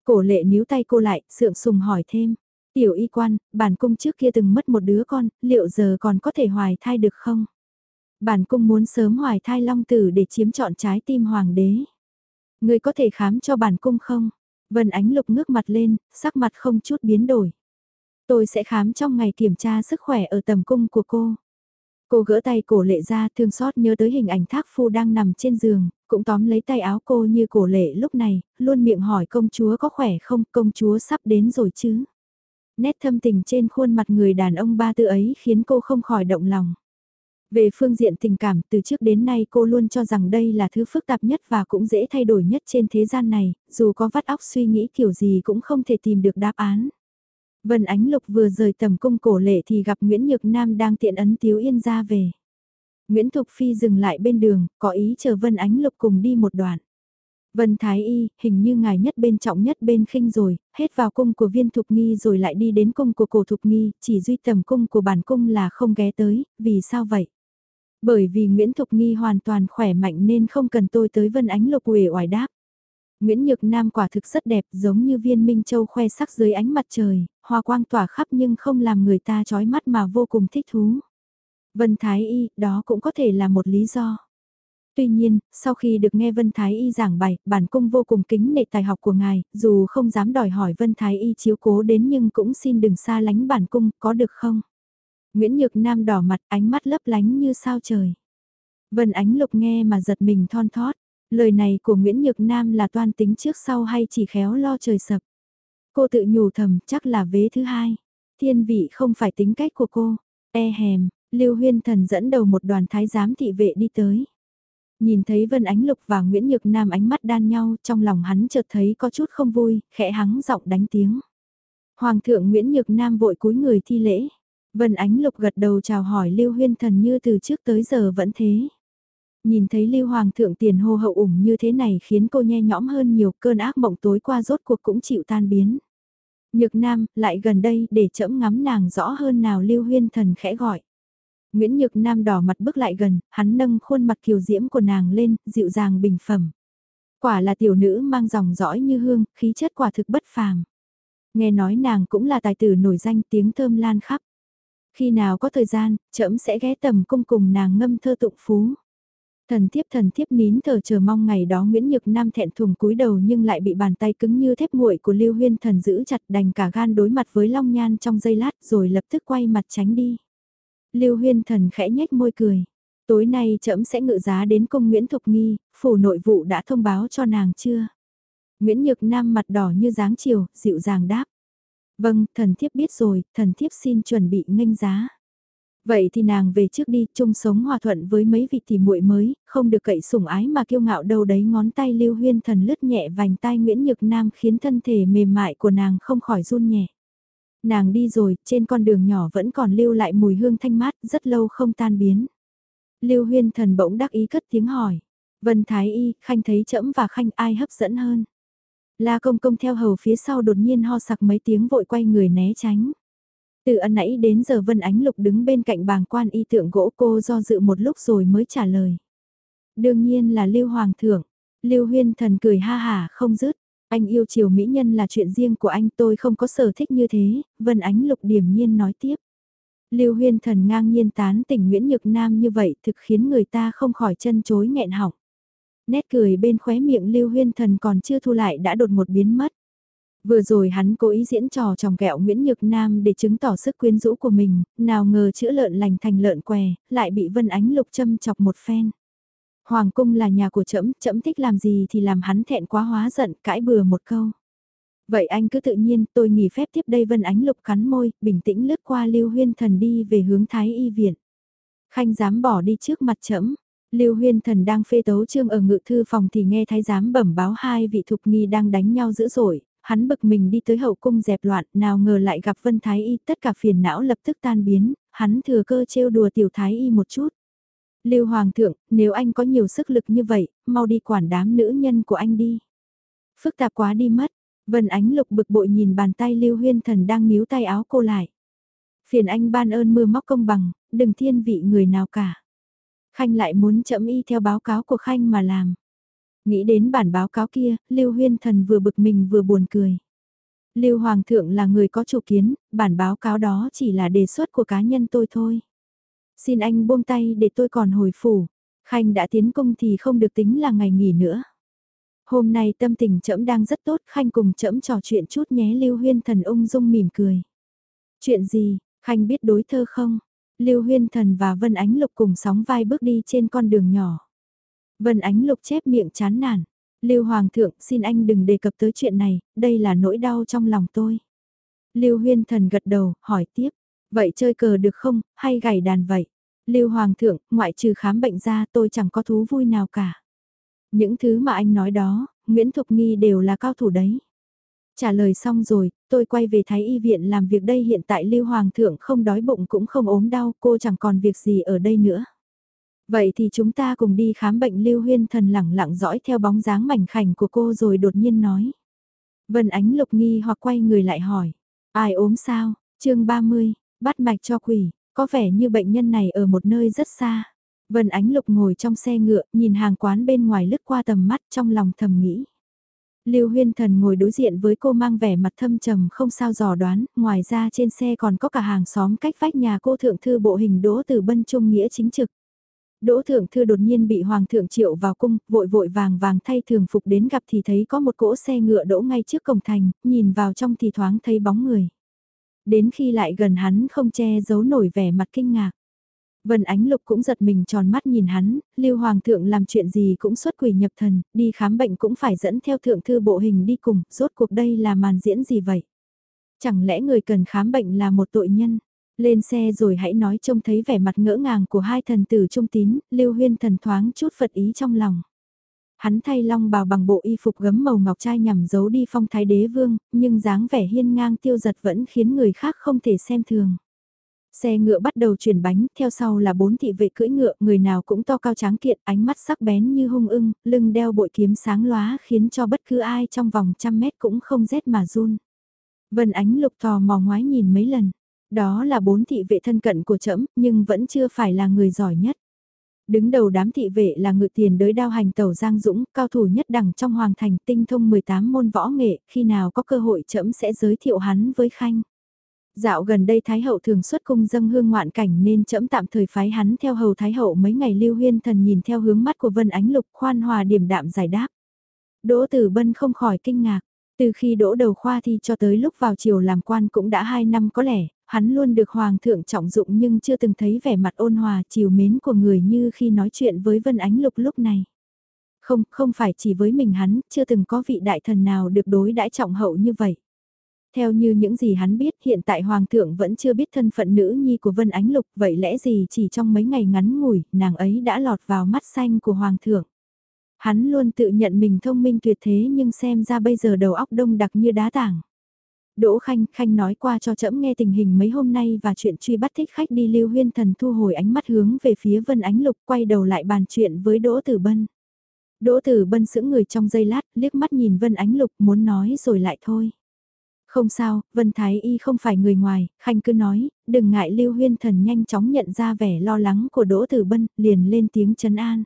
Cổ lệ níu tay cô lại, sượng sùng hỏi thêm. Tiểu y quan, bản cung trước kia từng mất một đứa con, liệu giờ còn có thể hoài thai được không? Bản cung muốn sớm hoài thai long tử để chiếm trọn trái tim hoàng đế. Người có thể khám cho bản cung không? Vân Ánh Lục ngước mặt lên, sắc mặt không chút biến đổi. Tôi sẽ khám trong ngày kiểm tra sức khỏe ở tầm cung của cô. Cô gỡ tay cổ lệ ra thương xót nhớ tới hình ảnh thác phu đang nằm trên giường, cũng tóm lấy tay áo cô như cổ lệ lúc này, luôn miệng hỏi công chúa có khỏe không, công chúa sắp đến rồi chứ. Nét thâm tình trên khuôn mặt người đàn ông ba tư ấy khiến cô không khỏi động lòng. Về phương diện tình cảm, từ trước đến nay cô luôn cho rằng đây là thứ phức tạp nhất và cũng dễ thay đổi nhất trên thế gian này, dù có vắt óc suy nghĩ kiểu gì cũng không thể tìm được đáp án. Vân Ánh Lục vừa rời tầm cung cổ lệ thì gặp Nguyễn Nhược Nam đang tiện ấn Tiếu Yên ra về. Nguyễn Thục Phi dừng lại bên đường, có ý chờ Vân Ánh Lục cùng đi một đoạn. Vân Thái Y, hình như ngài nhất bên trọng nhất bên khinh rồi, hết vào cung của viên thục nghi rồi lại đi đến cung của cổ thục nghi, chỉ duy tầm cung của bản cung là không ghé tới, vì sao vậy? Bởi vì Nguyễn Thục Nghi hoàn toàn khỏe mạnh nên không cần tôi tới Vân Ánh Lục uể oải đáp. Nguyễn Nhược Nam quả thực rất đẹp giống như viên minh châu khoe sắc dưới ánh mặt trời, hoa quang tỏa khắp nhưng không làm người ta chói mắt mà vô cùng thích thú. Vân Thái Y, đó cũng có thể là một lý do. Tuy nhiên, sau khi được nghe Vân Thái Y giảng bài, bản cung vô cùng kính nệ tài học của ngài, dù không dám đòi hỏi Vân Thái Y chiếu cố đến nhưng cũng xin đừng xa lánh bản cung, có được không? Nguyễn Nhược Nam đỏ mặt ánh mắt lấp lánh như sao trời. Vân Ánh Lục nghe mà giật mình thon thót, lời này của Nguyễn Nhược Nam là toan tính trước sau hay chỉ khéo lo trời sập. Cô tự nhủ thầm chắc là vế thứ hai, thiên vị không phải tính cách của cô, e hèm, Lưu Huyên Thần dẫn đầu một đoàn thái giám thị vệ đi tới. Nhìn thấy Vân Ánh Lục và Nguyễn Nhược Nam ánh mắt đan nhau, trong lòng hắn chợt thấy có chút không vui, khẽ hắng giọng đánh tiếng. Hoàng thượng Nguyễn Nhược Nam vội cúi người thi lễ. Vân Ánh Lục gật đầu chào hỏi Lưu Huyên Thần như từ trước tới giờ vẫn thế. Nhìn thấy Lưu Hoàng thượng tiền hô hậu ủng như thế này khiến cô nhe nhõm hơn nhiều cơn ác mộng tối qua rốt cuộc cũng chịu tan biến. Nhược Nam, lại gần đây để chẫm ngắm nàng rõ hơn nào Lưu Huyên Thần khẽ gọi. Nguyễn Nhược Nam đỏ mặt bước lại gần, hắn nâng khuôn mặt kiều diễm của nàng lên, dịu dàng bình phẩm. Quả là tiểu nữ mang dòng dõi như hương, khí chất quả thực bất phàm. Nghe nói nàng cũng là tài tử nổi danh tiếng thơm lan khắp. Khi nào có thời gian, trẫm sẽ ghé tầm cung cùng nàng ngâm thơ tụng phú. Thần thiếp thần thiếp nín thở chờ mong ngày đó Nguyễn Nhược Nam thẹn thùng cúi đầu nhưng lại bị bàn tay cứng như thép nguội của Lưu Huyên thần giữ chặt đành cả gan đối mặt với Long Nhan trong giây lát rồi lập tức quay mặt tránh đi. Lưu Huyên Thần khẽ nhếch môi cười. Tối nay trẫm sẽ ngự giá đến cung Nguyễn Thục Nghi, phủ nội vụ đã thông báo cho nàng chưa? Nguyễn Nhược Nam mặt đỏ như dáng chiều, dịu dàng đáp. Vâng, thần thiếp biết rồi, thần thiếp xin chuẩn bị nghênh giá. Vậy thì nàng về trước đi, chung sống hòa thuận với mấy vị tỷ muội mới, không được cậy sủng ái mà kiêu ngạo đâu đấy ngón tay lưu huyên thần lướt nhẹ vành tai Nguyễn Nhược Nam khiến thân thể mềm mại của nàng không khỏi run nhẹ. Nàng đi rồi, trên con đường nhỏ vẫn còn lưu lại mùi hương thanh mát, rất lâu không tan biến. Lưu huyên thần bỗng đắc ý cất tiếng hỏi. Vân Thái Y, Khanh thấy chẫm và Khanh ai hấp dẫn hơn. La công công theo hầu phía sau đột nhiên ho sặc mấy tiếng vội quay người né tránh. Từ ân nãy đến giờ Vân Ánh Lục đứng bên cạnh bàng quan y tượng gỗ cô do dự một lúc rồi mới trả lời. Đương nhiên là Lưu Hoàng thượng. Lưu Huyên thần cười ha hà không dứt. Anh yêu chiều mỹ nhân là chuyện riêng của anh tôi không có sở thích như thế, Vân Ánh Lục điểm nhiên nói tiếp. Lưu Huyên thần ngang nhiên tán tỉnh Nguyễn Nhược Nam như vậy thực khiến người ta không khỏi chân chối nghẹn họng. Nét cười bên khóe miệng Lưu Huyên thần còn chưa thu lại đã đột một biến mất. Vừa rồi hắn cố ý diễn trò tròng kẹo Nguyễn Nhược Nam để chứng tỏ sức quyến rũ của mình, nào ngờ chữa lợn lành thành lợn què, lại bị Vân Ánh Lục châm chọc một phen. Hoàng cung là nhà của trẫm, trẫm thích làm gì thì làm hắn thẹn quá hóa giận, cãi bừa một câu. Vậy anh cứ tự nhiên, tôi nghỉ phép tiếp đây Vân Ánh Lục cắn môi, bình tĩnh lướt qua Lưu Huyên Thần đi về hướng Thái Y Viện. Khanh dám bỏ đi trước mặt trẫm. Lưu Huyên Thần đang phê tấu chương ở ngự thư phòng thì nghe thái giám bẩm báo hai vị thục nghi đang đánh nhau dữ dội, hắn bực mình đi tới hậu cung dẹp loạn, nào ngờ lại gặp Vân Thái Y, tất cả phiền não lập tức tan biến, hắn thừa cơ trêu đùa tiểu Thái Y một chút. Lưu Hoàng thượng, nếu anh có nhiều sức lực như vậy, mau đi quản đám nữ nhân của anh đi. Phức tạp quá đi mất, Vân Ánh Lục bực bội nhìn bàn tay Lưu Huyên Thần đang níu tay áo cô lại. Phiền anh ban ơn mưa móc công bằng, đừng thiên vị người nào cả. Khanh lại muốn chậm y theo báo cáo của Khanh mà làm. Nghĩ đến bản báo cáo kia, Lưu Huyên Thần vừa bực mình vừa buồn cười. Lưu Hoàng thượng là người có chủ kiến, bản báo cáo đó chỉ là đề xuất của cá nhân tôi thôi. Xin anh buông tay để tôi còn hồi phủ. Khanh đã tiến công thì không được tính là ngày nghỉ nữa. Hôm nay tâm tình trẫm đang rất tốt, Khanh cùng trẫm trò chuyện chút nhé Lưu Huyên Thần ung dung mỉm cười. Chuyện gì, Khanh biết đối thơ không? Lưu Huyên Thần và Vân Ánh Lục cùng sóng vai bước đi trên con đường nhỏ. Vân Ánh Lục chép miệng chán nản. Lưu Hoàng thượng, xin anh đừng đề cập tới chuyện này, đây là nỗi đau trong lòng tôi. Lưu Huyên Thần gật đầu, hỏi tiếp, vậy chơi cờ được không, hay gảy đàn vậy? Lưu Hoàng thượng, ngoại trừ khám bệnh ra tôi chẳng có thú vui nào cả. Những thứ mà anh nói đó, Nguyễn Thục Nghi đều là cao thủ đấy. Trả lời xong rồi, tôi quay về Thái Y viện làm việc đây hiện tại Lưu Hoàng thượng không đói bụng cũng không ốm đau, cô chẳng còn việc gì ở đây nữa. Vậy thì chúng ta cùng đi khám bệnh Lưu Huyên thần lẳng lặng dõi theo bóng dáng mảnh khảnh của cô rồi đột nhiên nói. Vân Ánh Lục nghi hoặc quay người lại hỏi. Ai ốm sao? chương 30, bắt mạch cho quỷ, có vẻ như bệnh nhân này ở một nơi rất xa. Vân Ánh Lục ngồi trong xe ngựa, nhìn hàng quán bên ngoài lướt qua tầm mắt trong lòng thầm nghĩ. Lưu Huyên Thần ngồi đối diện với cô mang vẻ mặt thâm trầm không sao dò đoán, ngoài ra trên xe còn có cả hàng xóm cách vách nhà cô thượng thư bộ hình đỗ từ bân trung nghĩa chính trực. Đỗ thượng thư đột nhiên bị hoàng thượng triệu vào cung, vội vội vàng vàng thay thường phục đến gặp thì thấy có một cỗ xe ngựa đỗ ngay trước cổng thành, nhìn vào trong thì thoáng thấy bóng người. Đến khi lại gần hắn không che giấu nổi vẻ mặt kinh ngạc. Vân Ánh Lục cũng giật mình tròn mắt nhìn hắn, Lưu Hoàng thượng làm chuyện gì cũng xuất quỷ nhập thần, đi khám bệnh cũng phải dẫn theo thượng thư bộ hình đi cùng, rốt cuộc đây là màn diễn gì vậy? Chẳng lẽ người cần khám bệnh là một tội nhân? Lên xe rồi hãy nói trông thấy vẻ mặt ngỡ ngàng của hai thần tử trung tín, Lưu Huyên thần thoáng chút phật ý trong lòng. Hắn thay long bào bằng bộ y phục gấm màu ngọc trai nhằm giấu đi phong thái đế vương, nhưng dáng vẻ hiên ngang tiêu giật vẫn khiến người khác không thể xem thường. Xe ngựa bắt đầu chuyển bánh, theo sau là bốn thị vệ cưỡi ngựa, người nào cũng to cao tráng kiện, ánh mắt sắc bén như hung ưng, lưng đeo bội kiếm sáng lóa khiến cho bất cứ ai trong vòng trăm mét cũng không rét mà run. Vân ánh lục tò mò ngoái nhìn mấy lần. Đó là bốn thị vệ thân cận của trẫm nhưng vẫn chưa phải là người giỏi nhất. Đứng đầu đám thị vệ là ngự tiền đới đao hành tàu Giang Dũng, cao thủ nhất đẳng trong hoàng thành tinh thông 18 môn võ nghệ, khi nào có cơ hội trẫm sẽ giới thiệu hắn với Khanh. Dạo gần đây Thái Hậu thường xuất cung dâng hương ngoạn cảnh nên trẫm tạm thời phái hắn theo hầu Thái Hậu mấy ngày lưu huyên thần nhìn theo hướng mắt của Vân Ánh Lục khoan hòa điểm đạm giải đáp. Đỗ Tử Bân không khỏi kinh ngạc, từ khi đỗ đầu khoa thi cho tới lúc vào triều làm quan cũng đã 2 năm có lẽ, Hắn luôn được Hoàng thượng trọng dụng nhưng chưa từng thấy vẻ mặt ôn hòa chiều mến của người như khi nói chuyện với Vân Ánh Lục lúc này. Không, không phải chỉ với mình hắn, chưa từng có vị đại thần nào được đối đãi trọng hậu như vậy. Theo như những gì hắn biết hiện tại Hoàng thượng vẫn chưa biết thân phận nữ nhi của Vân Ánh Lục vậy lẽ gì chỉ trong mấy ngày ngắn ngủi nàng ấy đã lọt vào mắt xanh của Hoàng thượng. Hắn luôn tự nhận mình thông minh tuyệt thế nhưng xem ra bây giờ đầu óc đông đặc như đá tảng. Đỗ Khanh, Khanh nói qua cho trẫm nghe tình hình mấy hôm nay và chuyện truy bắt thích khách đi lưu huyên thần thu hồi ánh mắt hướng về phía Vân Ánh Lục quay đầu lại bàn chuyện với Đỗ Tử Bân. Đỗ Tử Bân sững người trong giây lát, liếc mắt nhìn Vân Ánh Lục muốn nói rồi lại thôi. Không sao, Vân Thái Y không phải người ngoài, Khanh cứ nói, đừng ngại Lưu Huyên Thần nhanh chóng nhận ra vẻ lo lắng của Đỗ Tử Bân, liền lên tiếng chấn an.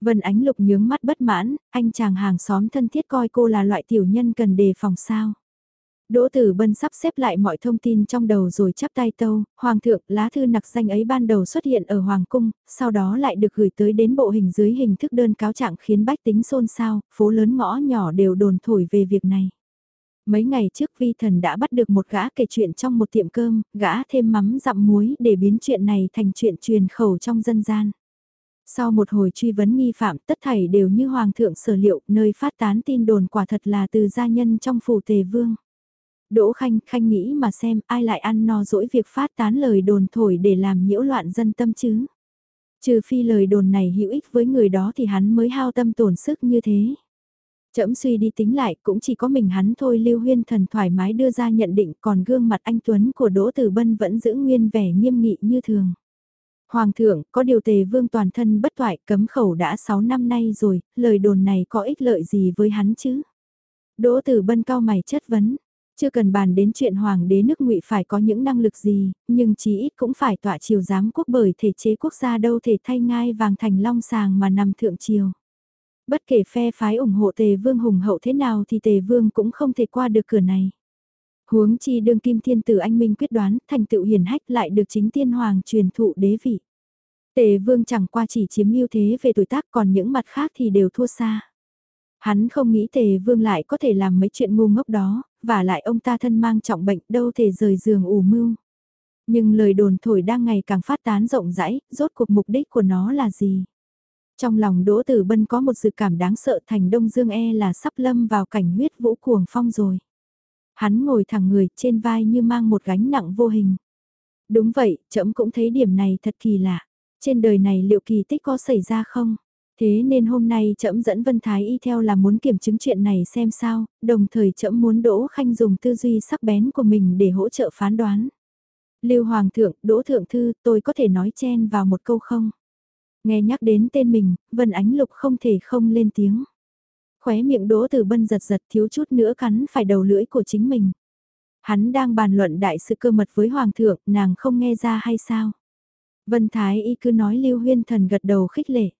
Vân Ánh Lục nhướng mắt bất mãn, anh chàng hàng xóm thân thiết coi cô là loại tiểu nhân cần đề phòng sao. Đỗ Tử Bân sắp xếp lại mọi thông tin trong đầu rồi chắp tay tâu, Hoàng thượng, lá thư nặc danh ấy ban đầu xuất hiện ở Hoàng cung, sau đó lại được gửi tới đến bộ hình dưới hình thức đơn cáo trạng khiến bách tính xôn xao, phố lớn ngõ nhỏ đều đồn thổi về việc này. Mấy ngày trước vi thần đã bắt được một gã kể chuyện trong một tiệm cơm, gã thêm mắm dặm muối để biến chuyện này thành chuyện truyền khẩu trong dân gian. Sau một hồi truy vấn nghi phạm tất thảy đều như hoàng thượng sở liệu, nơi phát tán tin đồn quả thật là từ gia nhân trong phủ tề vương. Đỗ Khanh, Khanh nghĩ mà xem ai lại ăn no dỗi việc phát tán lời đồn thổi để làm nhiễu loạn dân tâm chứ. Trừ phi lời đồn này hữu ích với người đó thì hắn mới hao tâm tổn sức như thế. Chậm suy đi tính lại cũng chỉ có mình hắn thôi Lưu Huyên Thần thoải mái đưa ra nhận định còn gương mặt anh Tuấn của Đỗ Tử Bân vẫn giữ nguyên vẻ nghiêm nghị như thường. Hoàng thượng, có điều tề vương toàn thân bất toại cấm khẩu đã 6 năm nay rồi, lời đồn này có ích lợi gì với hắn chứ? Đỗ Tử Bân cao mày chất vấn, chưa cần bàn đến chuyện hoàng đế nước ngụy phải có những năng lực gì, nhưng chí ít cũng phải tọa triều giám quốc bởi thể chế quốc gia đâu thể thay ngai vàng thành long sàng mà nằm thượng triều. Bất kể phe phái ủng hộ tề vương hùng hậu thế nào thì tề vương cũng không thể qua được cửa này. Huống chi đương kim thiên tử anh minh quyết đoán thành tựu hiền hách lại được chính tiên hoàng truyền thụ đế vị. Tề vương chẳng qua chỉ chiếm ưu thế về tuổi tác còn những mặt khác thì đều thua xa. Hắn không nghĩ tề vương lại có thể làm mấy chuyện ngu ngốc đó, và lại ông ta thân mang trọng bệnh đâu thể rời giường ủ mưu. Nhưng lời đồn thổi đang ngày càng phát tán rộng rãi, rốt cuộc mục đích của nó là gì? Trong lòng Đỗ Tử Bân có một dự cảm đáng sợ thành Đông Dương e là sắp lâm vào cảnh huyết vũ cuồng phong rồi. Hắn ngồi thẳng người trên vai như mang một gánh nặng vô hình. Đúng vậy, trẫm cũng thấy điểm này thật kỳ lạ. Trên đời này liệu kỳ tích có xảy ra không? Thế nên hôm nay trẫm dẫn Vân Thái Y theo là muốn kiểm chứng chuyện này xem sao, đồng thời trẫm muốn Đỗ Khanh dùng tư duy sắc bén của mình để hỗ trợ phán đoán. Lưu Hoàng thượng, Đỗ thượng thư, tôi có thể nói chen vào một câu không? Nghe nhắc đến tên mình, Vân Ánh Lục không thể không lên tiếng. Khóe miệng Đỗ Tử Bân giật giật thiếu chút nữa cắn phải đầu lưỡi của chính mình. Hắn đang bàn luận đại sự cơ mật với Hoàng thượng, nàng không nghe ra hay sao? Vân Thái Y cứ nói Lưu Huyên Thần gật đầu khích lệ.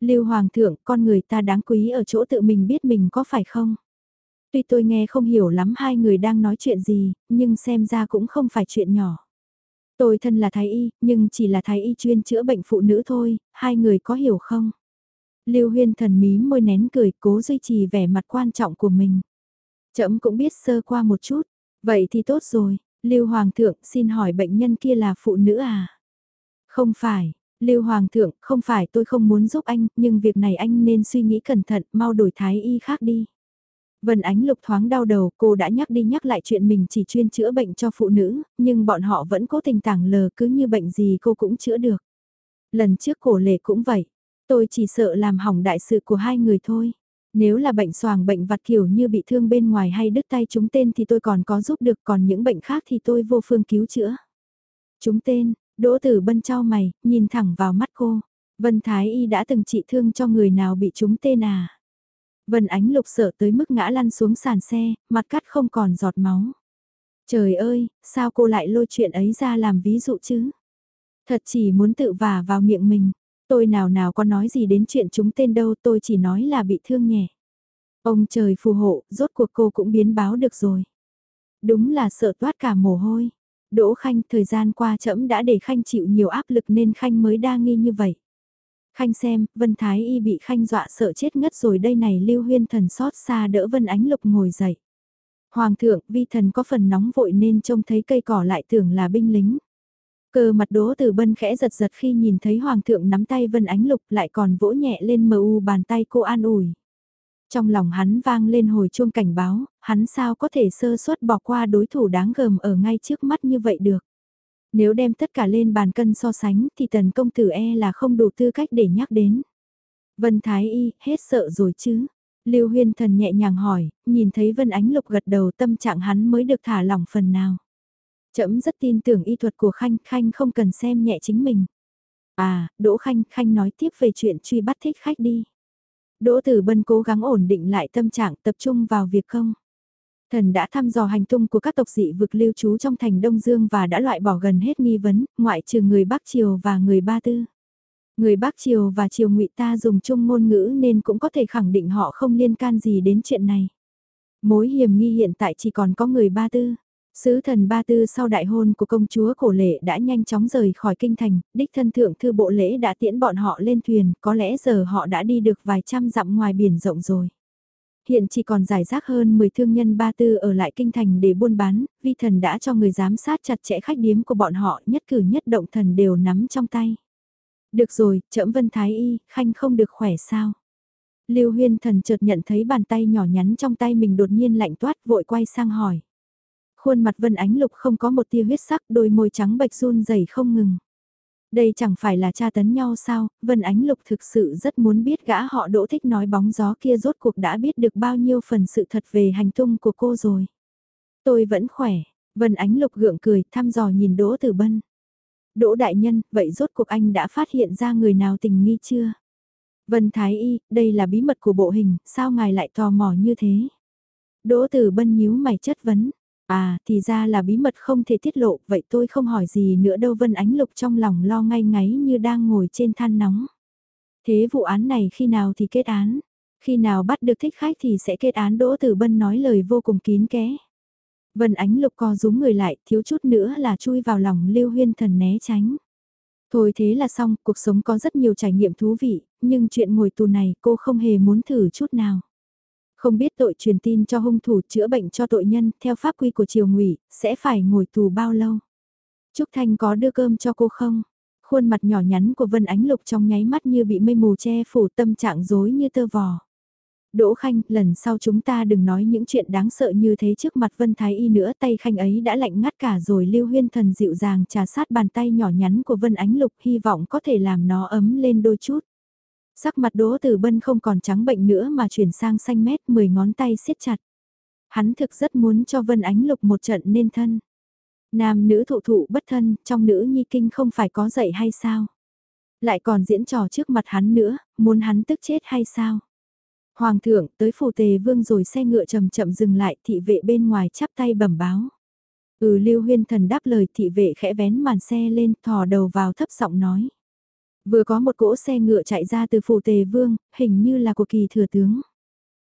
Lưu Hoàng thượng, con người ta đáng quý ở chỗ tự mình biết mình có phải không? Tuy tôi nghe không hiểu lắm hai người đang nói chuyện gì, nhưng xem ra cũng không phải chuyện nhỏ. Tôi thân là thái y, nhưng chỉ là thái y chuyên chữa bệnh phụ nữ thôi, hai người có hiểu không? Lưu Huyên thần mí môi nén cười, cố duy trì vẻ mặt quan trọng của mình. Trẫm cũng biết sơ qua một chút, vậy thì tốt rồi. Lưu Hoàng thượng, xin hỏi bệnh nhân kia là phụ nữ à? Không phải, Lưu Hoàng thượng, không phải tôi không muốn giúp anh, nhưng việc này anh nên suy nghĩ cẩn thận, mau đổi thái y khác đi. Vân Ánh Lục thoáng đau đầu, cô đã nhắc đi nhắc lại chuyện mình chỉ chuyên chữa bệnh cho phụ nữ, nhưng bọn họ vẫn cố tình tảng lờ cứ như bệnh gì cô cũng chữa được. Lần trước cổ lệ cũng vậy, tôi chỉ sợ làm hỏng đại sự của hai người thôi. Nếu là bệnh xoàng bệnh vặt kiểu như bị thương bên ngoài hay đứt tay chúng tên thì tôi còn có giúp được còn những bệnh khác thì tôi vô phương cứu chữa. Chúng tên, Đỗ Tử Bân trao mày, nhìn thẳng vào mắt cô. Vân Thái Y đã từng trị thương cho người nào bị chúng tên à? Vân Ánh Lục sợ tới mức ngã lăn xuống sàn xe, mặt cắt không còn giọt máu. Trời ơi, sao cô lại lôi chuyện ấy ra làm ví dụ chứ? Thật chỉ muốn tự vả vào miệng mình. Tôi nào nào có nói gì đến chuyện chúng tên đâu tôi chỉ nói là bị thương nhẹ. Ông trời phù hộ, rốt cuộc cô cũng biến báo được rồi. Đúng là sợ toát cả mồ hôi. Đỗ Khanh thời gian qua trẫm đã để Khanh chịu nhiều áp lực nên Khanh mới đa nghi như vậy. Khanh xem, Vân Thái Y bị Khanh dọa sợ chết ngất rồi đây này Lưu Huyên thần xót xa đỡ Vân Ánh Lục ngồi dậy. Hoàng thượng, vi thần có phần nóng vội nên trông thấy cây cỏ lại tưởng là binh lính. Cơ mặt đỗ từ bân khẽ giật giật khi nhìn thấy hoàng thượng nắm tay vân ánh lục lại còn vỗ nhẹ lên mờ u bàn tay cô an ủi. Trong lòng hắn vang lên hồi chuông cảnh báo, hắn sao có thể sơ suất bỏ qua đối thủ đáng gờm ở ngay trước mắt như vậy được. Nếu đem tất cả lên bàn cân so sánh thì tần công tử e là không đủ tư cách để nhắc đến. Vân Thái Y, hết sợ rồi chứ? Lưu Huyên Thần nhẹ nhàng hỏi, nhìn thấy Vân Ánh Lục gật đầu tâm trạng hắn mới được thả lỏng phần nào. Trẫm rất tin tưởng y thuật của Khanh, Khanh không cần xem nhẹ chính mình. À, Đỗ Khanh, Khanh nói tiếp về chuyện truy bắt thích khách đi. Đỗ Tử Bân cố gắng ổn định lại tâm trạng tập trung vào việc không. Thần đã thăm dò hành tung của các tộc dị vực lưu trú trong thành Đông Dương và đã loại bỏ gần hết nghi vấn, ngoại trừ người Bắc Triều và người Ba Tư. Người Bắc Triều và Triều ngụy ta dùng chung ngôn ngữ nên cũng có thể khẳng định họ không liên can gì đến chuyện này. Mối hiểm nghi hiện tại chỉ còn có người Ba Tư. Sứ thần Ba Tư sau đại hôn của công chúa Cổ Lệ đã nhanh chóng rời khỏi kinh thành, đích thân thượng thư bộ lễ đã tiễn bọn họ lên thuyền, có lẽ giờ họ đã đi được vài trăm dặm ngoài biển rộng rồi. Hiện chỉ còn giải rác hơn 10 thương nhân Ba Tư ở lại kinh thành để buôn bán, vi thần đã cho người giám sát chặt chẽ khách điếm của bọn họ nhất cử nhất động thần đều nắm trong tay. Được rồi, trẫm Vân Thái Y, Khanh không được khỏe sao? Lưu Huyên thần chợt nhận thấy bàn tay nhỏ nhắn trong tay mình đột nhiên lạnh toát vội quay sang hỏi. Khuôn mặt Vân Ánh Lục không có một tia huyết sắc, đôi môi trắng bạch run rẩy không ngừng. Đây chẳng phải là cha tấn nhau sao, Vân Ánh Lục thực sự rất muốn biết gã họ đỗ thích nói bóng gió kia rốt cuộc đã biết được bao nhiêu phần sự thật về hành tung của cô rồi. Tôi vẫn khỏe, Vân Ánh Lục gượng cười, thăm dò nhìn Đỗ Tử Bân. Đỗ Đại Nhân, vậy rốt cuộc anh đã phát hiện ra người nào tình nghi chưa? Vân Thái Y, đây là bí mật của bộ hình, sao ngài lại tò mò như thế? Đỗ Tử Bân nhíu mày chất vấn. À, thì ra là bí mật không thể tiết lộ, vậy tôi không hỏi gì nữa đâu Vân Ánh Lục trong lòng lo ngay ngáy như đang ngồi trên than nóng. Thế vụ án này khi nào thì kết án? Khi nào bắt được thích khách thì sẽ kết án Đỗ Tử Bân nói lời vô cùng kín kẽ. Vân Ánh Lục co rúm người lại, thiếu chút nữa là chui vào lòng Lưu Huyên Thần né tránh. Thôi thế là xong, cuộc sống có rất nhiều trải nghiệm thú vị, nhưng chuyện ngồi tù này cô không hề muốn thử chút nào. Không biết tội truyền tin cho hung thủ chữa bệnh cho tội nhân, theo pháp quy của triều ngụy sẽ phải ngồi tù bao lâu? Trúc Thanh có đưa cơm cho cô không? Khuôn mặt nhỏ nhắn của Vân Ánh Lục trong nháy mắt như bị mây mù che phủ tâm trạng rối như tơ vò. Đỗ Khanh, lần sau chúng ta đừng nói những chuyện đáng sợ như thế trước mặt Vân Thái Y nữa, tay Khanh ấy đã lạnh ngắt cả rồi Lưu Huyên Thần dịu dàng trà sát bàn tay nhỏ nhắn của Vân Ánh Lục hy vọng có thể làm nó ấm lên đôi chút. Sắc mặt Đỗ Tử Bân không còn trắng bệnh nữa mà chuyển sang xanh mét, mười ngón tay siết chặt. Hắn thực rất muốn cho Vân Ánh Lục một trận nên thân. Nam nữ thụ thụ bất thân, trong nữ nhi kinh không phải có dạy hay sao? Lại còn diễn trò trước mặt hắn nữa, muốn hắn tức chết hay sao? Hoàng thượng tới phủ tề vương rồi xe ngựa chậm chậm dừng lại thị vệ bên ngoài chắp tay bẩm báo. Ừ lưu huyên thần đáp lời thị vệ khẽ vén màn xe lên thò đầu vào thấp giọng nói. Vừa có một cỗ xe ngựa chạy ra từ phủ tề vương, hình như là của kỳ thừa tướng.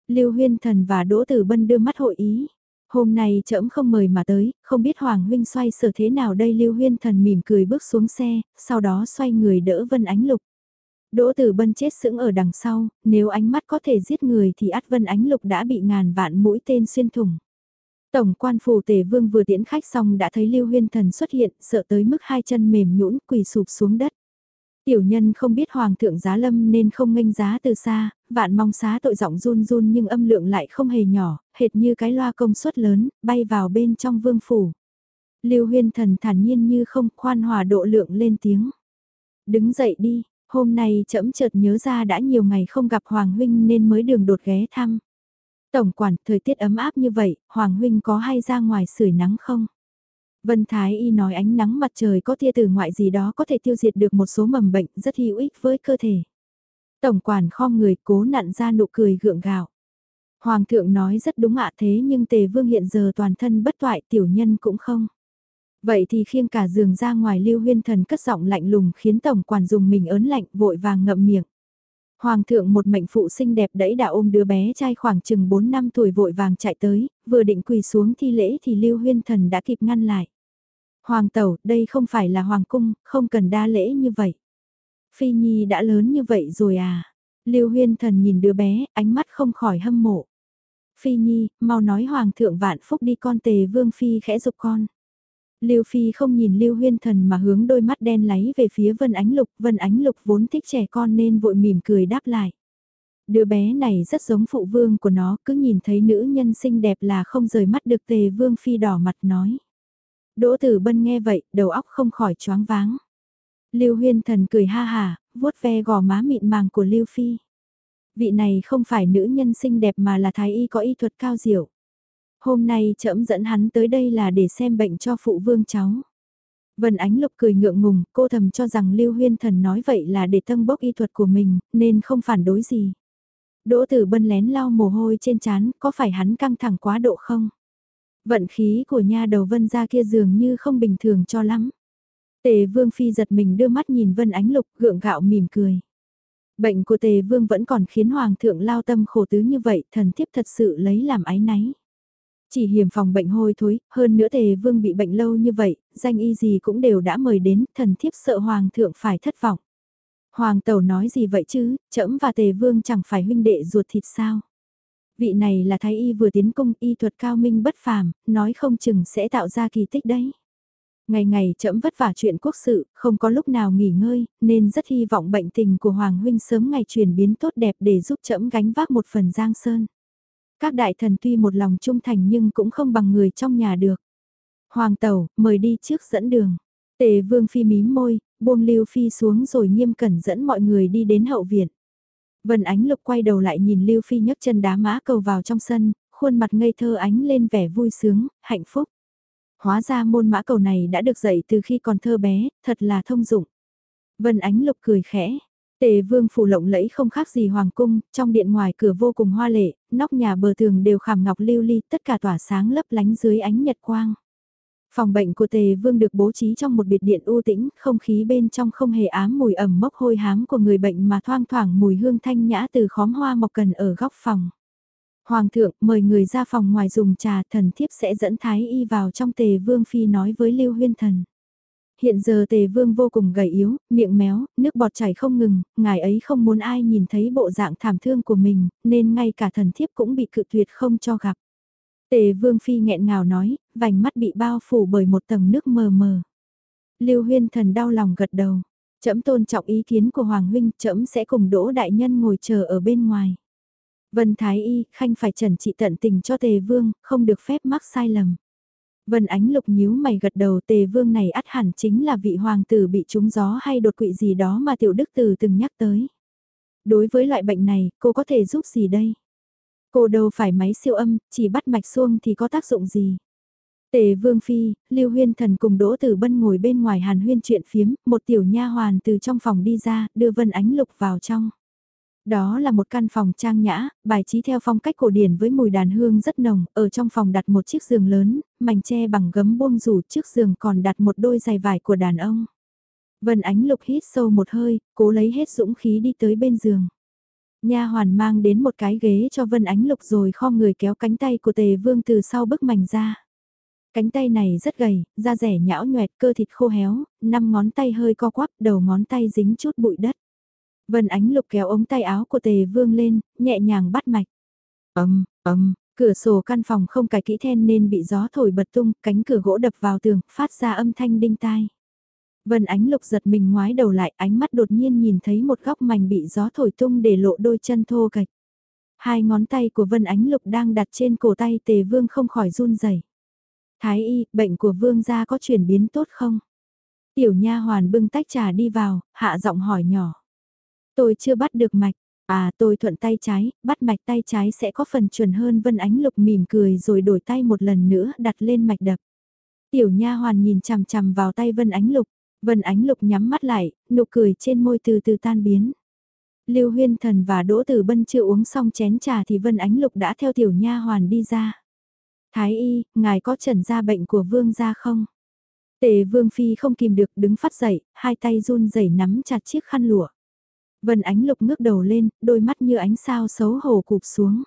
Lưu huyên thần và Đỗ Tử Bân đưa mắt hội ý. Hôm nay trẫm không mời mà tới, không biết Hoàng huynh xoay sở thế nào đây Lưu huyên thần mỉm cười bước xuống xe, sau đó xoay người đỡ Vân Ánh Lục. Đỗ Tử Bân chết sững ở đằng sau, nếu ánh mắt có thể giết người thì át Vân Ánh Lục đã bị ngàn vạn mũi tên xuyên thủng. Tổng quan phủ tề vương vừa tiễn khách xong đã thấy Lưu Huyên Thần xuất hiện, sợ tới mức hai chân mềm nhũn quỳ sụp xuống đất. Tiểu nhân không biết hoàng thượng giá lâm nên không nghênh giá từ xa, vạn mong xá tội giọng run run nhưng âm lượng lại không hề nhỏ, hệt như cái loa công suất lớn, bay vào bên trong vương phủ. Lưu huyên thần thản nhiên như không khoan hòa độ lượng lên tiếng. Đứng dậy đi, hôm nay trẫm chợt nhớ ra đã nhiều ngày không gặp Hoàng Huynh nên mới đường đột ghé thăm. Tổng quản, thời tiết ấm áp như vậy, Hoàng Huynh có hay ra ngoài sưởi nắng không? Vân Thái Y nói ánh nắng mặt trời có tia từ ngoại gì đó có thể tiêu diệt được một số mầm bệnh rất hữu ích với cơ thể. Tổng quản khom người cố nặn ra nụ cười gượng gạo. Hoàng thượng nói rất đúng ạ, thế nhưng tề vương hiện giờ toàn thân bất toại, tiểu nhân cũng không. Vậy thì khiêng cả giường ra ngoài lưu huyên thần cất giọng lạnh lùng khiến tổng quản dùng mình ớn lạnh, vội vàng ngậm miệng. Hoàng thượng một mệnh phụ xinh đẹp đẫy đã ôm đứa bé trai khoảng chừng 4 năm tuổi vội vàng chạy tới, vừa định quỳ xuống thi lễ thì Lưu Huyên Thần đã kịp ngăn lại. Hoàng tẩu, đây không phải là hoàng cung, không cần đa lễ như vậy. Phi Nhi đã lớn như vậy rồi à? Lưu Huyên Thần nhìn đứa bé, ánh mắt không khỏi hâm mộ. Phi Nhi, mau nói Hoàng thượng vạn phúc đi con tề Vương Phi khẽ dục con. Lưu Phi không nhìn Lưu Huyên Thần mà hướng đôi mắt đen láy về phía Vân Ánh Lục, Vân Ánh Lục vốn thích trẻ con nên vội mỉm cười đáp lại. Đứa bé này rất giống phụ vương của nó, cứ nhìn thấy nữ nhân xinh đẹp là không rời mắt được tề Vương Phi đỏ mặt nói. Đỗ Tử Bân nghe vậy, đầu óc không khỏi choáng váng. Lưu Huyên Thần cười ha hà, vuốt ve gò má mịn màng của Lưu Phi. Vị này không phải nữ nhân xinh đẹp mà là thái y có y thuật cao diệu. Hôm nay trẫm dẫn hắn tới đây là để xem bệnh cho phụ vương cháu. Vân Ánh Lục cười ngượng ngùng, cô thầm cho rằng Lưu Huyên Thần nói vậy là để tăng bốc y thuật của mình, nên không phản đối gì. Đỗ Tử Bân lén lau mồ hôi trên trán, có phải hắn căng thẳng quá độ không? Vận khí của nha đầu Vân gia kia dường như không bình thường cho lắm. Tề Vương Phi giật mình đưa mắt nhìn Vân Ánh Lục gượng gạo mỉm cười. Bệnh của Tề Vương vẫn còn khiến Hoàng thượng lao tâm khổ tứ như vậy, thần thiếp thật sự lấy làm ái náy. Chỉ hiểm phòng bệnh hôi thối, hơn nữa Tề Vương bị bệnh lâu như vậy, danh y gì cũng đều đã mời đến, thần thiếp sợ Hoàng thượng phải thất vọng. Hoàng tẩu nói gì vậy chứ, trẫm và Tề Vương chẳng phải huynh đệ ruột thịt sao. Vị này là thái y vừa tiến cung y thuật cao minh bất phàm, nói không chừng sẽ tạo ra kỳ tích đấy. Ngày ngày chậm vất vả chuyện quốc sự, không có lúc nào nghỉ ngơi, nên rất hy vọng bệnh tình của Hoàng Huynh sớm ngày chuyển biến tốt đẹp để giúp chậm gánh vác một phần giang sơn. Các đại thần tuy một lòng trung thành nhưng cũng không bằng người trong nhà được. Hoàng tẩu, mời đi trước dẫn đường. Tề vương phi mím môi, buông lưu phi xuống rồi nghiêm cẩn dẫn mọi người đi đến hậu viện. Vân Ánh Lục quay đầu lại nhìn Lưu Phi nhấc chân đá mã cầu vào trong sân, khuôn mặt ngây thơ ánh lên vẻ vui sướng, hạnh phúc. Hóa ra môn mã cầu này đã được dạy từ khi còn thơ bé, thật là thông dụng. Vân Ánh Lục cười khẽ. Tề vương phủ lộng lẫy không khác gì hoàng cung, trong điện ngoài cửa vô cùng hoa lệ, nóc nhà bờ tường đều khảm ngọc lưu ly, tất cả tỏa sáng lấp lánh dưới ánh nhật quang. Phòng bệnh của Tề Vương được bố trí trong một biệt điện u tĩnh, không khí bên trong không hề ám mùi ẩm mốc hôi hám của người bệnh mà thoang thoảng mùi hương thanh nhã từ khóm hoa mọc cần ở góc phòng. Hoàng thượng mời người ra phòng ngoài dùng trà thần thiếp sẽ dẫn Thái Y vào trong tề vương phi nói với Lưu Huyên Thần. Hiện giờ tề vương vô cùng gầy yếu, miệng méo, nước bọt chảy không ngừng, ngài ấy không muốn ai nhìn thấy bộ dạng thảm thương của mình, nên ngay cả thần thiếp cũng bị cự tuyệt không cho gặp. Tề vương phi nghẹn ngào nói, vành mắt bị bao phủ bởi một tầng nước mờ mờ. Lưu Huyên Thần đau lòng gật đầu. Trẫm tôn trọng ý kiến của Hoàng huynh, trẫm sẽ cùng Đỗ đại nhân ngồi chờ ở bên ngoài. Vân Thái Y, khanh phải trần trị tận tình cho Tề Vương, không được phép mắc sai lầm. Vân Ánh Lục nhíu mày gật đầu Tề Vương này ắt hẳn chính là vị hoàng tử bị trúng gió hay đột quỵ gì đó mà Tiểu Đức tử từng nhắc tới. Đối với loại bệnh này, cô có thể giúp gì đây? Cô đâu phải máy siêu âm, chỉ bắt mạch xuông thì có tác dụng gì? Tề Vương Phi, Lưu Huyên Thần cùng Đỗ Tử Bân ngồi bên ngoài hàn huyên chuyện phiếm, một tiểu nha hoàn từ trong phòng đi ra, đưa Vân Ánh Lục vào trong. Đó là một căn phòng trang nhã, bài trí theo phong cách cổ điển với mùi đàn hương rất nồng, ở trong phòng đặt một chiếc giường lớn, mảnh tre bằng gấm buông rủ trước giường còn đặt một đôi giày vải của đàn ông. Vân Ánh Lục hít sâu một hơi, cố lấy hết dũng khí đi tới bên giường. Nha hoàn mang đến một cái ghế cho Vân Ánh Lục rồi kho người kéo cánh tay của Tề Vương từ sau bức mảnh ra. Cánh tay này rất gầy, da rẻ nhão nhoẹt cơ thịt khô héo, năm ngón tay hơi co quắp, đầu ngón tay dính chút bụi đất. Vân Ánh Lục kéo ống tay áo của Tề Vương lên, nhẹ nhàng bắt mạch. Ầm, ầm, cửa sổ căn phòng không cài kỹ then nên bị gió thổi bật tung, cánh cửa gỗ đập vào tường, phát ra âm thanh đinh tai. Vân Ánh Lục giật mình ngoái đầu lại, ánh mắt đột nhiên nhìn thấy một góc mảnh bị gió thổi tung để lộ đôi chân thô gạch. Hai ngón tay của Vân Ánh Lục đang đặt trên cổ tay Tề Vương không khỏi run rẩy. Thái y, bệnh của Vương gia có chuyển biến tốt không? Tiểu Nha hoàn bưng tách trà đi vào, hạ giọng hỏi nhỏ. Tôi chưa bắt được mạch. À tôi thuận tay trái, bắt mạch tay trái sẽ có phần chuẩn hơn Vân Ánh Lục mỉm cười rồi đổi tay một lần nữa đặt lên mạch đập. Tiểu Nha hoàn nhìn chằm chằm vào tay Vân Ánh Lục, Vân Ánh Lục nhắm mắt lại, nụ cười trên môi từ từ tan biến. Lưu Huyên Thần và Đỗ Tử Bân chưa uống xong chén trà thì Vân Ánh Lục đã theo tiểu nha hoàn đi ra. Thái y, ngài có trần ra bệnh của vương gia không? Tề vương phi không kìm được đứng phát dậy, hai tay run rẩy nắm chặt chiếc khăn lụa. Vân Ánh Lục ngước đầu lên, đôi mắt như ánh sao xấu hổ cụp xuống.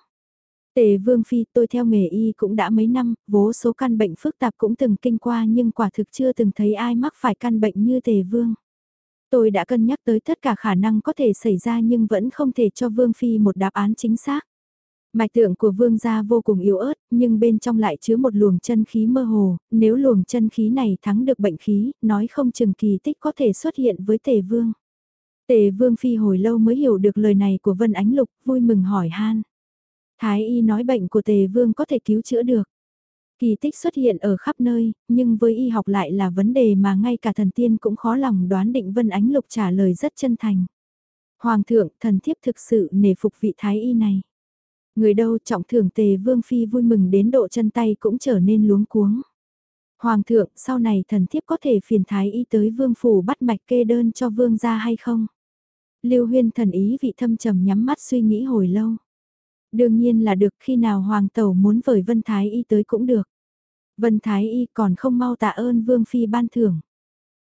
Tề Vương Phi tôi theo nghề y cũng đã mấy năm, vô số căn bệnh phức tạp cũng từng kinh qua nhưng quả thực chưa từng thấy ai mắc phải căn bệnh như Tề Vương. Tôi đã cân nhắc tới tất cả khả năng có thể xảy ra nhưng vẫn không thể cho Vương Phi một đáp án chính xác. Mạch tượng của vương gia vô cùng yếu ớt, nhưng bên trong lại chứa một luồng chân khí mơ hồ, nếu luồng chân khí này thắng được bệnh khí, nói không chừng kỳ tích có thể xuất hiện với tề vương. Tề vương phi hồi lâu mới hiểu được lời này của Vân Ánh Lục, vui mừng hỏi han. Thái y nói bệnh của tề vương có thể cứu chữa được. Kỳ tích xuất hiện ở khắp nơi, nhưng với y học lại là vấn đề mà ngay cả thần tiên cũng khó lòng đoán định Vân Ánh Lục trả lời rất chân thành. Hoàng thượng, thần thiếp thực sự nể phục vị thái y này. Người đâu trọng thưởng tề vương phi vui mừng đến độ chân tay cũng trở nên luống cuống. Hoàng thượng, sau này thần thiếp có thể phiền thái y tới vương phủ bắt mạch kê đơn cho vương gia hay không? Lưu huyên thần ý vị thâm trầm nhắm mắt suy nghĩ hồi lâu. Đương nhiên là được khi nào hoàng tẩu muốn vời vân thái y tới cũng được. Vân thái y còn không mau tạ ơn vương phi ban thưởng.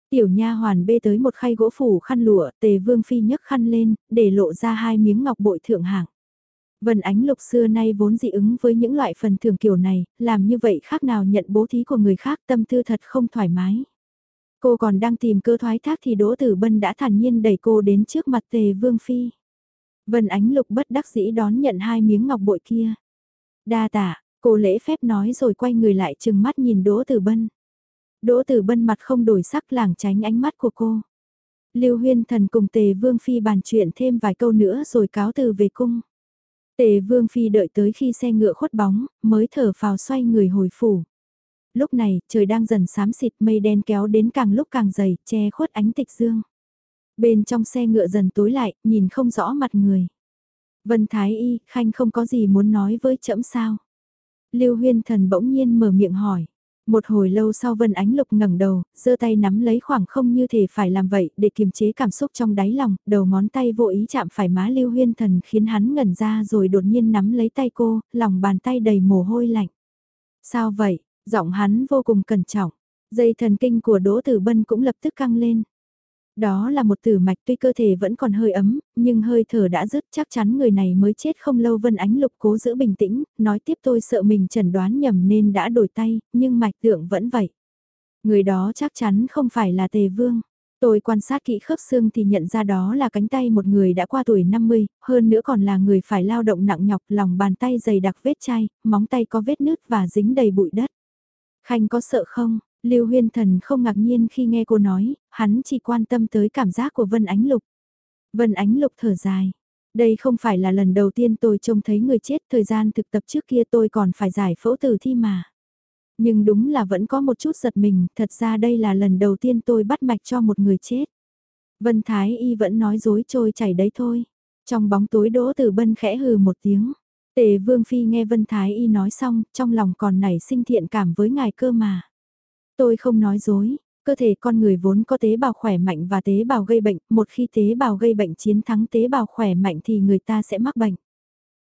Tiểu nha hoàn bê tới một khay gỗ phủ khăn lụa, tề vương phi nhấc khăn lên, để lộ ra hai miếng ngọc bội thượng hạng. Vân Ánh Lục xưa nay vốn dị ứng với những loại phần thưởng kiểu này, làm như vậy khác nào nhận bố thí của người khác tâm tư thật không thoải mái. Cô còn đang tìm cơ thoái thác thì Đỗ Tử Bân đã thản nhiên đẩy cô đến trước mặt Tề Vương Phi. Vân Ánh Lục bất đắc dĩ đón nhận hai miếng ngọc bội kia. Đa tạ, cô lễ phép nói rồi quay người lại chừng mắt nhìn Đỗ Tử Bân. Đỗ Tử Bân mặt không đổi sắc làng tránh ánh mắt của cô. Lưu Huyên Thần cùng Tề Vương Phi bàn chuyện thêm vài câu nữa rồi cáo từ về cung. Tề Vương Phi đợi tới khi xe ngựa khuất bóng, mới thở phào xoay người hồi phủ. Lúc này, trời đang dần xám xịt mây đen kéo đến càng lúc càng dày, che khuất ánh tịch dương. Bên trong xe ngựa dần tối lại, nhìn không rõ mặt người. Vân Thái Y, Khanh không có gì muốn nói với trẫm sao. Lưu Huyên Thần bỗng nhiên mở miệng hỏi. Một hồi lâu sau Vân Ánh Lục ngẩng đầu, giơ tay nắm lấy khoảng không như thể phải làm vậy để kiềm chế cảm xúc trong đáy lòng, đầu ngón tay vô ý chạm phải má Lưu Huyên Thần khiến hắn ngẩn ra rồi đột nhiên nắm lấy tay cô, lòng bàn tay đầy mồ hôi lạnh. Sao vậy? Giọng hắn vô cùng cẩn trọng. Dây thần kinh của Đỗ Tử Bân cũng lập tức căng lên. Đó là một tử mạch tuy cơ thể vẫn còn hơi ấm, nhưng hơi thở đã dứt chắc chắn người này mới chết không lâu Vân Ánh Lục cố giữ bình tĩnh, nói tiếp tôi sợ mình chẩn đoán nhầm nên đã đổi tay, nhưng mạch tượng vẫn vậy. Người đó chắc chắn không phải là Tề Vương. Tôi quan sát kỹ khớp xương thì nhận ra đó là cánh tay một người đã qua tuổi 50, hơn nữa còn là người phải lao động nặng nhọc lòng bàn tay dày đặc vết chai, móng tay có vết nứt và dính đầy bụi đất. Khanh có sợ không? Lưu Huyên Thần không ngạc nhiên khi nghe cô nói, hắn chỉ quan tâm tới cảm giác của Vân Ánh Lục. Vân Ánh Lục thở dài. Đây không phải là lần đầu tiên tôi trông thấy người chết, thời gian thực tập trước kia tôi còn phải giải phẫu tử thi mà. Nhưng đúng là vẫn có một chút giật mình, thật ra đây là lần đầu tiên tôi bắt mạch cho một người chết. Vân Thái Y vẫn nói dối trôi chảy đấy thôi. Trong bóng tối đỗ tử bân khẽ hừ một tiếng. Tề Vương Phi nghe Vân Thái Y nói xong, trong lòng còn nảy sinh thiện cảm với ngài cơ mà. Tôi không nói dối, cơ thể con người vốn có tế bào khỏe mạnh và tế bào gây bệnh, một khi tế bào gây bệnh chiến thắng tế bào khỏe mạnh thì người ta sẽ mắc bệnh.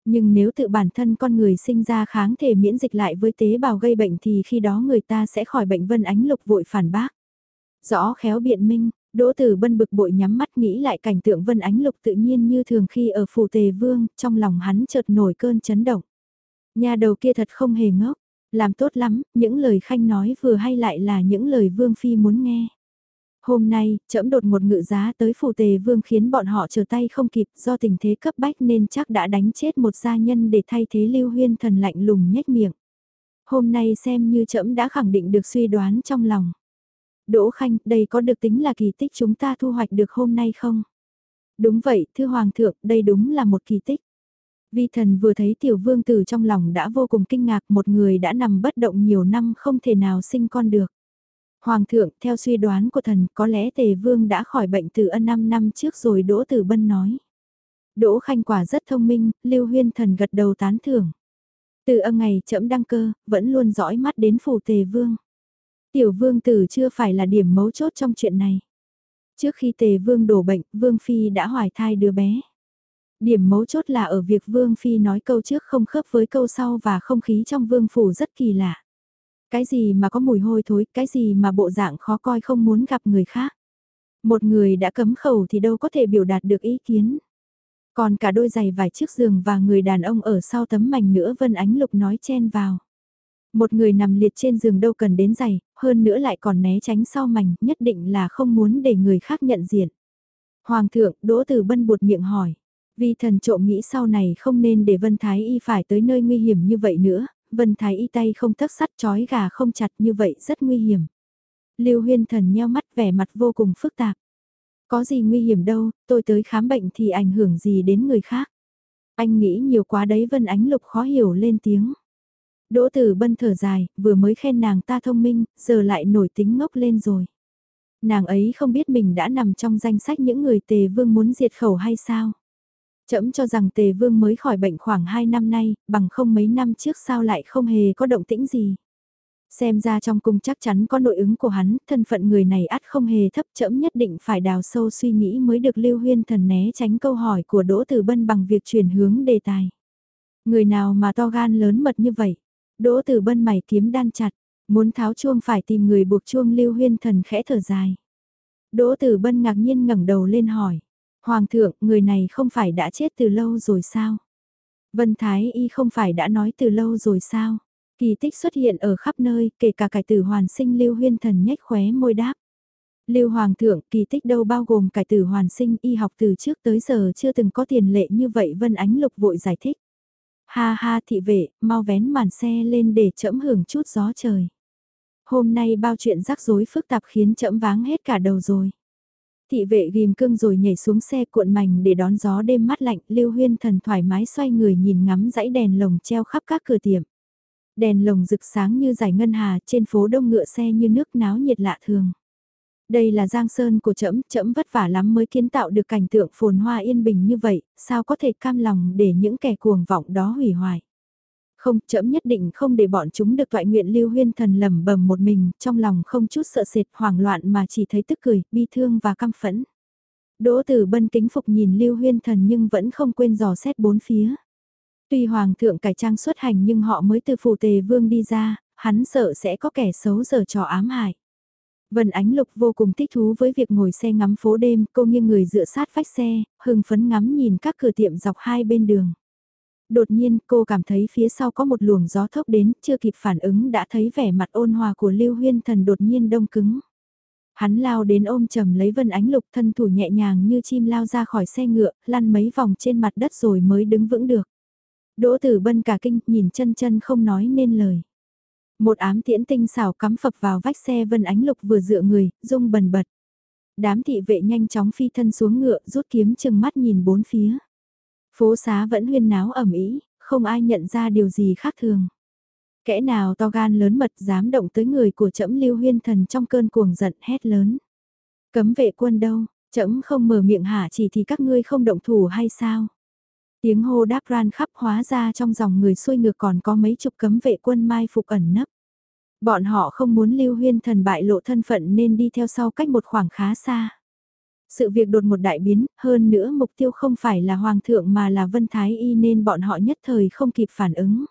Nhưng nếu tự bản thân con người sinh ra kháng thể miễn dịch lại với tế bào gây bệnh thì khi đó người ta sẽ khỏi bệnh Vân Ánh Lục vội phản bác. Rõ khéo biện minh, Đỗ Tử Bân bực bội nhắm mắt nghĩ lại cảnh tượng Vân Ánh Lục tự nhiên như thường khi ở phủ Tề Vương, trong lòng hắn chợt nổi cơn chấn động. Nhà đầu kia thật không hề ngốc, làm tốt lắm, những lời khanh nói vừa hay lại là những lời Vương Phi muốn nghe. Hôm nay, trẫm đột một ngự giá tới phủ tề vương khiến bọn họ trở tay không kịp do tình thế cấp bách nên chắc đã đánh chết một gia nhân để thay thế lưu huyên thần lạnh lùng nhếch miệng. Hôm nay xem như trẫm đã khẳng định được suy đoán trong lòng. Đỗ Khanh, đây có được tính là kỳ tích chúng ta thu hoạch được hôm nay không? Đúng vậy, thưa Hoàng thượng, đây đúng là một kỳ tích. Vi thần vừa thấy tiểu vương tử trong lòng đã vô cùng kinh ngạc một người đã nằm bất động nhiều năm không thể nào sinh con được. Hoàng thượng, theo suy đoán của thần, có lẽ tề vương đã khỏi bệnh từ ân 5 năm trước rồi Đỗ Tử Bân nói. Đỗ Khanh quả rất thông minh, Lưu Huyên thần gật đầu tán thưởng. Từ âm ngày chậm đăng cơ, vẫn luôn dõi mắt đến phủ tề vương. Tiểu vương tử chưa phải là điểm mấu chốt trong chuyện này. Trước khi tề vương đổ bệnh, vương phi đã hoài thai đứa bé. Điểm mấu chốt là ở việc Vương Phi nói câu trước không khớp với câu sau và không khí trong Vương Phủ rất kỳ lạ. Cái gì mà có mùi hôi thối, cái gì mà bộ dạng khó coi không muốn gặp người khác. Một người đã cấm khẩu thì đâu có thể biểu đạt được ý kiến. Còn cả đôi giày vải chiếc giường và người đàn ông ở sau tấm mảnh nữa Vân Ánh Lục nói chen vào. Một người nằm liệt trên giường đâu cần đến giày, hơn nữa lại còn né tránh sau mảnh, nhất định là không muốn để người khác nhận diện. Hoàng thượng, Đỗ Tử Bân buột miệng hỏi. Vì thần trộm nghĩ sau này không nên để Vân Thái Y phải tới nơi nguy hiểm như vậy nữa, Vân Thái Y tay không tấc sắt chói gà không chặt như vậy rất nguy hiểm. Lưu Huyên Thần nheo mắt vẻ mặt vô cùng phức tạp. Có gì nguy hiểm đâu, tôi tới khám bệnh thì ảnh hưởng gì đến người khác. Anh nghĩ nhiều quá đấy Vân Ánh Lục khó hiểu lên tiếng. Đỗ Tử Bân thở dài, vừa mới khen nàng ta thông minh, giờ lại nổi tính ngốc lên rồi. Nàng ấy không biết mình đã nằm trong danh sách những người tề vương muốn diệt khẩu hay sao. Chậm cho rằng tề vương mới khỏi bệnh khoảng 2 năm nay, bằng không mấy năm trước sao lại không hề có động tĩnh gì. Xem ra trong cung chắc chắn có nội ứng của hắn, thân phận người này ắt không hề thấp Chậm nhất định phải đào sâu suy nghĩ mới được lưu huyên thần né tránh câu hỏi của Đỗ Tử Bân bằng việc chuyển hướng đề tài. Người nào mà to gan lớn mật như vậy? Đỗ Tử Bân mày kiếm đan chặt, muốn tháo chuông phải tìm người buộc chuông lưu huyên thần khẽ thở dài. Đỗ Tử Bân ngạc nhiên ngẩng đầu lên hỏi. Hoàng thượng, người này không phải đã chết từ lâu rồi sao? Vân Thái Y không phải đã nói từ lâu rồi sao? Kỳ tích xuất hiện ở khắp nơi, kể cả cải tử hoàn sinh Lưu Huyên Thần nhếch khóe môi đáp. Lưu Hoàng thượng, kỳ tích đâu bao gồm cải tử hoàn sinh y học từ trước tới giờ chưa từng có tiền lệ như vậy Vân Ánh Lục vội giải thích. Ha ha thị vệ, mau vén màn xe lên để chẫm hưởng chút gió trời. Hôm nay bao chuyện rắc rối phức tạp khiến chẫm váng hết cả đầu rồi. Thị vệ ghim cương rồi nhảy xuống xe cuộn mảnh để đón gió đêm mát lạnh, Lưu Huyên Thần thoải mái xoay người nhìn ngắm dãy đèn lồng treo khắp các cửa tiệm. Đèn lồng rực sáng như giải ngân hà, trên phố đông ngựa xe như nước náo nhiệt lạ thường. Đây là giang sơn của trẫm, trẫm vất vả lắm mới kiến tạo được cảnh tượng phồn hoa yên bình như vậy, sao có thể cam lòng để những kẻ cuồng vọng đó hủy hoại. Không, trẫm nhất định không để bọn chúng được toại nguyện lưu huyên thần lầm bầm một mình, trong lòng không chút sợ sệt hoảng loạn mà chỉ thấy tức cười, bi thương và căm phẫn. Đỗ tử bân kính phục nhìn lưu huyên thần nhưng vẫn không quên dò xét bốn phía. Tuy hoàng thượng cải trang xuất hành nhưng họ mới từ phủ tề vương đi ra, hắn sợ sẽ có kẻ xấu giờ trò ám hại. Vân Ánh Lục vô cùng thích thú với việc ngồi xe ngắm phố đêm, cô nghiêng người dựa sát vách xe, hưng phấn ngắm nhìn các cửa tiệm dọc hai bên đường. Đột nhiên cô cảm thấy phía sau có một luồng gió thốc đến, chưa kịp phản ứng đã thấy vẻ mặt ôn hòa của Lưu Huyên Thần đột nhiên đông cứng. Hắn lao đến ôm chầm lấy Vân Ánh Lục thân thủ nhẹ nhàng như chim lao ra khỏi xe ngựa, lăn mấy vòng trên mặt đất rồi mới đứng vững được. Đỗ Tử Bân cả kinh, nhìn chân chân không nói nên lời. Một ám tiễn tinh xảo cắm phập vào vách xe Vân Ánh Lục vừa dựa người, rung bần bật. Đám thị vệ nhanh chóng phi thân xuống ngựa, rút kiếm chừng mắt nhìn bốn phía. Phố xá vẫn huyên náo ẩm ý, không ai nhận ra điều gì khác thường. Kẻ nào to gan lớn mật dám động tới người của trẫm lưu huyên thần trong cơn cuồng giận hét lớn. Cấm vệ quân đâu, trẫm không mở miệng hả chỉ thì các ngươi không động thủ hay sao? Tiếng hô đáp ran khắp hóa ra trong dòng người xuôi ngược còn có mấy chục cấm vệ quân mai phục ẩn nấp. Bọn họ không muốn lưu huyên thần bại lộ thân phận nên đi theo sau cách một khoảng khá xa. Sự việc đột một đại biến, hơn nữa mục tiêu không phải là hoàng thượng mà là Vân Thái Y nên bọn họ nhất thời không kịp phản ứng.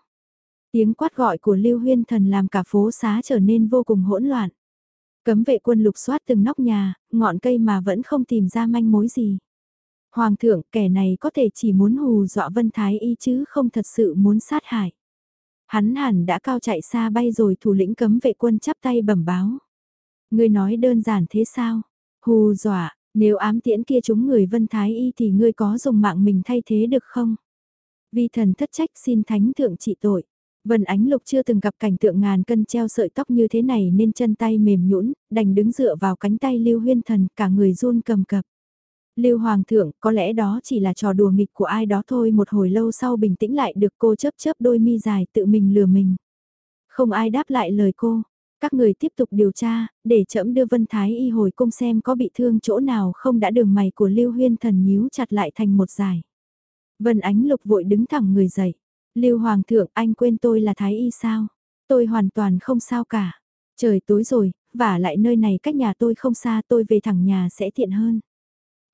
Tiếng quát gọi của Lưu Huyên Thần làm cả phố xá trở nên vô cùng hỗn loạn. Cấm vệ quân lục soát từng nóc nhà, ngọn cây mà vẫn không tìm ra manh mối gì. Hoàng thượng, kẻ này có thể chỉ muốn hù dọa Vân Thái Y chứ không thật sự muốn sát hại. Hắn hẳn đã cao chạy xa bay rồi thủ lĩnh cấm vệ quân chắp tay bẩm báo. Ngươi nói đơn giản thế sao? Hù dọa, nếu ám tiễn kia chúng người Vân Thái Y thì ngươi có dùng mạng mình thay thế được không? Vi thần thất trách xin thánh thượng trị tội. Vân Ánh Lục chưa từng gặp cảnh tượng ngàn cân treo sợi tóc như thế này nên chân tay mềm nhũn, đành đứng dựa vào cánh tay Lưu Huyên Thần, cả người run cầm cập. Lưu Hoàng thượng, có lẽ đó chỉ là trò đùa nghịch của ai đó thôi một hồi lâu sau bình tĩnh lại được cô chớp chớp đôi mi dài tự mình lừa mình. Không ai đáp lại lời cô, các người tiếp tục điều tra, để chậm đưa Vân Thái y hồi cung xem có bị thương chỗ nào không đã đường mày của Lưu Huyên thần nhíu chặt lại thành một dài. Vân Ánh Lục vội đứng thẳng người dậy. Lưu Hoàng thượng anh quên tôi là Thái y sao? Tôi hoàn toàn không sao cả. Trời tối rồi, và lại nơi này cách nhà tôi không xa tôi về thẳng nhà sẽ tiện hơn.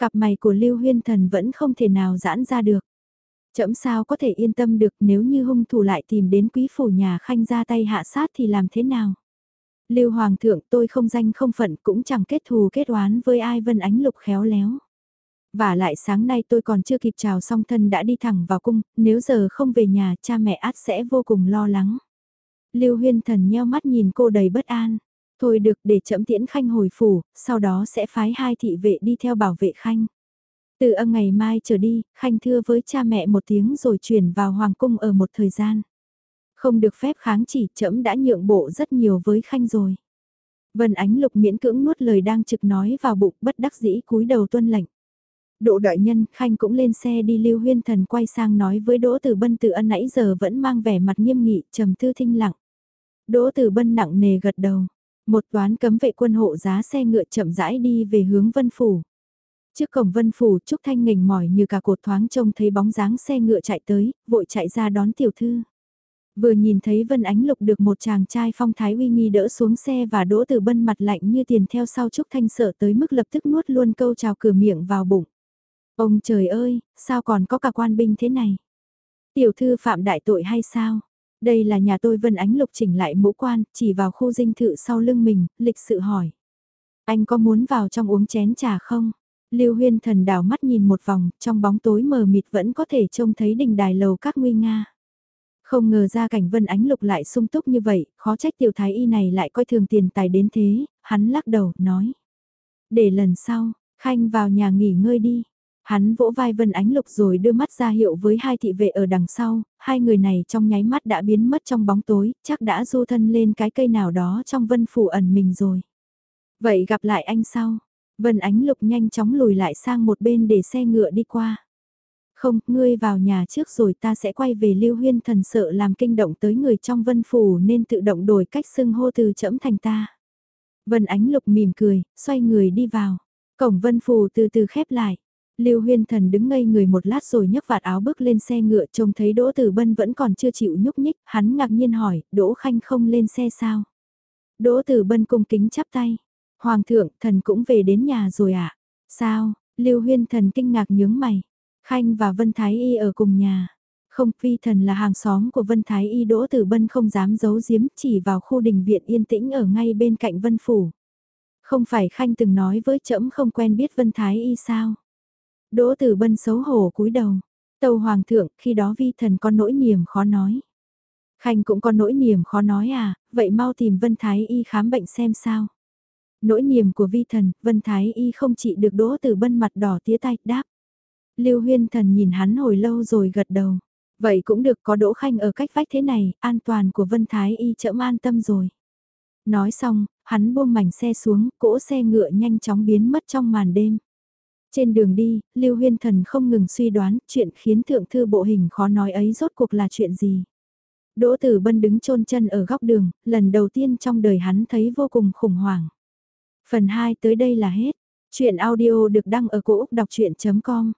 Cặp mày của Lưu Huyên Thần vẫn không thể nào giãn ra được. Chậm sao có thể yên tâm được nếu như hung thủ lại tìm đến quý phủ nhà khanh ra tay hạ sát thì làm thế nào? Lưu Hoàng thượng tôi không danh không phận cũng chẳng kết thù kết oán với ai Vân Ánh Lục khéo léo. Và lại sáng nay tôi còn chưa kịp chào xong thân đã đi thẳng vào cung, nếu giờ không về nhà cha mẹ át sẽ vô cùng lo lắng. Lưu Huyên Thần nheo mắt nhìn cô đầy bất an. Thôi được để chậm tiễn khanh hồi phủ, sau đó sẽ phái hai thị vệ đi theo bảo vệ khanh. Từ âm ngày mai trở đi, Khanh thưa với cha mẹ một tiếng rồi chuyển vào Hoàng cung ở một thời gian. Không được phép kháng chỉ, trẫm đã nhượng bộ rất nhiều với Khanh rồi. Vân Ánh Lục miễn cưỡng nuốt lời đang trực nói vào bụng bất đắc dĩ cúi đầu tuân lệnh. Độ đại nhân Khanh cũng lên xe đi lưu huyên thần quay sang nói với Đỗ Tử Bân từ ân nãy giờ vẫn mang vẻ mặt nghiêm nghị trầm tư thinh lặng. Đỗ Tử Bân nặng nề gật đầu. Một toán cấm vệ quân hộ giá xe ngựa chậm rãi đi về hướng Vân Phủ. Trước cổng Vân Phủ Trúc Thanh nghềnh mỏi như cả cột thoáng trông thấy bóng dáng xe ngựa chạy tới, vội chạy ra đón tiểu thư. Vừa nhìn thấy Vân Ánh Lục được một chàng trai phong thái uy nghi đỡ xuống xe và đỗ từ bân mặt lạnh như tiền theo sau Trúc Thanh sợ tới mức lập tức nuốt luôn câu chào cửa miệng vào bụng. Ông trời ơi, sao còn có cả quan binh thế này? Tiểu thư phạm đại tội hay sao? Đây là nhà tôi Vân Ánh Lục chỉnh lại mũ quan, chỉ vào khu dinh thự sau lưng mình, lịch sự hỏi. Anh có muốn vào trong uống chén trà không? Lưu Huyên thần đảo mắt nhìn một vòng, trong bóng tối mờ mịt vẫn có thể trông thấy đình đài lầu các nguy nga. Không ngờ ra cảnh Vân Ánh Lục lại sung túc như vậy, khó trách tiểu thái y này lại coi thường tiền tài đến thế, hắn lắc đầu, nói. Để lần sau, Khanh vào nhà nghỉ ngơi đi. Hắn vỗ vai Vân Ánh Lục rồi đưa mắt ra hiệu với hai thị vệ ở đằng sau, hai người này trong nháy mắt đã biến mất trong bóng tối, chắc đã du thân lên cái cây nào đó trong vân phủ ẩn mình rồi. Vậy gặp lại anh sau. Vân Ánh Lục nhanh chóng lùi lại sang một bên để xe ngựa đi qua. Không, ngươi vào nhà trước rồi ta sẽ quay về lưu huyên thần sợ làm kinh động tới người trong vân phủ nên tự động đổi cách xưng hô từ trẫm thành ta. Vân Ánh Lục mỉm cười, xoay người đi vào. Cổng vân phủ từ từ khép lại. Lưu Huyên Thần đứng ngây người một lát rồi nhấc vạt áo bước lên xe ngựa trông thấy Đỗ Tử Bân vẫn còn chưa chịu nhúc nhích, hắn ngạc nhiên hỏi, Đỗ Khanh không lên xe sao? Đỗ Tử Bân cung kính chắp tay. Hoàng thượng, thần cũng về đến nhà rồi ạ. À? Sao? Lưu Huyên Thần kinh ngạc nhướng mày. Khanh và Vân Thái Y ở cùng nhà. Không, phi thần là hàng xóm của Vân Thái Y Đỗ Tử Bân không dám giấu giếm chỉ vào khu đình viện yên tĩnh ở ngay bên cạnh Vân Phủ. Không phải Khanh từng nói với trẫm không quen biết Vân Thái Y sao? Đỗ Tử Bân xấu hổ cúi đầu. Tâu Hoàng thượng, khi đó vi thần có nỗi niềm khó nói. Khanh cũng có nỗi niềm khó nói à, vậy mau tìm Vân Thái Y khám bệnh xem sao. Nỗi niềm của vi thần, Vân Thái Y không chỉ được Đỗ Tử Bân mặt đỏ tía tay, đáp. Lưu Huyên Thần nhìn hắn hồi lâu rồi gật đầu. Vậy cũng được có Đỗ Khanh ở cách vách thế này, an toàn của Vân Thái Y chậm an tâm rồi. Nói xong, hắn buông mảnh xe xuống, cỗ xe ngựa nhanh chóng biến mất trong màn đêm. Trên đường đi, Lưu Huyên Thần không ngừng suy đoán chuyện khiến thượng thư bộ hình khó nói ấy rốt cuộc là chuyện gì. Đỗ Tử Bân đứng chôn chân ở góc đường, lần đầu tiên trong đời hắn thấy vô cùng khủng hoảng. Phần 2 tới đây là hết. Chuyện audio được đăng ở cổ Úc đọc chuyện.com